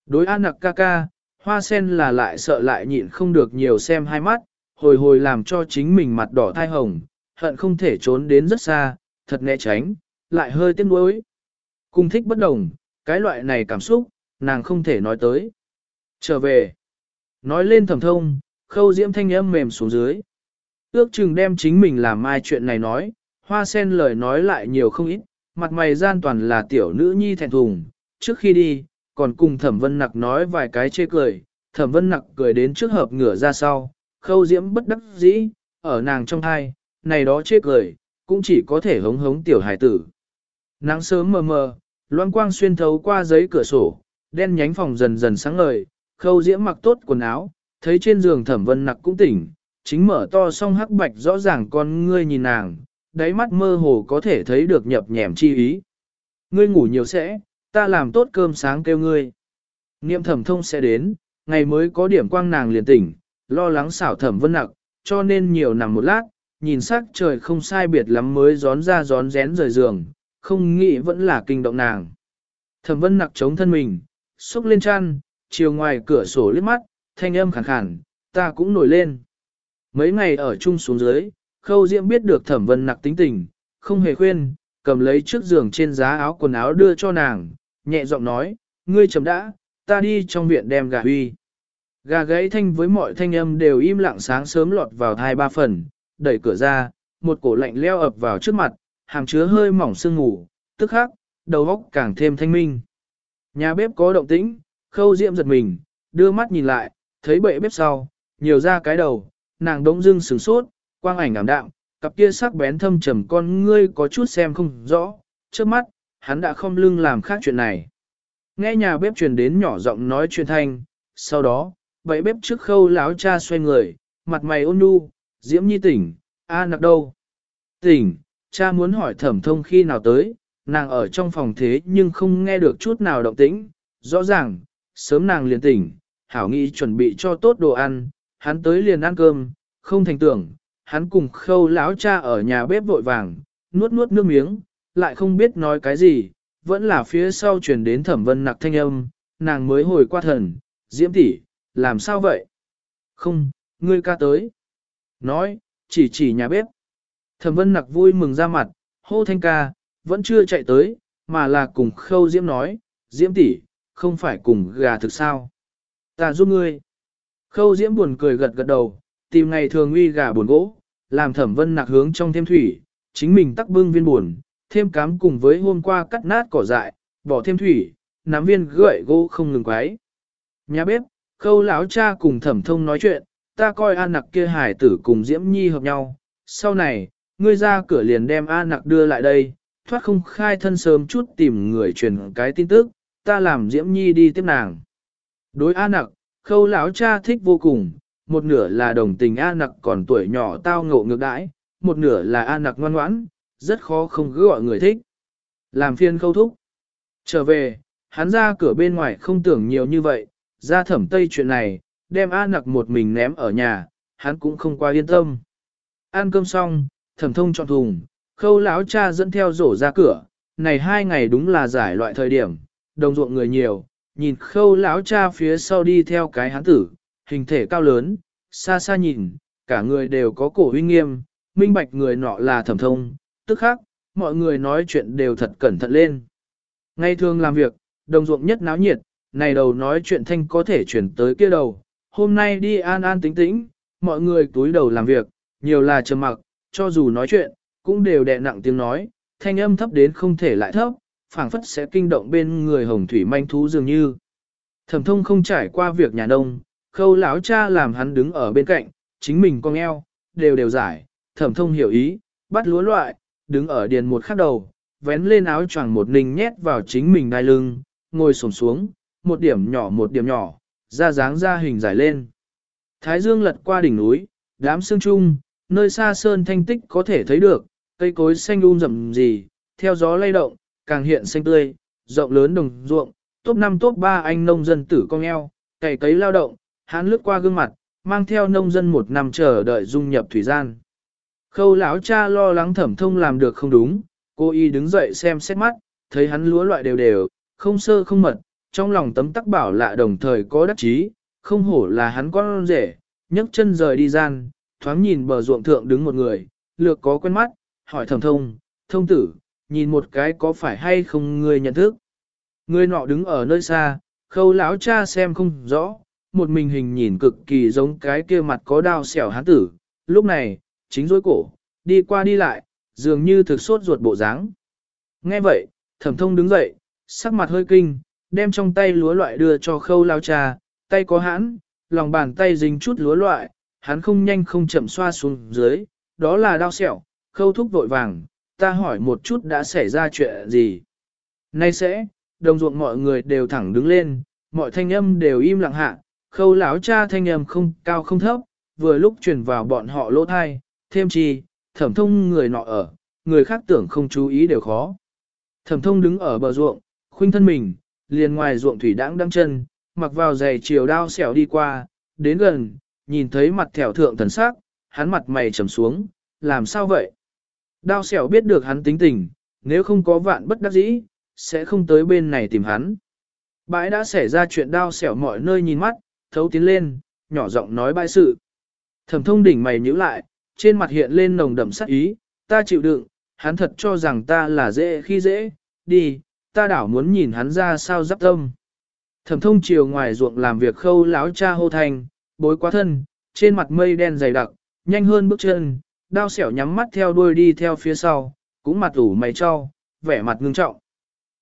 Đối A nặc ca ca, hoa sen là lại sợ lại nhịn không được nhiều xem hai mắt, hồi hồi làm cho chính mình mặt đỏ thai hồng, hận không thể trốn đến rất xa, thật né tránh, lại hơi tiếc nuối. Cung thích bất đồng, cái loại này cảm xúc, nàng không thể nói tới. Trở về, nói lên thầm thông, khâu diễm thanh âm mềm xuống dưới. Ước chừng đem chính mình làm ai chuyện này nói, hoa sen lời nói lại nhiều không ít, mặt mày gian toàn là tiểu nữ nhi thẹn thùng, trước khi đi, còn cùng thẩm vân nặc nói vài cái chê cười, thẩm vân nặc cười đến trước hợp ngửa ra sau, khâu diễm bất đắc dĩ, ở nàng trong thai, này đó chê cười, cũng chỉ có thể hống hống tiểu hải tử. Nắng sớm mờ mờ, loan quang xuyên thấu qua giấy cửa sổ, đen nhánh phòng dần dần sáng ngời, khâu diễm mặc tốt quần áo, thấy trên giường thẩm vân nặc cũng tỉnh, chính mở to song hắc bạch rõ ràng con ngươi nhìn nàng, đáy mắt mơ hồ có thể thấy được nhập nhèm chi ý. Ngươi ngủ nhiều sẽ, ta làm tốt cơm sáng kêu ngươi. Niệm thẩm thông sẽ đến, ngày mới có điểm quang nàng liền tỉnh, lo lắng xảo thẩm vân nặc, cho nên nhiều nằm một lát, nhìn sắc trời không sai biệt lắm mới gión ra gión rén rời giường, không nghĩ vẫn là kinh động nàng. Thẩm vân nặc chống thân mình, xúc lên chăn, chiều ngoài cửa sổ liếc mắt, thanh âm khàn khàn, ta cũng nổi lên. Mấy ngày ở chung xuống dưới, khâu diễm biết được thẩm vân nặc tính tình, không hề khuyên, cầm lấy trước giường trên giá áo quần áo đưa cho nàng, nhẹ giọng nói, ngươi chấm đã, ta đi trong viện đem gà huy. Gà gãy thanh với mọi thanh âm đều im lặng sáng sớm lọt vào hai ba phần, đẩy cửa ra, một cổ lạnh leo ập vào trước mặt, hàm chứa hơi mỏng sương ngủ, tức khắc, đầu óc càng thêm thanh minh. Nhà bếp có động tĩnh, khâu diễm giật mình, đưa mắt nhìn lại, thấy bệ bếp sau, nhiều ra cái đầu, nàng đống dưng sửng sốt, quang ảnh ảm đạm, cặp kia sắc bén thâm trầm con ngươi có chút xem không rõ, trước mắt, hắn đã không lưng làm khác chuyện này. Nghe nhà bếp truyền đến nhỏ giọng nói chuyện thanh, sau đó, bậy bếp trước khâu láo cha xoay người, mặt mày ôn nhu, diễm nhi tỉnh, a nặc đâu? Tỉnh, cha muốn hỏi thẩm thông khi nào tới, nàng ở trong phòng thế nhưng không nghe được chút nào động tĩnh, rõ ràng, sớm nàng liền tỉnh, hảo nghĩ chuẩn bị cho tốt đồ ăn, hắn tới liền ăn cơm, không thành tưởng, hắn cùng khâu lão cha ở nhà bếp vội vàng, nuốt nuốt nước miếng, lại không biết nói cái gì, vẫn là phía sau truyền đến thẩm vân nặc thanh âm, nàng mới hồi qua thần, diễm tỷ, làm sao vậy? Không, ngươi ca tới. Nói, chỉ chỉ nhà bếp. Thẩm vân nặc vui mừng ra mặt, hô thanh ca, vẫn chưa chạy tới, mà là cùng khâu diễm nói, diễm tỷ, không phải cùng gà thực sao. Ta giúp ngươi. Khâu diễm buồn cười gật gật đầu, tìm ngày thường uy gà buồn gỗ, làm thẩm vân nặc hướng trong thêm thủy, chính mình tắc bưng viên buồn, thêm cám cùng với hôm qua cắt nát cỏ dại, bỏ thêm thủy, nắm viên gậy gỗ không ngừng quái. Nhà bếp, khâu lão cha cùng thẩm thông nói chuyện, ta coi an nặc kia hải tử cùng diễm nhi hợp nhau, sau này, ngươi ra cửa liền đem an nặc đưa lại đây, thoát không khai thân sớm chút tìm người truyền cái tin tức, ta làm diễm nhi đi tiếp nàng. Đối A nặc, khâu lão cha thích vô cùng, một nửa là đồng tình A nặc còn tuổi nhỏ tao ngộ ngược đãi, một nửa là A nặc ngoan ngoãn, rất khó không cứ gọi người thích. Làm phiên khâu thúc. Trở về, hắn ra cửa bên ngoài không tưởng nhiều như vậy, ra thẩm tây chuyện này, đem A nặc một mình ném ở nhà, hắn cũng không qua yên tâm. Ăn cơm xong, thẩm thông chọn thùng, khâu lão cha dẫn theo rổ ra cửa, này hai ngày đúng là giải loại thời điểm, đồng ruộng người nhiều, nhìn khâu lão cha phía sau đi theo cái hán tử, hình thể cao lớn, xa xa nhìn, cả người đều có cổ huy nghiêm, minh bạch người nọ là thẩm thông, tức khác, mọi người nói chuyện đều thật cẩn thận lên. Ngay thường làm việc, đồng ruộng nhất náo nhiệt, này đầu nói chuyện thanh có thể chuyển tới kia đầu, hôm nay đi an an tính tĩnh, mọi người túi đầu làm việc, nhiều là trầm mặc, cho dù nói chuyện, cũng đều đè nặng tiếng nói, thanh âm thấp đến không thể lại thấp, phảng phất sẽ kinh động bên người hồng thủy manh thú dường như. Thẩm thông không trải qua việc nhà nông, khâu lão cha làm hắn đứng ở bên cạnh, chính mình con eo, đều đều giải, thẩm thông hiểu ý, bắt lúa loại, đứng ở điền một khắc đầu, vén lên áo choàng một ninh nhét vào chính mình đai lưng, ngồi sổm xuống, một điểm nhỏ một điểm nhỏ, ra dáng ra hình giải lên. Thái dương lật qua đỉnh núi, đám sương trung, nơi xa sơn thanh tích có thể thấy được, cây cối xanh um rậm gì, theo gió lay động, càng hiện xanh tươi, rộng lớn đồng ruộng, top 5 top 3 anh nông dân tử con eo, cày cấy lao động, hắn lướt qua gương mặt, mang theo nông dân một năm chờ đợi dung nhập thủy gian. Khâu lão cha lo lắng thẩm thông làm được không đúng, cô y đứng dậy xem xét mắt, thấy hắn lúa loại đều đều, không sơ không mật, trong lòng tấm tắc bảo lạ đồng thời có đắc chí, không hổ là hắn con rể, nhấc chân rời đi gian, thoáng nhìn bờ ruộng thượng đứng một người, lược có quen mắt, hỏi thẩm thông, thông tử, nhìn một cái có phải hay không người nhận thức. Người nọ đứng ở nơi xa, khâu lão cha xem không rõ, một mình hình nhìn cực kỳ giống cái kia mặt có đao xẻo hán tử, lúc này, chính dối cổ, đi qua đi lại, dường như thực sốt ruột bộ dáng. Nghe vậy, thẩm thông đứng dậy, sắc mặt hơi kinh, đem trong tay lúa loại đưa cho khâu lao cha, tay có hãn, lòng bàn tay dính chút lúa loại, hắn không nhanh không chậm xoa xuống dưới, đó là đao sẹo, khâu thúc vội vàng, ta hỏi một chút đã xảy ra chuyện gì. Nay sẽ, đồng ruộng mọi người đều thẳng đứng lên, mọi thanh âm đều im lặng hạ, khâu lão cha thanh âm không cao không thấp, vừa lúc truyền vào bọn họ lỗ thai, thêm chi, thẩm thông người nọ ở, người khác tưởng không chú ý đều khó. Thẩm thông đứng ở bờ ruộng, khuynh thân mình, liền ngoài ruộng thủy đãng đăng chân, mặc vào giày chiều đao xẻo đi qua, đến gần, nhìn thấy mặt thẻo thượng thần sắc, hắn mặt mày trầm xuống, làm sao vậy? Đao xẻo biết được hắn tính tình, nếu không có vạn bất đắc dĩ, sẽ không tới bên này tìm hắn. Bãi đã xảy ra chuyện đao xẻo mọi nơi nhìn mắt, thấu tiến lên, nhỏ giọng nói bãi sự. Thẩm thông đỉnh mày nhíu lại, trên mặt hiện lên nồng đậm sắc ý, ta chịu đựng, hắn thật cho rằng ta là dễ khi dễ, đi, ta đảo muốn nhìn hắn ra sao giáp tâm. Thẩm thông chiều ngoài ruộng làm việc khâu láo cha hô thành, bối quá thân, trên mặt mây đen dày đặc, nhanh hơn bước chân, đao xẻo nhắm mắt theo đuôi đi theo phía sau, cũng mặt ủ mày cho, vẻ mặt ngưng trọng.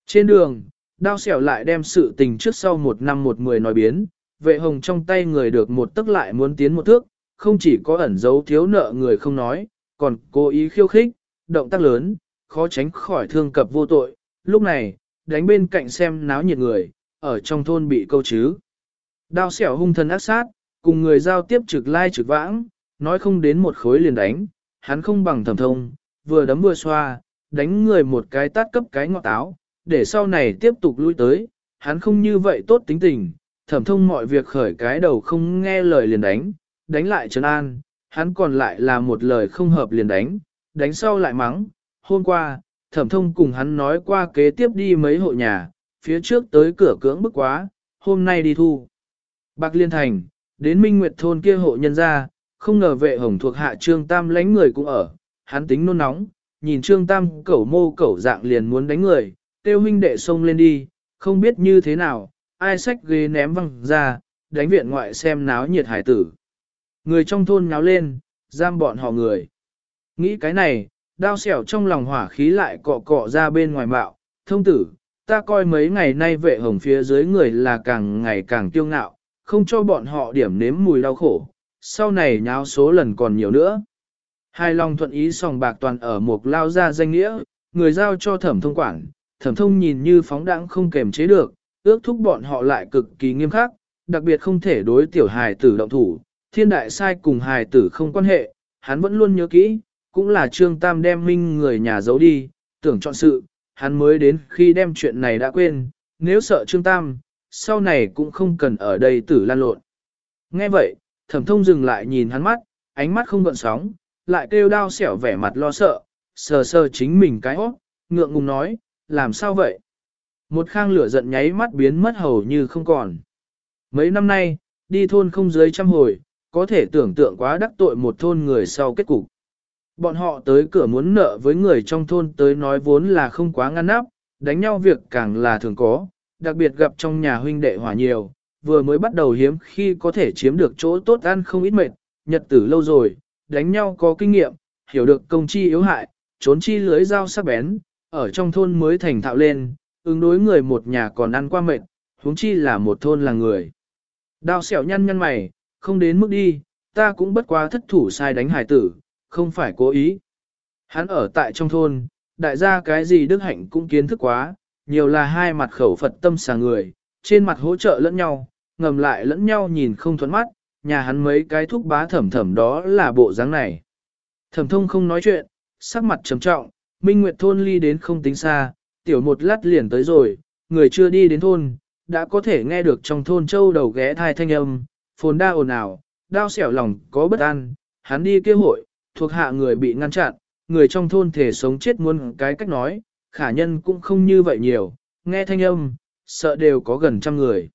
Trên đường, đao xẻo lại đem sự tình trước sau một năm một mười nói biến, vệ hồng trong tay người được một tức lại muốn tiến một thước, không chỉ có ẩn giấu thiếu nợ người không nói, còn cố ý khiêu khích, động tác lớn, khó tránh khỏi thương cập vô tội. Lúc này, đánh bên cạnh xem náo nhiệt người, ở trong thôn bị câu chứ. Đao xẻo hung thần ác sát, cùng người giao tiếp trực lai trực vãng, nói không đến một khối liền đánh, hắn không bằng thẩm thông, vừa đấm vừa xoa, đánh người một cái tát cấp cái ngọt táo, để sau này tiếp tục lui tới, hắn không như vậy tốt tính tình, thẩm thông mọi việc khởi cái đầu không nghe lời liền đánh, đánh lại trấn an, hắn còn lại là một lời không hợp liền đánh, đánh sau lại mắng. Hôm qua, thẩm thông cùng hắn nói qua kế tiếp đi mấy hộ nhà, phía trước tới cửa cưỡng bức quá, hôm nay đi thu. Bạc Liên Thành, đến Minh Nguyệt thôn kia hộ nhân ra, không ngờ vệ hồng thuộc hạ Trương Tam lánh người cũng ở, hắn tính nôn nóng, nhìn Trương Tam cẩu mô cẩu dạng liền muốn đánh người, tiêu huynh đệ xông lên đi, không biết như thế nào, ai xách ghế ném văng ra, đánh viện ngoại xem náo nhiệt hải tử. Người trong thôn náo lên, giam bọn họ người. Nghĩ cái này, đao xẻo trong lòng hỏa khí lại cọ cọ ra bên ngoài bạo. Thông tử, ta coi mấy ngày nay vệ hồng phía dưới người là càng ngày càng tiêu ngạo, không cho bọn họ điểm nếm mùi đau khổ. Sau này nháo số lần còn nhiều nữa. Hai lòng thuận ý sòng bạc toàn ở một lao ra danh nghĩa, người giao cho thẩm thông quản. Thẩm thông nhìn như phóng đãng không kềm chế được, ước thúc bọn họ lại cực kỳ nghiêm khắc, đặc biệt không thể đối tiểu hài tử động thủ, thiên đại sai cùng hài tử không quan hệ, hắn vẫn luôn nhớ kỹ, cũng là Trương Tam đem minh người nhà giấu đi, tưởng chọn sự, hắn mới đến khi đem chuyện này đã quên, nếu sợ Trương Tam, sau này cũng không cần ở đây tử lan lộn. Nghe vậy, thẩm thông dừng lại nhìn hắn mắt, ánh mắt không gợn sóng, lại kêu đao xẻo vẻ mặt lo sợ, sờ sờ chính mình cái hót, ngượng ngùng nói, làm sao vậy? Một khang lửa giận nháy mắt biến mất hầu như không còn. Mấy năm nay, đi thôn không dưới trăm hồi, có thể tưởng tượng quá đắc tội một thôn người sau kết cục. Bọn họ tới cửa muốn nợ với người trong thôn tới nói vốn là không quá ngăn nắp, đánh nhau việc càng là thường có, đặc biệt gặp trong nhà huynh đệ hòa nhiều, vừa mới bắt đầu hiếm khi có thể chiếm được chỗ tốt ăn không ít mệt, nhật tử lâu rồi, đánh nhau có kinh nghiệm, hiểu được công chi yếu hại, trốn chi lưới dao sắc bén, ở trong thôn mới thành thạo lên, ứng đối người một nhà còn ăn qua mệt, huống chi là một thôn là người. Đao xẻo nhăn nhăn mày, không đến mức đi, ta cũng bất quá thất thủ sai đánh hải tử, không phải cố ý. Hắn ở tại trong thôn, đại gia cái gì đức hạnh cũng kiến thức quá, nhiều là hai mặt khẩu Phật tâm xà người, trên mặt hỗ trợ lẫn nhau, ngầm lại lẫn nhau nhìn không thuẫn mắt, nhà hắn mấy cái thúc bá thẩm thẩm đó là bộ dáng này. Thẩm thông không nói chuyện, sắc mặt trầm trọng, Minh Nguyệt thôn ly đến không tính xa, tiểu một lát liền tới rồi, người chưa đi đến thôn, đã có thể nghe được trong thôn châu đầu ghé thai thanh âm, phồn đa ồn ào, đau xẻo lòng có bất an, hắn đi kêu hội, thuộc hạ người bị ngăn chặn, người trong thôn thể sống chết muốn cái cách nói, khả nhân cũng không như vậy nhiều, nghe thanh âm, sợ đều có gần trăm người.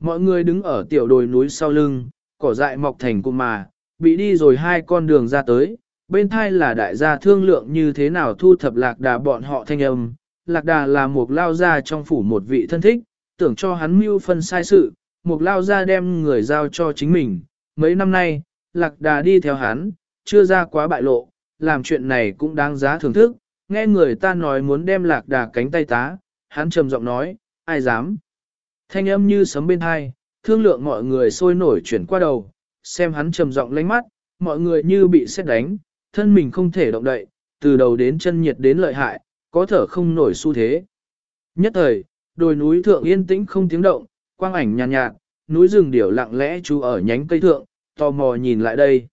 Mọi người đứng ở tiểu đồi núi sau lưng, cỏ dại mọc thành cụm mà, bị đi rồi hai con đường ra tới, bên thai là đại gia thương lượng như thế nào thu thập lạc đà bọn họ thanh âm. Lạc đà là một lao gia trong phủ một vị thân thích, tưởng cho hắn mưu phân sai sự, một lao gia đem người giao cho chính mình. Mấy năm nay, lạc đà đi theo hắn, chưa ra quá bại lộ, làm chuyện này cũng đáng giá thưởng thức. Nghe người ta nói muốn đem lạc đà cánh tay tá, hắn trầm giọng nói, ai dám. Thanh âm như sấm bên hai, thương lượng mọi người sôi nổi chuyển qua đầu, xem hắn trầm giọng lánh mắt, mọi người như bị xét đánh, thân mình không thể động đậy, từ đầu đến chân nhiệt đến lợi hại, có thở không nổi xu thế. Nhất thời, đồi núi thượng yên tĩnh không tiếng động, quang ảnh nhàn nhạt, nhạt, núi rừng điểu lặng lẽ chú ở nhánh cây thượng, tò mò nhìn lại đây.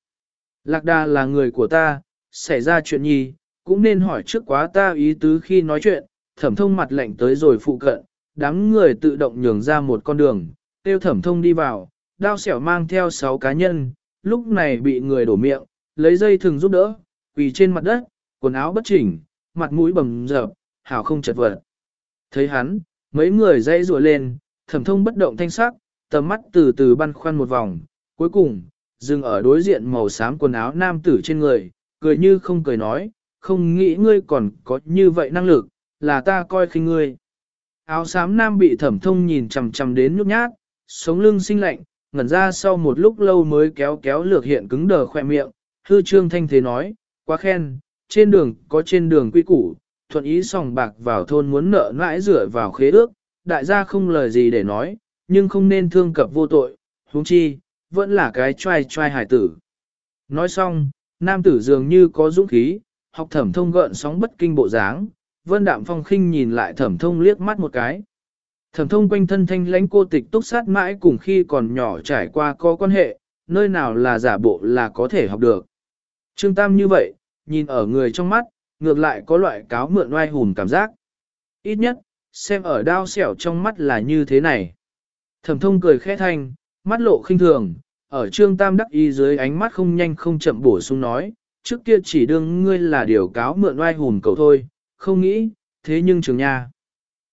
Lạc đà là người của ta, xảy ra chuyện nhi, cũng nên hỏi trước quá ta ý tứ khi nói chuyện, thẩm thông mặt lạnh tới rồi phụ cận, đám người tự động nhường ra một con đường, tiêu thẩm thông đi vào, đao xẻo mang theo sáu cá nhân, lúc này bị người đổ miệng, lấy dây thừng giúp đỡ, quỳ trên mặt đất, quần áo bất chỉnh, mặt mũi bầm dập, hảo không chật vật. Thấy hắn, mấy người dây rùa lên, thẩm thông bất động thanh sắc, tầm mắt từ từ băn khoăn một vòng, cuối cùng, dừng ở đối diện màu xám quần áo nam tử trên người, cười như không cười nói, không nghĩ ngươi còn có như vậy năng lực, là ta coi khinh ngươi. Áo xám nam bị thẩm thông nhìn chằm chằm đến nhút nhát, sống lưng sinh lạnh, ngẩn ra sau một lúc lâu mới kéo kéo lược hiện cứng đờ khỏe miệng, hư trương thanh thế nói, quá khen, trên đường có trên đường quy củ, thuận ý sòng bạc vào thôn muốn nợ nãi rửa vào khế ước, đại gia không lời gì để nói, nhưng không nên thương cập vô tội, huống chi, vẫn là cái trai trai hải tử. Nói xong, nam tử dường như có dũng khí, học thẩm thông gợn sóng bất kinh bộ dáng, vân đạm phong khinh nhìn lại thẩm thông liếc mắt một cái. Thẩm thông quanh thân thanh lãnh cô tịch túc sát mãi cùng khi còn nhỏ trải qua có quan hệ, nơi nào là giả bộ là có thể học được. Trương Tam như vậy, nhìn ở người trong mắt, ngược lại có loại cáo mượn oai hùn cảm giác. Ít nhất, xem ở đao xẻo trong mắt là như thế này. Thẩm thông cười khẽ thanh, mắt lộ khinh thường, ở Trương Tam đắc y dưới ánh mắt không nhanh không chậm bổ sung nói, trước kia chỉ đương ngươi là điều cáo mượn oai hùn cầu thôi, không nghĩ, thế nhưng trường nha.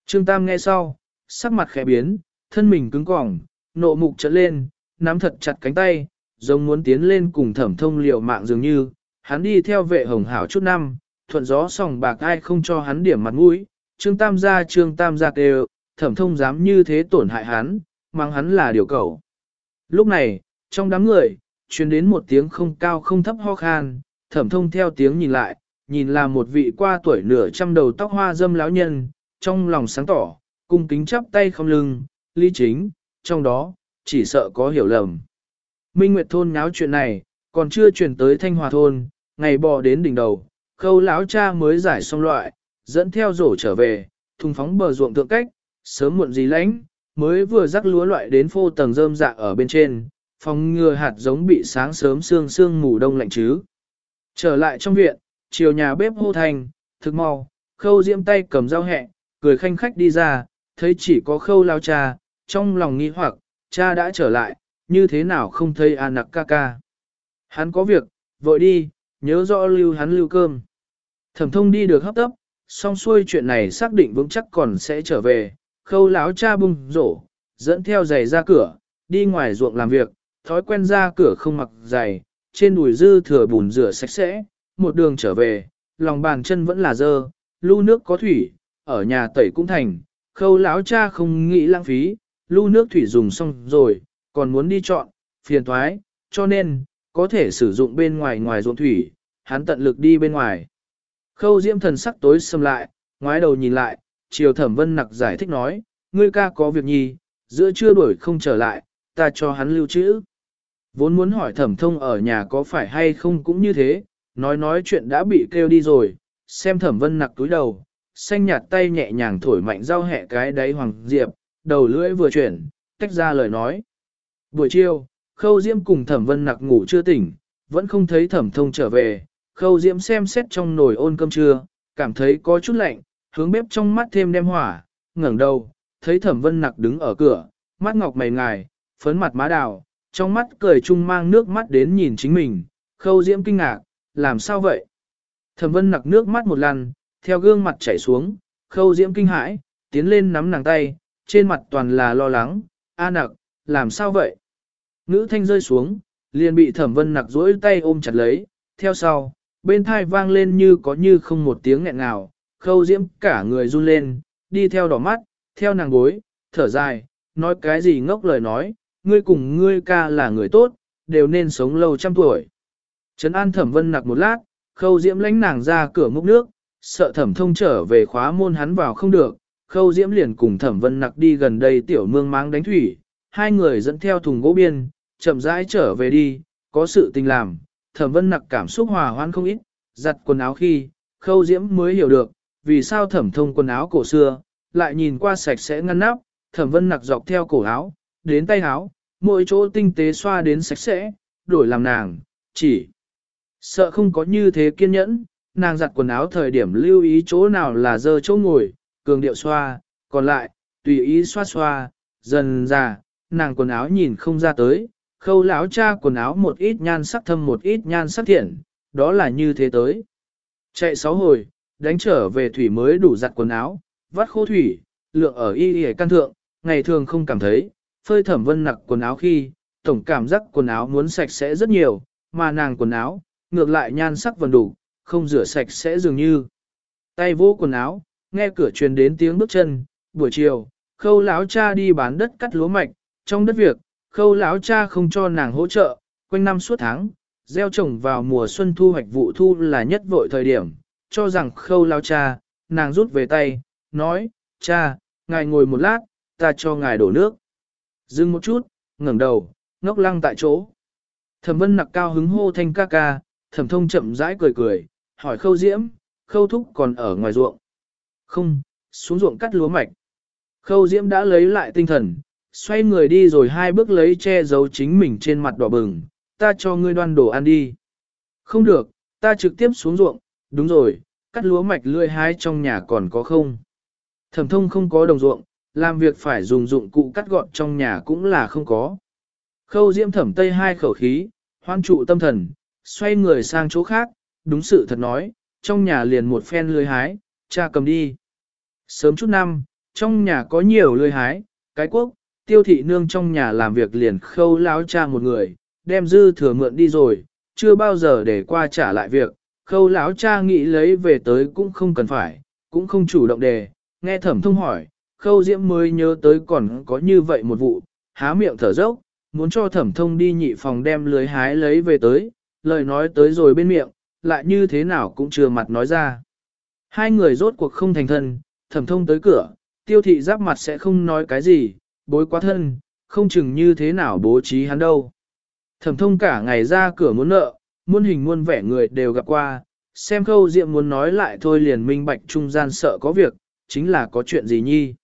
Trương Tam nghe sau, sắc mặt khẽ biến, thân mình cứng cỏng, nộ mục trở lên, nắm thật chặt cánh tay, giống muốn tiến lên cùng thẩm thông liều mạng dường như, hắn đi theo vệ hồng hảo chút năm, thuận gió sòng bạc ai không cho hắn điểm mặt mũi, trương tam gia trương tam gia kêu, thẩm thông dám như thế tổn hại hắn, mang hắn là điều cầu. Lúc này, trong đám người, truyền đến một tiếng không cao không thấp ho khan, thẩm thông theo tiếng nhìn lại, nhìn là một vị qua tuổi nửa trăm đầu tóc hoa dâm lão nhân, trong lòng sáng tỏ, cung kính chắp tay không lưng, lý chính, trong đó, chỉ sợ có hiểu lầm. Minh Nguyệt thôn nháo chuyện này, còn chưa truyền tới Thanh Hòa thôn, ngày bò đến đỉnh đầu, khâu lão cha mới giải xong loại, dẫn theo rổ trở về, thùng phóng bờ ruộng thượng cách, sớm muộn gì lánh, mới vừa rắc lúa loại đến phô tầng rơm dạ ở bên trên, phòng ngừa hạt giống bị sáng sớm sương sương mù đông lạnh chứ. Trở lại trong viện, chiều nhà bếp hô thành, thực mau, khâu diễm tay cầm dao hẹ, cười khanh khách đi ra, thấy chỉ có khâu lao cha, trong lòng nghi hoặc, cha đã trở lại, như thế nào không thấy A nặc ca ca. Hắn có việc, vội đi, nhớ rõ lưu hắn lưu cơm. Thẩm thông đi được hấp tấp, xong xuôi chuyện này xác định vững chắc còn sẽ trở về, khâu láo cha bung rổ, dẫn theo giày ra cửa, đi ngoài ruộng làm việc, thói quen ra cửa không mặc giày, trên đùi dư thừa bùn rửa sạch sẽ, một đường trở về, lòng bàn chân vẫn là dơ, lưu nước có thủy, ở nhà tẩy cũng thành, khâu lão cha không nghĩ lãng phí, lưu nước thủy dùng xong rồi, còn muốn đi chọn, phiền thoái, cho nên, có thể sử dụng bên ngoài ngoài ruộng thủy, hắn tận lực đi bên ngoài. Khâu diễm thần sắc tối xâm lại, ngoái đầu nhìn lại, chiều thẩm vân nặc giải thích nói, ngươi ca có việc nhi, giữa trưa đuổi không trở lại, ta cho hắn lưu trữ. Vốn muốn hỏi thẩm thông ở nhà có phải hay không cũng như thế, nói nói chuyện đã bị kêu đi rồi, xem thẩm vân nặc túi đầu, xanh nhạt tay nhẹ nhàng thổi mạnh rau hẹ cái đáy hoàng diệp, đầu lưỡi vừa chuyển, tách ra lời nói. Buổi chiều, khâu diễm cùng thẩm vân nặc ngủ chưa tỉnh, vẫn không thấy thẩm thông trở về, khâu diễm xem xét trong nồi ôn cơm trưa, cảm thấy có chút lạnh, hướng bếp trong mắt thêm đem hỏa, ngẩng đầu, thấy thẩm vân nặc đứng ở cửa, mắt ngọc mày ngài, phấn mặt má đào, trong mắt cười chung mang nước mắt đến nhìn chính mình, khâu diễm kinh ngạc, làm sao vậy? Thẩm vân nặc nước mắt một lần, theo gương mặt chảy xuống, khâu diễm kinh hãi, tiến lên nắm nàng tay, trên mặt toàn là lo lắng, a nặc, làm sao vậy? Ngữ thanh rơi xuống, liền bị thẩm vân nặc duỗi tay ôm chặt lấy, theo sau, bên thai vang lên như có như không một tiếng nghẹn nào, khâu diễm cả người run lên, đi theo đỏ mắt, theo nàng bối, thở dài, nói cái gì ngốc lời nói, ngươi cùng ngươi ca là người tốt, đều nên sống lâu trăm tuổi. Trấn an thẩm vân nặc một lát, khâu diễm lánh nàng ra cửa múc nước, sợ thẩm thông trở về khóa môn hắn vào không được, khâu diễm liền cùng thẩm vân nặc đi gần đây tiểu mương máng đánh thủy, hai người dẫn theo thùng gỗ biên, chậm rãi trở về đi, có sự tình làm, thẩm vân nặc cảm xúc hòa hoan không ít, giặt quần áo khi, khâu diễm mới hiểu được, vì sao thẩm thông quần áo cổ xưa, lại nhìn qua sạch sẽ ngăn nắp, thẩm vân nặc dọc theo cổ áo, đến tay áo, mỗi chỗ tinh tế xoa đến sạch sẽ, đổi làm nàng, chỉ sợ không có như thế kiên nhẫn, nàng giặt quần áo thời điểm lưu ý chỗ nào là dơ chỗ ngồi, cường điệu xoa, còn lại, tùy ý xoa xoa, dần già nàng quần áo nhìn không ra tới, khâu lão cha quần áo một ít nhan sắc thâm một ít nhan sắc thiện, đó là như thế tới. Chạy sáu hồi, đánh trở về thủy mới đủ giặt quần áo, vắt khô thủy, lượng ở y y căn thượng, ngày thường không cảm thấy, phơi thẩm vân nặc quần áo khi, tổng cảm giác quần áo muốn sạch sẽ rất nhiều, mà nàng quần áo, ngược lại nhan sắc vần đủ, không rửa sạch sẽ dường như. Tay vô quần áo, nghe cửa truyền đến tiếng bước chân, buổi chiều, khâu lão cha đi bán đất cắt lúa mạch, trong đất việc, khâu lão cha không cho nàng hỗ trợ, quanh năm suốt tháng, gieo trồng vào mùa xuân thu hoạch vụ thu là nhất vội thời điểm, cho rằng khâu lão cha, nàng rút về tay, nói, cha, ngài ngồi một lát, ta cho ngài đổ nước. Dừng một chút, ngẩng đầu, ngốc lăng tại chỗ. Thẩm vân nặc cao hứng hô thanh ca ca, thẩm thông chậm rãi cười cười, hỏi khâu diễm, khâu thúc còn ở ngoài ruộng. Không, xuống ruộng cắt lúa mạch. Khâu diễm đã lấy lại tinh thần, xoay người đi rồi hai bước lấy che giấu chính mình trên mặt đỏ bừng, ta cho ngươi đoan đồ ăn đi. Không được, ta trực tiếp xuống ruộng, đúng rồi, cắt lúa mạch lươi hái trong nhà còn có không. Thẩm thông không có đồng ruộng, làm việc phải dùng dụng cụ cắt gọn trong nhà cũng là không có. Khâu diễm thẩm tây hai khẩu khí, hoan trụ tâm thần, xoay người sang chỗ khác, đúng sự thật nói, trong nhà liền một phen lươi hái, cha cầm đi. Sớm chút năm, trong nhà có nhiều lươi hái, cái quốc, tiêu thị nương trong nhà làm việc liền khâu láo cha một người, đem dư thừa mượn đi rồi, chưa bao giờ để qua trả lại việc, khâu láo cha nghĩ lấy về tới cũng không cần phải, cũng không chủ động đề, nghe thẩm thông hỏi, khâu diễm mới nhớ tới còn có như vậy một vụ, há miệng thở dốc, muốn cho thẩm thông đi nhị phòng đem lưới hái lấy về tới, lời nói tới rồi bên miệng, lại như thế nào cũng chưa mặt nói ra. Hai người rốt cuộc không thành thân, thẩm thông tới cửa, tiêu thị giáp mặt sẽ không nói cái gì, bối quá thân, không chừng như thế nào bố trí hắn đâu. Thẩm thông cả ngày ra cửa muốn nợ, muôn hình muôn vẻ người đều gặp qua, xem khâu diệm muốn nói lại thôi liền minh bạch trung gian sợ có việc, chính là có chuyện gì nhi.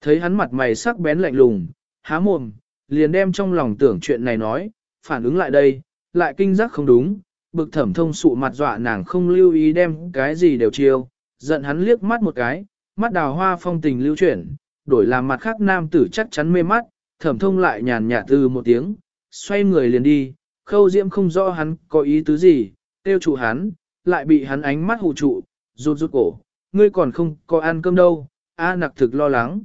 Thấy hắn mặt mày sắc bén lạnh lùng, há mồm, liền đem trong lòng tưởng chuyện này nói, phản ứng lại đây, lại kinh giác không đúng, bực thẩm thông sụ mặt dọa nàng không lưu ý đem cái gì đều chiêu, giận hắn liếc mắt một cái, mắt đào hoa phong tình lưu chuyển, đổi làm mặt khác nam tử chắc chắn mê mắt, thẩm thông lại nhàn nhạt từ một tiếng, xoay người liền đi, khâu diễm không rõ hắn có ý tứ gì, tiêu trụ hắn, lại bị hắn ánh mắt hụ trụ, rụt rút cổ, ngươi còn không có ăn cơm đâu, A nặc thực lo lắng.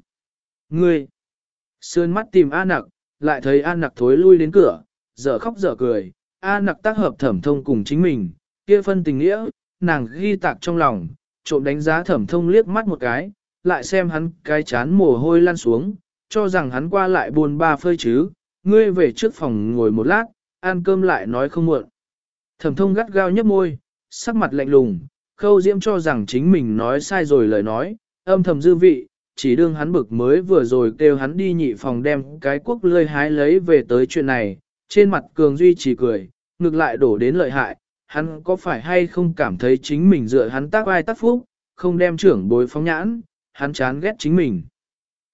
Ngươi, sơn mắt tìm A nặc, lại thấy A nặc thối lui đến cửa, dở khóc dở cười, A nặc tác hợp thẩm thông cùng chính mình, kia phân tình nghĩa, nàng ghi tạc trong lòng, trộm đánh giá thẩm thông liếc mắt một cái, lại xem hắn cái chán mồ hôi lan xuống, cho rằng hắn qua lại buồn ba phơi chứ, ngươi về trước phòng ngồi một lát, ăn cơm lại nói không muộn. Thẩm thông gắt gao nhấp môi, sắc mặt lạnh lùng, khâu diễm cho rằng chính mình nói sai rồi lời nói, âm thầm dư vị, chỉ đương hắn bực mới vừa rồi kêu hắn đi nhị phòng đem cái quốc lươi hái lấy về tới chuyện này, trên mặt cường duy trì cười, ngược lại đổ đến lợi hại, hắn có phải hay không cảm thấy chính mình dựa hắn tác ai tác phúc, không đem trưởng bối phóng nhãn, hắn chán ghét chính mình.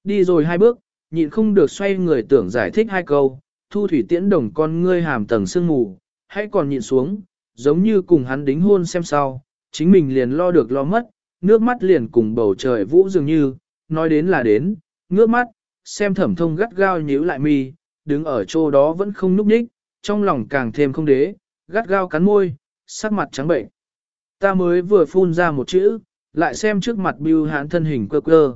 Đi rồi hai bước, nhịn không được xoay người tưởng giải thích hai câu, thu thủy tiễn đồng con ngươi hàm tầng sương mù, hãy còn nhịn xuống, giống như cùng hắn đính hôn xem sau, chính mình liền lo được lo mất, nước mắt liền cùng bầu trời vũ dường như, nói đến là đến, ngước mắt, xem thẩm thông gắt gao nhíu lại mi, đứng ở chỗ đó vẫn không núp nhích, trong lòng càng thêm không đế, gắt gao cắn môi, sắc mặt trắng bệnh. Ta mới vừa phun ra một chữ, lại xem trước mặt bưu hãn thân hình cơ cơ.